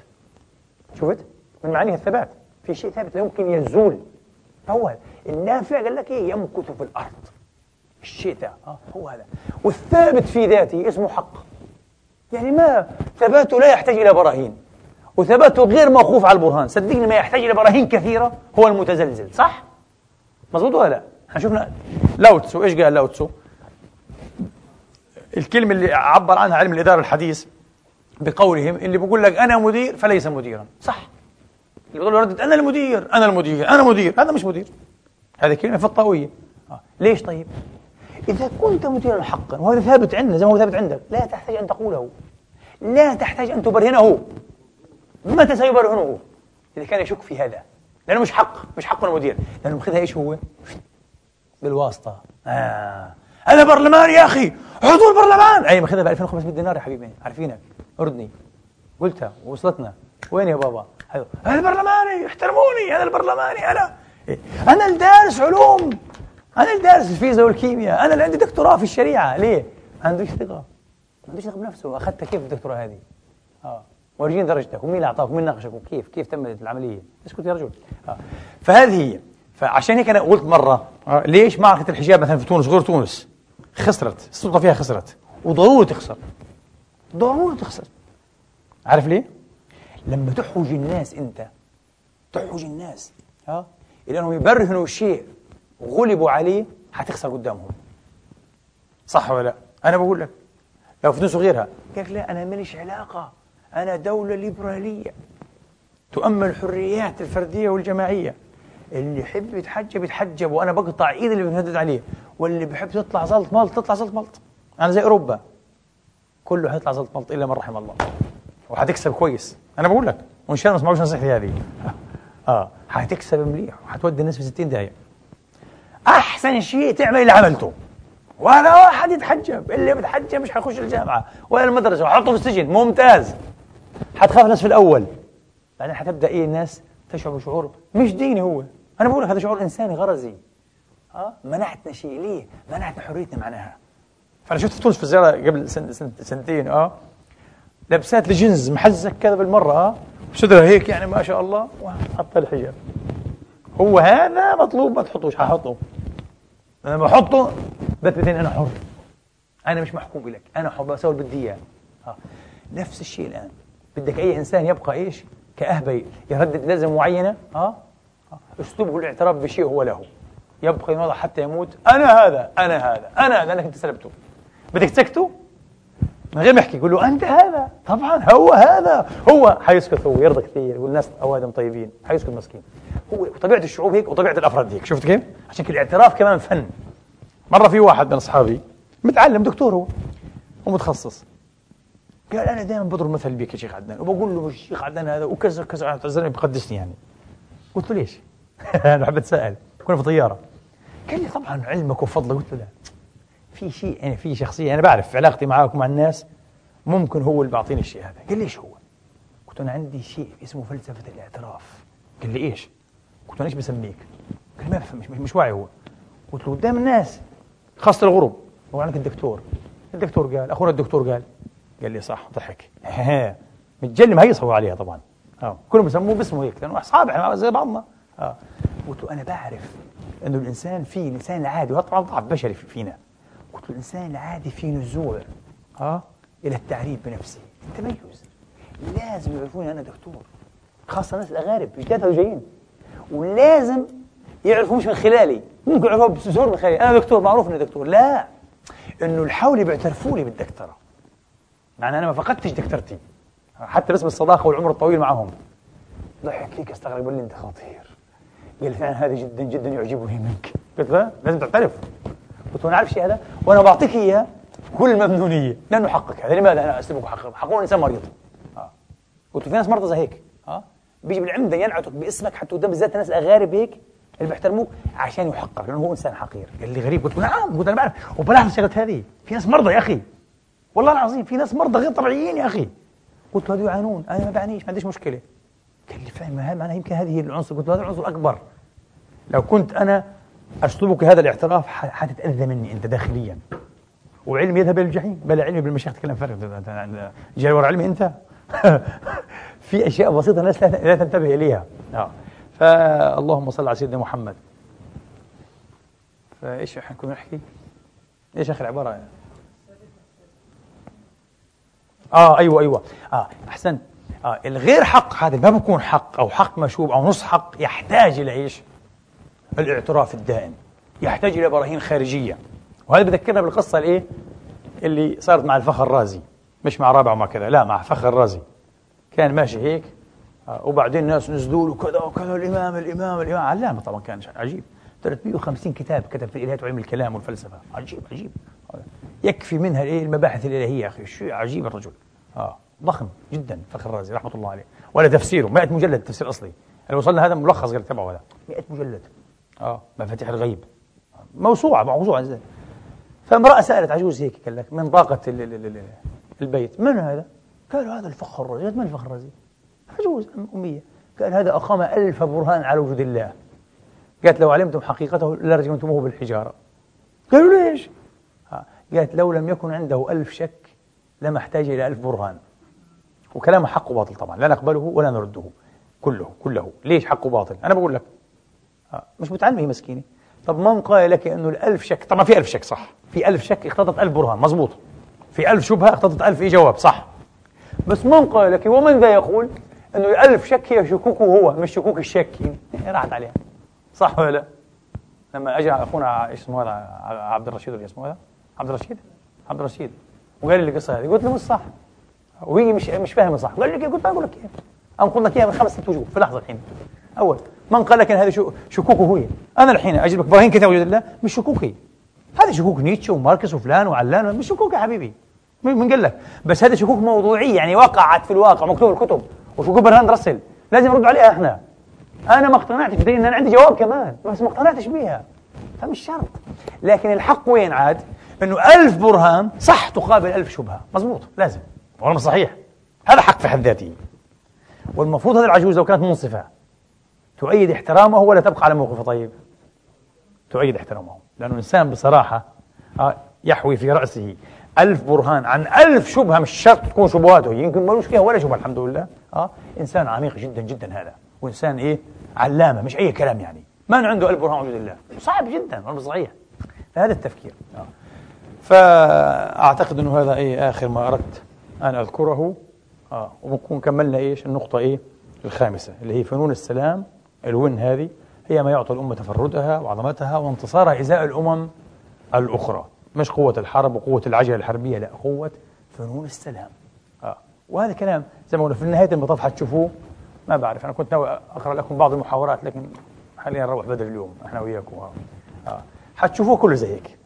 S1: شفت؟ من معانيها الثبات. في شيء ثابت لا يمكن يزول. فهو النافع قال لك إيه؟ يمكث في الأرض. ده آه هو هذا. والثابت في ذاته اسمه حق. يعني ما ثباته لا يحتاج إلى براهين. وثباته غير موقوف على البرهان. صدقني ما يحتاج إلى براهين كثيرة هو المتزلزل صح؟ مظبوط ولا لا؟ إحنا شفنا لاوتسو. إيش قال لاوتسو؟ الكلمة اللي عبر عنها علم الإدارة الحديث بقولهم اللي بيقول لك أنا مدير فليس مديرا صح؟ اللي بيقول ردد أنا المدير أنا المدير أنا مدير هذا مش مدير. هذه كلمة فطاوية آه. ليش طيب؟ إذا كنت مديرا حقا وهذا ثابت عندنا زي ما هو ثابت عندك لا تحتاج أن تقوله. لا تحتاج أن تبرهنه. متى سيبرهنه؟ إذا كان يشك في هذا. لأنه مش حق مش حق المدير. لأنه مخذها إيش هو؟ بالواسطة. آه. أنا برلمان يا أخي. عضو البرلمان أي مخذها ب 2500 دينار يا حبيبي. عارفينك. أردني. قلتها وصلتنا وين يا بابا؟ أنا البرلماني احترموني. أنا البرلماني. أنا أنا الدارس علوم. أنا اللي دارس الفيزياء والكيمياء. أنا اللي عندي دكتوراه في الشريعة. ليه؟ ما عندوش ثقة. ما عندوش ثقة بنفسه. أخذتها كيف الدكتوراه هذه؟ آه. ورجيني درجتك. ومين اللي أعطاك؟ ومين ناقشك؟ وكيف؟ كيف تمت العملية؟ اسكت يا رجل. آه. فهذه هي. فعشان هيك أنا قلت مرة آه. ليش معركة الحجاب مثلا في تونس غير تونس؟ خسرت. السلطة فيها خسرت. وضروري تخسر. ضروري تخسر. عارف ليه؟ لما تحوج الناس أنت تحوج الناس. ها آه. إلى أنهم يبرهنوا شيء غلبوا عليه هتخسر قدامهم. صح ولا لا؟ أنا بقول لك لو تونس غيرها. قال لا أنا ماليش علاقة. أنا دولة ليبرالية. تؤمن الحريات الفردية والجماعية. اللي يحب يتحجب يتحجب وأنا بقطع إيد اللي بنهدد عليه. واللي بحب تطلع زلط ملط تطلع زلط ملط. أنا زي أوروبا. كله حيطلع زلط ملط إلا من رحم الله. وحتكسب كويس. أنا بقول لك وإن شاء الله ما تسمعوش نصيحتي هذه. آه. حتكسب مليح. وحتودي الناس في 60 دقيقة أحسن شيء تعمل اللي عملته. ولا واحد يتحجب. اللي بيتحجب مش حيخش الجامعة ولا المدرسة. وحطه في السجن. ممتاز. حتخاف الناس في الأول. بعدين حتبدأ إيه الناس تشعر بشعور. مش ديني هو. أنا بقول هذا شعور إنساني غرزي. آه. منحتنا شيء. ليه؟ منحتنا حريتنا معناها. فانا شفت في تونس في الزيارة قبل سن سن سنتين آه. لبسات الجنز محزك كذا بالمرة آه. صدرها هيك يعني ما شاء الله. وحط الحجاب. هو هذا مطلوب ما تحطوش. هحطه. أنا بحطه بثبت أنا حر. أنا مش محكوم لك أنا حر. بسوي اللي بدي إياه. نفس الشيء الآن. بدك أي إنسان يبقى إيش؟ كاهبي يردد لازم معينة. آه. أسلوبه الاعتراف بشيء هو له. يبقى ينوضع حتى يموت. أنا هذا. أنا هذا. أنا هذا. انك انت سلبته بدك تسكته؟ من غير ما يحكي يقول له أنت هذا طبعا هو هذا. هو حيسكت هو يرضى كثير يقول الناس أوادم طيبين حيسكت مسكين. هو طبيعه الشعوب هيك وطبيعة الأفراد هيك شفت كيف؟ عشان كده الاعتراف كمان فن. مرة في واحد من أصحابي متعلم دكتور هو ومتخصص. قال أنا دائما بضرب مثل بيك يا شيخ عدنان وبقول له الشيخ عدنان هذا وكذا كذا أعتذرني بقدسني يعني. قلت له ليش؟ أنا بحب أتساءل كنا في طيارة. قال لي طبعا علمك وفضلك. قلت له لا. في شيء يعني في شخصية أنا بعرف في علاقتي معك ومع الناس ممكن هو اللي بيعطيني الشيء هذا. قال لي إيش هو؟ قلت أنا عندي شيء اسمه فلسفة الاعتراف. قال لي إيش؟ قلت له إيش بسميك؟ قال ما بفهم مش, مش واعي هو. قلت له قدام الناس خاصة الغرب هو عندك الدكتور الدكتور قال أخونا الدكتور قال قال لي صح ضحك. متجلم هيص هو عليها طبعا. آه كلهم بسموه باسمه هيك لأنه اصحاب إحنا زي بعضنا. آه قلت له أنا بعرف إنه الإنسان فيه الانسان العادي وهذا طبعا ضعف بشري فينا. قلت له الإنسان العادي فيه نزوع آه إلى التعريف بنفسه التميز. لازم يعرفوني أنا دكتور خاصة الناس الأغارب جداد جايين. ولازم يعرفوا مش من خلالي ممكن يعرفوا بسهوله من خلالي. أنا دكتور معروف إني دكتور. لا إنه الحولي بيعترفوا لي بالدكتوره معنى أنا ما فقدتش دكتورتي حتى باسم الصداقه والعمر الطويل معهم. ضحك هيك استغرب قال لي أنت خطير. قال فعلا هذا جدا جدا يعجبني منك. قلت له لازم تعترف. قلت له أنا عارف شيء هذا وأنا بعطيك اياه كل ممنونية. لأنه حقك هذا. لماذا أنا اسلبك حقك حقه انسان مريض. آه. قلت له في ناس مرضى زي هيك. آه. بيجي بالعمدة ينعتك باسمك حتى قدام بالذات الناس الأغارب هيك اللي بيحترموك عشان يحقق لأنه هو إنسان حقير. قال لي غريب. قلت له نعم. قلت أنا بعرف. وبلاحظ الشغلات هذه. في ناس مرضى يا أخي. والله العظيم في ناس مرضى غير طبيعيين يا أخي. قلت له هذول يعانون. أنا ما بعنيش ما عنديش مشكلة. قال لي فاهم معناها يمكن هذه هي العنصر. قلت له هذا العنصر أكبر. لو كنت أنا اسلبك هذا الاعتراف حتتأذى مني أنت داخليا. وعلمي يذهب إلى الجحيم. بلا علمي بالمشايخ تكلم فرق. جاي ورا علمي أنت؟ في أشياء بسيطة الناس لا تنتبه إليها. آه. فاللهم صل على سيدنا محمد. فإيش حنكون نحكي؟ إيش آخر عبارة؟ آه أيوه أيوه. آه أحسنت. آه الغير حق هذا ما بكون حق أو حق مشوب أو نص حق يحتاج إلى إيش؟ الاعتراف الدائم. يحتاج إلى براهين خارجية. وهذا بذكرنا بالقصة الإيه؟ اللي صارت مع الفخر الرازي. مش مع رابع وما كذا لا مع فخر الرازي. كان ماشي هيك آه، وبعدين الناس نزلوا له كذا وكذا الإمام الإمام الإمام. علامة طبعا كان عجيب. 350 كتاب كتب في الالهيات وعلم الكلام والفلسفة. عجيب عجيب. يكفي منها الإيه؟ المباحث الإلهية يا أخي. شيء عجيب الرجل. آه ضخم جدا فخر الرازي رحمة الله عليه. ولا تفسيره 100 مجلد تفسير أصلي. اللي وصلنا هذا ملخص قال تبعه هذا 100 مجلد. آه مفاتيح الغيب. موسوعة موسوعة. إزاي فامرأة سألت عجوز هيك قال لك من ضاقه البيت. من هذا؟ قالوا هذا الفخر الرازي من الفخر الرازي؟ عجوز أمية. قال هذا أقام ألف برهان على وجود الله. قالت لو علمتم حقيقته لرجمتموه بالحجارة. قالوا ليش؟ قالت لو لم يكن عنده ألف شك لما احتاج إلى ألف برهان. وكلامه حق وباطل طبعا. لا نقبله ولا نرده. كله كله. ليش حق وباطل؟ أنا بقول لك مش متعلمة هي مسكينة طب من قال لك أنه الألف شك طبعا في ألف شك صح. في ألف شك اختطت ألف برهان مزبوط في ألف شبهة اختطت ألف إيه جواب؟ صح. بس من قال لك ومن ذا يقول إنه الألف شك هي شكوكه هو مش شكوك الشك. راحت عليها. صح ولا لا؟ لما اجى أخونا إيش اسمه هذا؟ عبد الرشيد ولا اسمه هذا؟ عبد الرشيد؟ عبد الرشيد. وقال لي القصة هذه. قلت له مش صح. وهي مش مش فاهمة صح. قال لي قلت أقول لك أم قلنا لك اياها من خمس ست وجوه في لحظة الحين. أول من قال لك إن هذه شكوكه هي؟ أنا الحين أجيب لك براهين كتاب وجود الله مش شكوكي هذه شكوك نيتشه وماركس وفلان وعلان. مش شكوك يا حبيبي. من قال لك؟ بس هذه شكوك موضوعيه يعني وقعت في الواقع مكتوب الكتب. وشو برهان رسل. لازم نرد عليها إحنا. أنا ما اقتنعتش بدليل إن أنا عندي جواب كمان. بس ما اقتنعتش بيها. فمش شرط. لكن الحق وين عاد؟ إنه ألف برهان صح تقابل ألف شبهة. مزبوط لازم. ولا صحيح. هذا حق في حد ذاته. والمفروض هذه العجوز لو كانت منصفة. تؤيد احترامه ولا تبقى على موقفه؟ طيب تؤيد احترامه لأنه الإنسان بصراحة آه، يحوي في رأسه ألف برهان عن ألف شبهة مش شرط تكون شبهاته يمكن ملوش فيها ولا شبهة الحمد لله. آه إنسان عميق جدا جدا هذا وإنسان إيه؟ علامة مش أي كلام يعني. ما عنده ألف برهان وجود الله صعب جدا والله صحيح. فهذا التفكير. آه. فأعتقد أنه هذا إيه؟ آخر ما أردت أن أذكره. آه ونكون كملنا إيش؟ النقطة إيه؟ الخامسة اللي هي فنون السلام الون هذه هي ما يعطي الأمة تفردها وعظمتها وانتصارها إزاء الأمم الأخرى مش قوة الحرب وقوة العجلة الحربية لا قوة فنون السلام آه. وهذا كلام زي ما قلنا في نهاية المطاف حتشوفوه ما بعرف أنا كنت ناوي أقرأ لكم بعض المحاورات لكن خلينا نروح بدل اليوم إحنا وياكم آه. آه. حتشوفوه كله زي هيك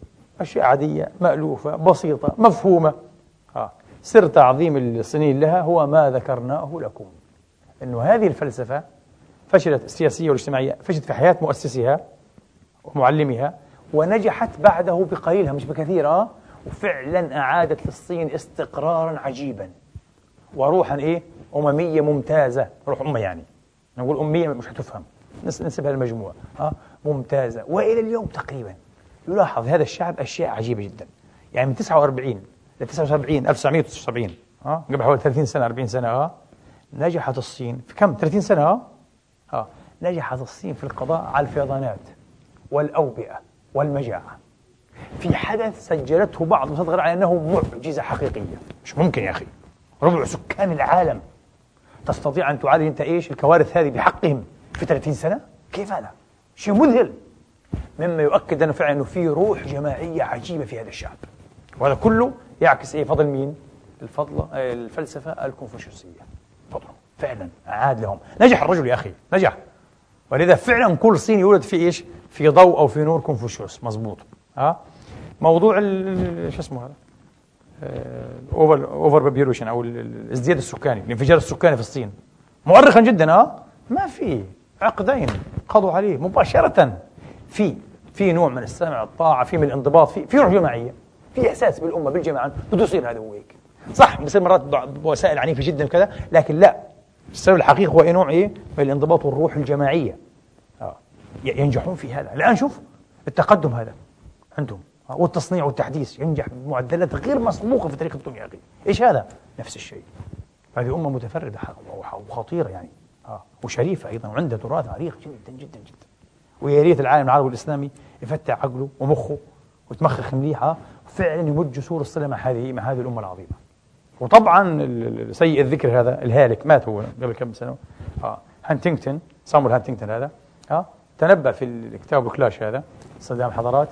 S1: أشياء عادية مألوفة بسيطة مفهومة آه. سر تعظيم السنين لها هو ما ذكرناه لكم أنه هذه الفلسفة فشلت السياسية والاجتماعية فشلت في حياة مؤسسها ومعلمها ونجحت بعده بقليلها مش بكثيرة وفعلا أعادت للصين استقرارا عجيبا. وروحا إيه؟ أممية ممتازة. روح أمة يعني. نقول أمية مش هتفهم. نسبها للمجموعة ها ممتازة. وإلى اليوم تقريبا يلاحظ هذا الشعب أشياء عجيبة جدا. يعني من 49 ل 79 1979 ها قبل حوالي 30 سنة 40 سنة ها نجحت الصين في كم؟ 30 سنة ها آه نجحت الصين في القضاء على الفيضانات والأوبئة والمجاعة. في حدث سجلته بعض المصادر على أنه معجزة حقيقية. مش ممكن يا أخي. ربع سكان العالم تستطيع أن تعالج أنت إيش؟ الكوارث هذه بحقهم في 30 سنة؟ كيف هذا؟ شيء مذهل. مما يؤكد أنه فعلا أنه في روح جماعية عجيبة في هذا الشعب. وهذا كله يعكس إيه؟ فضل مين؟ الفضل الفلسفة الكونفوشيوسية فعلا عاد لهم. نجح الرجل يا أخي نجح. ولذا فعلا كل صيني يولد في إيش؟ في ضوء أو في نور كونفوشيوس مضبوط. ها؟ موضوع شو اسمه هذا؟ over over population أو الازدياد السكاني الانفجار السكاني في الصين. مؤرخا جدا آه ما في. عقدين قضوا عليه مباشرة. في في نوع من السمع الطاعة في من الانضباط في في روح جماعية في إحساس بالأمة بالجماعة. بده يصير هذا هو هيك. صح بصير مرات بوسائل عنيفة جدا وكذا لكن لا. السبب الحقيقي هو إيه نوع إيه؟ الانضباط والروح الجماعية. آه. ينجحون في هذا. الآن شوف التقدم هذا. عندهم. والتصنيع والتحديث. ينجح بمعدلات غير مسبوقة في تاريخ الدنيا أخي. إيش هذا؟ نفس الشيء. هذه أمة متفرده وخطيرة يعني. آه. وشريفة أيضا. وعندها تراث عريق جدا جدا جدا. ويا ريت العالم العربي والاسلامي يفتح عقله ومخه وتمخخ مليح آه. فعلا يمد جسور الصله مع هذه مع هذه الأمة العظيمة. وطبعا سيء الذكر هذا الهالك مات هو قبل كم سنة. آه. هانتينغتون صامويل هانتينغتون هذا. آه. تنبأ في الكتاب Clash هذا صدام الحضارات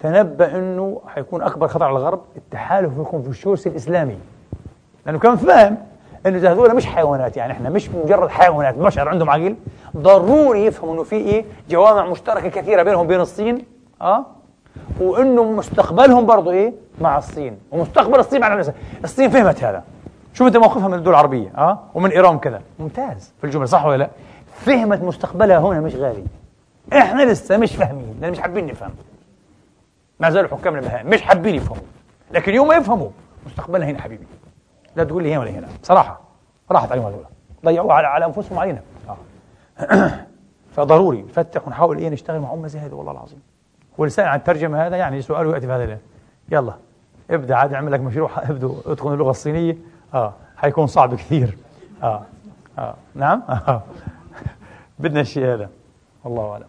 S1: تنبأ أنه حيكون أكبر خطر على الغرب التحالف الكونفوشيوسي الإسلامي. لأنه كان فاهم أنه هذول مش حيوانات يعني إحنا مش مجرد حيوانات بشر عندهم عقل ضروري يفهموا أنه في إيه جوامع مشتركة كثيرة بينهم وبين الصين. أه. وأنه مستقبلهم برضه إيه؟ مع الصين. ومستقبل الصين مع الناس الصين فهمت هذا. شوف أنت موقفها من الدول العربية آه؟ ومن إيران كذا. ممتاز. في الجملة صح ولا لا؟ فهمت مستقبلها هنا مش غالي إحنا لسه مش فاهمين. لأن مش حابين نفهم. ما زالوا حكام البهائم مش حابين يفهموا. لكن يوم ما يفهموا مستقبلنا هنا حبيبي. لا تقول لي هنا ولا هنا. صراحة راحت عليهم هذول. ضيعوا على على أنفسهم علينا. آه. فضروري نفتح ونحاول إيه نشتغل مع أمة زي هذه والله العظيم. ولسان عن الترجمه هذا يعني سؤال يأتي في هذا يلا ابدأ عاد اعمل لك مشروع. ابدو ادخل اللغة الصينية. آه حيكون صعب كثير. آه آه نعم؟ آه. بدنا الشيء هذا. والله أعلم.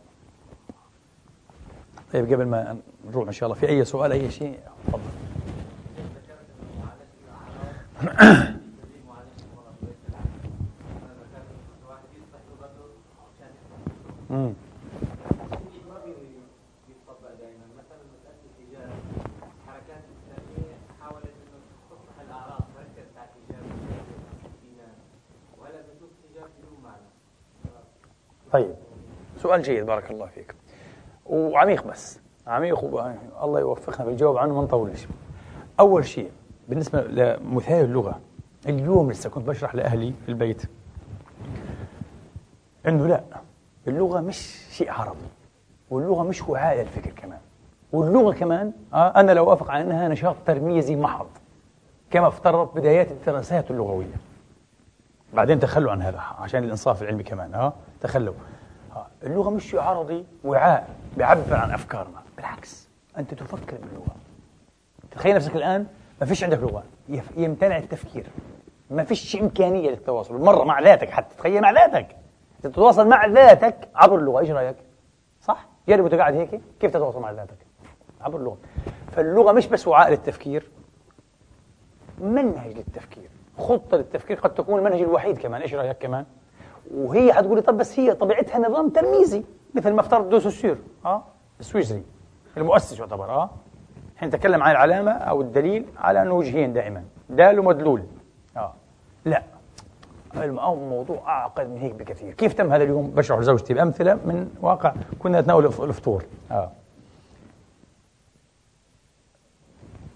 S1: طيب قبل ما نروح إن شاء الله في أي سؤال أي شيء؟ تفضل. طيب. سؤال جيد بارك الله فيك. وعميق بس. عميق الله يوفقنا بالجواب عنه ما نطولش أول شيء بالنسبة لمثال اللغة اليوم لسه كنت بشرح لأهلي في البيت إنه لا اللغة مش شيء عربي واللغة مش وعاء للفكر كمان. واللغة كمان آه أنا لو أوافق على أنها نشاط ترميزي محض كما افترضت بدايات الدراسات اللغوية. بعدين تخلوا عن هذا عشان الإنصاف العلمي كمان آه. تخلوا. اللغة مش عرضي وعاء بيعبر عن أفكارنا. بالعكس أنت تفكر باللغة. تخيل نفسك الآن ما فيش عندك لغة. يمتنع التفكير. ما فيش إمكانية للتواصل. مرة مع ذاتك حتى. تخيل مع ذاتك. تتواصل مع ذاتك عبر اللغة. إيش رأيك؟ صح؟ جرب وأنت هيك. كيف تتواصل مع ذاتك؟ عبر اللغة. فاللغة مش بس وعاء للتفكير منهج للتفكير. خطة للتفكير قد تكون المنهج الوحيد كمان. إيش رأيك كمان؟ وهي حتقولي طب بس هي طبيعتها نظام ترميزي مثل ما افترض دوسوسير آه؟ السويسري. المؤسس يعتبر آه؟ إحنا نتكلم عن العلامة أو الدليل على أنه وجهين دائما. دال ومدلول آه. لا. الموضوع أعقد من هيك بكثير. كيف تم هذا اليوم؟ بشرح لزوجتي بأمثلة من واقع كنا نتناول الفطور آه.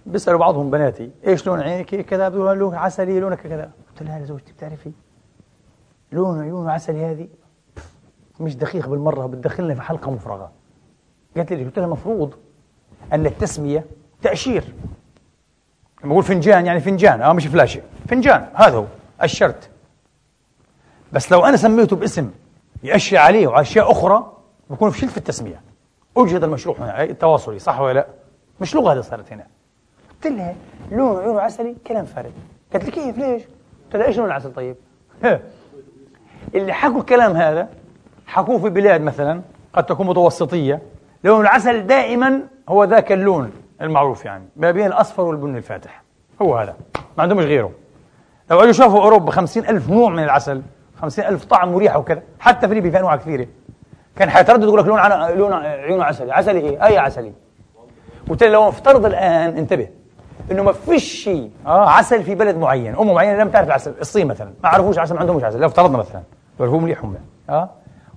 S1: بيسألوا بعضهم بناتي إيش لون عينك كذا. بيقولوا لون عسلي لونك؟ كذا. قلت لها زوجتي بتعرفي لون عيون عسلي هذه؟ مش دقيق بالمرة بتدخلنا في حلقة مفرغة. قالت لي قلت لها المفروض أن التسمية تأشير. لما أقول فنجان يعني فنجان أو مش فلاشة. فنجان هذا هو الشرط. بس لو أنا سميته باسم يأشر عليه وأشياء أخرى بكون فشلت في التسمية. أوجد المشروع هنا التواصلي صح ولا لا؟ مش لغة هذه صارت هنا. قلت لها لون عيونه عسلي كلام فارغ. قالت لي كيف؟ ليش؟ قلت لها إيش لون العسل طيب؟ اللي حكوا الكلام هذا حكوه في بلاد مثلا قد تكون متوسطية لون العسل دائما هو ذاك اللون المعروف يعني ما بين الأصفر والبني الفاتح. هو هذا ما عندهمش غيره. لو أجوا شافوا أوروبا خمسين ألف نوع من العسل خمسين ألف طعم مريح وكذا حتى في ليبيا في أنواع كثيرة. كان حيتردد يقول لك لون. لون عيونه عسلي. عسلي إيه؟ أي عسلي؟ له لو افترض الآن انتبه إنه ما فيش شيء آه عسل في بلد معين أمه معينة لم تعرف العسل الصين مثلا ما عرفوش عسل ما عندهمش عسل لو افترضنا مثلا. هو مليح هم آه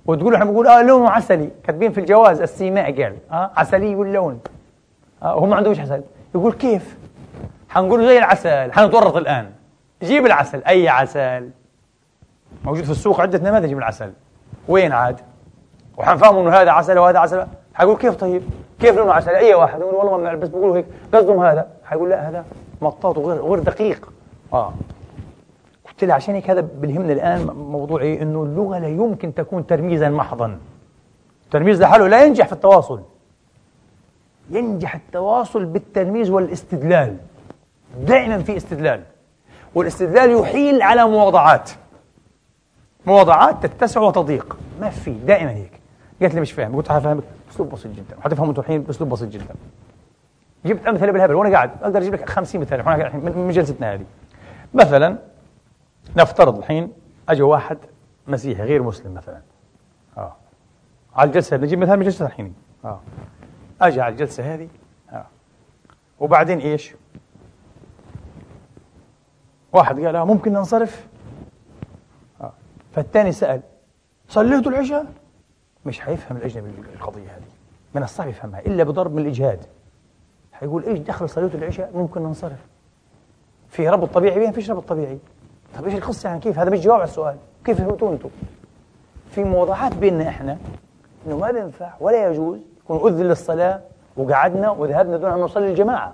S1: وتقول إحنا بنقول آه لونه عسلي. كاتبين في الجواز السيماء قال آه عسلي واللون آه هم ما عندهمش عسل. يقول كيف؟ حنقول زي العسل. حنتورط الآن. جيب العسل. أي عسل؟ موجود في السوق عدة نماذج من العسل. وين عاد؟ وحنفهموا إنه هذا عسل وهذا عسل. حيقول كيف طيب؟ كيف لونه عسل؟ أي واحد؟ يقول والله ما بس بيقولوا هيك. قصدهم هذا. حيقول لا هذا مطاط وغير غير دقيق. آه. له عشان هيك هذا بيلهمنا الآن موضوع إيه؟ إنه اللغة لا يمكن تكون ترميزا محضا. الترميز لحاله لا ينجح في التواصل. ينجح التواصل بالترميز والاستدلال. دائما في استدلال. والاستدلال يحيل على مواضعات. مواضعات تتسع وتضيق. ما في دائما هيك. قالت لي مش فاهم. قلت حفهمك باسلوب بسيط جدا. وحتفهموا أنتم الحين بأسلوب بسيط جدا. جبت أمثلة بالهبل. وأنا قاعد. أقدر أجيب لك 50 مثال. الحين من جلستنا هذه. مثلا نفترض الحين اجى واحد مسيحي غير مسلم مثلا. آه. على الجلسة نجيب مثال من جلسه الحين. آه. اجى على الجلسة هذه. آه. وبعدين إيش؟ واحد قال آه ممكن ننصرف؟ آه. فالثاني سأل صليتوا العشاء؟ مش حيفهم الأجنبي القضية هذه. من الصعب يفهمها إلا بضرب من الإجهاد. حيقول إيش دخل صليتوا العشاء؟ ممكن ننصرف. في ربط طبيعي بين؟ فيش ربط طبيعي. طيب إيش القصة؟ يعني كيف؟ هذا مش جواب على السؤال. كيف فهمتوا أنتم؟ في موضوعات بيننا إحنا إنه ما بينفع ولا يجوز يكون أذن للصلاة وقعدنا وذهبنا دون أن نصلي الجماعة.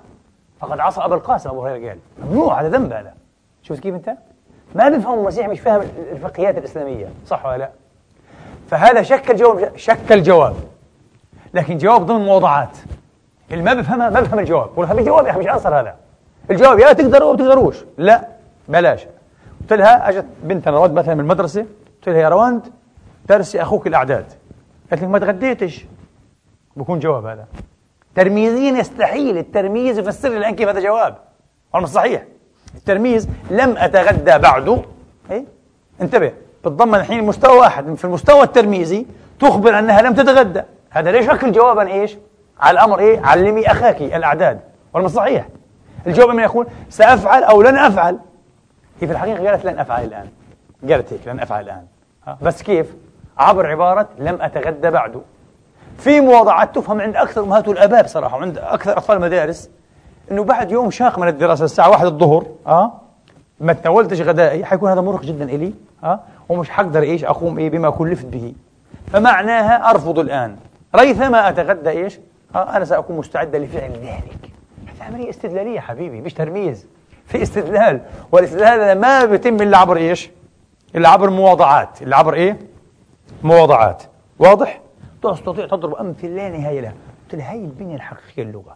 S1: فقد عصى ابا القاسم أبو هريرة قال ممنوع هذا ذنب هذا. شفت كيف أنت؟ ما بيفهم المسيح مش فاهم الفقهيات الإسلامية صح ولا لا؟ فهذا شكل جواب شكل جواب لكن جواب ضمن موضوعات. اللي ما بفهمها ما بفهم الجواب. بقول هذا جواب يا أخي مش أنصر هذا. الجواب يا تقدروا أو تقدروش. لا بلاش. قلت لها أجت بنتنا رواد مثلا من المدرسة قلت لها يا رواند درسي أخوك الأعداد. قالت لي ما تغديتش. بكون جواب هذا. ترميزيا يستحيل الترميز يفسر لي الآن كيف هذا جواب. مش صحيح. الترميز لم أتغدى بعد. إيه؟ انتبه. بتضمن الحين مستوى واحد. في المستوى الترميزي تخبر أنها لم تتغدى. هذا ليش شكل جوابا إيش؟ على الأمر إيه؟ علمي أخاك الأعداد. ولا صحيح. الجواب من يقول سأفعل أو لن أفعل. هي في الحقيقة قالت لن أفعل الآن. قالت هيك لن أفعل الآن. بس كيف؟ عبر عبارة لم أتغدى بعد. في مواضعات تفهم عند أكثر أمهات والآباء بصراحة وعند أكثر أطفال المدارس إنه بعد يوم شاق من الدراسة الساعة 1 الظهر آه ما تناولتش غدائي حيكون هذا مرهق جدا إلي آه ومش حقدر إيش أقوم إيه بما كلفت به. فمعناها أرفض الآن. ريثما أتغدى إيش؟ آه أنا سأكون مستعدا لفعل ذلك. هذه عملية استدلالية حبيبي مش ترميز. في استدلال. والاستدلال هذا ما بيتم إلا عبر إيش؟ إلا عبر مواضعات. إلا عبر إيه؟ مواضعات. واضح؟ تستطيع تضرب أمثلة لا نهاية لها. قلت لها هي البنيه الحقيقية للغه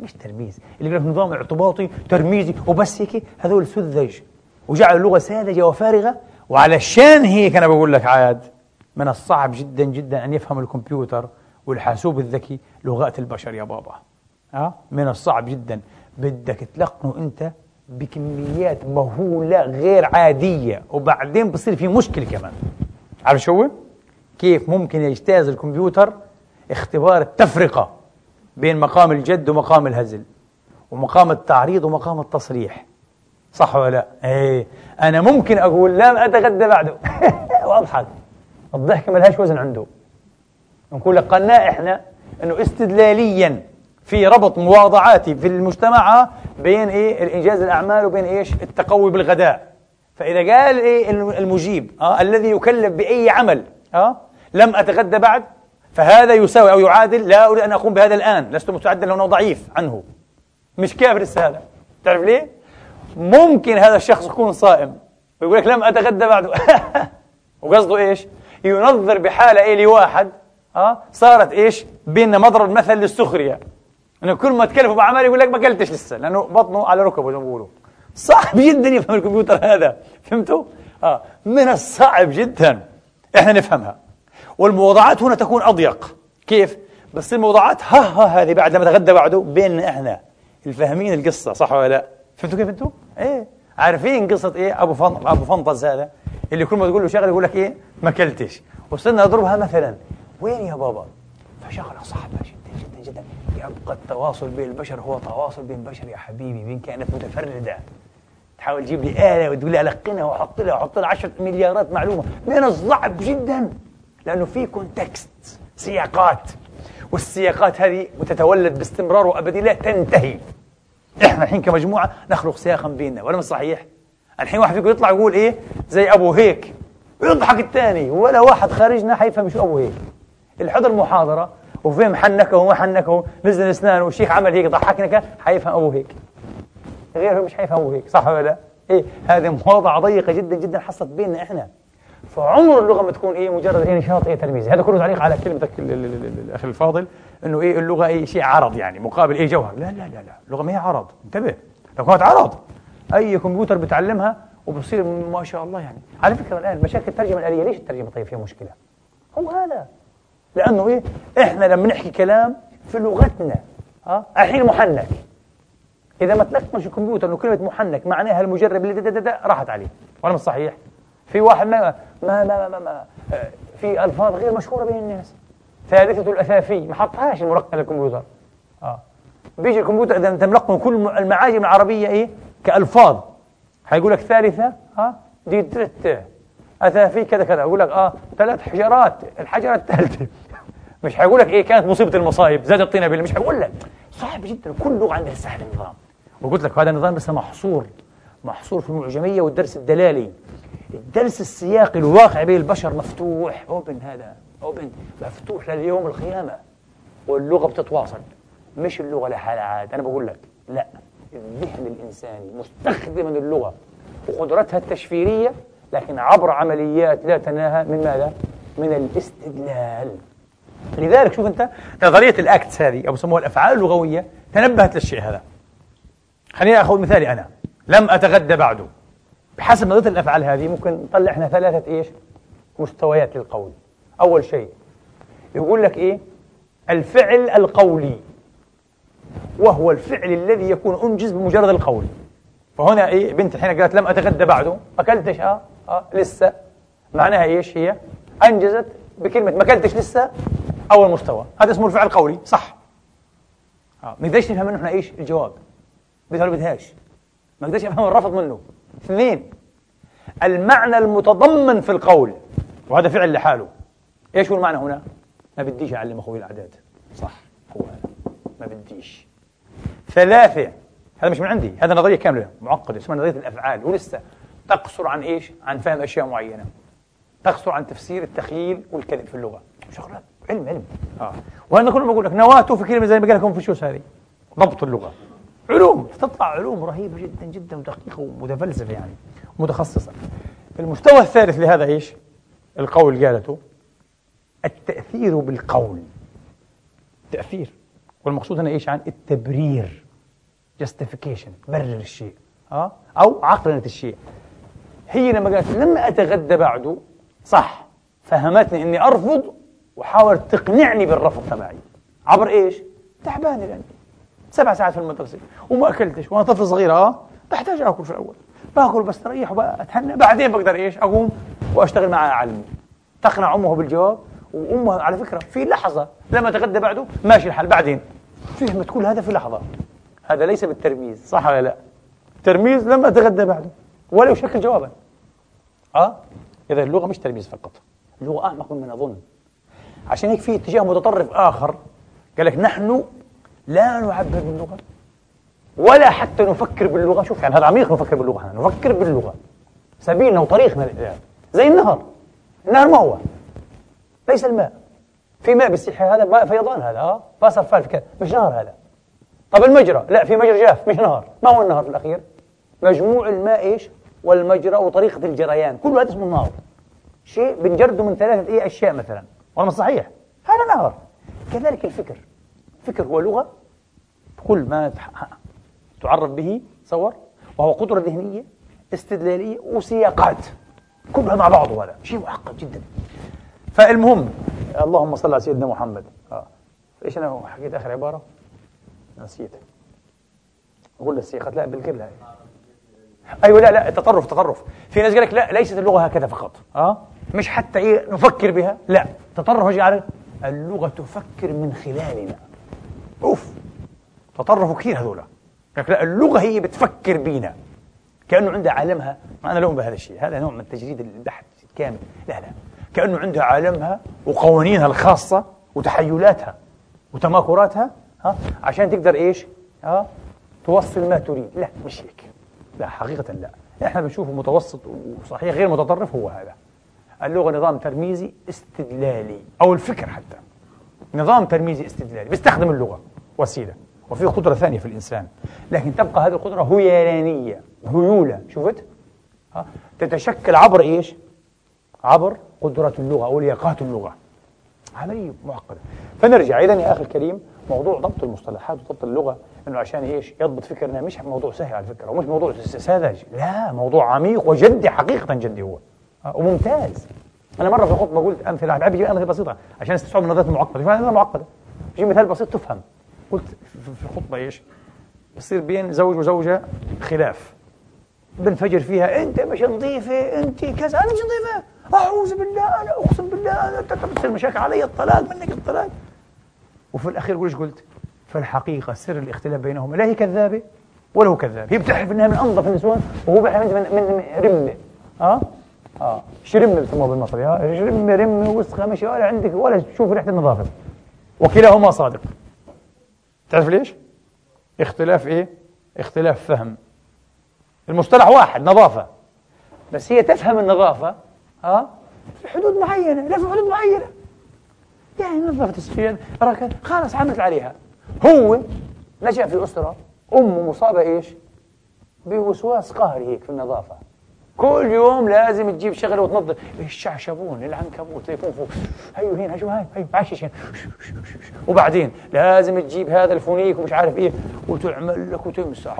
S1: مش ترميز. اللي يقول لك نظام اعتباطي ترميزي وبس هيك هذول سذج. وجعلوا اللغة ساذجة وفارغة. وعلشان هيك أنا بقول لك عاد من الصعب جدا جدا أن يفهم الكمبيوتر والحاسوب الذكي لغات البشر يا بابا. ها؟ من الصعب جدا. بدك تلقنه أنت بكميات مهولة غير عادية وبعدين بصير في مشكلة كمان. عارف شو كيف ممكن يجتاز الكمبيوتر اختبار التفرقة بين مقام الجد ومقام الهزل ومقام التعريض ومقام التصريح؟ صح ولا لا؟ إيه. أنا ممكن أقول لم أتغدى بعده. واضحك الضحك ما لهاش وزن عنده. نقول لك قلنا إحنا أنه استدلاليا في ربط مواضعاتي في المجتمع بين إيه؟ الإنجاز الأعمال وبين إيش؟ التقوي بالغداء. فإذا قال إيه؟ المجيب آه الذي يكلف بأي عمل آه لم أتغدى بعد فهذا يساوي أو يعادل لا أريد أن أقوم بهذا الآن لست مستعدا لأنه ضعيف عنه. مش كافر لسه هذا تعرف ليه؟ ممكن هذا الشخص يكون صائم ويقول لك لم أتغدى بعد. وقصده إيش؟ ينظر بحالة إيه؟ لواحد آه صارت إيش؟ بيننا مضرب مثل للسخرية. انه كل ما تكلفوا بعمل يقول لك ما اكلتش لسه لأنه بطنه على ركبه زي ما بيقولوا صعب جدا يفهم الكمبيوتر هذا فهمتوا؟ آه من الصعب جدا إحنا نفهمها والموضوعات هنا تكون أضيق كيف؟ بس الموضوعات ها ها هذه بعد ما تغدى بعده بيننا إحنا الفاهمين القصة صح ولا لا؟ فهمتوا كيف أنتوا؟ إيه عارفين قصة إيه أبو فن... أبو فنطز هذا اللي كل ما تقول له شغلة يقول لك إيه؟ ما اكلتش وصرنا نضربها مثلا وين يا بابا؟ فشغلة جدا يبقى التواصل بين البشر هو تواصل بين بشر يا حبيبي بين كائنات متفردة. تحاول تجيب لي آلة وتقول لي ألقنها وأحط لها وأحط لها 10 مليارات معلومة. من الصعب جدا لأنه في كونتكست سياقات. والسياقات هذه تتولد باستمرار وأبدي لا تنتهي. إحنا الحين كمجموعة نخلق سياقا بيننا ولا مش صحيح؟ الحين واحد فيكم يطلع يقول إيه؟ زي أبو هيك. ويضحك الثاني ولا واحد خارجنا حيفهم شو أبو هيك. اللي حضر محاضرة وفهم حنكه وما حنكه نزل اسنانه والشيخ عمل هيك ضحكنا حيفهم أبو هيك. غيره مش حيفهم أبو هيك صح ولا لا؟ إيه هذه مواضعة ضيقة جدا جدا حصلت بيننا إحنا. فعمر اللغة ما تكون إيه مجرد إيه نشاط إيه تلميذ. هذا كله تعليق على كلمتك الأخ الفاضل إنه إيه اللغة اي شيء عرض يعني مقابل إيه جوهر. لا لا لا لا اللغة ما هي عرض. انتبه. لو كانت عرض أي كمبيوتر بتعلمها وبصير ما شاء الله يعني. على فكرة الآن مشاكل الترجمة الآلية ليش الترجمة طيب فيها مشكلة؟ هو هذا. لأنه إيه؟ إحنا لما نحكي كلام في لغتنا ها؟ الحين محنك. إذا ما تلقنش الكمبيوتر إنه كلمة محنك معناها المجرب اللي راحت عليه. ولا مش صحيح؟ في واحد ما ما ما, ما, ما في ألفاظ غير مشهورة بين الناس. ثالثة الاثافي ما حطهاش المرقم الكمبيوتر آه. بيجي الكمبيوتر إذا أنت ملقن كل المعاجم العربية إيه؟ كألفاظ. حيقول لك ثالثة ها؟ دي ترت اثافي كذا كذا. يقول لك آه ثلاث حجرات. الحجرة الثالثة. مش حيقول لك إيه كانت مصيبة المصايب زاد الطينه بالله مش حيقول لك صعب جدا كل لغه عندها سهل النظام. وقلت لك هذا النظام بس محصور محصور في المعجمية والدرس الدلالي. الدرس السياقي الواقع بين البشر مفتوح اوبن هذا اوبن مفتوح لليوم القيامة. واللغة بتتواصل مش اللغة لحالها عاد أنا بقول لك لا الذهن الإنساني مستخدما اللغة وقدرتها التشفيرية لكن عبر عمليات لا تناهى من ماذا؟ من الاستدلال. لذلك شوف أنت نظرية الأكتس هذه أو بسموها الأفعال اللغوية تنبهت للشيء هذا خليني أخذ مثالي أنا لم أتغدى بعد بحسب نظرية الأفعال هذه ممكن نطلع إحنا ثلاثة إيش؟ مستويات للقول. أول شيء يقول لك إيه؟ الفعل القولي وهو الفعل الذي يكون أنجز بمجرد القول. فهنا إيه بنت الحين قالت لم أتغدى بعده، أكلتش آه آه لسه معناها إيش هي؟ أنجزت بكلمة ما أكلتش لسه أول مستوى، هذا اسمه الفعل القولي، صح. آه ما نقدرش نفهم منه إحنا إيش؟ الجواب. بدها ولا بدهاش؟ ما نقدرش نفهم الرفض منه. اثنين. المعنى المتضمن في القول. وهذا فعل لحاله. إيش هو المعنى هنا؟ ما بديش أعلم أخوي الأعداد. صح. هو هذا ما بديش. ثلاثة. هذا مش من عندي. هذا نظرية كاملة. معقدة. اسمها نظرية الأفعال. ولسه تقصر عن إيش؟ عن فهم أشياء معينة. تقصر عن تفسير التخيل والكذب في اللغة. شغلات علم علم. آه. وأنا كل ما بقول لك نواته في كلمة زي ما قال لكم في هذه. ضبط اللغة. علوم تطلع علوم رهيبة جدا جدا ودقيقة ومتفلسفة يعني متخصصة. المستوى الثالث لهذا إيش؟ القول قالته. التأثير بالقول. تأثير. والمقصود هنا إيش عن؟ التبرير. justification. برر الشيء. آه؟ أو عقلنة الشيء. هي لما قالت لما أتغدى بعده صح. فهمتني إني أرفض وحاولت تقنعني بالرفض تبعي. عبر إيش؟ تعبانه لاني سبع ساعات في المدرسة. وما أكلتش. وأنا طفل صغير أه. بحتاج آكل في الأول. باكل بستريح وأتهنى. بعدين بقدر إيش؟ أقوم وأشتغل مع أعلمي تقنع أمه بالجواب. وأمه على فكرة في لحظة لما تغدى بعده ماشي الحال. بعدين فهمت كل هذا في لحظة. هذا ليس بالترميز. صح ولا لا؟ ترميز لما تغدى بعده. ولا يشكل جوابا. آه؟ إذا اللغة مش ترميز فقط. اللغة أعمق مما نظن عشان هيك في اتجاه متطرف آخر. قال لك نحن لا نعبر باللغة ولا حتى نفكر باللغة. شوف يعني هذا عميق نفكر باللغة. نفكر باللغة. سبيلنا وطريقنا للإعلام. زي النهر. النهر ما هو؟ ليس الماء. في ماء بالسيح هذا ماء فيضان هذا آه. فاصل فال كذا. مش نهر هذا. طب المجرى. لا في مجرى جاف مش نهر. ما هو النهر في الأخير؟ مجموع الماء إيش؟ والمجرى وطريقة الجريان. كل هذا اسمه النهر شيء بنجرده من ثلاثة إيه أشياء مثلا. والله صحيح. هذا نهر كذلك الفكر. فكر هو لغة. كل ما تعرف به تصور وهو قدرة ذهنية استدلالية وسياقات. كلها مع بعض هذا. شيء معقد جدا. فالمهم اللهم صل على سيدنا محمد. آه. إيش أنا حكيت آخر عبارة؟ نسيت. أقول للسيخة لا بالقبلة أيوه لا لا تطرف تطرف. في ناس قال لك لا ليست اللغة هكذا فقط. آه. مش حتى إيه نفكر بها لا تطرف على اللغة تفكر من خلالنا. أوف تطرفوا كثير هذول. لا اللغة هي بتفكر بينا. كأنه عندها عالمها. ما أنا لوم بهذا الشيء. هذا نوع من تجريد البحث كامل. لا لا. كأنه عندها عالمها وقوانينها الخاصة وتحيلاتها وتماكراتها ها عشان تقدر إيش؟ ها توصل ما تريد. لا مش هيك. لا حقيقة لا. إحنا بنشوفه متوسط وصحيح غير متطرف هو هذا. اللغة نظام ترميزي استدلالي. أو الفكر حتى. نظام ترميزي استدلالي بيستخدم اللغة وسيلة وفي قدرة ثانية في الإنسان. لكن تبقى هذه القدرة هيلانية هيولة شفت؟ ها؟ تتشكل عبر إيش؟ عبر قدرة اللغة أو لياقات اللغة. عملية معقدة. فنرجع إذا يا أخي الكريم موضوع ضبط المصطلحات وضبط اللغة إنه عشان إيش؟ يضبط فكرنا مش موضوع سهل على فكرة ومش موضوع ساذج لا موضوع عميق وجدي حقيقة جدي هو. وممتاز. أنا مرة في الخطبة قلت أمثلة بحب أجيب أمثلة بسيطة عشان تستوعب النظريات المعقده فعلا معقدة. جيب مثال بسيط تفهم. قلت في الخطبة إيش؟ بصير بين زوج وزوجة خلاف. بنفجر فيها أنت مش نظيفة أنت كذا. أنا مش نظيفة. أعوذ بالله أنا أقسم بالله أنا تصير مشاكل علي الطلاق منك الطلاق. وفي الأخير إيش قلت؟ فالحقيقة سر الاختلاف بينهما لا هي كذابة ولا هو كذاب. هي بتحلف إنها من أنظف النسوان وهو بيحلف من, من رمة آه؟ آه. شرمة بسموها بالمصري ها شرمة رمة وسخة مش ولا عندك ولا تشوف ريحة النظافة. وكلاهما صادق. تعرف ليش؟ اختلاف إيه؟ اختلاف فهم. المصطلح واحد نظافة. بس هي تفهم النظافة ها؟ في حدود معينة لا في حدود معينة. يعني نظفت السجاد خلاص عملت عليها. هو نشأ في أسرة أمه مصابة إيش؟ بوسواس قهري هيك في النظافة. كل يوم لازم تجيب شغله وتنظف. الشعشبون العنكبوت يفوفوا هيو هين هيو هاي هيو عشش هين وبعدين لازم تجيب هذا الفونيك ومش عارف إيه وتعمل لك وتمسح.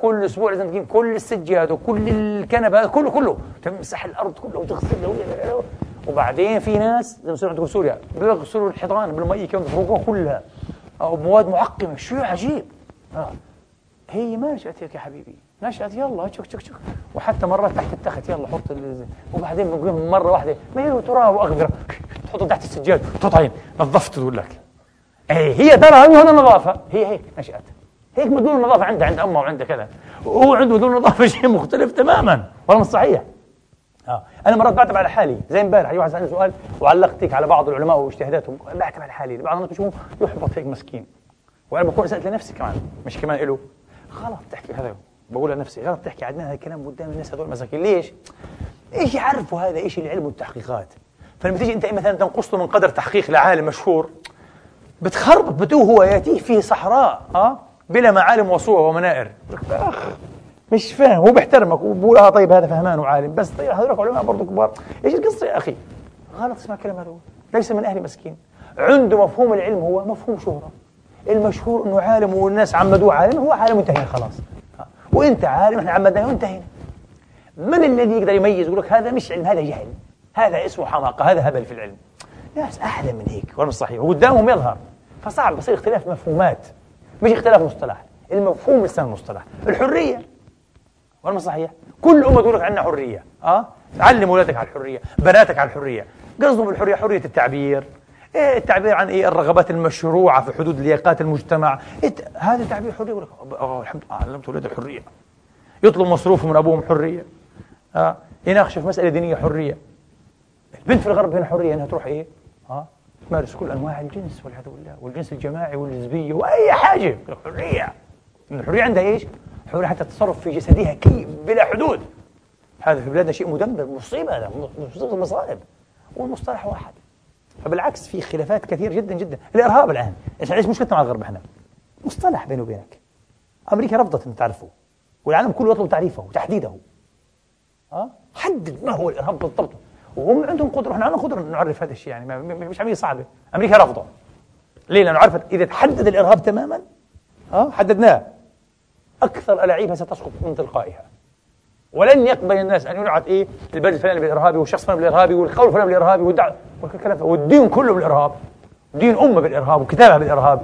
S1: كل أسبوع لازم تجيب كل السجاد وكل الكنب هذا كله كله. تمسح الأرض كله وتغسل وبعدين في ناس زي ما عندكم سوريا بيغسلوا الحيطان بالمي كم بيفرقوها كلها. أو بمواد معقمة شو عجيب. آه. هي ما نشأت هيك يا حبيبي. نشأت يلا شك شك شك وحتى مرات تحت التخت يلا حط وبعدين بنقول مرة واحدة ما هي تراب وأغبرة تحطه تحت السجاد تطعين نظفت تقول لك. إيه هي ترى هنا النظافة هي هيك نشأت. هيك مدلول النظافة عندها عند أمها وعندها كذا. وهو عنده مدلول النظافة شيء مختلف تماما. والله مش صحيح. آه. أنا مرات بعتب على حالي زي امبارح واحد سألني سؤال وعلقتك على بعض العلماء واجتهاداتهم. بعتب على حالي بعض الناس يحبط هيك مسكين. وأنا بكون سألت لنفسي كمان مش كمان له غلط تحكي هذا. بقول لنفسي غلط تحكي عدنان هذا الكلام قدام الناس هذول مساكين. ليش؟ إيش يعرفوا هذا إيش العلم والتحقيقات. فلما تيجي أنت مثلا تنقص له من قدر تحقيق لعالم مشهور بتخربط بتوه هو يأتيه في صحراء آه؟ بلا معالم وصوة ومنائر. أخ مش فاهم هو بيحترمك وبقول آه طيب هذا فهمان وعالم بس طيب هذول علماء برضه كبار. إيش القصة يا أخي؟ غلط اسمع كلام هذا ليس من أهل مسكين. عنده مفهوم العلم هو مفهوم شهرة. المشهور إنه عالم والناس عمدوه عالم هو عالم وانتهينا خلاص. وانت عالم إحنا عمدناه وانتهينا. من الذي يقدر يميز؟ يقول لك هذا مش علم هذا جهل. هذا اسمه حماقة هذا هبل في العلم. ناس اعلى من هيك ولا صحيح؟ وقدامهم يظهر. فصعب بصير اختلاف مفهومات. مش اختلاف مصطلح المفهوم لسان المصطلح. الحرية. ولا صحيح؟ كل أمة تقول لك عندنا حرية. آه؟ علم اولادك على الحرية بناتك على الحرية. قصدهم بالحريه حرية التعبير. التعبير عن إيه الرغبات المشروعة في حدود لياقات المجتمع. إيه هذا تعبير حرية. يقول لك أه الحمد لله علمت أولاد الحريه يطلب مصروف من أبوهم حرية. آه يناقش في مسألة دينية حرية. البنت في الغرب هنا حرية إنها تروح إيه؟ آه تمارس كل أنواع الجنس والعياذ بالله والجنس الجماعي والنسبيه وأي حاجة. حرية. الحرية عندها إيش؟ حرية حتى التصرف في جسدها كي بلا حدود. هذا في بلادنا شيء مدمر مصيبة هذا مصيبة مصائب. والمصطلح واحد. فبالعكس في خلافات كثير جدا جدا. الإرهاب الآن. إيش إيش مشكلتنا مع الغرب إحنا؟ مصطلح بيني وبينك. أمريكا رفضت إن تعرفه. والعالم كله يطلب تعريفه وتحديده. أه؟ حدد ما هو الإرهاب بالضبط. وهم عندهم قدرة. إحنا عندنا قدرة نعرف هذا الشيء يعني. مش عملية صعبة. أمريكا رفضه ليه؟ لأنه عرفت إذا تحدد الإرهاب تماما آه حددناه. أكثر ألاعيبها ستسقط من تلقائها. ولن يقبل الناس أن ينعت إيه؟ البلد الفلاني بالإرهابي والشخص الفلاني بالإرهابي والقول الفلاني بالإرهابي والدعوه والدين كله بالإرهاب. دين أمة بالإرهاب وكتابها بالإرهاب.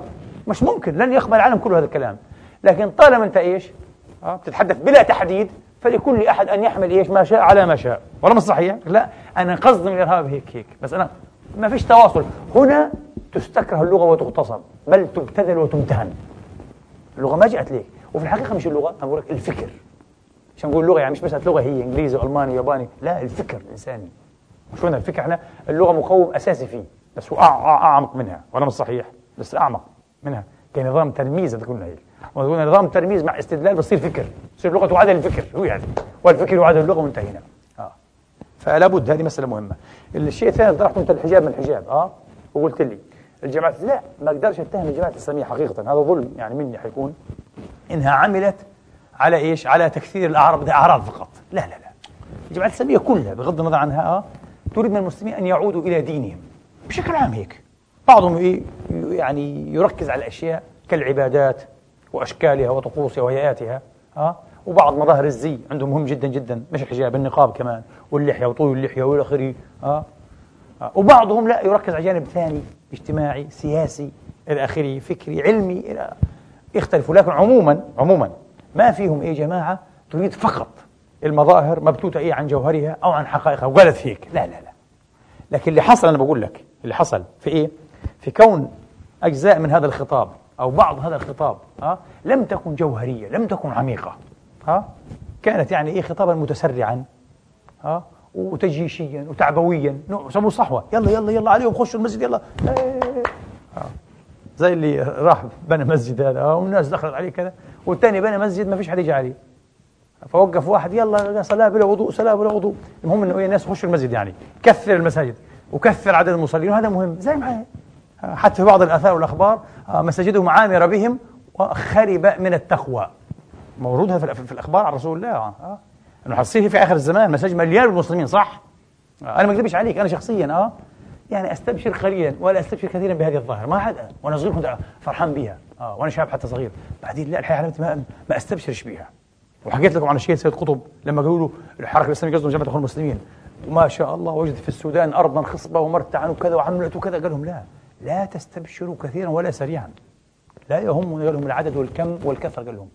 S1: مش ممكن لن يقبل العالم كله هذا الكلام. لكن طالما أنت إيش؟ أه؟ بتتحدث بلا تحديد فلكل أحد أن يحمل إيش؟ ما شاء على ما شاء. ولا مش صحيح؟ لا أنا قصدي من الإرهاب هيك هيك. بس أنا ما فيش تواصل. هنا تستكره اللغة وتغتصب بل تبتذل وتمتهن. اللغة ما جاءت ليك وفي الحقيقة مش اللغة أنا بقول لك الفكر. عشان نقول لغة يعني مش بس لغة هي إنجليزي والماني ياباني. لا الفكر الإنساني. شو الفكر إحنا اللغة مقوم أساسي فيه بس هو أعمق منها ولا مش صحيح؟ بس أعمق منها. كنظام تلميذ قلنا هيك. نظام تلميذ مع استدلال بصير فكر. يصير لغة تعادل الفكر هو يعني. والفكر يعادل اللغة وانتهينا. آه. فلا بد هذه مسألة مهمة. الشيء الثاني طرحت أنت الحجاب من الحجاب آه؟ وقلت لي الجماعات لا ما أقدرش أتهم الجماعات الإسلامية حقيقة هذا ظلم يعني مني حيكون. إنها عملت على إيش؟ على تكثير الأعراض أعراض فقط لا لا لا الجماعات الإسلامية كلها بغض النظر عنها آه تريد من المسلمين أن يعودوا إلى دينهم بشكل عام هيك بعضهم إيه يعني يركز على الأشياء كالعبادات وأشكالها وطقوسها وهيئاتها آه وبعض مظاهر الزي عندهم مهم جدا جدا مش الحجاب النقاب كمان واللحية وطول اللحية وإلى آخره آه. آه. وبعضهم لا يركز على جانب ثاني اجتماعي سياسي إلى آخره فكري علمي إلى يختلفوا لكن عموما عموما ما فيهم إيه جماعة تريد فقط المظاهر مبتوتة إيه عن جوهرها أو عن حقائقها وقالت هيك. لا لا لا. لكن اللي حصل أنا بقول لك اللي حصل في إيه؟ في كون أجزاء من هذا الخطاب أو بعض هذا الخطاب ها آه، لم تكن جوهرية لم تكن عميقة ها آه، كانت يعني إيه خطابا متسرعا ها آه، وتجيشيا وتعبويا. سموه صحوه يلا يلا يلا عليهم خشوا المسجد يلا. زي اللي راح بنى مسجد هذا والناس دخلت عليه كذا والثاني بنى مسجد ما فيش حد يجي عليه. فوقف واحد يلا صلاة بلا وضوء صلاة بلا وضوء. المهم إنه إيه الناس يخشوا المسجد يعني كثر المساجد وكثر عدد المصلين. وهذا مهم زي ما حتى في بعض الآثار والأخبار آه، مساجدهم عامره بهم وخرب من التقوى. موجود هذا في الأخبار عن رسول الله آه إنه حتصير في آخر الزمان مساجد مليان بالمسلمين صح؟ آه، أنا ما أكذبش عليك أنا شخصيا آه. يعني أستبشر قليلا ولا أستبشر كثيرا بهذه الظاهرة. ما حدا وأنا صغير كنت فرحان بها. آه وأنا شاب حتى صغير. بعدين لا الحقيقة ما, ما أستبشرش بها. وحكيت لكم عن الشيخ سيد قطب لما قالوا الحركة الإسلامية قصدهم جماعة الاخوان المسلمين. وما شاء الله وجد في السودان ارضا خصبة ومرتعا وكذا وعملت وكذا. قال لهم لا. لا تستبشروا كثيرا ولا سريعا. لا يهمنا قال لهم العدد والكم والكثرة. قال لهم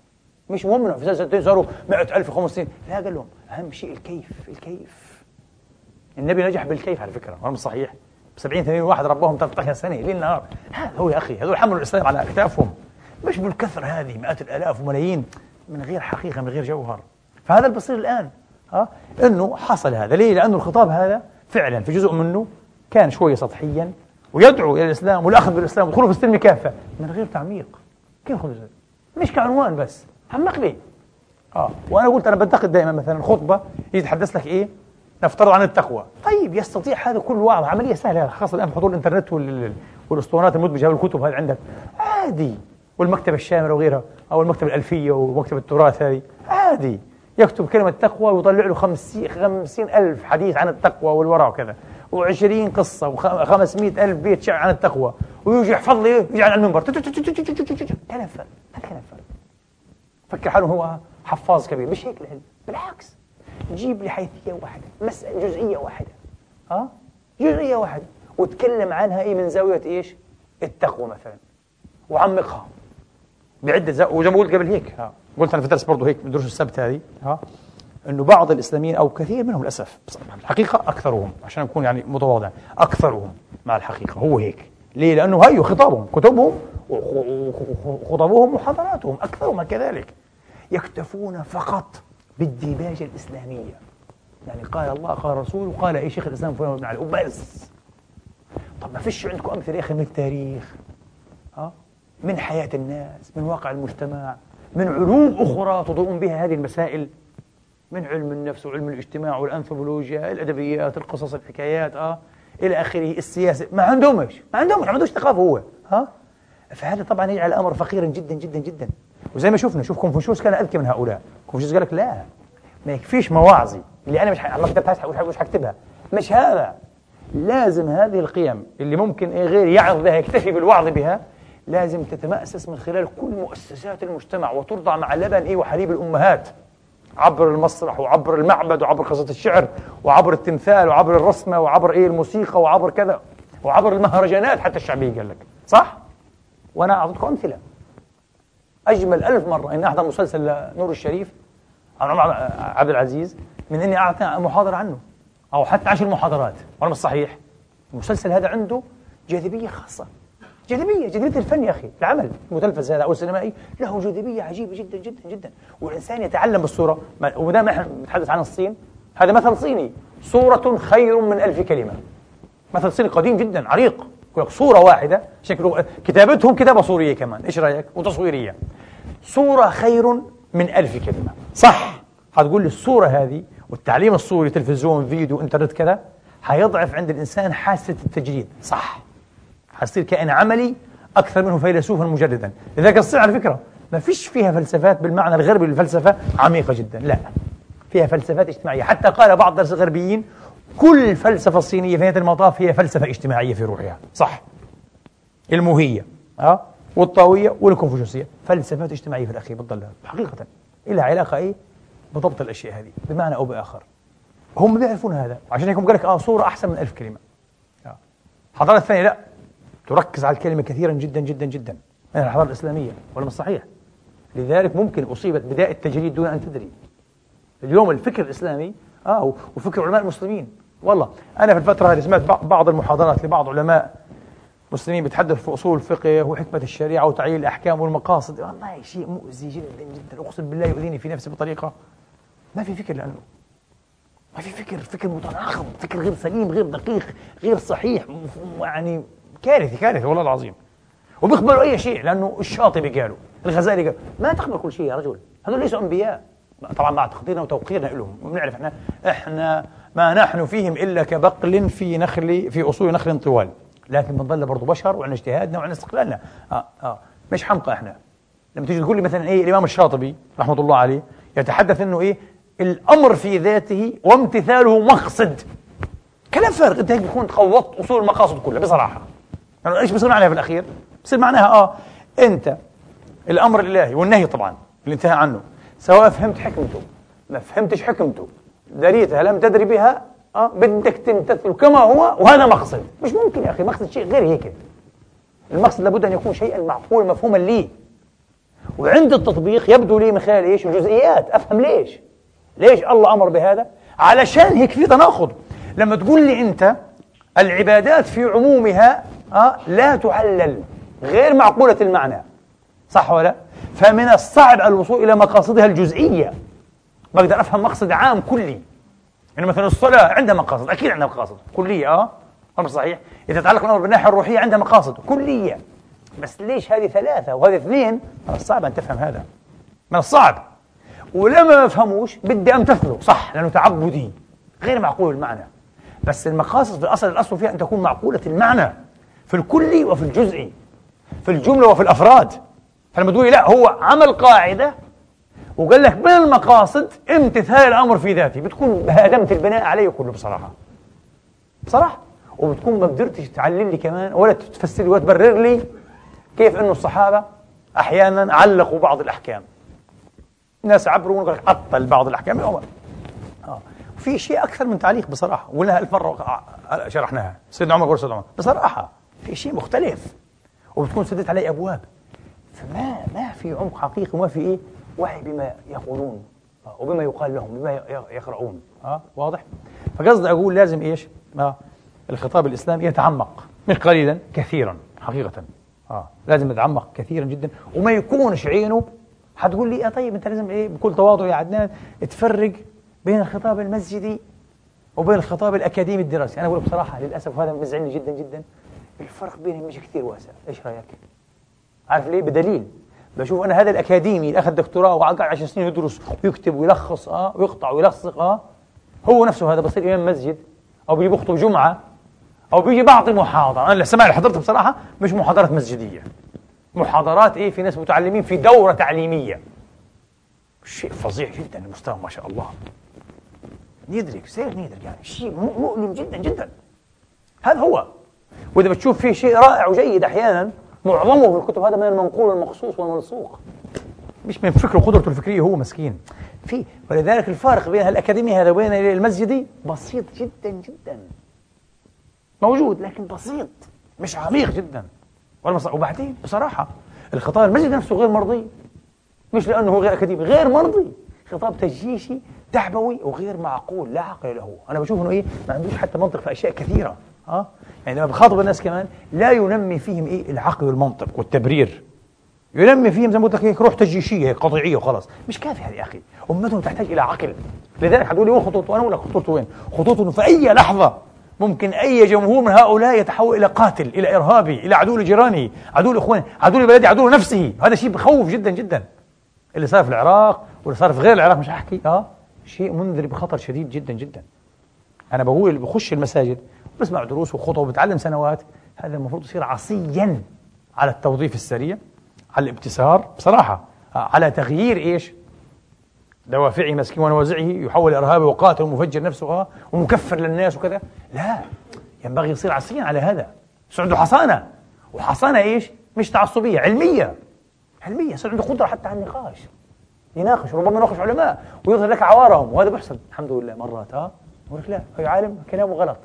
S1: مش مهم. في سنتين صاروا 100000 500 لا قال لهم أهم شيء الكيف الكيف. النبي نجح بالكيف على فكرة ولا صحيح. 70 80 واحد ربهم 13 سنة ليل نهار. هذا هو يا أخي هذول حملوا الإسلام على أكتافهم. مش بالكثرة هذه مئات الآلاف وملايين من غير حقيقة من غير جوهر. فهذا اللي بصير الآن ها؟ إنه حصل هذا. ليه؟ لأنه الخطاب هذا فعلا في جزء منه كان شوية سطحيا ويدعو إلى الإسلام والأخذ بالإسلام ودخوله في السلم كافة من غير تعميق. كيف خذ مش كعنوان بس عمق لي آه وأنا قلت أنا بنتقد دائما مثلا خطبه يتحدث لك إيه؟ نفترض عن التقوى. طيب يستطيع هذا كل واحد عملية سهلة. خاصة الآن بحضور الإنترنت والأسطوانات المدمجة والكتب هذه عندك. عادي. والمكتبه الشامله وغيرها أو المكتبه الألفية ومكتبه التراث هذه عادي. يكتب كلمة تقوى ويطلع له خمسين, خمسين ألف حديث عن التقوى والورع وكذا وعشرين قصة وخمسمائة ألف بيت شعر عن التقوى. ويجي يحفظ لي يجي على المنبر. فارغ هذا كلام فكر حاله هو حفاظ كبير. مش هيك العلم. بالعكس. جيب لي حيثية واحدة مسألة جزئية واحدة. ها؟ جزئية واحدة. وتكلم عنها إيه من زاوية إيش؟ التقوى مثلا. وعمقها. بعدة زاوية وزي ما قلت قبل هيك. ها. قلت أنا في درس برضه هيك من دروس السبت هذه. ها. إنه بعض الإسلاميين أو كثير منهم للأسف الحقيقة أكثرهم عشان نكون يعني متواضع أكثرهم مع الحقيقة. هو هيك. ليه؟ لأنه هيو خطابهم كتبهم وخطبهم وحضراتهم أكثرهم كذلك. يكتفون فقط بالديباجه الإسلامية. يعني قال الله قال الرسول وقال اي شيخ الإسلام فلان بن علي؟ وبس. طب ما فيش عندكم أمثلة يا أخي من التاريخ؟ ها من حياة الناس من واقع المجتمع من علوم أخرى تضوءون بها هذه المسائل؟ من علم النفس وعلم الاجتماع والأنثروبولوجيا الأدبيات القصص الحكايات آه؟ إلى آخره السياسة. ما عندهمش ما عندهمش ما عندوش ثقافة هو. ها فهذا طبعا يجعل الأمر فقيرا جدا جدا جدا. وزي ما شفنا شوف كونفوشيوس كان أذكى من هؤلاء. كونفوشيوس قال لك لا ما يكفيش مواعظي اللي أنا مش ح... ما كتبتهاش مش حكتبها. مش هذا. لازم هذه القيم اللي ممكن إيه غير يعظ بها يكتفي بالوعظ بها لازم تتمأسس من خلال كل مؤسسات المجتمع وترضع مع لبن إيه وحليب الأمهات. عبر المسرح وعبر المعبد وعبر قصة الشعر وعبر التمثال وعبر الرسمة وعبر إيه الموسيقى وعبر كذا وعبر المهرجانات حتى الشعبية قال لك. صح؟ وأنا أعطيكم أمثلة. أجمل ألف مرة. إني أحضر مسلسل نور الشريف عن عمر عبد العزيز من إني أعطي محاضرة عنه أو حتى عشر محاضرات. وأنا مش صحيح. المسلسل هذا عنده جاذبية خاصة. جاذبية جاذبية الفن يا أخي العمل المتلفز هذا أو السينمائي له جاذبية عجيبة جدا جدا جدا. والإنسان يتعلم بالصورة. وما ما إحنا نتحدث عن الصين. هذا مثل صيني. صورة خير من ألف كلمة. مثل صيني قديم جدا عريق. صورة واحدة شكله كتابتهم كتابة صورية كمان. إيش رأيك؟ وتصويرية. صورة خير من ألف كلمة. صح. هتقول لي الصورة هذه والتعليم الصوري تلفزيون فيديو إنترنت كذا حيضعف عند الإنسان حاسة التجريد. صح. حتصير كائن عملي أكثر منه فيلسوفا مجددا. لذلك الصين على فكرة. ما فيش فيها فلسفات بالمعنى الغربي للفلسفة عميقة جدا لا. فيها فلسفات اجتماعية. حتى قال بعض الدرس الغربيين كل فلسفة صينية في نهاية المطاف هي فلسفة اجتماعية في روحها. صح. الموهية أه؟ والطاوية والكونفوشيوسية فلسفات اجتماعية في الأخير بتضل حقيقة. لها علاقة إيه؟ بضبط الأشياء هذه بمعنى أو بآخر. هم بيعرفون هذا. عشان هيك قال لك آه صورة أحسن من ألف كلمة. آه. الحضارة الثانية لا. تركز على الكلمة كثيرا جدا جدا جدا. من الحضارة الإسلامية ولا صحيح؟ لذلك ممكن أصيبت بداية التجريد دون أن تدري. اليوم الفكر الإسلامي آه وفكر علماء المسلمين. والله أنا في الفترة هذه سمعت بعض المحاضرات لبعض علماء مسلمين بيتحدثوا في أصول الفقه وحكمة الشريعة وتعيين الأحكام والمقاصد. والله شيء مؤذي جدا جدا. أقسم بالله يؤذيني في نفسي بطريقة ما في فكر لأنه. ما في فكر فكر متناقض فكر غير سليم غير دقيق غير صحيح يعني كارثي كارثي والله العظيم. وبيقبلوا أي شيء لأنه الشاطبي قالوا الغزالي قال ما تقبل كل شيء يا رجل هذول ليسوا أنبياء. طبعا مع تقديرنا وتوقيرنا لهم وبنعرف إحنا إحنا ما نحن فيهم إلا كبقل في نخل في أصول نخل طوال. لكن بنضل برضه بشر وعندنا اجتهادنا وعندنا استقلالنا. آه آه مش حمقى إحنا. لما تيجي تقول لي مثلا إيه الإمام الشاطبي رحمة الله عليه يتحدث إنه إيه الأمر في ذاته وامتثاله مقصد. كلام فارغ. أنت هيك بتكون خوضت أصول المقاصد كلها بصراحة. يعني إيش بصير معناها في الأخير؟ بصير معناها آه أنت الأمر الإلهي والنهي طبعا اللي انتهى عنه. سواء فهمت حكمته ما فهمتش حكمته. دريتها لم تدري بها؟ آه بدك تمتثل كما هو وهذا مقصد. مش ممكن يا أخي مقصد شيء غير هيك. المقصد لابد أن يكون شيئا معقول مفهوما لي. وعند التطبيق يبدو لي من خلال إيش؟ الجزئيات أفهم ليش؟ ليش الله أمر بهذا؟ علشان هيك في تناقض. لما تقول لي أنت العبادات في عمومها آه لا تعلل غير معقولة المعنى. صح ولا فمن الصعب الوصول إلى مقاصدها الجزئية. بقدر أفهم مقصد عام كلي. يعني مثلا الصلاة عندها مقاصد أكيد عندها مقاصد. كلية أه أمر صحيح. إذا تعلق الأمر بالناحية الروحية عندها مقاصد كلية. بس ليش هذه ثلاثة وهذه اثنين؟ من الصعب أن تفهم هذا. من الصعب. ولما ما فهموش بدي أمتثله صح لأنه تعبدي. غير معقول المعنى. بس المقاصد في الأصل الأصل فيها أن تكون معقولة المعنى. في الكلي وفي الجزئي. في الجملة وفي الأفراد. فلما تقولي لا هو عمل قاعدة وقال لك من المقاصد امتثال الأمر في ذاته. بتكون هدمت البناء عليه كله بصراحة. بصراحة. وبتكون ما قدرتش تعلل لي كمان ولا تفسر لي وتبرر لي كيف إنه الصحابة أحيانا علقوا بعض الأحكام. الناس عبروا ونقول لك عطل بعض الأحكام. آه. في شيء أكثر من تعليق بصراحة. ولها ألف مره شرحناها. سيدنا عمر سيدنا عمر. بصراحة في شيء مختلف. وبتكون سدت عليه أبواب. فما ما في عمق حقيقي وما في إيه؟ وعي بما يقولون وبما يقال لهم بما يقرؤون. آه واضح؟ فقصدي أقول لازم إيش؟ آه الخطاب الإسلامي يتعمق مش قليلا كثيرا حقيقه. آه لازم يتعمق كثيرا جدا. وما يكونش عينه. حتقول لي آه طيب أنت لازم إيه؟ بكل تواضع يا عدنان تفرق بين الخطاب المسجدي وبين الخطاب الأكاديمي الدراسي. أنا أقول بصراحة للأسف وهذا مزعلني جدا جدا. الفرق بينهم مش كثير واسع. إيش رأيك؟ عارف ليه؟ بدليل. بشوف أنا هذا الأكاديمي اللي أخذ دكتوراه وقعد 10 سنين يدرس ويكتب ويلخص آه ويقطع ويلصق آه هو نفسه هذا بصير إمام مسجد أو بيجي بيخطب جمعة أو بيجي بعطي محاضره أنا السماع اللي حضرتها بصراحة مش محاضرات مسجدية. محاضرات إيه؟ في ناس متعلمين في دورة تعليمية. شيء فظيع جدا المستوى ما شاء الله. ندرك سير ندرك يعني. شيء مؤلم جدا جدا. هذا هو. وإذا بتشوف فيه شيء رائع وجيد أحيانا معظمه في الكتب هذا من المنقول والمخصوص والملصوق مش من فكره وقدرته الفكرية هو مسكين. في ولذلك الفارق بين الأكاديمية هذا وبين المسجد بسيط جدا جدا. موجود لكن بسيط. مش عميق جدا. وبعدين بصراحة الخطاب المسجد نفسه غير مرضي. مش لأنه غير أكاديمي غير مرضي. خطاب تجيشي تعبوي وغير معقول لا عقل له. أنا بشوف أنه إيه ما عندوش حتى منطق في أشياء كثيرة. ها يعني لما بخاطب الناس كمان لا ينمي فيهم إيه؟ العقل والمنطق والتبرير. ينمي فيهم زي ما قلت لك روح تجيشيه قطيعيه وخلاص. مش كافي هذه يا أخي. أمتهم تحتاج إلى عقل. لذلك حتقول لي وين خطوطه أنا أقول لك خطوطه وين؟ خطوطه في أي لحظة ممكن أي جمهور من هؤلاء يتحول إلى قاتل إلى إرهابي إلى عدو لجيرانه عدو لاخوانه عدو لبلده عدو لنفسه. هذا شيء بخوف جدا جدا. اللي صار في العراق واللي صار في غير العراق مش هحكي. آه؟ شيء منذر بخطر شديد جدا جدا. أنا بقول اللي بخش المساجد بسمع دروس وخطب وبتعلم سنوات هذا المفروض يصير عصيا على التوظيف السريع على الابتسار. بصراحة على تغيير إيش؟ دوافعه مسكين ونوازعه يحول إرهابي وقاتل ومفجر نفسه آه ومكفر للناس وكذا. لا ينبغي يصير عصيا على هذا. يصير عنده حصانة. وحصانة إيش؟ مش تعصبية علمية. علمية. يصير عنده قدرة حتى على النقاش. يناقش ربما يناقش علماء ويظهر لك عوارهم وهذا بيحصل. الحمد لله مرات ها يقول لك لا هي عالم كلامه غلط.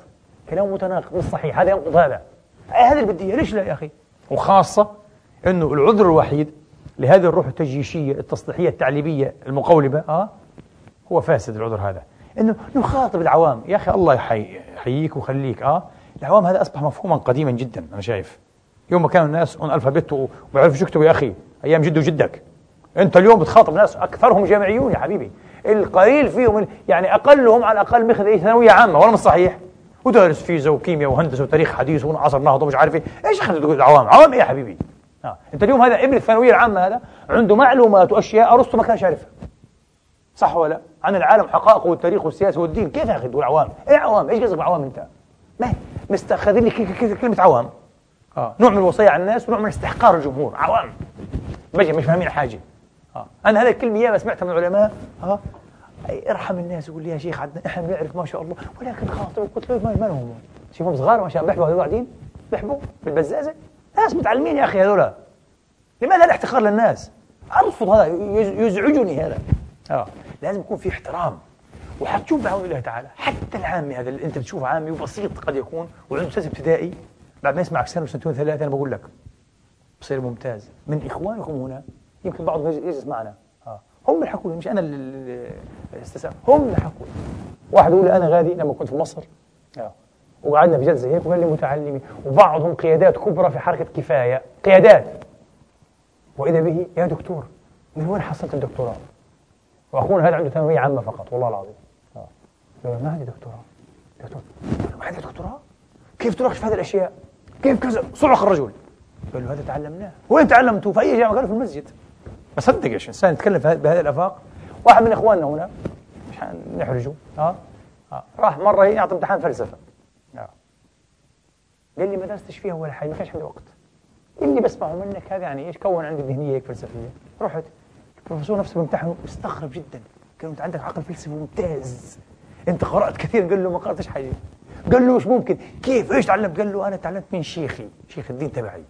S1: كلامه متناقض مش صحيح. هذا ينقض هذا. هذا اللي بدي ليش لا يا أخي؟ وخاصة أنه العذر الوحيد لهذه الروح التجيشية التصليحية التعليمية المقولبة آه هو فاسد العذر هذا. أنه نخاطب العوام. يا أخي الله يحييك ويخليك آه. العوام هذا أصبح مفهوما قديما جدا أنا شايف. يوم ما كانوا الناس اون ألفابت وبيعرفوا شو يكتبوا يا أخي؟ أيام جد وجدك. أنت اليوم بتخاطب ناس أكثرهم جامعيون يا حبيبي. القليل فيهم يعني أقلهم على الأقل مخذ ثانوية عامة ولا مش صحيح؟ ودارس فيزياء وكيمياء وهندسة وتاريخ حديث وعصر نهضة ومش عارف إيه. إيش أخذ تقول؟ العوام عوام إيه يا حبيبي؟ آه. أنت اليوم هذا ابن الثانوية العامة هذا عنده معلومات وأشياء أرسطو ما كانش يعرفها صح ولا عن العالم حقائقه والتاريخ والسياسة والدين. كيف يا أخي تقول عوام؟ إيه عوام؟ إيش قصدك بعوام أنت؟ ما مستخذين لي كلمة عوام. آه. نوع من الوصية على الناس ونوع من استحقار الجمهور. عوام. بجي مش فاهمين حاجة. آه. أنا هذه الكلمة ياما سمعتها من العلماء. آه. ارحم الناس يقول لي يا شيخ عدنا إحنا بنعرف ما شاء الله. ولكن خاطر قلت له ما لهم. شوفهم صغار ما شاء الله بيحبوا هذول قاعدين بيحبوا بالبزازة. ناس متعلمين يا أخي هذولا لماذا الاحتقار للناس؟ أرفض هذا يزعجني هذا. آه. لازم يكون في احترام. وحتشوف بعون الله تعالى. حتى العامي هذا اللي أنت بتشوفه عامي وبسيط قد يكون وعنده أستاذ ابتدائي. بعد ما يسمعك سنه وسنتين ثلاثة أنا بقول لك بصير ممتاز. من إخوانكم هنا يمكن بعضهم يجلس معنا. آه. هم اللي حكوا مش أنا اللي هم اللي حكوا واحد يقول لي أنا غادي لما كنت في مصر آه. وقعدنا في جلسة هيك وقال لي متعلمين وبعضهم قيادات كبرى في حركة كفاية قيادات وإذا به يا دكتور من وين حصلت الدكتوراه؟ وأخونا هذا عنده ثانوية عامة فقط والله العظيم آه. ما عندي دكتوراه دكتور ما عندي دكتوراه؟ كيف تناقش في هذه الأشياء؟ كيف كذا؟ صعق الرجل قال له هذا تعلمناه وين تعلمتوا؟ في أي جامعة؟ قالوا في المسجد بصدق إيش إنسان يتكلم بهذه الأفاق واحد من إخواننا هنا مش نحرجه ها؟ آه. آه. راح مرة يعطي امتحان فلسفة. قال لي ما درستش فيها ولا حاجة ما كانش عندي وقت. اللي بسمعه منك هذا يعني إيش كون عندي ذهنية هيك فلسفية؟ رحت. البروفيسور نفسه بيمتحنه استغرب جدا. قال أنت عندك عقل فلسفي ممتاز. أنت قرأت كثير؟ قال له ما قرأتش حاجة. قال له مش ممكن؟ كيف؟ إيش تعلمت؟ قال له أنا تعلمت من شيخي شيخ الدين تبعي.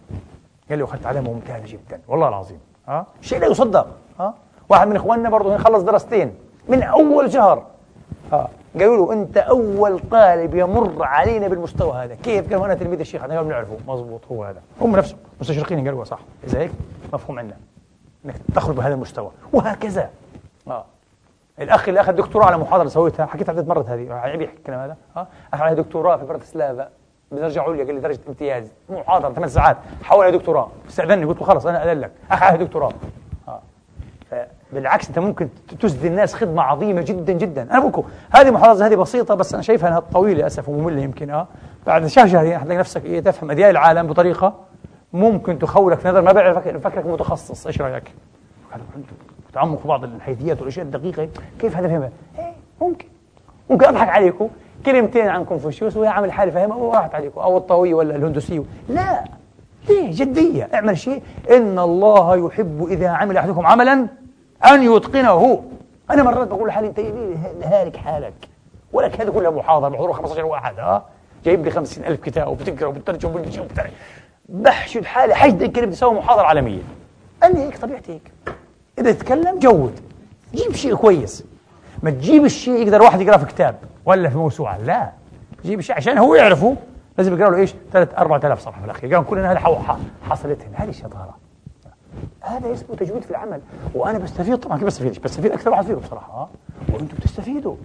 S1: قال له اخذت علامه ممتازه جدا والله العظيم. ها؟ شيء لا يصدق. ها؟ واحد من إخواننا برضه خلص دراستين من أول شهر. ها قالوا له أنت أول طالب يمر علينا بالمستوى هذا. كيف؟ قالوا أنا تلميذ الشيخ إحنا بنعرفه مضبوط هو هذا. هم نفسهم مستشرقين قالوا صح. إذا هيك مفهوم عندنا. إنك تخرج بهذا المستوى. وهكذا. آه. الأخ اللي أخذ دكتوراه على محاضرة سويتها حكيت عدة مرات هذه عيب يحكي الكلام هذا. آه. أخذ دكتوراه في براتسلافا بدرجه عليا قال لي درجة امتياز. محاضرة ثمان ساعات. حول على دكتوراه. استاذني قلت له خلص أنا أذن لك. أخذ دكتوراه. بالعكس أنت ممكن تسدي الناس خدمة عظيمة جدا جدا. أنا بقول هذه محافظه هذه بسيطة بس أنا شايفها إنها طويلة للأسف ومملة يمكن آه. بعد شهر شهرين حتلاقي نفسك إيه تفهم أدياء العالم بطريقة ممكن تخولك في نظر ما بيعرف فكرك متخصص. إيش رأيك؟ تعمق في بعض الحيثيات والأشياء الدقيقة. كيف هذا فهمها؟ إيه ممكن. ممكن أضحك عليكم. كلمتين عن كونفوشيوس وهي عامل حالي فاهمها وراحت عليكم. أو الطوية ولا الهندوسي لا. ليه؟ جدية. اعمل شيء. إن الله يحب إذا عمل أحدكم عملا أن يتقنه. أنا مرات بقول لحالي أنت هالك حالك؟ ولك هذه كلها محاضرة محضور 15 واحد ها؟ جايب لي 50000 كتاب وبتقرأ وبترجم وبترجم بحشد حالي حشد كلمة تسوي محاضرة عالمية. أنا هيك طبيعتي هيك. إذا تتكلم جود. جيب شيء كويس. ما تجيب الشيء يقدر واحد يقرأ في كتاب ولا في موسوعة. لا. جيب الشيء عشان هو يعرفه. لازم يقرأ له ثلاث أربعة آلاف صفحة في الأخير. قال كلنا هذا حصلت هنا. هذه الشطارة هذا اسمه تجويد في العمل. وأنا بستفيد طبعا كيف بستفيد بستفيد أكثر واحد فيكم بصراحة. ها وأنتم بتستفيدوا.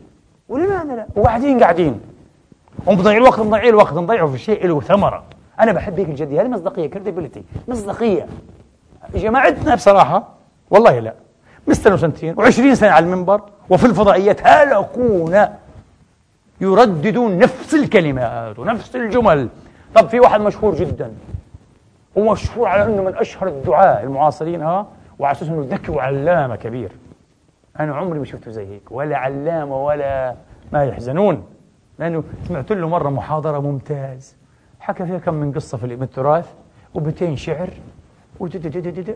S1: ولماذا لا؟ وقاعدين قاعدين. ومضيعين الوقت مضيعين الوقت نضيعه في شيء له ثمرة. أنا بحب هيك الجدية. هذه مصداقية؟ كريديبيليتي مصداقية. جماعتنا بصراحة. والله لا. مستنوا سنتين وعشرين سنة على المنبر. وفي الفضائيات هلكون يرددون نفس الكلمات ونفس الجمل؟ طب في واحد مشهور جدا. ومشهور على أنه من أشهر الدعاة المعاصرين ها؟ وعلى أساس أنه ذكي وعلامة كبير. أنا عمري ما شفته زي هيك ولا علامة ولا ما يحزنون. لأنه سمعت له مرة محاضرة ممتاز حكى فيها كم من قصة في التراث وبيتين شعر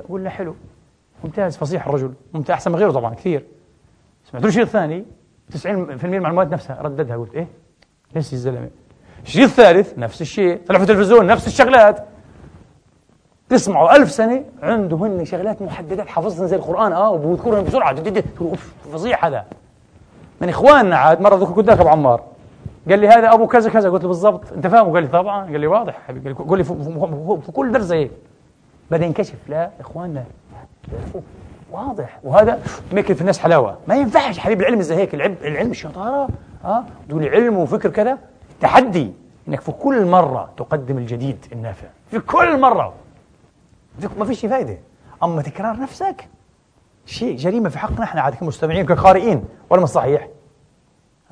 S1: ولا حلو. ممتاز فصيح الرجل. ممتاز أحسن من غيره طبعا كثير. سمعت له شيء ثاني؟ 90% من المعلومات نفسها رددها قلت إيه؟ ليش يا زلمه الشيء الثالث نفس الشيء طلع في التلفزيون نفس الشغلات. تسمعوا ألف سنة عنده هن شغلات محددات. حافظهم زي القرآن. آه وبذكرهم بسرعة. أوف فظيع هذا. من إخواننا عاد مرة ذكر قدامك أبو عمار. قال لي هذا أبو كذا كذا. قلت له بالضبط. أنت فاهمه؟ قال لي طبعا. قال لي واضح حبيبي. قال لي في كل درس هيك بدأ ينكشف لا إخواننا. واضح. وهذا ميكل في الناس حلاوة. ما ينفعش حبيبي العلم زي هيك. العلم العلم الشطارة آه تقول علم وفكر كذا. تحدي إنك في كل مرة تقدم الجديد النافع. في كل مرة. ما فيش فايدة. أما تكرار نفسك شيء جريمة في حقنا إحنا عاد كمستمعين كقارئين ولا مش صحيح؟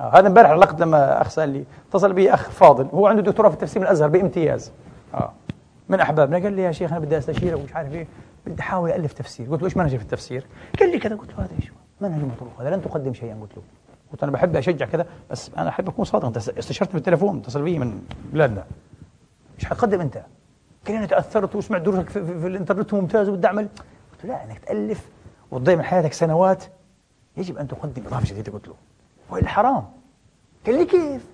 S1: آه هذا امبارح لقد لما أخ سال لي اتصل بي أخ فاضل هو عنده دكتوراه في التفسير من الأزهر بامتياز. آه. من أحبابنا. قال لي يا شيخ أنا بدي استشيرك ومش عارف إيه بدي أحاول الف تفسير. قلت له إيش منهجي في التفسير؟ قال لي كذا. قلت له هذا إيش؟ منهج مطروح هذا لن تقدم شيئا. قلت له. قلت أنا بحب أشجع كذا بس أنا احب اكون صادق. أنت استشرت بالتليفون اتصل بي من بلادنا. إيش حتقدم أنت؟ قال أنا تأثرت وسمعت دروسك في, في, في الإنترنت ممتاز وبدي اعمل قلت له لا إنك تألف وتضيع من حياتك سنوات. يجب أن تقدم إضافة جديدة قلت له. وإلا حرام. قال لي كيف؟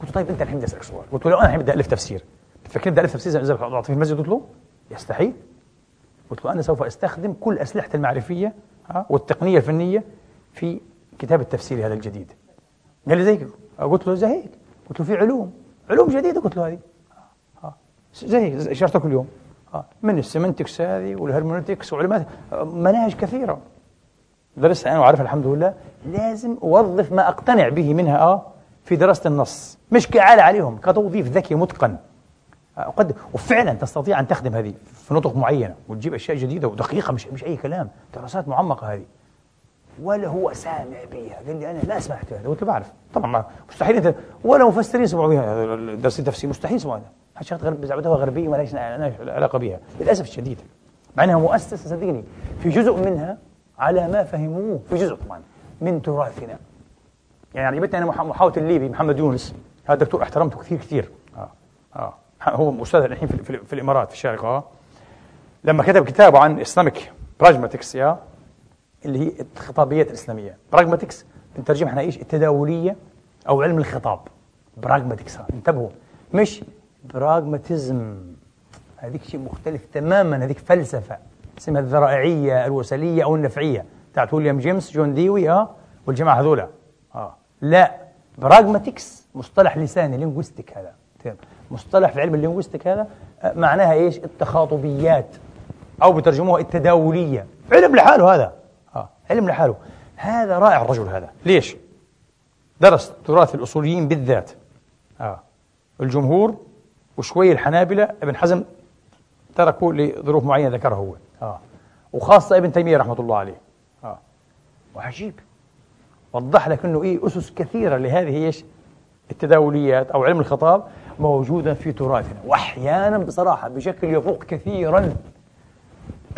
S1: قلت له طيب أنت الحين بدي أسألك سؤال. قلت له لو أنا الحين بدي ألف تفسير. بتفكرني بدي ألف تفسير زي في المسجد؟ قلت له يستحيل. قلت له أنا سوف أستخدم كل أسلحتي المعرفية والتقنية الفنية في كتاب التفسير هذا الجديد. قال لي زي قلت له زي هيك قلت له في علوم. علوم جديدة؟ قلت له هذه. زي اشرته كل يوم آه، من ال semantics هذه وال hermeneutics وعلمات مناهج كثيرة. درستها أنا وعارفها الحمد لله لازم أوظف ما أقتنع به منها آه في دراسة النص. مش كعالة عليهم كتوظيف ذكي متقن. آه، وفعلا تستطيع أن تخدم هذه في نطق معينة وتجيب أشياء جديدة ودقيقة مش مش أي كلام. دراسات معمقة هذه. ولا هو سامع بها قال لي أنا لا سمعت هذا له بعرف طبعا مستحيل انت ولا مفسرين سمعوا بها درس التفسير مستحيل سمعوا هذا. شغلات غرب بزعمتها غربيه ما لهاش علاقة بها للأسف الشديد. مع أنها مؤسسة صدقني. في جزء منها على ما فهموه. في جزء طبعا. من تراثنا. يعني عجبتني أنا محاوله الليبي محمد يونس. هذا الدكتور احترمته كثير كثير. آه. آه. هو أستاذ الحين في, في, في الإمارات في الشارقة. لما كتب كتابه عن Islamic Pragmatics يا اللي هي الخطابيات الإسلامية. Pragmatics بنترجمها إحنا إيش؟ التداولية أو علم الخطاب. Pragmatics انتبهوا. مش pragmatism هذيك شيء مختلف تماما. هذيك فلسفة اسمها الذرائعية الوسيلية أو النفعية. بتاعت ويليام جيمس جون ديوي آه والجماعة هذولا. آه. لا. pragmatics مصطلح لساني linguistic هذا. مصطلح في علم ال linguistic هذا آه، معناها إيش؟ التخاطبيات. أو بترجموها التداولية. علم لحاله هذا. علم لحاله. هذا رائع الرجل هذا. ليش؟ درس تراث الأصوليين بالذات. آه. الجمهور وشوي الحنابلة ابن حزم تركوا لظروف معينة ذكرها هو. آه. وخاصة ابن تيمية رحمة الله عليه. آه. وعجيب. وضح لك إنه إيه أسس كثيرة لهذه إيش؟ التداوليات أو علم الخطاب موجودة في تراثنا. وأحيانا بصراحة بشكل يفوق كثيرا.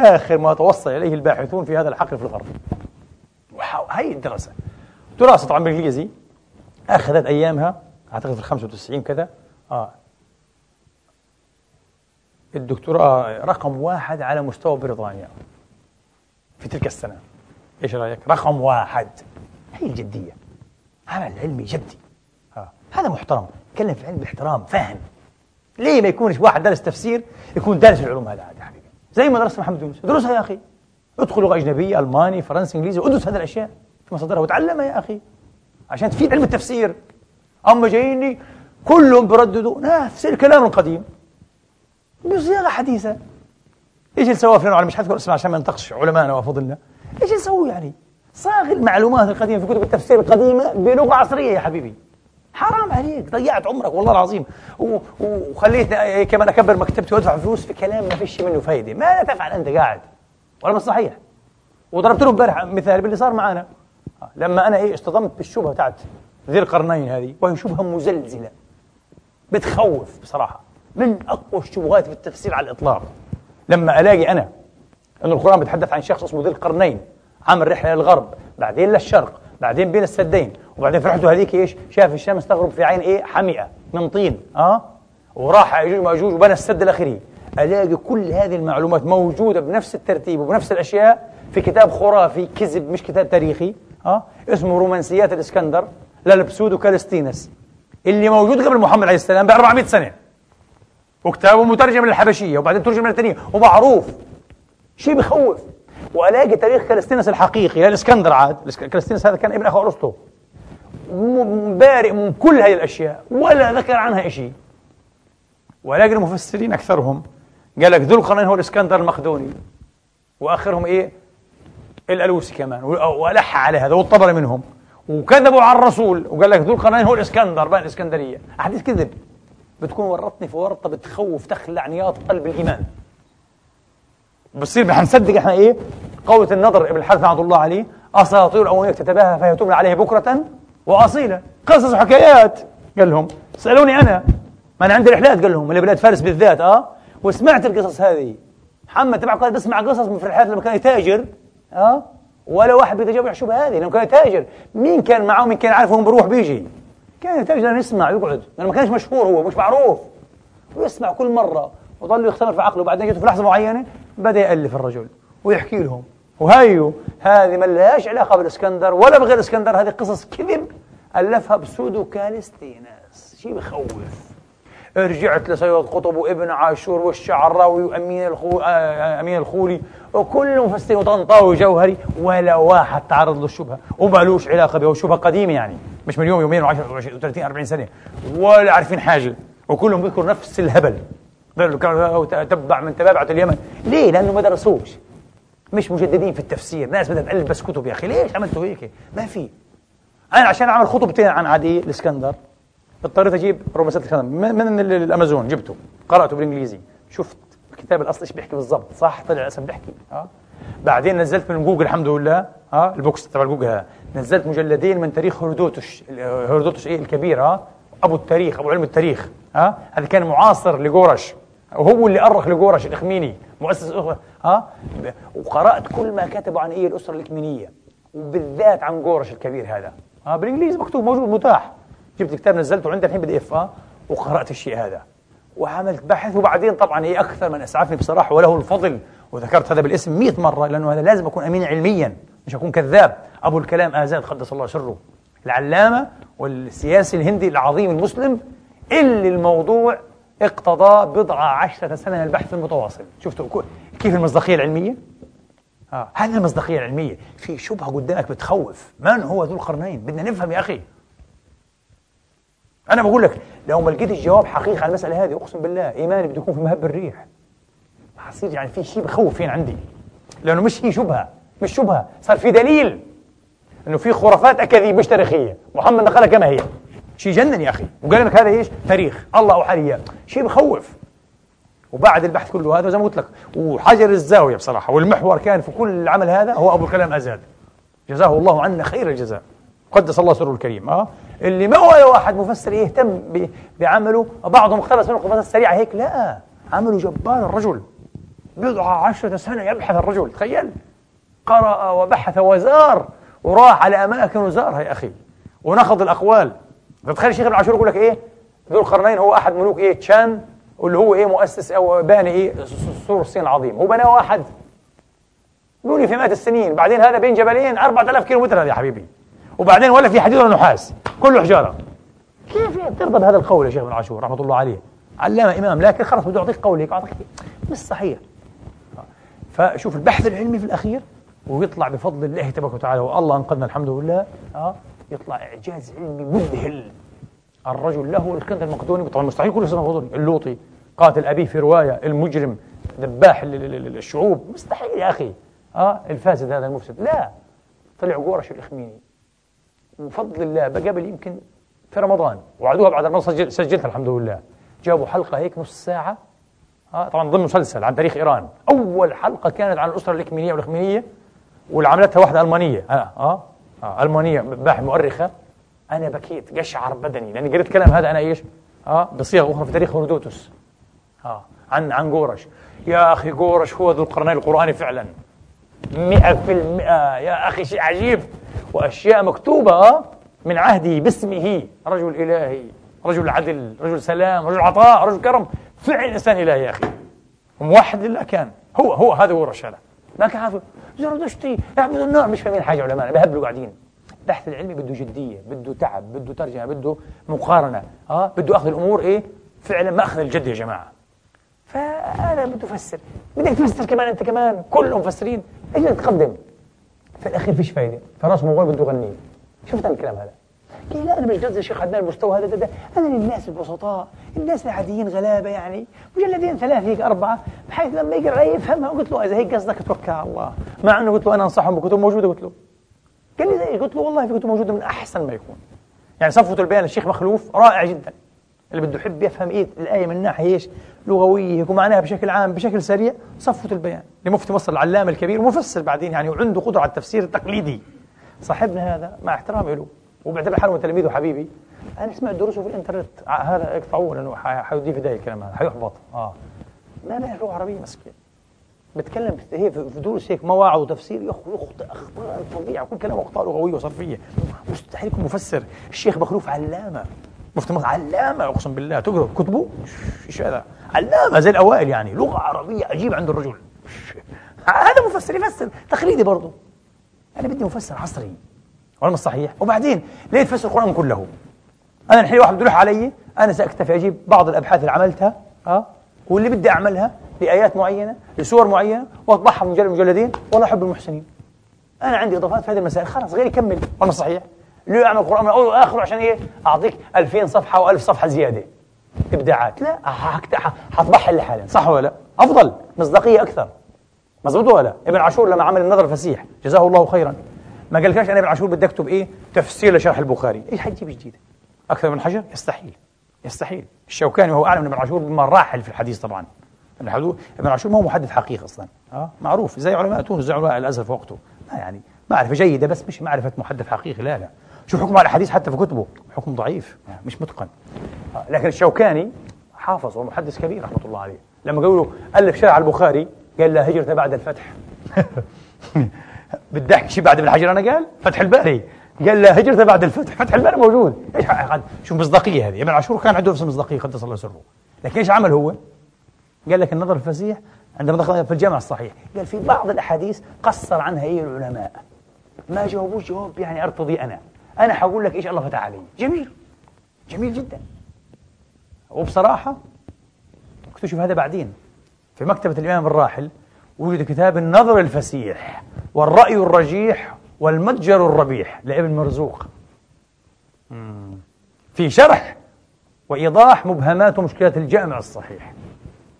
S1: آخر ما توصل إليه الباحثون في هذا الحقل في الغرب. هي الدراسة. دراسة طبعا بالإنجليزي. أخذت أيامها أعتقد في ال 95 كذا. آه. الدكتوراه رقم واحد على مستوى بريطانيا. في تلك السنة. إيش رأيك؟ رقم واحد. هي الجدية. عمل علمي جدي. آه. هذا محترم. تكلم في علم باحترام فاهم. ليه ما يكونش واحد درس تفسير يكون دارس العلوم هذا عادي؟ زي ما درس محمد يونس. دروسها يا أخي. ادخل لغة أجنبية ألماني فرنسي إنجليزي ادرس هذه الأشياء في مصادرها. وتعلمها يا أخي. عشان تفيد علم التفسير. أما جاييني كلهم برددوا. نفس الكلام القديم. بصياغه حديثه إيش نسوي فلان مش حذكر اسمع عشان ما ننتقش علمائنا وأفضلنا. إيش نسوي يعني. صاغ المعلومات القديمة في كتب التفسير القديمة بلغة عصرية يا حبيبي. حرام عليك. ضيعت عمرك والله العظيم. وخليتني كمان أكبر مكتبتي وأدفع فلوس في كلام ما فيش منه فايدة. ماذا تفعل أنت قاعد. ولا مش صحيح. وضربت له امبارح مثال باللي صار معنا لما أنا إيه اصطدمت بالشبهه بتاعت ذي القرنين هذه وهي شبهه مزلزلة. بتخوف بصراحة. من أقوى الشبهات في التفسير على الإطلاق. لما ألاقي أنا انه القرآن بيتحدث عن شخص اسمه ذي القرنين عمل رحلة للغرب بعدين للشرق بعدين بين السدين وبعدين في رحلته هذيك إيش؟ شاف الشمس تغرب في عين إيه؟ حمئة من طين آه؟ وراح يجوج ماجوج وبنى السد الاخيري ألاقي كل هذه المعلومات موجودة بنفس الترتيب وبنفس الأشياء في كتاب خرافي كذب مش كتاب تاريخي آه؟ اسمه رومانسيات الإسكندر لل pseudo كالستينس اللي موجود قبل محمد عليه السلام ب 400 سنة. وكتابه مترجم للحبشية وبعدين ترجم لللاتينية ومعروف. شيء بخوف وألاقي تاريخ كالستينس الحقيقي للاسكندر عاد. كالستينس هذا كان ابن أخو أرسطو. بارئ من كل هذه الأشياء ولا ذكر عنها شيء والاقي المفسرين أكثرهم قال لك ذو القرنين هو الإسكندر المقدوني. وآخرهم إيه؟ الألوسي كمان. وألح على هذا والطبري منهم. وكذبوا على الرسول. وقال لك ذو القرنين هو الإسكندر بقى الإسكندرية. أحاديث كذب. بتكون ورطني في ورطة بتخوف تخلع نياط قلب الإيمان. بصير حنصدق إحنا إيه؟ قولة النضر ابن الحارث رحمه الله عليه أساطير الاولين فهي تملى عليه بكرة وأصيلا. قصص وحكايات قال لهم. سألوني أنا ما أنا عندي رحلات قال لهم. لبلاد فارس بالذات آه. وسمعت القصص هذه. محمد تبع قال بسمع قصص من في الرحلات لما كان يتاجر آه. ولا واحد بيتجاوب الشبهه هذه لأنه كان يتاجر. مين كان معه؟ مين كان عارف وين بروح بيجي. كان يتاجر يسمع يقعد. لأنه ما كانش مشهور هو مش معروف. ويسمع كل مرة. وظل يختمر في عقله. وبعدين جته في لحظة معينة بدأ يألف الرجل ويحكي لهم. وهيو هذه ما لهاش علاقة بالإسكندر ولا بغير الاسكندر هذه قصص كذب ألفها pseudo كالستيناس شيء بخوف. رجعت لسيد قطب وابن عاشور والشعراوي وأمين الخو... آه، أمين الخولي وكل مفسرين وطنطاوي وجوهري ولا واحد تعرض للشبهة. وما علاقة بها وشبهة قديمة يعني مش من يوم يومين و10 و30 40 سنة. ولا عارفين حاجة. وكلهم بيذكروا نفس الهبل. تبع من تبابعة اليمن. ليه؟ لأنه ما درسوش. مش مجددين في التفسير. ناس بدها تألف بس كتب. يا أخي ليش عملتوا هيك؟ ما في. أنا عشان أعمل خطبتين عن عادي الإسكندر اضطريت أجيب ربع الإسكندر. من الأمازون؟ جبته. قرأته بالإنجليزي. شفت الكتاب الأصلي إيش بيحكي بالضبط. صح؟ طلع اسم بيحكي. أه؟ بعدين نزلت من جوجل الحمد لله. آه. ال books تبع جوجل ها. نزلت مجلدين من تاريخ هيرودوتش هيرودوتش إيه؟ الكبير. ها أبو التاريخ أبو علم التاريخ. ها هذا كان معاصر لجورش. وهو اللي أرخ لجورش الإخميني مؤسس الأسرة ها؟ وقرأت كل ما كتبوا عن إيه الأسرة الإخمينية وبالذات عن جورش الكبير هذا. ها بالإنجليزي مكتوب موجود متاح. جبت كتاب نزلته عندي الحين بدي إف آه وقرأت الشيء هذا. وعملت بحث وبعدين طبعا هي أكثر من أسعفني بصراحة وله الفضل وذكرت هذا بالاسم 100 مرة لأنه هذا لازم أكون أمين علميا مش أكون كذاب. أبو الكلام آزاد قدس الله سره العلامة والسياسي الهندي العظيم المسلم اللي الموضوع اقتضى بضع عشرة سنة من البحث المتواصل. شفتوا؟ كيف المصداقية العلمية؟ آه. هذه المصداقية العلمية في شبهة قدامك بتخوف؟ من هو ذو القرنين؟ بدنا نفهم يا أخي. أنا بقول لك لو ما لقيت الجواب حقيقي على المسألة هذه أقسم بالله إيماني بده يكون في مهب الريح. حصير يعني في شيء بخوف هنا عندي. لأنه مش هي شبهة مش شبهة صار في دليل إنه في خرافات أكاذيب مش تاريخيه محمد نقلها كما هي. شيء جنن يا أخي. وقال لك هذا إيش؟ تاريخ. الله لي شيء بخوف وبعد البحث كله هذا زي ما قلت لك. وحجر الزاوية بصراحة. والمحور كان في كل العمل هذا هو أبو الكلام أزاد. جزاه الله عنا خير الجزاء. قدس الله سره الكريم. آه. اللي ما ولا واحد مفسر يهتم بعمله بعضهم اقتبس منه القفزات السريعه هيك لا. عمله جبار الرجل. بضع عشرة سنة يبحث الرجل. تخيل. قرأ وبحث وزار. وراح على أماكن وزارها يا أخي. ونخض الأقوال. فتخيل الشيخ ابن عاشور يقول لك إيه؟ ذو القرنين هو أحد ملوك إيه؟ تشان واللي هو إيه؟ مؤسس أو باني إيه؟ سور الصين العظيم. هو بناه واحد. قولي في مئات السنين. بعدين هذا بين جبلين 4000 كيلو متر هذا يا حبيبي. وبعدين ولا في حديد ولا نحاس. كله حجارة. كيف ترضى بهذا القول يا شيخ ابن عاشور رحمة الله عليه؟ علامة إمام لكن خلص بده يعطيك قول هيك أعطيك مش صحيح. فشوف البحث العلمي في الأخير ويطلع بفضل الله تبارك وتعالى والله أنقذنا الحمد لله. أه. يطلع إعجاز علمي مذهل. الرجل له الاسكندر المقدوني طبعا مستحيل يكون الاسكندر المقدوني اللوطي قاتل أبيه في رواية المجرم ذباح الشعوب مستحيل يا أخي. آه الفاسد هذا المفسد. لا. طلع قورش الإخميني. بفضل الله قبل يمكن في رمضان. وعدوها بعد رمضان سجل سجلتها الحمد لله. جابوا حلقة هيك نص ساعة. آه طبعا ضمن مسلسل عن تاريخ إيران. أول حلقة كانت عن الأسرة الإكمينية والإخمينية واللي عملتها واحدة ألمانية. آه, آه, آه ألمانية باح مؤرخة أنا بكيت قشعر بدني لأني قريت كلام هذا أنا إيش؟ آه بصيغة أخرى في تاريخ هرودوتوس آه عن عن قورش. يا أخي قورش هو ذو القرنين القرآني فعلا. مئة في المئة يا أخي شيء عجيب. وأشياء مكتوبة آه من عهده باسمه. رجل إلهي رجل عدل رجل سلام رجل عطاء رجل كرم. فعل إنسان إلهي يا أخي. موحد لله كان. هو هو هذا هو الرشالة. ما كان زردشتي يعبد النار مش فاهمين حاجة علماء بهبلوا قاعدين. البحث العلمي بده جدية بده تعب بده ترجمة بده مقارنة. آه بده أخذ الأمور إيه؟ فعلا ما أخذ الجد يا جماعة. فأنا بده أفسر بدك تفسر كمان أنت كمان. كلهم مفسرين. إيش تقدم. في الأخير فيش فايدة. فراس موال بده يغني. شفت الكلام هذا؟ قال لا أنا مش قصدي شيخ عدنان المستوى هذا ده, ده. أنا للناس البسطاء الناس العاديين غلابة يعني مجلدين ثلاثة هيك أربعة بحيث لما يقرا يفهمها. قلت له إذا هيك قصدك توكل على الله. مع إنه قلت له أنا أنصحهم بكتب موجودة قلت له. قال لي زي قلت له والله في كتب موجودة من أحسن ما يكون. يعني صفوة البيان الشيخ مخلوف رائع جدا. اللي بده يحب يفهم إيه الآية من ناحية إيش؟ لغوية يكون معناها بشكل عام بشكل سريع صفوة البيان. لمفتي مصر العلامة الكبير ومفسر بعدين يعني وعنده قدرة على التفسير التقليدي. صاحبنا هذا مع احترامي له وبعتبر حاله تلميذ وحبيبي أنا سمعت دروسه في الإنترنت. هذا اقطعوه لأنه حيوديه في داهيه الكلام هذا حيحبط. آه. ما بيعرف لغه عربية مسكين بتكلم هي في دروس هيك مواعظ وتفسير. يخطئ أخطاء فظيعه كل كلامه أخطاء لغوية وصرفية. مستحيل يكون مفسر. الشيخ مخلوف علامة. مفتي مصر علامة أقسم بالله. تقرأ كتبه. إيش هذا؟ علامة زي الأوائل يعني. لغة عربية عجيبة عند الرجل. هذا مفسر يفسر. تقليدي برضه أنا بدي مفسر عصري. ولا مش صحيح وبعدين ليه تفسر القرآن كله؟ أنا الحين واحد بده علي أنا سأكتفي أجيب بعض الأبحاث اللي عملتها أه واللي بدي أعملها لآيات معينة لسور معينة وأطبعها في مجلد مجلدين والله أحب المحسنين. أنا عندي إضافات في هذه المسائل خلاص غيري كمل. ولا صحيح ليه أعمل القرآن من أوله وآخره عشان إيه؟ أعطيك 2000 صفحة و1000 صفحة زيادة. إبداعات. لا حطبعها لحالي صح ولا لا؟ أفضل. مصداقية أكثر. مزبوط ولا ابن عاشور لما عمل النظر الفسيح جزاه الله خيرا. ما قالكاش أنا ابن عاشور بدي أكتب إيه؟ تفسير لشرح البخاري. إيش حتجيب جديد أكثر من حجر؟ يستحيل. يستحيل. الشوكاني وهو أعلم من ابن عاشور بمراحل في الحديث طبعا. ابن عاشور ما هو محدث حقيقي أصلا. آه؟ معروف. زي علماء تونس زي علماء الأزهر في وقته. ما يعني معرفة جيدة بس مش معرفة محدث حقيقي لا لا. شو حكم على الحديث حتى في كتبه؟ حكم ضعيف يعني مش متقن. آه. لكن الشوكاني حافظ ومحدث كبير رحمة الله عليه. لما قالوا له ألف شرح البخاري قال لا هجرة بعد الفتح. أحكي شيء بعد ابن حجر أنا قال فتح الباري قال لا هجرته بعد الفتح. فتح الباري موجود. إيش شو مصداقية هذه؟ ابن عاشور كان عنده نفس المصداقيه قدس الله سره. لكن إيش عمل هو؟ قال لك النظر الفسيح عندما دخل في الجامع الصحيح قال في بعض الأحاديث قصر عنها إيه العلماء. ما جاوبوش جواب؟ يعني أرتضي أنا. أنا حقول لك إيش الله فتح علي. جميل. جميل جدا. وبصراحة اكتشف هذا بعدين. في مكتبة الإمام الراحل وجد كتاب النظر الفسيح. والرأي الرجيح والمتجر الربيح لابن مرزوق. في شرح وإيضاح مبهمات ومشكلات الجامع الصحيح.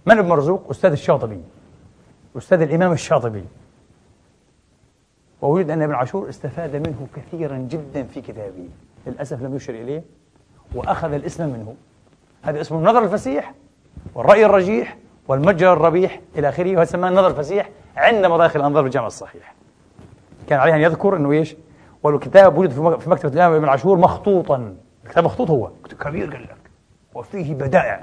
S1: من ابن مرزوق؟ أستاذ الشاطبي. أستاذ الإمام الشاطبي. ووجد أن ابن عاشور استفاد منه كثيرا جدا في كتابه. للأسف لم يشر إليه وأخذ الاسم منه. هذا اسمه النظر الفسيح والرأي الرجيح والمتجر الربيح إلى آخره وهذا سماه النظر الفسيح عند مداخل الأنظار بالجامع الصحيح. كان عليه أن يذكر أنه إيش؟ والكتاب وجد في مكتبة الإمام ابن عاشور مخطوطا. الكتاب مخطوط هو. كبير قال لك. وفيه بدائع.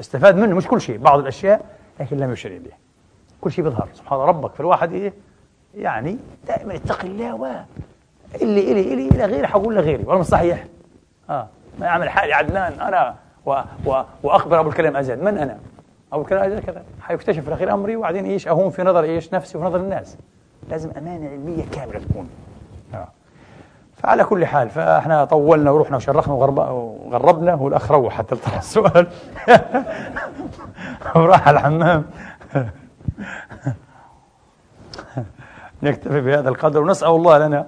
S1: استفاد منه مش كل شيء بعض الأشياء لكن لم يشر إليه كل شيء بيظهر. سبحان ربك في الواحد إيه؟ يعني دائما اتق الله و اللي إلي إلي إلى غيري حقول لغيري ولا مش صحيح. آه. ما يعمل حالي عدنان أنا و و وأخبر أبو الكلام أزيد من أنا؟ أبو الكلام أزيد كذا. حيكتشف في الأخير أمري وبعدين إيش؟ أهون في نظر إيش؟ نفسي وفي نظر الناس. لازم أمانة علمية كاملة تكون. آه. فعلى كل حال فإحنا طولنا ورحنا وشرخنا وغربنا والأخ روح حتى طلع السؤال. وراح الحمام. نكتفي بهذا القدر ونسأل الله لنا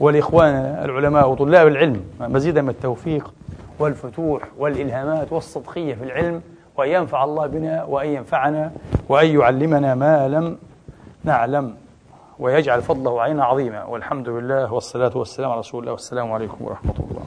S1: ولإخواننا العلماء وطلاب العلم مزيدا من التوفيق والفتوح والإلهامات والصدقية في العلم وأن ينفع الله بنا وأن ينفعنا وأن يعلمنا ما لم نعلم. ويجعل فضله علينا عظيما والحمد لله والصلاة والسلام على رسول الله والسلام عليكم ورحمة الله.